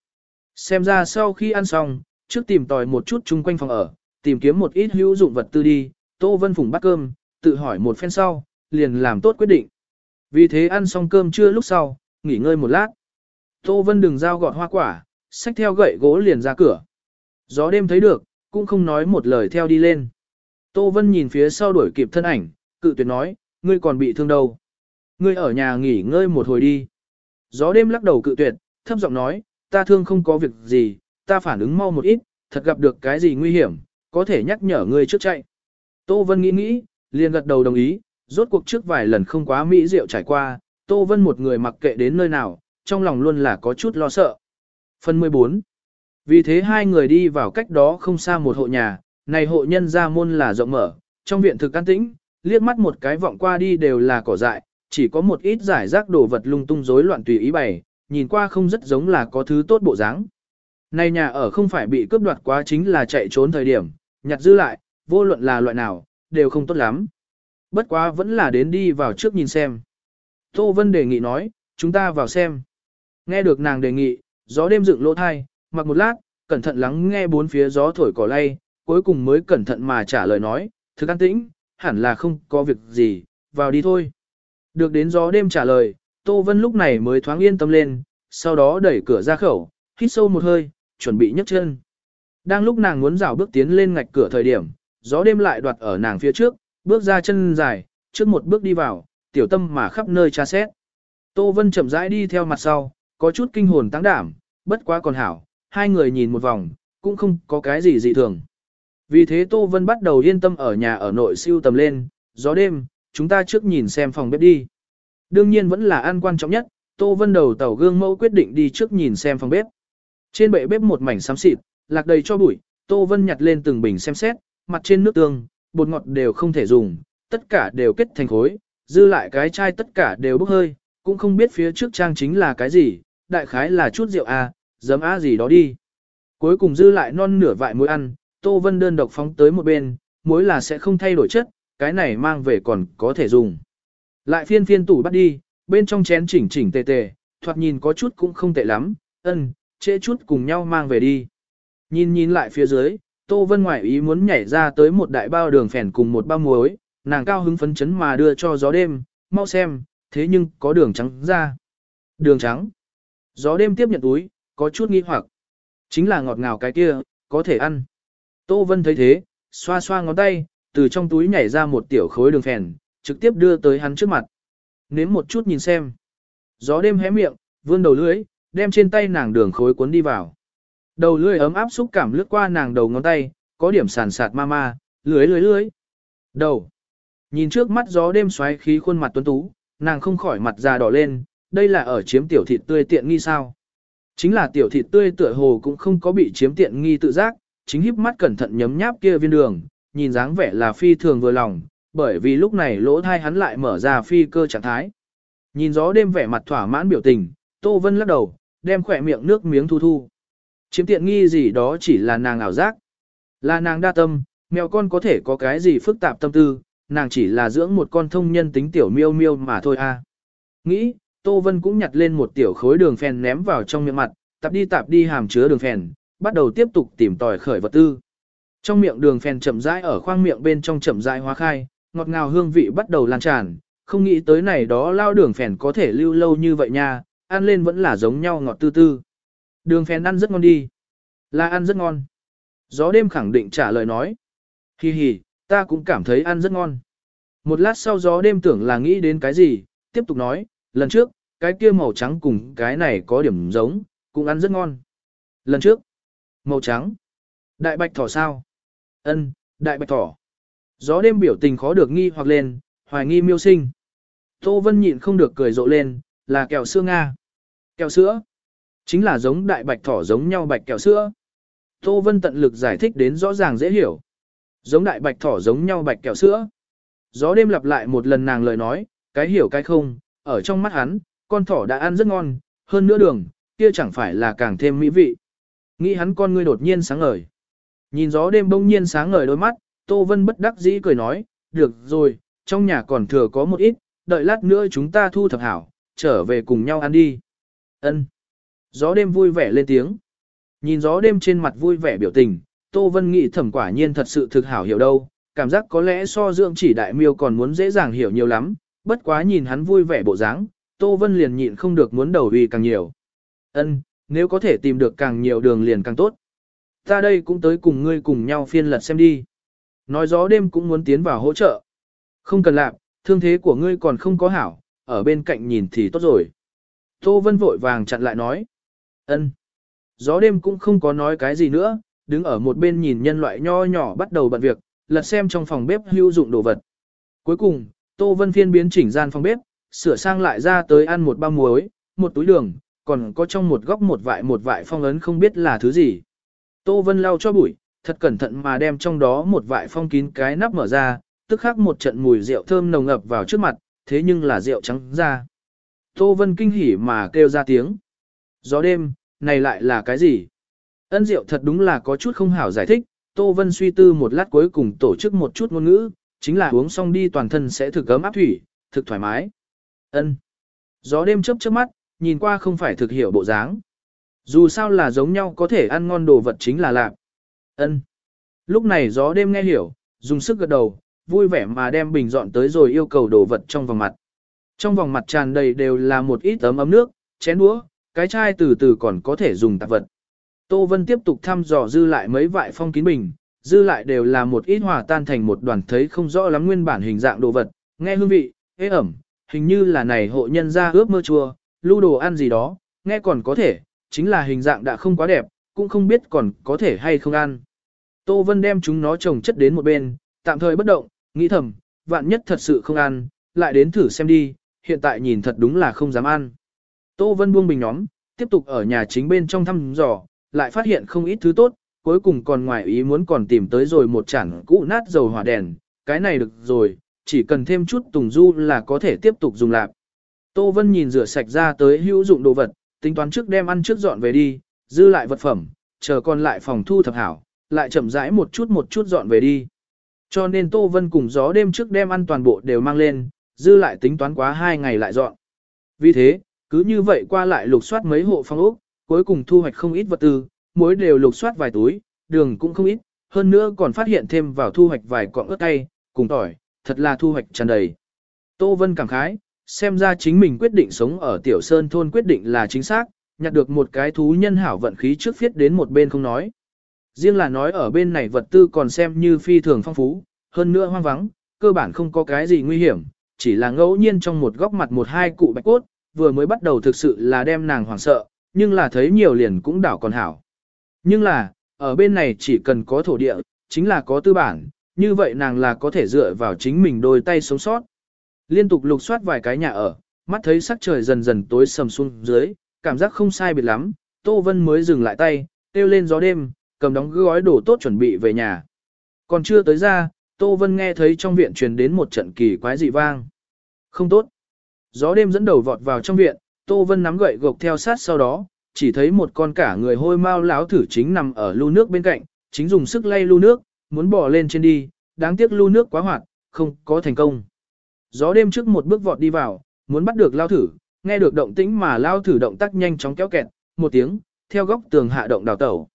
Xem ra sau khi ăn xong, trước tìm tòi một chút chung quanh phòng ở, tìm kiếm một ít hữu dụng vật tư đi, Tô Vân Phùng bắt cơm, tự hỏi một phen sau, liền làm tốt quyết định. Vì thế ăn xong cơm trưa lúc sau, nghỉ ngơi một lát. Tô Vân đừng giao gọt hoa quả, xách theo gậy gỗ liền ra cửa. Gió đêm thấy được, cũng không nói một lời theo đi lên. Tô Vân nhìn phía sau đuổi kịp thân ảnh, cự tuyệt nói, ngươi còn bị thương đâu. Ngươi ở nhà nghỉ ngơi một hồi đi. Gió đêm lắc đầu cự tuyệt, thấp giọng nói, ta thương không có việc gì, ta phản ứng mau một ít, thật gặp được cái gì nguy hiểm, có thể nhắc nhở ngươi trước chạy. Tô Vân nghĩ nghĩ, liền gật đầu đồng ý, rốt cuộc trước vài lần không quá mỹ diệu trải qua, Tô Vân một người mặc kệ đến nơi nào, trong lòng luôn là có chút lo sợ. Phần 14 Vì thế hai người đi vào cách đó không xa một hộ nhà, này hộ nhân ra môn là rộng mở, trong viện thực an tĩnh, liếc mắt một cái vọng qua đi đều là cỏ dại, chỉ có một ít giải rác đồ vật lung tung rối loạn tùy ý bày, nhìn qua không rất giống là có thứ tốt bộ dáng. Này nhà ở không phải bị cướp đoạt quá chính là chạy trốn thời điểm, nhặt dư lại, vô luận là loại nào, đều không tốt lắm. Bất quá vẫn là đến đi vào trước nhìn xem. Tô Vân đề nghị nói, chúng ta vào xem. Nghe được nàng đề nghị, gió đêm dựng lỗ thai, mặc một lát, cẩn thận lắng nghe bốn phía gió thổi cỏ lay, cuối cùng mới cẩn thận mà trả lời nói, thực an tĩnh, hẳn là không có việc gì, vào đi thôi. Được đến gió đêm trả lời, Tô Vân lúc này mới thoáng yên tâm lên, sau đó đẩy cửa ra khẩu, hít sâu một hơi, chuẩn bị nhấc chân. Đang lúc nàng muốn rảo bước tiến lên ngạch cửa thời điểm, gió đêm lại đoạt ở nàng phía trước, bước ra chân dài, trước một bước đi vào, tiểu tâm mà khắp nơi tra xét. Tô Vân chậm rãi đi theo mặt sau, có chút kinh hồn tăng đảm, bất quá còn hảo, hai người nhìn một vòng, cũng không có cái gì dị thường. Vì thế Tô Vân bắt đầu yên tâm ở nhà ở nội siêu tầm lên, gió đêm, chúng ta trước nhìn xem phòng bếp đi. Đương nhiên vẫn là ăn quan trọng nhất, Tô Vân đầu tàu gương mẫu quyết định đi trước nhìn xem phòng bếp. Trên bệ bếp một mảnh xám xịt, lạc đầy cho bụi, Tô Vân nhặt lên từng bình xem xét, mặt trên nước tương, bột ngọt đều không thể dùng, tất cả đều kết thành khối, dư lại cái chai tất cả đều bốc hơi, cũng không biết phía trước trang chính là cái gì, đại khái là chút rượu a, à, giấm a gì đó đi. Cuối cùng dư lại non nửa vại muối ăn, Tô Vân đơn độc phóng tới một bên, muối là sẽ không thay đổi chất, cái này mang về còn có thể dùng. Lại phiên phiên tủ bắt đi, bên trong chén chỉnh chỉnh tề tề, thoạt nhìn có chút cũng không tệ lắm, ân, trễ chút cùng nhau mang về đi. Nhìn nhìn lại phía dưới, Tô Vân ngoại ý muốn nhảy ra tới một đại bao đường phèn cùng một bao muối, nàng cao hứng phấn chấn mà đưa cho gió đêm, mau xem, thế nhưng có đường trắng ra. Đường trắng. Gió đêm tiếp nhận túi, có chút nghi hoặc. Chính là ngọt ngào cái kia, có thể ăn. Tô Vân thấy thế, xoa xoa ngón tay, từ trong túi nhảy ra một tiểu khối đường phèn, trực tiếp đưa tới hắn trước mặt. Nếm một chút nhìn xem. Gió đêm hé miệng, vươn đầu lưỡi, đem trên tay nàng đường khối cuốn đi vào. Đầu lưỡi ấm áp xúc cảm lướt qua nàng đầu ngón tay, có điểm sàn sạt ma ma, lưới lưới lưới. Đầu. Nhìn trước mắt gió đêm xoáy khí khuôn mặt tuấn tú, nàng không khỏi mặt già đỏ lên, đây là ở chiếm tiểu thịt tươi tiện nghi sao. Chính là tiểu thịt tươi tựa hồ cũng không có bị chiếm tiện nghi tự giác, chính híp mắt cẩn thận nhấm nháp kia viên đường, nhìn dáng vẻ là phi thường vừa lòng, bởi vì lúc này lỗ thai hắn lại mở ra phi cơ trạng thái. Nhìn gió đêm vẻ mặt thỏa mãn biểu tình, Tô Vân lắc đầu, đem khỏe miệng nước miếng thu thu. Chiếm tiện nghi gì đó chỉ là nàng ảo giác. Là nàng đa tâm, mèo con có thể có cái gì phức tạp tâm tư, nàng chỉ là dưỡng một con thông nhân tính tiểu miêu miêu mà thôi a. À. Nghĩ, Tô Vân cũng nhặt lên một tiểu khối đường phèn ném vào trong miệng mặt, tạp đi tạp đi hàm chứa đường phèn, bắt đầu tiếp tục tìm tòi khởi vật tư. Trong miệng đường phèn chậm rãi ở khoang miệng bên trong chậm rãi hóa khai, ngọt ngào hương vị bắt đầu lan tràn, không nghĩ tới này đó lao đường phèn có thể lưu lâu như vậy nha, ăn lên vẫn là giống nhau ngọt tư tư. Đường phèn ăn rất ngon đi. Là ăn rất ngon. Gió đêm khẳng định trả lời nói. Hi hi, ta cũng cảm thấy ăn rất ngon. Một lát sau gió đêm tưởng là nghĩ đến cái gì, tiếp tục nói, lần trước, cái kia màu trắng cùng cái này có điểm giống, cũng ăn rất ngon. Lần trước, màu trắng, đại bạch thỏ sao? Ân, đại bạch thỏ. Gió đêm biểu tình khó được nghi hoặc lên, hoài nghi miêu sinh. Tô Vân nhịn không được cười rộ lên, là kẹo sữa Nga. Kẹo sữa. Chính là giống đại bạch thỏ giống nhau bạch kẹo sữa. Tô Vân tận lực giải thích đến rõ ràng dễ hiểu. Giống đại bạch thỏ giống nhau bạch kẹo sữa. Gió đêm lặp lại một lần nàng lời nói, cái hiểu cái không, ở trong mắt hắn, con thỏ đã ăn rất ngon, hơn nữa đường, kia chẳng phải là càng thêm mỹ vị. Nghĩ hắn con ngươi đột nhiên sáng ngời. Nhìn gió đêm bỗng nhiên sáng ngời đôi mắt, Tô Vân bất đắc dĩ cười nói, được rồi, trong nhà còn thừa có một ít, đợi lát nữa chúng ta thu thập hảo, trở về cùng nhau ăn đi. Ân. Gió đêm vui vẻ lên tiếng. Nhìn gió đêm trên mặt vui vẻ biểu tình, Tô Vân nghĩ thẩm quả nhiên thật sự thực hảo hiểu đâu, cảm giác có lẽ so dưỡng chỉ đại miêu còn muốn dễ dàng hiểu nhiều lắm, bất quá nhìn hắn vui vẻ bộ dáng, Tô Vân liền nhịn không được muốn đầu vì càng nhiều. Ân, nếu có thể tìm được càng nhiều đường liền càng tốt. Ta đây cũng tới cùng ngươi cùng nhau phiên lật xem đi. Nói gió đêm cũng muốn tiến vào hỗ trợ. Không cần làm, thương thế của ngươi còn không có hảo, ở bên cạnh nhìn thì tốt rồi. Tô Vân vội vàng chặn lại nói ân. Gió đêm cũng không có nói cái gì nữa, đứng ở một bên nhìn nhân loại nho nhỏ bắt đầu bận việc, lật xem trong phòng bếp hữu dụng đồ vật. Cuối cùng, Tô Vân phiên biến chỉnh gian phòng bếp, sửa sang lại ra tới ăn một bao muối, một túi đường, còn có trong một góc một vại một vại phong ấn không biết là thứ gì. Tô Vân lau cho bụi, thật cẩn thận mà đem trong đó một vại phong kín cái nắp mở ra, tức khắc một trận mùi rượu thơm nồng ập vào trước mặt, thế nhưng là rượu trắng ra. Tô Vân kinh hỉ mà kêu ra tiếng. Gió đêm, này lại là cái gì? Ân diệu thật đúng là có chút không hảo giải thích, Tô Vân suy tư một lát cuối cùng tổ chức một chút ngôn ngữ, chính là uống xong đi toàn thân sẽ thực ấm áp thủy, thực thoải mái. Ân. Gió đêm chớp chớp mắt, nhìn qua không phải thực hiểu bộ dáng. Dù sao là giống nhau có thể ăn ngon đồ vật chính là lạc. Ân. Lúc này gió đêm nghe hiểu, dùng sức gật đầu, vui vẻ mà đem bình dọn tới rồi yêu cầu đồ vật trong vòng mặt. Trong vòng mặt tràn đầy đều là một ít ấm ấm nước, chén đũa, cái chai từ từ còn có thể dùng tạp vật. Tô Vân tiếp tục thăm dò dư lại mấy vại phong kín bình, dư lại đều là một ít hòa tan thành một đoàn thấy không rõ lắm nguyên bản hình dạng đồ vật, nghe hương vị, ế ẩm, hình như là này hộ nhân ra ướp mơ chua, lưu đồ ăn gì đó, nghe còn có thể, chính là hình dạng đã không quá đẹp, cũng không biết còn có thể hay không ăn. Tô Vân đem chúng nó trồng chất đến một bên, tạm thời bất động, nghĩ thầm, vạn nhất thật sự không ăn, lại đến thử xem đi, hiện tại nhìn thật đúng là không dám ăn. Tô Vân buông bình nhóm, tiếp tục ở nhà chính bên trong thăm dò, lại phát hiện không ít thứ tốt, cuối cùng còn ngoài ý muốn còn tìm tới rồi một chản cũ nát dầu hỏa đèn, cái này được rồi, chỉ cần thêm chút tùng du là có thể tiếp tục dùng lạp. Tô Vân nhìn rửa sạch ra tới hữu dụng đồ vật, tính toán trước đem ăn trước dọn về đi, dư lại vật phẩm, chờ còn lại phòng thu thập hảo, lại chậm rãi một chút một chút dọn về đi. Cho nên Tô Vân cùng gió đêm trước đem ăn toàn bộ đều mang lên, dư lại tính toán quá hai ngày lại dọn. Vì thế, cứ như vậy qua lại lục soát mấy hộ phong ốc, cuối cùng thu hoạch không ít vật tư, muối đều lục soát vài túi, đường cũng không ít, hơn nữa còn phát hiện thêm vào thu hoạch vài cọng ớt cay, cùng tỏi, thật là thu hoạch tràn đầy. Tô Vân cảm khái, xem ra chính mình quyết định sống ở Tiểu Sơn thôn quyết định là chính xác, nhặt được một cái thú nhân hảo vận khí trước viết đến một bên không nói. Riêng là nói ở bên này vật tư còn xem như phi thường phong phú, hơn nữa hoang vắng, cơ bản không có cái gì nguy hiểm, chỉ là ngẫu nhiên trong một góc mặt một hai cụ bạch cốt, vừa mới bắt đầu thực sự là đem nàng hoảng sợ, nhưng là thấy nhiều liền cũng đảo còn hảo. Nhưng là, ở bên này chỉ cần có thổ địa, chính là có tư bản, như vậy nàng là có thể dựa vào chính mình đôi tay sống sót. Liên tục lục soát vài cái nhà ở, mắt thấy sắc trời dần dần tối sầm xuống dưới, cảm giác không sai biệt lắm, Tô Vân mới dừng lại tay, kêu lên gió đêm, cầm đóng gói đồ tốt chuẩn bị về nhà. Còn chưa tới ra, Tô Vân nghe thấy trong viện truyền đến một trận kỳ quái dị vang. Không tốt. Gió đêm dẫn đầu vọt vào trong viện, Tô Vân nắm gậy gộc theo sát sau đó, chỉ thấy một con cả người hôi mau láo thử chính nằm ở lu nước bên cạnh, chính dùng sức lay lu nước, muốn bỏ lên trên đi, đáng tiếc lu nước quá hoạt, không có thành công. Gió đêm trước một bước vọt đi vào, muốn bắt được lao thử, nghe được động tĩnh mà lao thử động tác nhanh chóng kéo kẹt, một tiếng, theo góc tường hạ động đào tẩu.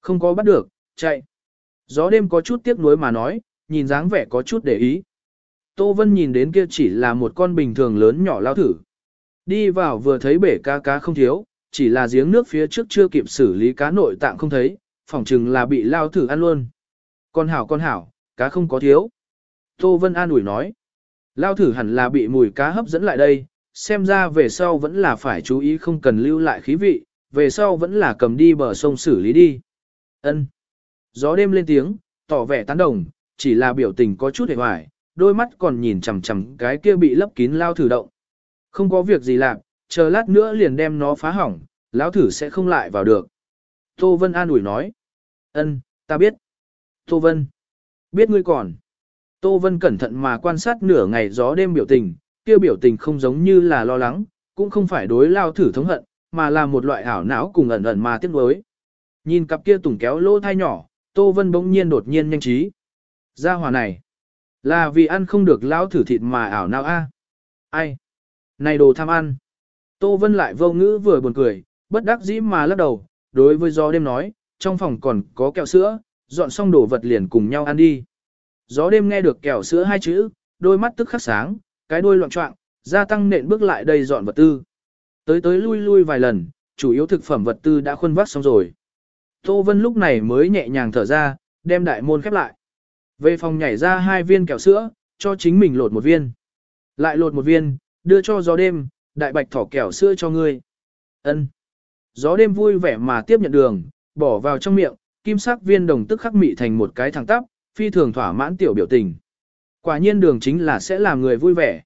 Không có bắt được, chạy. Gió đêm có chút tiếc nuối mà nói, nhìn dáng vẻ có chút để ý. Tô Vân nhìn đến kia chỉ là một con bình thường lớn nhỏ lao thử. Đi vào vừa thấy bể cá cá không thiếu, chỉ là giếng nước phía trước chưa kịp xử lý cá nội tạng không thấy, phỏng chừng là bị lao thử ăn luôn. Con hảo con hảo, cá không có thiếu. Tô Vân an ủi nói. Lao thử hẳn là bị mùi cá hấp dẫn lại đây, xem ra về sau vẫn là phải chú ý không cần lưu lại khí vị, về sau vẫn là cầm đi bờ sông xử lý đi. Ân. Gió đêm lên tiếng, tỏ vẻ tán đồng, chỉ là biểu tình có chút hề hoài, đôi mắt còn nhìn chằm chằm cái kia bị lấp kín lao thử động. Không có việc gì làm, chờ lát nữa liền đem nó phá hỏng, lão thử sẽ không lại vào được. Tô Vân an ủi nói. Ân, ta biết. Tô Vân. Biết ngươi còn. Tô Vân cẩn thận mà quan sát nửa ngày gió đêm biểu tình, kia biểu tình không giống như là lo lắng, cũng không phải đối lao thử thống hận, mà là một loại ảo não cùng ẩn ẩn mà tiếc nuối. Nhìn cặp kia tùng kéo lỗ thai nhỏ, Tô Vân bỗng nhiên đột nhiên nhanh trí. Gia hòa này, là vì ăn không được lão thử thịt mà ảo não a. Ai? Này đồ tham ăn. Tô Vân lại vô ngữ vừa buồn cười, bất đắc dĩ mà lắc đầu, đối với gió đêm nói, trong phòng còn có kẹo sữa, dọn xong đồ vật liền cùng nhau ăn đi. Gió đêm nghe được kẹo sữa hai chữ, đôi mắt tức khắc sáng, cái đôi loạn trọng, gia tăng nện bước lại đây dọn vật tư. Tới tới lui lui vài lần, chủ yếu thực phẩm vật tư đã khuân vác xong rồi. Tô Vân lúc này mới nhẹ nhàng thở ra, đem đại môn khép lại. Về phòng nhảy ra hai viên kẹo sữa, cho chính mình lột một viên. Lại lột một viên, đưa cho gió đêm, đại bạch thỏ kẹo sữa cho ngươi. Ân. Gió đêm vui vẻ mà tiếp nhận đường, bỏ vào trong miệng, kim sắc viên đồng tức khắc mị thành một cái thẳng tắp, phi thường thỏa mãn tiểu biểu tình. Quả nhiên đường chính là sẽ làm người vui vẻ.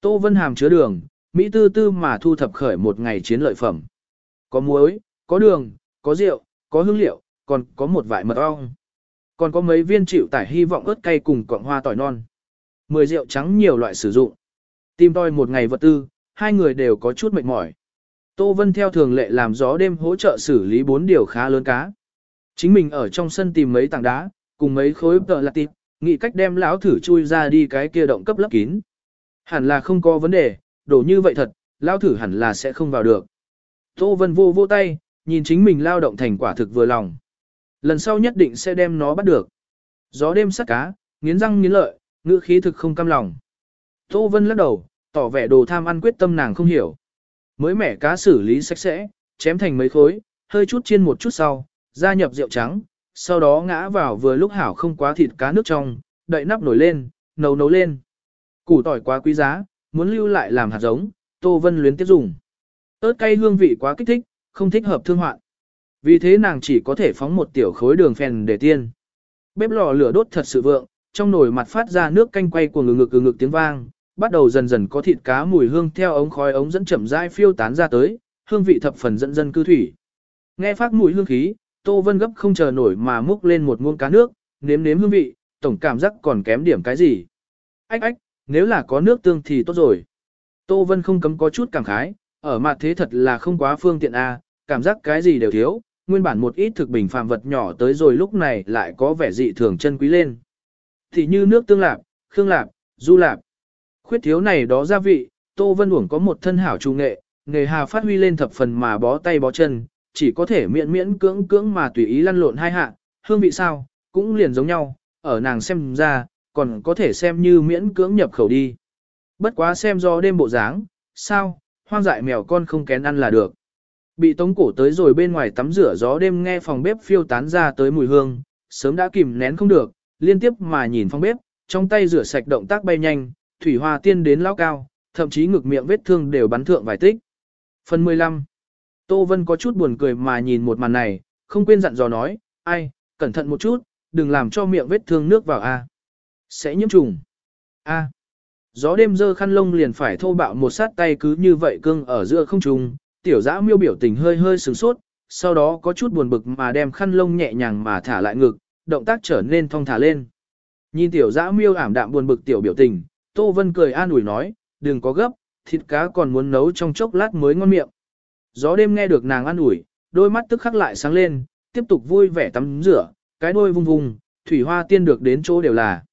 Tô Vân Hàm chứa đường, Mỹ tư tư mà thu thập khởi một ngày chiến lợi phẩm. Có muối, có đường, có rượu, có hương liệu, còn có một vại mật ong. Còn có mấy viên chịu tải hy vọng ớt cay cùng cọng hoa tỏi non. Mười rượu trắng nhiều loại sử dụng. Tìm tòi một ngày vật tư, hai người đều có chút mệt mỏi. Tô Vân theo thường lệ làm gió đêm hỗ trợ xử lý bốn điều khá lớn cá. Chính mình ở trong sân tìm mấy tảng đá, cùng mấy khối tợ lạc tịp, nghĩ cách đem lão thử chui ra đi cái kia động cấp lấp kín. Hẳn là không có vấn đề, đổ như vậy thật, lão thử hẳn là sẽ không vào được. Tô Vân vô vô tay, nhìn chính mình lao động thành quả thực vừa lòng. Lần sau nhất định sẽ đem nó bắt được. Gió đêm sắt cá, nghiến răng nghiến lợi, ngữ khí thực không cam lòng. Tô Vân lắc đầu, tỏ vẻ đồ tham ăn quyết tâm nàng không hiểu. Mới mẻ cá xử lý sạch sẽ, chém thành mấy khối, hơi chút chiên một chút sau, gia nhập rượu trắng, sau đó ngã vào vừa lúc hảo không quá thịt cá nước trong, đậy nắp nổi lên, nấu nấu lên. Củ tỏi quá quý giá, muốn lưu lại làm hạt giống, Tô Vân luyến tiếp dùng. ớt cay hương vị quá kích thích, không thích hợp thương hoạn. Vì thế nàng chỉ có thể phóng một tiểu khối đường phèn để tiên. Bếp lò lửa đốt thật sự vượng, trong nồi mặt phát ra nước canh quay của ngực ngực ngực tiếng vang, bắt đầu dần dần có thịt cá mùi hương theo ống khói ống dẫn chậm rãi phiêu tán ra tới, hương vị thập phần dẫn dân cư thủy. Nghe phát mùi hương khí, Tô Vân gấp không chờ nổi mà múc lên một muỗng cá nước, nếm nếm hương vị, tổng cảm giác còn kém điểm cái gì. Ách ách, nếu là có nước tương thì tốt rồi. Tô Vân không cấm có chút cảm khái, ở mặt thế thật là không quá phương tiện a, cảm giác cái gì đều thiếu, nguyên bản một ít thực bình phàm vật nhỏ tới rồi lúc này lại có vẻ dị thường chân quý lên. Thì như nước tương lạp, khương lạp, du lạp. Khuyết thiếu này đó gia vị, Tô Vân Uổng có một thân hảo trung nghệ, nghề hà phát huy lên thập phần mà bó tay bó chân, chỉ có thể miễn miễn cưỡng cưỡng mà tùy ý lăn lộn hai hạ, hương vị sao, cũng liền giống nhau, ở nàng xem ra, còn có thể xem như miễn cưỡng nhập khẩu đi. Bất quá xem do đêm bộ dáng, sao, hoang dại mèo con không kén ăn là được. Bị tống cổ tới rồi bên ngoài tắm rửa gió đêm nghe phòng bếp phiêu tán ra tới mùi hương, sớm đã kìm nén không được, liên tiếp mà nhìn phòng bếp, trong tay rửa sạch động tác bay nhanh, thủy hoa tiên đến lao cao, thậm chí ngực miệng vết thương đều bắn thượng vài tích. Phần 15 Tô Vân có chút buồn cười mà nhìn một màn này, không quên dặn dò nói, ai, cẩn thận một chút, đừng làm cho miệng vết thương nước vào a, Sẽ nhiễm trùng. a. Gió đêm dơ khăn lông liền phải thô bạo một sát tay cứ như vậy cưng ở giữa không trùng, tiểu dã miêu biểu tình hơi hơi sửng sốt, sau đó có chút buồn bực mà đem khăn lông nhẹ nhàng mà thả lại ngực, động tác trở nên thong thả lên. Nhìn tiểu dã miêu ảm đạm buồn bực tiểu biểu tình, Tô Vân cười an ủi nói, đừng có gấp, thịt cá còn muốn nấu trong chốc lát mới ngon miệng. Gió đêm nghe được nàng an ủi, đôi mắt tức khắc lại sáng lên, tiếp tục vui vẻ tắm rửa, cái đôi vung vung, thủy hoa tiên được đến chỗ đều là.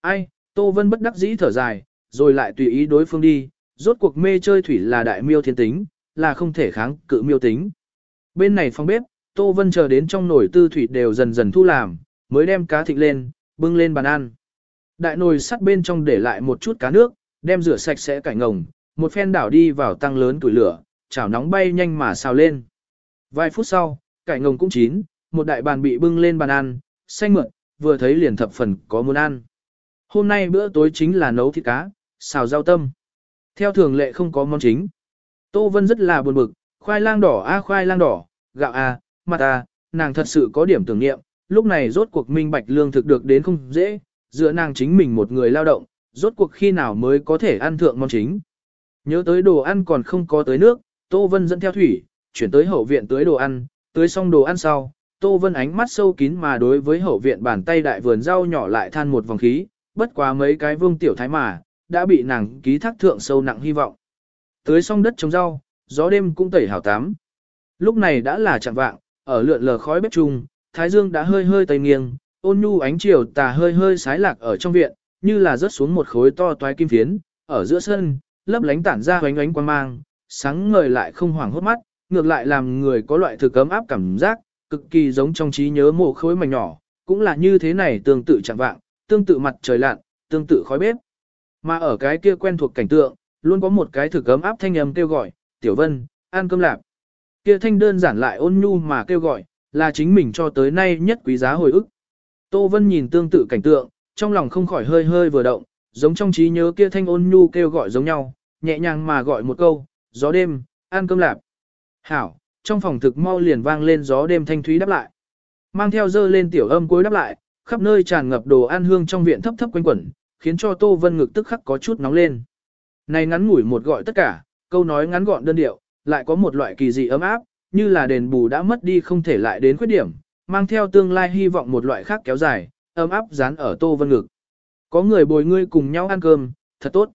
Ai, Tô Vân bất đắc dĩ thở dài, rồi lại tùy ý đối phương đi, rốt cuộc mê chơi thủy là đại miêu thiên tính, là không thể kháng cự miêu tính. Bên này phòng bếp, Tô Vân chờ đến trong nồi tư thủy đều dần dần thu làm, mới đem cá thịt lên, bưng lên bàn ăn. Đại nồi sắt bên trong để lại một chút cá nước, đem rửa sạch sẽ cải ngồng, một phen đảo đi vào tăng lớn tuổi lửa, chảo nóng bay nhanh mà xào lên. Vài phút sau, cải ngồng cũng chín, một đại bàn bị bưng lên bàn ăn, xanh mượn, vừa thấy liền thập phần có muốn ăn. Hôm nay bữa tối chính là nấu thịt cá, xào rau tâm. Theo thường lệ không có món chính. Tô Vân rất là buồn bực, khoai lang đỏ a khoai lang đỏ, gạo a, mặt a, nàng thật sự có điểm tưởng niệm, lúc này rốt cuộc minh bạch lương thực được đến không dễ, dựa nàng chính mình một người lao động, rốt cuộc khi nào mới có thể ăn thượng món chính. Nhớ tới đồ ăn còn không có tới nước, Tô Vân dẫn theo thủy, chuyển tới hậu viện tới đồ ăn, tới xong đồ ăn sau, Tô Vân ánh mắt sâu kín mà đối với hậu viện bàn tay đại vườn rau nhỏ lại than một vòng khí, bất quá mấy cái vương tiểu thái mà, đã bị nàng ký thác thượng sâu nặng hy vọng tưới xong đất trồng rau, gió đêm cũng tẩy hảo tám. Lúc này đã là chẳng vạng, ở lượn lờ khói bếp trùng thái dương đã hơi hơi tây nghiêng, ôn nhu ánh chiều tà hơi hơi sái lạc ở trong viện, như là rớt xuống một khối to toái kim phiến, ở giữa sân, lấp lánh tản ra hoánh ánh quang mang, sáng ngời lại không hoảng hốt mắt, ngược lại làm người có loại thực cấm áp cảm giác, cực kỳ giống trong trí nhớ mồ khối mảnh nhỏ, cũng là như thế này tương tự chẳng vạng, tương tự mặt trời lặn, tương tự khói bếp. Mà ở cái kia quen thuộc cảnh tượng, luôn có một cái thực cấm áp thanh âm kêu gọi, "Tiểu Vân, ăn cơm lạp." Kia thanh đơn giản lại ôn nhu mà kêu gọi, là chính mình cho tới nay nhất quý giá hồi ức. Tô Vân nhìn tương tự cảnh tượng, trong lòng không khỏi hơi hơi vừa động, giống trong trí nhớ kia thanh ôn nhu kêu gọi giống nhau, nhẹ nhàng mà gọi một câu, gió đêm, ăn cơm lạp. Hảo, trong phòng thực mau liền vang lên gió đêm thanh thúy đáp lại. Mang theo dơ lên tiểu âm cuối đáp lại, khắp nơi tràn ngập đồ ăn hương trong viện thấp thấp quanh quẩn, khiến cho Tô Vân ngực tức khắc có chút nóng lên. Này ngắn ngủi một gọi tất cả, câu nói ngắn gọn đơn điệu, lại có một loại kỳ dị ấm áp, như là đền bù đã mất đi không thể lại đến khuyết điểm, mang theo tương lai hy vọng một loại khác kéo dài, ấm áp dán ở Tô Vân ngực. Có người bồi ngươi cùng nhau ăn cơm, thật tốt.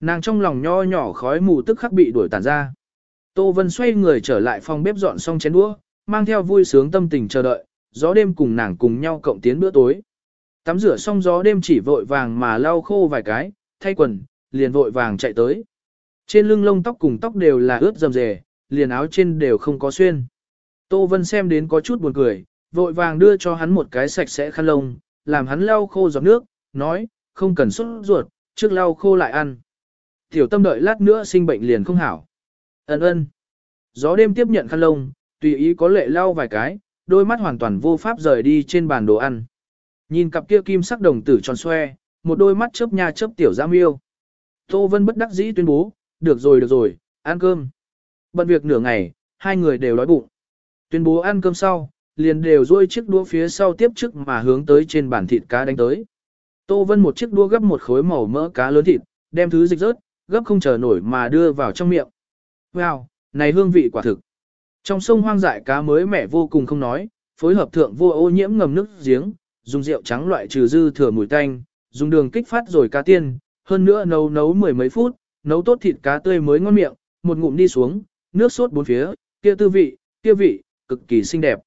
Nàng trong lòng nho nhỏ khói mù tức khắc bị đuổi tản ra. Tô Vân xoay người trở lại phòng bếp dọn xong chén đũa, mang theo vui sướng tâm tình chờ đợi, gió đêm cùng nàng cùng nhau cộng tiến bữa tối. Tắm rửa xong gió đêm chỉ vội vàng mà lau khô vài cái, thay quần, liền vội vàng chạy tới. Trên lưng lông tóc cùng tóc đều là ướt dầm dề, liền áo trên đều không có xuyên. Tô Vân xem đến có chút buồn cười, vội vàng đưa cho hắn một cái sạch sẽ khăn lông, làm hắn lau khô giọt nước, nói, không cần xuất ruột, trước lau khô lại ăn. Tiểu tâm đợi lát nữa sinh bệnh liền không hảo. Ấn ơn. Gió đêm tiếp nhận khăn lông, tùy ý có lệ lau vài cái, đôi mắt hoàn toàn vô pháp rời đi trên bàn đồ ăn. Nhìn cặp kia kim sắc đồng tử tròn xoe, một đôi mắt chớp nha chớp tiểu giam yêu. Tô Vân bất đắc dĩ tuyên bố, được rồi được rồi, ăn cơm. Bận việc nửa ngày, hai người đều đói bụng. Tuyên bố ăn cơm sau, liền đều duỗi chiếc đũa phía sau tiếp trước mà hướng tới trên bàn thịt cá đánh tới. Tô Vân một chiếc đũa gấp một khối màu mỡ cá lớn thịt, đem thứ dịch rớt, gấp không chờ nổi mà đưa vào trong miệng. Wow, này hương vị quả thực. Trong sông hoang dại cá mới mẻ vô cùng không nói, phối hợp thượng vô ô nhiễm ngầm nước giếng, dùng rượu trắng loại trừ dư thừa mùi tanh, dùng đường kích phát rồi cá tiên, hơn nữa nấu nấu mười mấy phút, nấu tốt thịt cá tươi mới ngon miệng, một ngụm đi xuống, nước sốt bốn phía, kia tư vị, kia vị, cực kỳ xinh đẹp.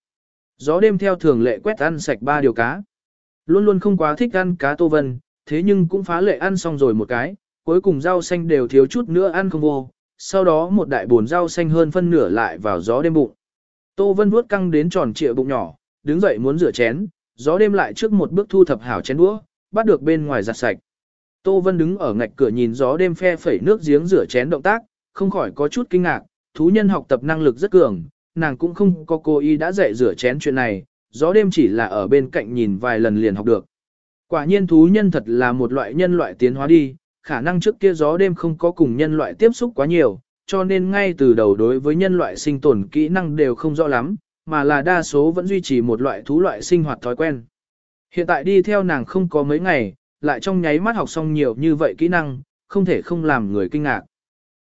Gió đêm theo thường lệ quét ăn sạch ba điều cá. Luôn luôn không quá thích ăn cá tô vân, thế nhưng cũng phá lệ ăn xong rồi một cái, cuối cùng rau xanh đều thiếu chút nữa ăn không vô, sau đó một đại bồn rau xanh hơn phân nửa lại vào gió đêm bụng. Tô Vân vuốt căng đến tròn trịa bụng nhỏ, đứng dậy muốn rửa chén, gió đêm lại trước một bước thu thập hảo chén đũa, bắt được bên ngoài giặt sạch. Tô Vân đứng ở ngạch cửa nhìn gió đêm phe phẩy nước giếng rửa chén động tác, không khỏi có chút kinh ngạc, thú nhân học tập năng lực rất cường, nàng cũng không có cô y đã dạy rửa chén chuyện này, gió đêm chỉ là ở bên cạnh nhìn vài lần liền học được. Quả nhiên thú nhân thật là một loại nhân loại tiến hóa đi, khả năng trước kia gió đêm không có cùng nhân loại tiếp xúc quá nhiều, cho nên ngay từ đầu đối với nhân loại sinh tồn kỹ năng đều không rõ lắm, mà là đa số vẫn duy trì một loại thú loại sinh hoạt thói quen. Hiện tại đi theo nàng không có mấy ngày, lại trong nháy mắt học xong nhiều như vậy kỹ năng, không thể không làm người kinh ngạc.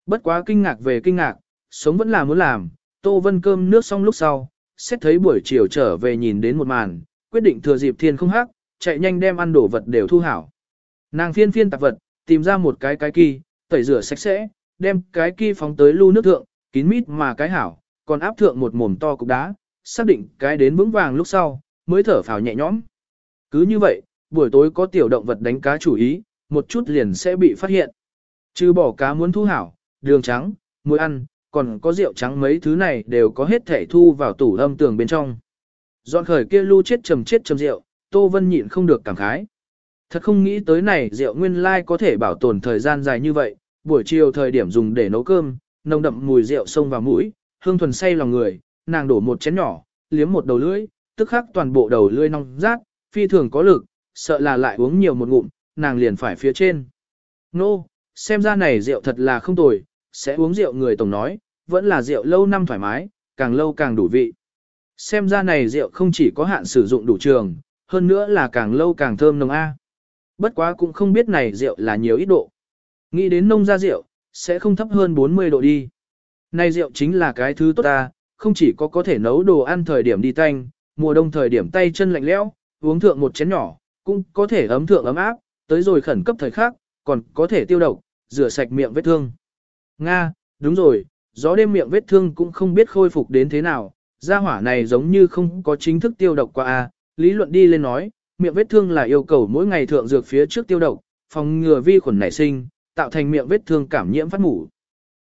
Bất quá kinh ngạc về kinh ngạc, sống vẫn là muốn làm, Tô Vân cơm nước xong lúc sau, xét thấy buổi chiều trở về nhìn đến một màn, quyết định thừa dịp thiên không hắc, chạy nhanh đem ăn đổ vật đều thu hảo. Nàng phiên phiên tạp vật, tìm ra một cái cái kỳ, tẩy rửa sạch sẽ, đem cái kỳ phóng tới lưu nước thượng, kín mít mà cái hảo, còn áp thượng một mồm to cục đá, xác định cái đến vững vàng lúc sau, mới thở phào nhẹ nhõm. Cứ như vậy, buổi tối có tiểu động vật đánh cá chủ ý, một chút liền sẽ bị phát hiện. Trừ bỏ cá muốn thu hảo, đường trắng, muối ăn, còn có rượu trắng mấy thứ này đều có hết thể thu vào tủ âm tường bên trong. Dọn khởi kia lưu chết trầm chết trầm rượu, Tô Vân nhịn không được cảm khái. Thật không nghĩ tới này rượu nguyên lai có thể bảo tồn thời gian dài như vậy, buổi chiều thời điểm dùng để nấu cơm, nồng đậm mùi rượu xông vào mũi, hương thuần say lòng người, nàng đổ một chén nhỏ, liếm một đầu lưỡi, tức khắc toàn bộ đầu lưỡi nong rát, phi thường có lực, sợ là lại uống nhiều một ngụm, nàng liền phải phía trên. Nô, xem ra này rượu thật là không tồi, sẽ uống rượu người tổng nói, vẫn là rượu lâu năm thoải mái, càng lâu càng đủ vị. Xem ra này rượu không chỉ có hạn sử dụng đủ trường, hơn nữa là càng lâu càng thơm nồng A. Bất quá cũng không biết này rượu là nhiều ít độ. Nghĩ đến nông gia rượu, sẽ không thấp hơn 40 độ đi. Này rượu chính là cái thứ tốt ta, không chỉ có có thể nấu đồ ăn thời điểm đi tanh, mùa đông thời điểm tay chân lạnh lẽo, uống thượng một chén nhỏ, cũng có thể ấm thượng ấm áp, tới rồi khẩn cấp thời khắc, còn có thể tiêu độc, rửa sạch miệng vết thương. Nga, đúng rồi, gió đêm miệng vết thương cũng không biết khôi phục đến thế nào, gia hỏa này giống như không có chính thức tiêu độc qua a. lý luận đi lên nói, miệng vết thương là yêu cầu mỗi ngày thượng dược phía trước tiêu độc, phòng ngừa vi khuẩn nảy sinh, tạo thành miệng vết thương cảm nhiễm phát mủ.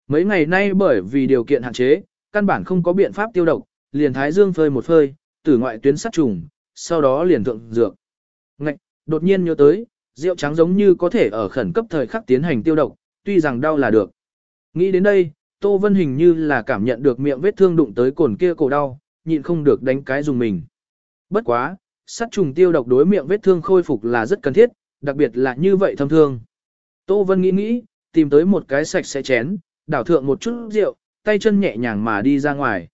Mấy ngày nay bởi vì điều kiện hạn chế, căn bản không có biện pháp tiêu độc, liền thái dương phơi một phơi, tử ngoại tuyến sát trùng, sau đó liền thượng dược. Đột nhiên nhớ tới, rượu trắng giống như có thể ở khẩn cấp thời khắc tiến hành tiêu độc, tuy rằng đau là được. Nghĩ đến đây, Tô Vân hình như là cảm nhận được miệng vết thương đụng tới cồn kia cổ đau, nhịn không được đánh cái dùng mình. Bất quá, sát trùng tiêu độc đối miệng vết thương khôi phục là rất cần thiết, đặc biệt là như vậy thâm thương. Tô Vân nghĩ nghĩ, tìm tới một cái sạch sẽ chén, đảo thượng một chút rượu, tay chân nhẹ nhàng mà đi ra ngoài.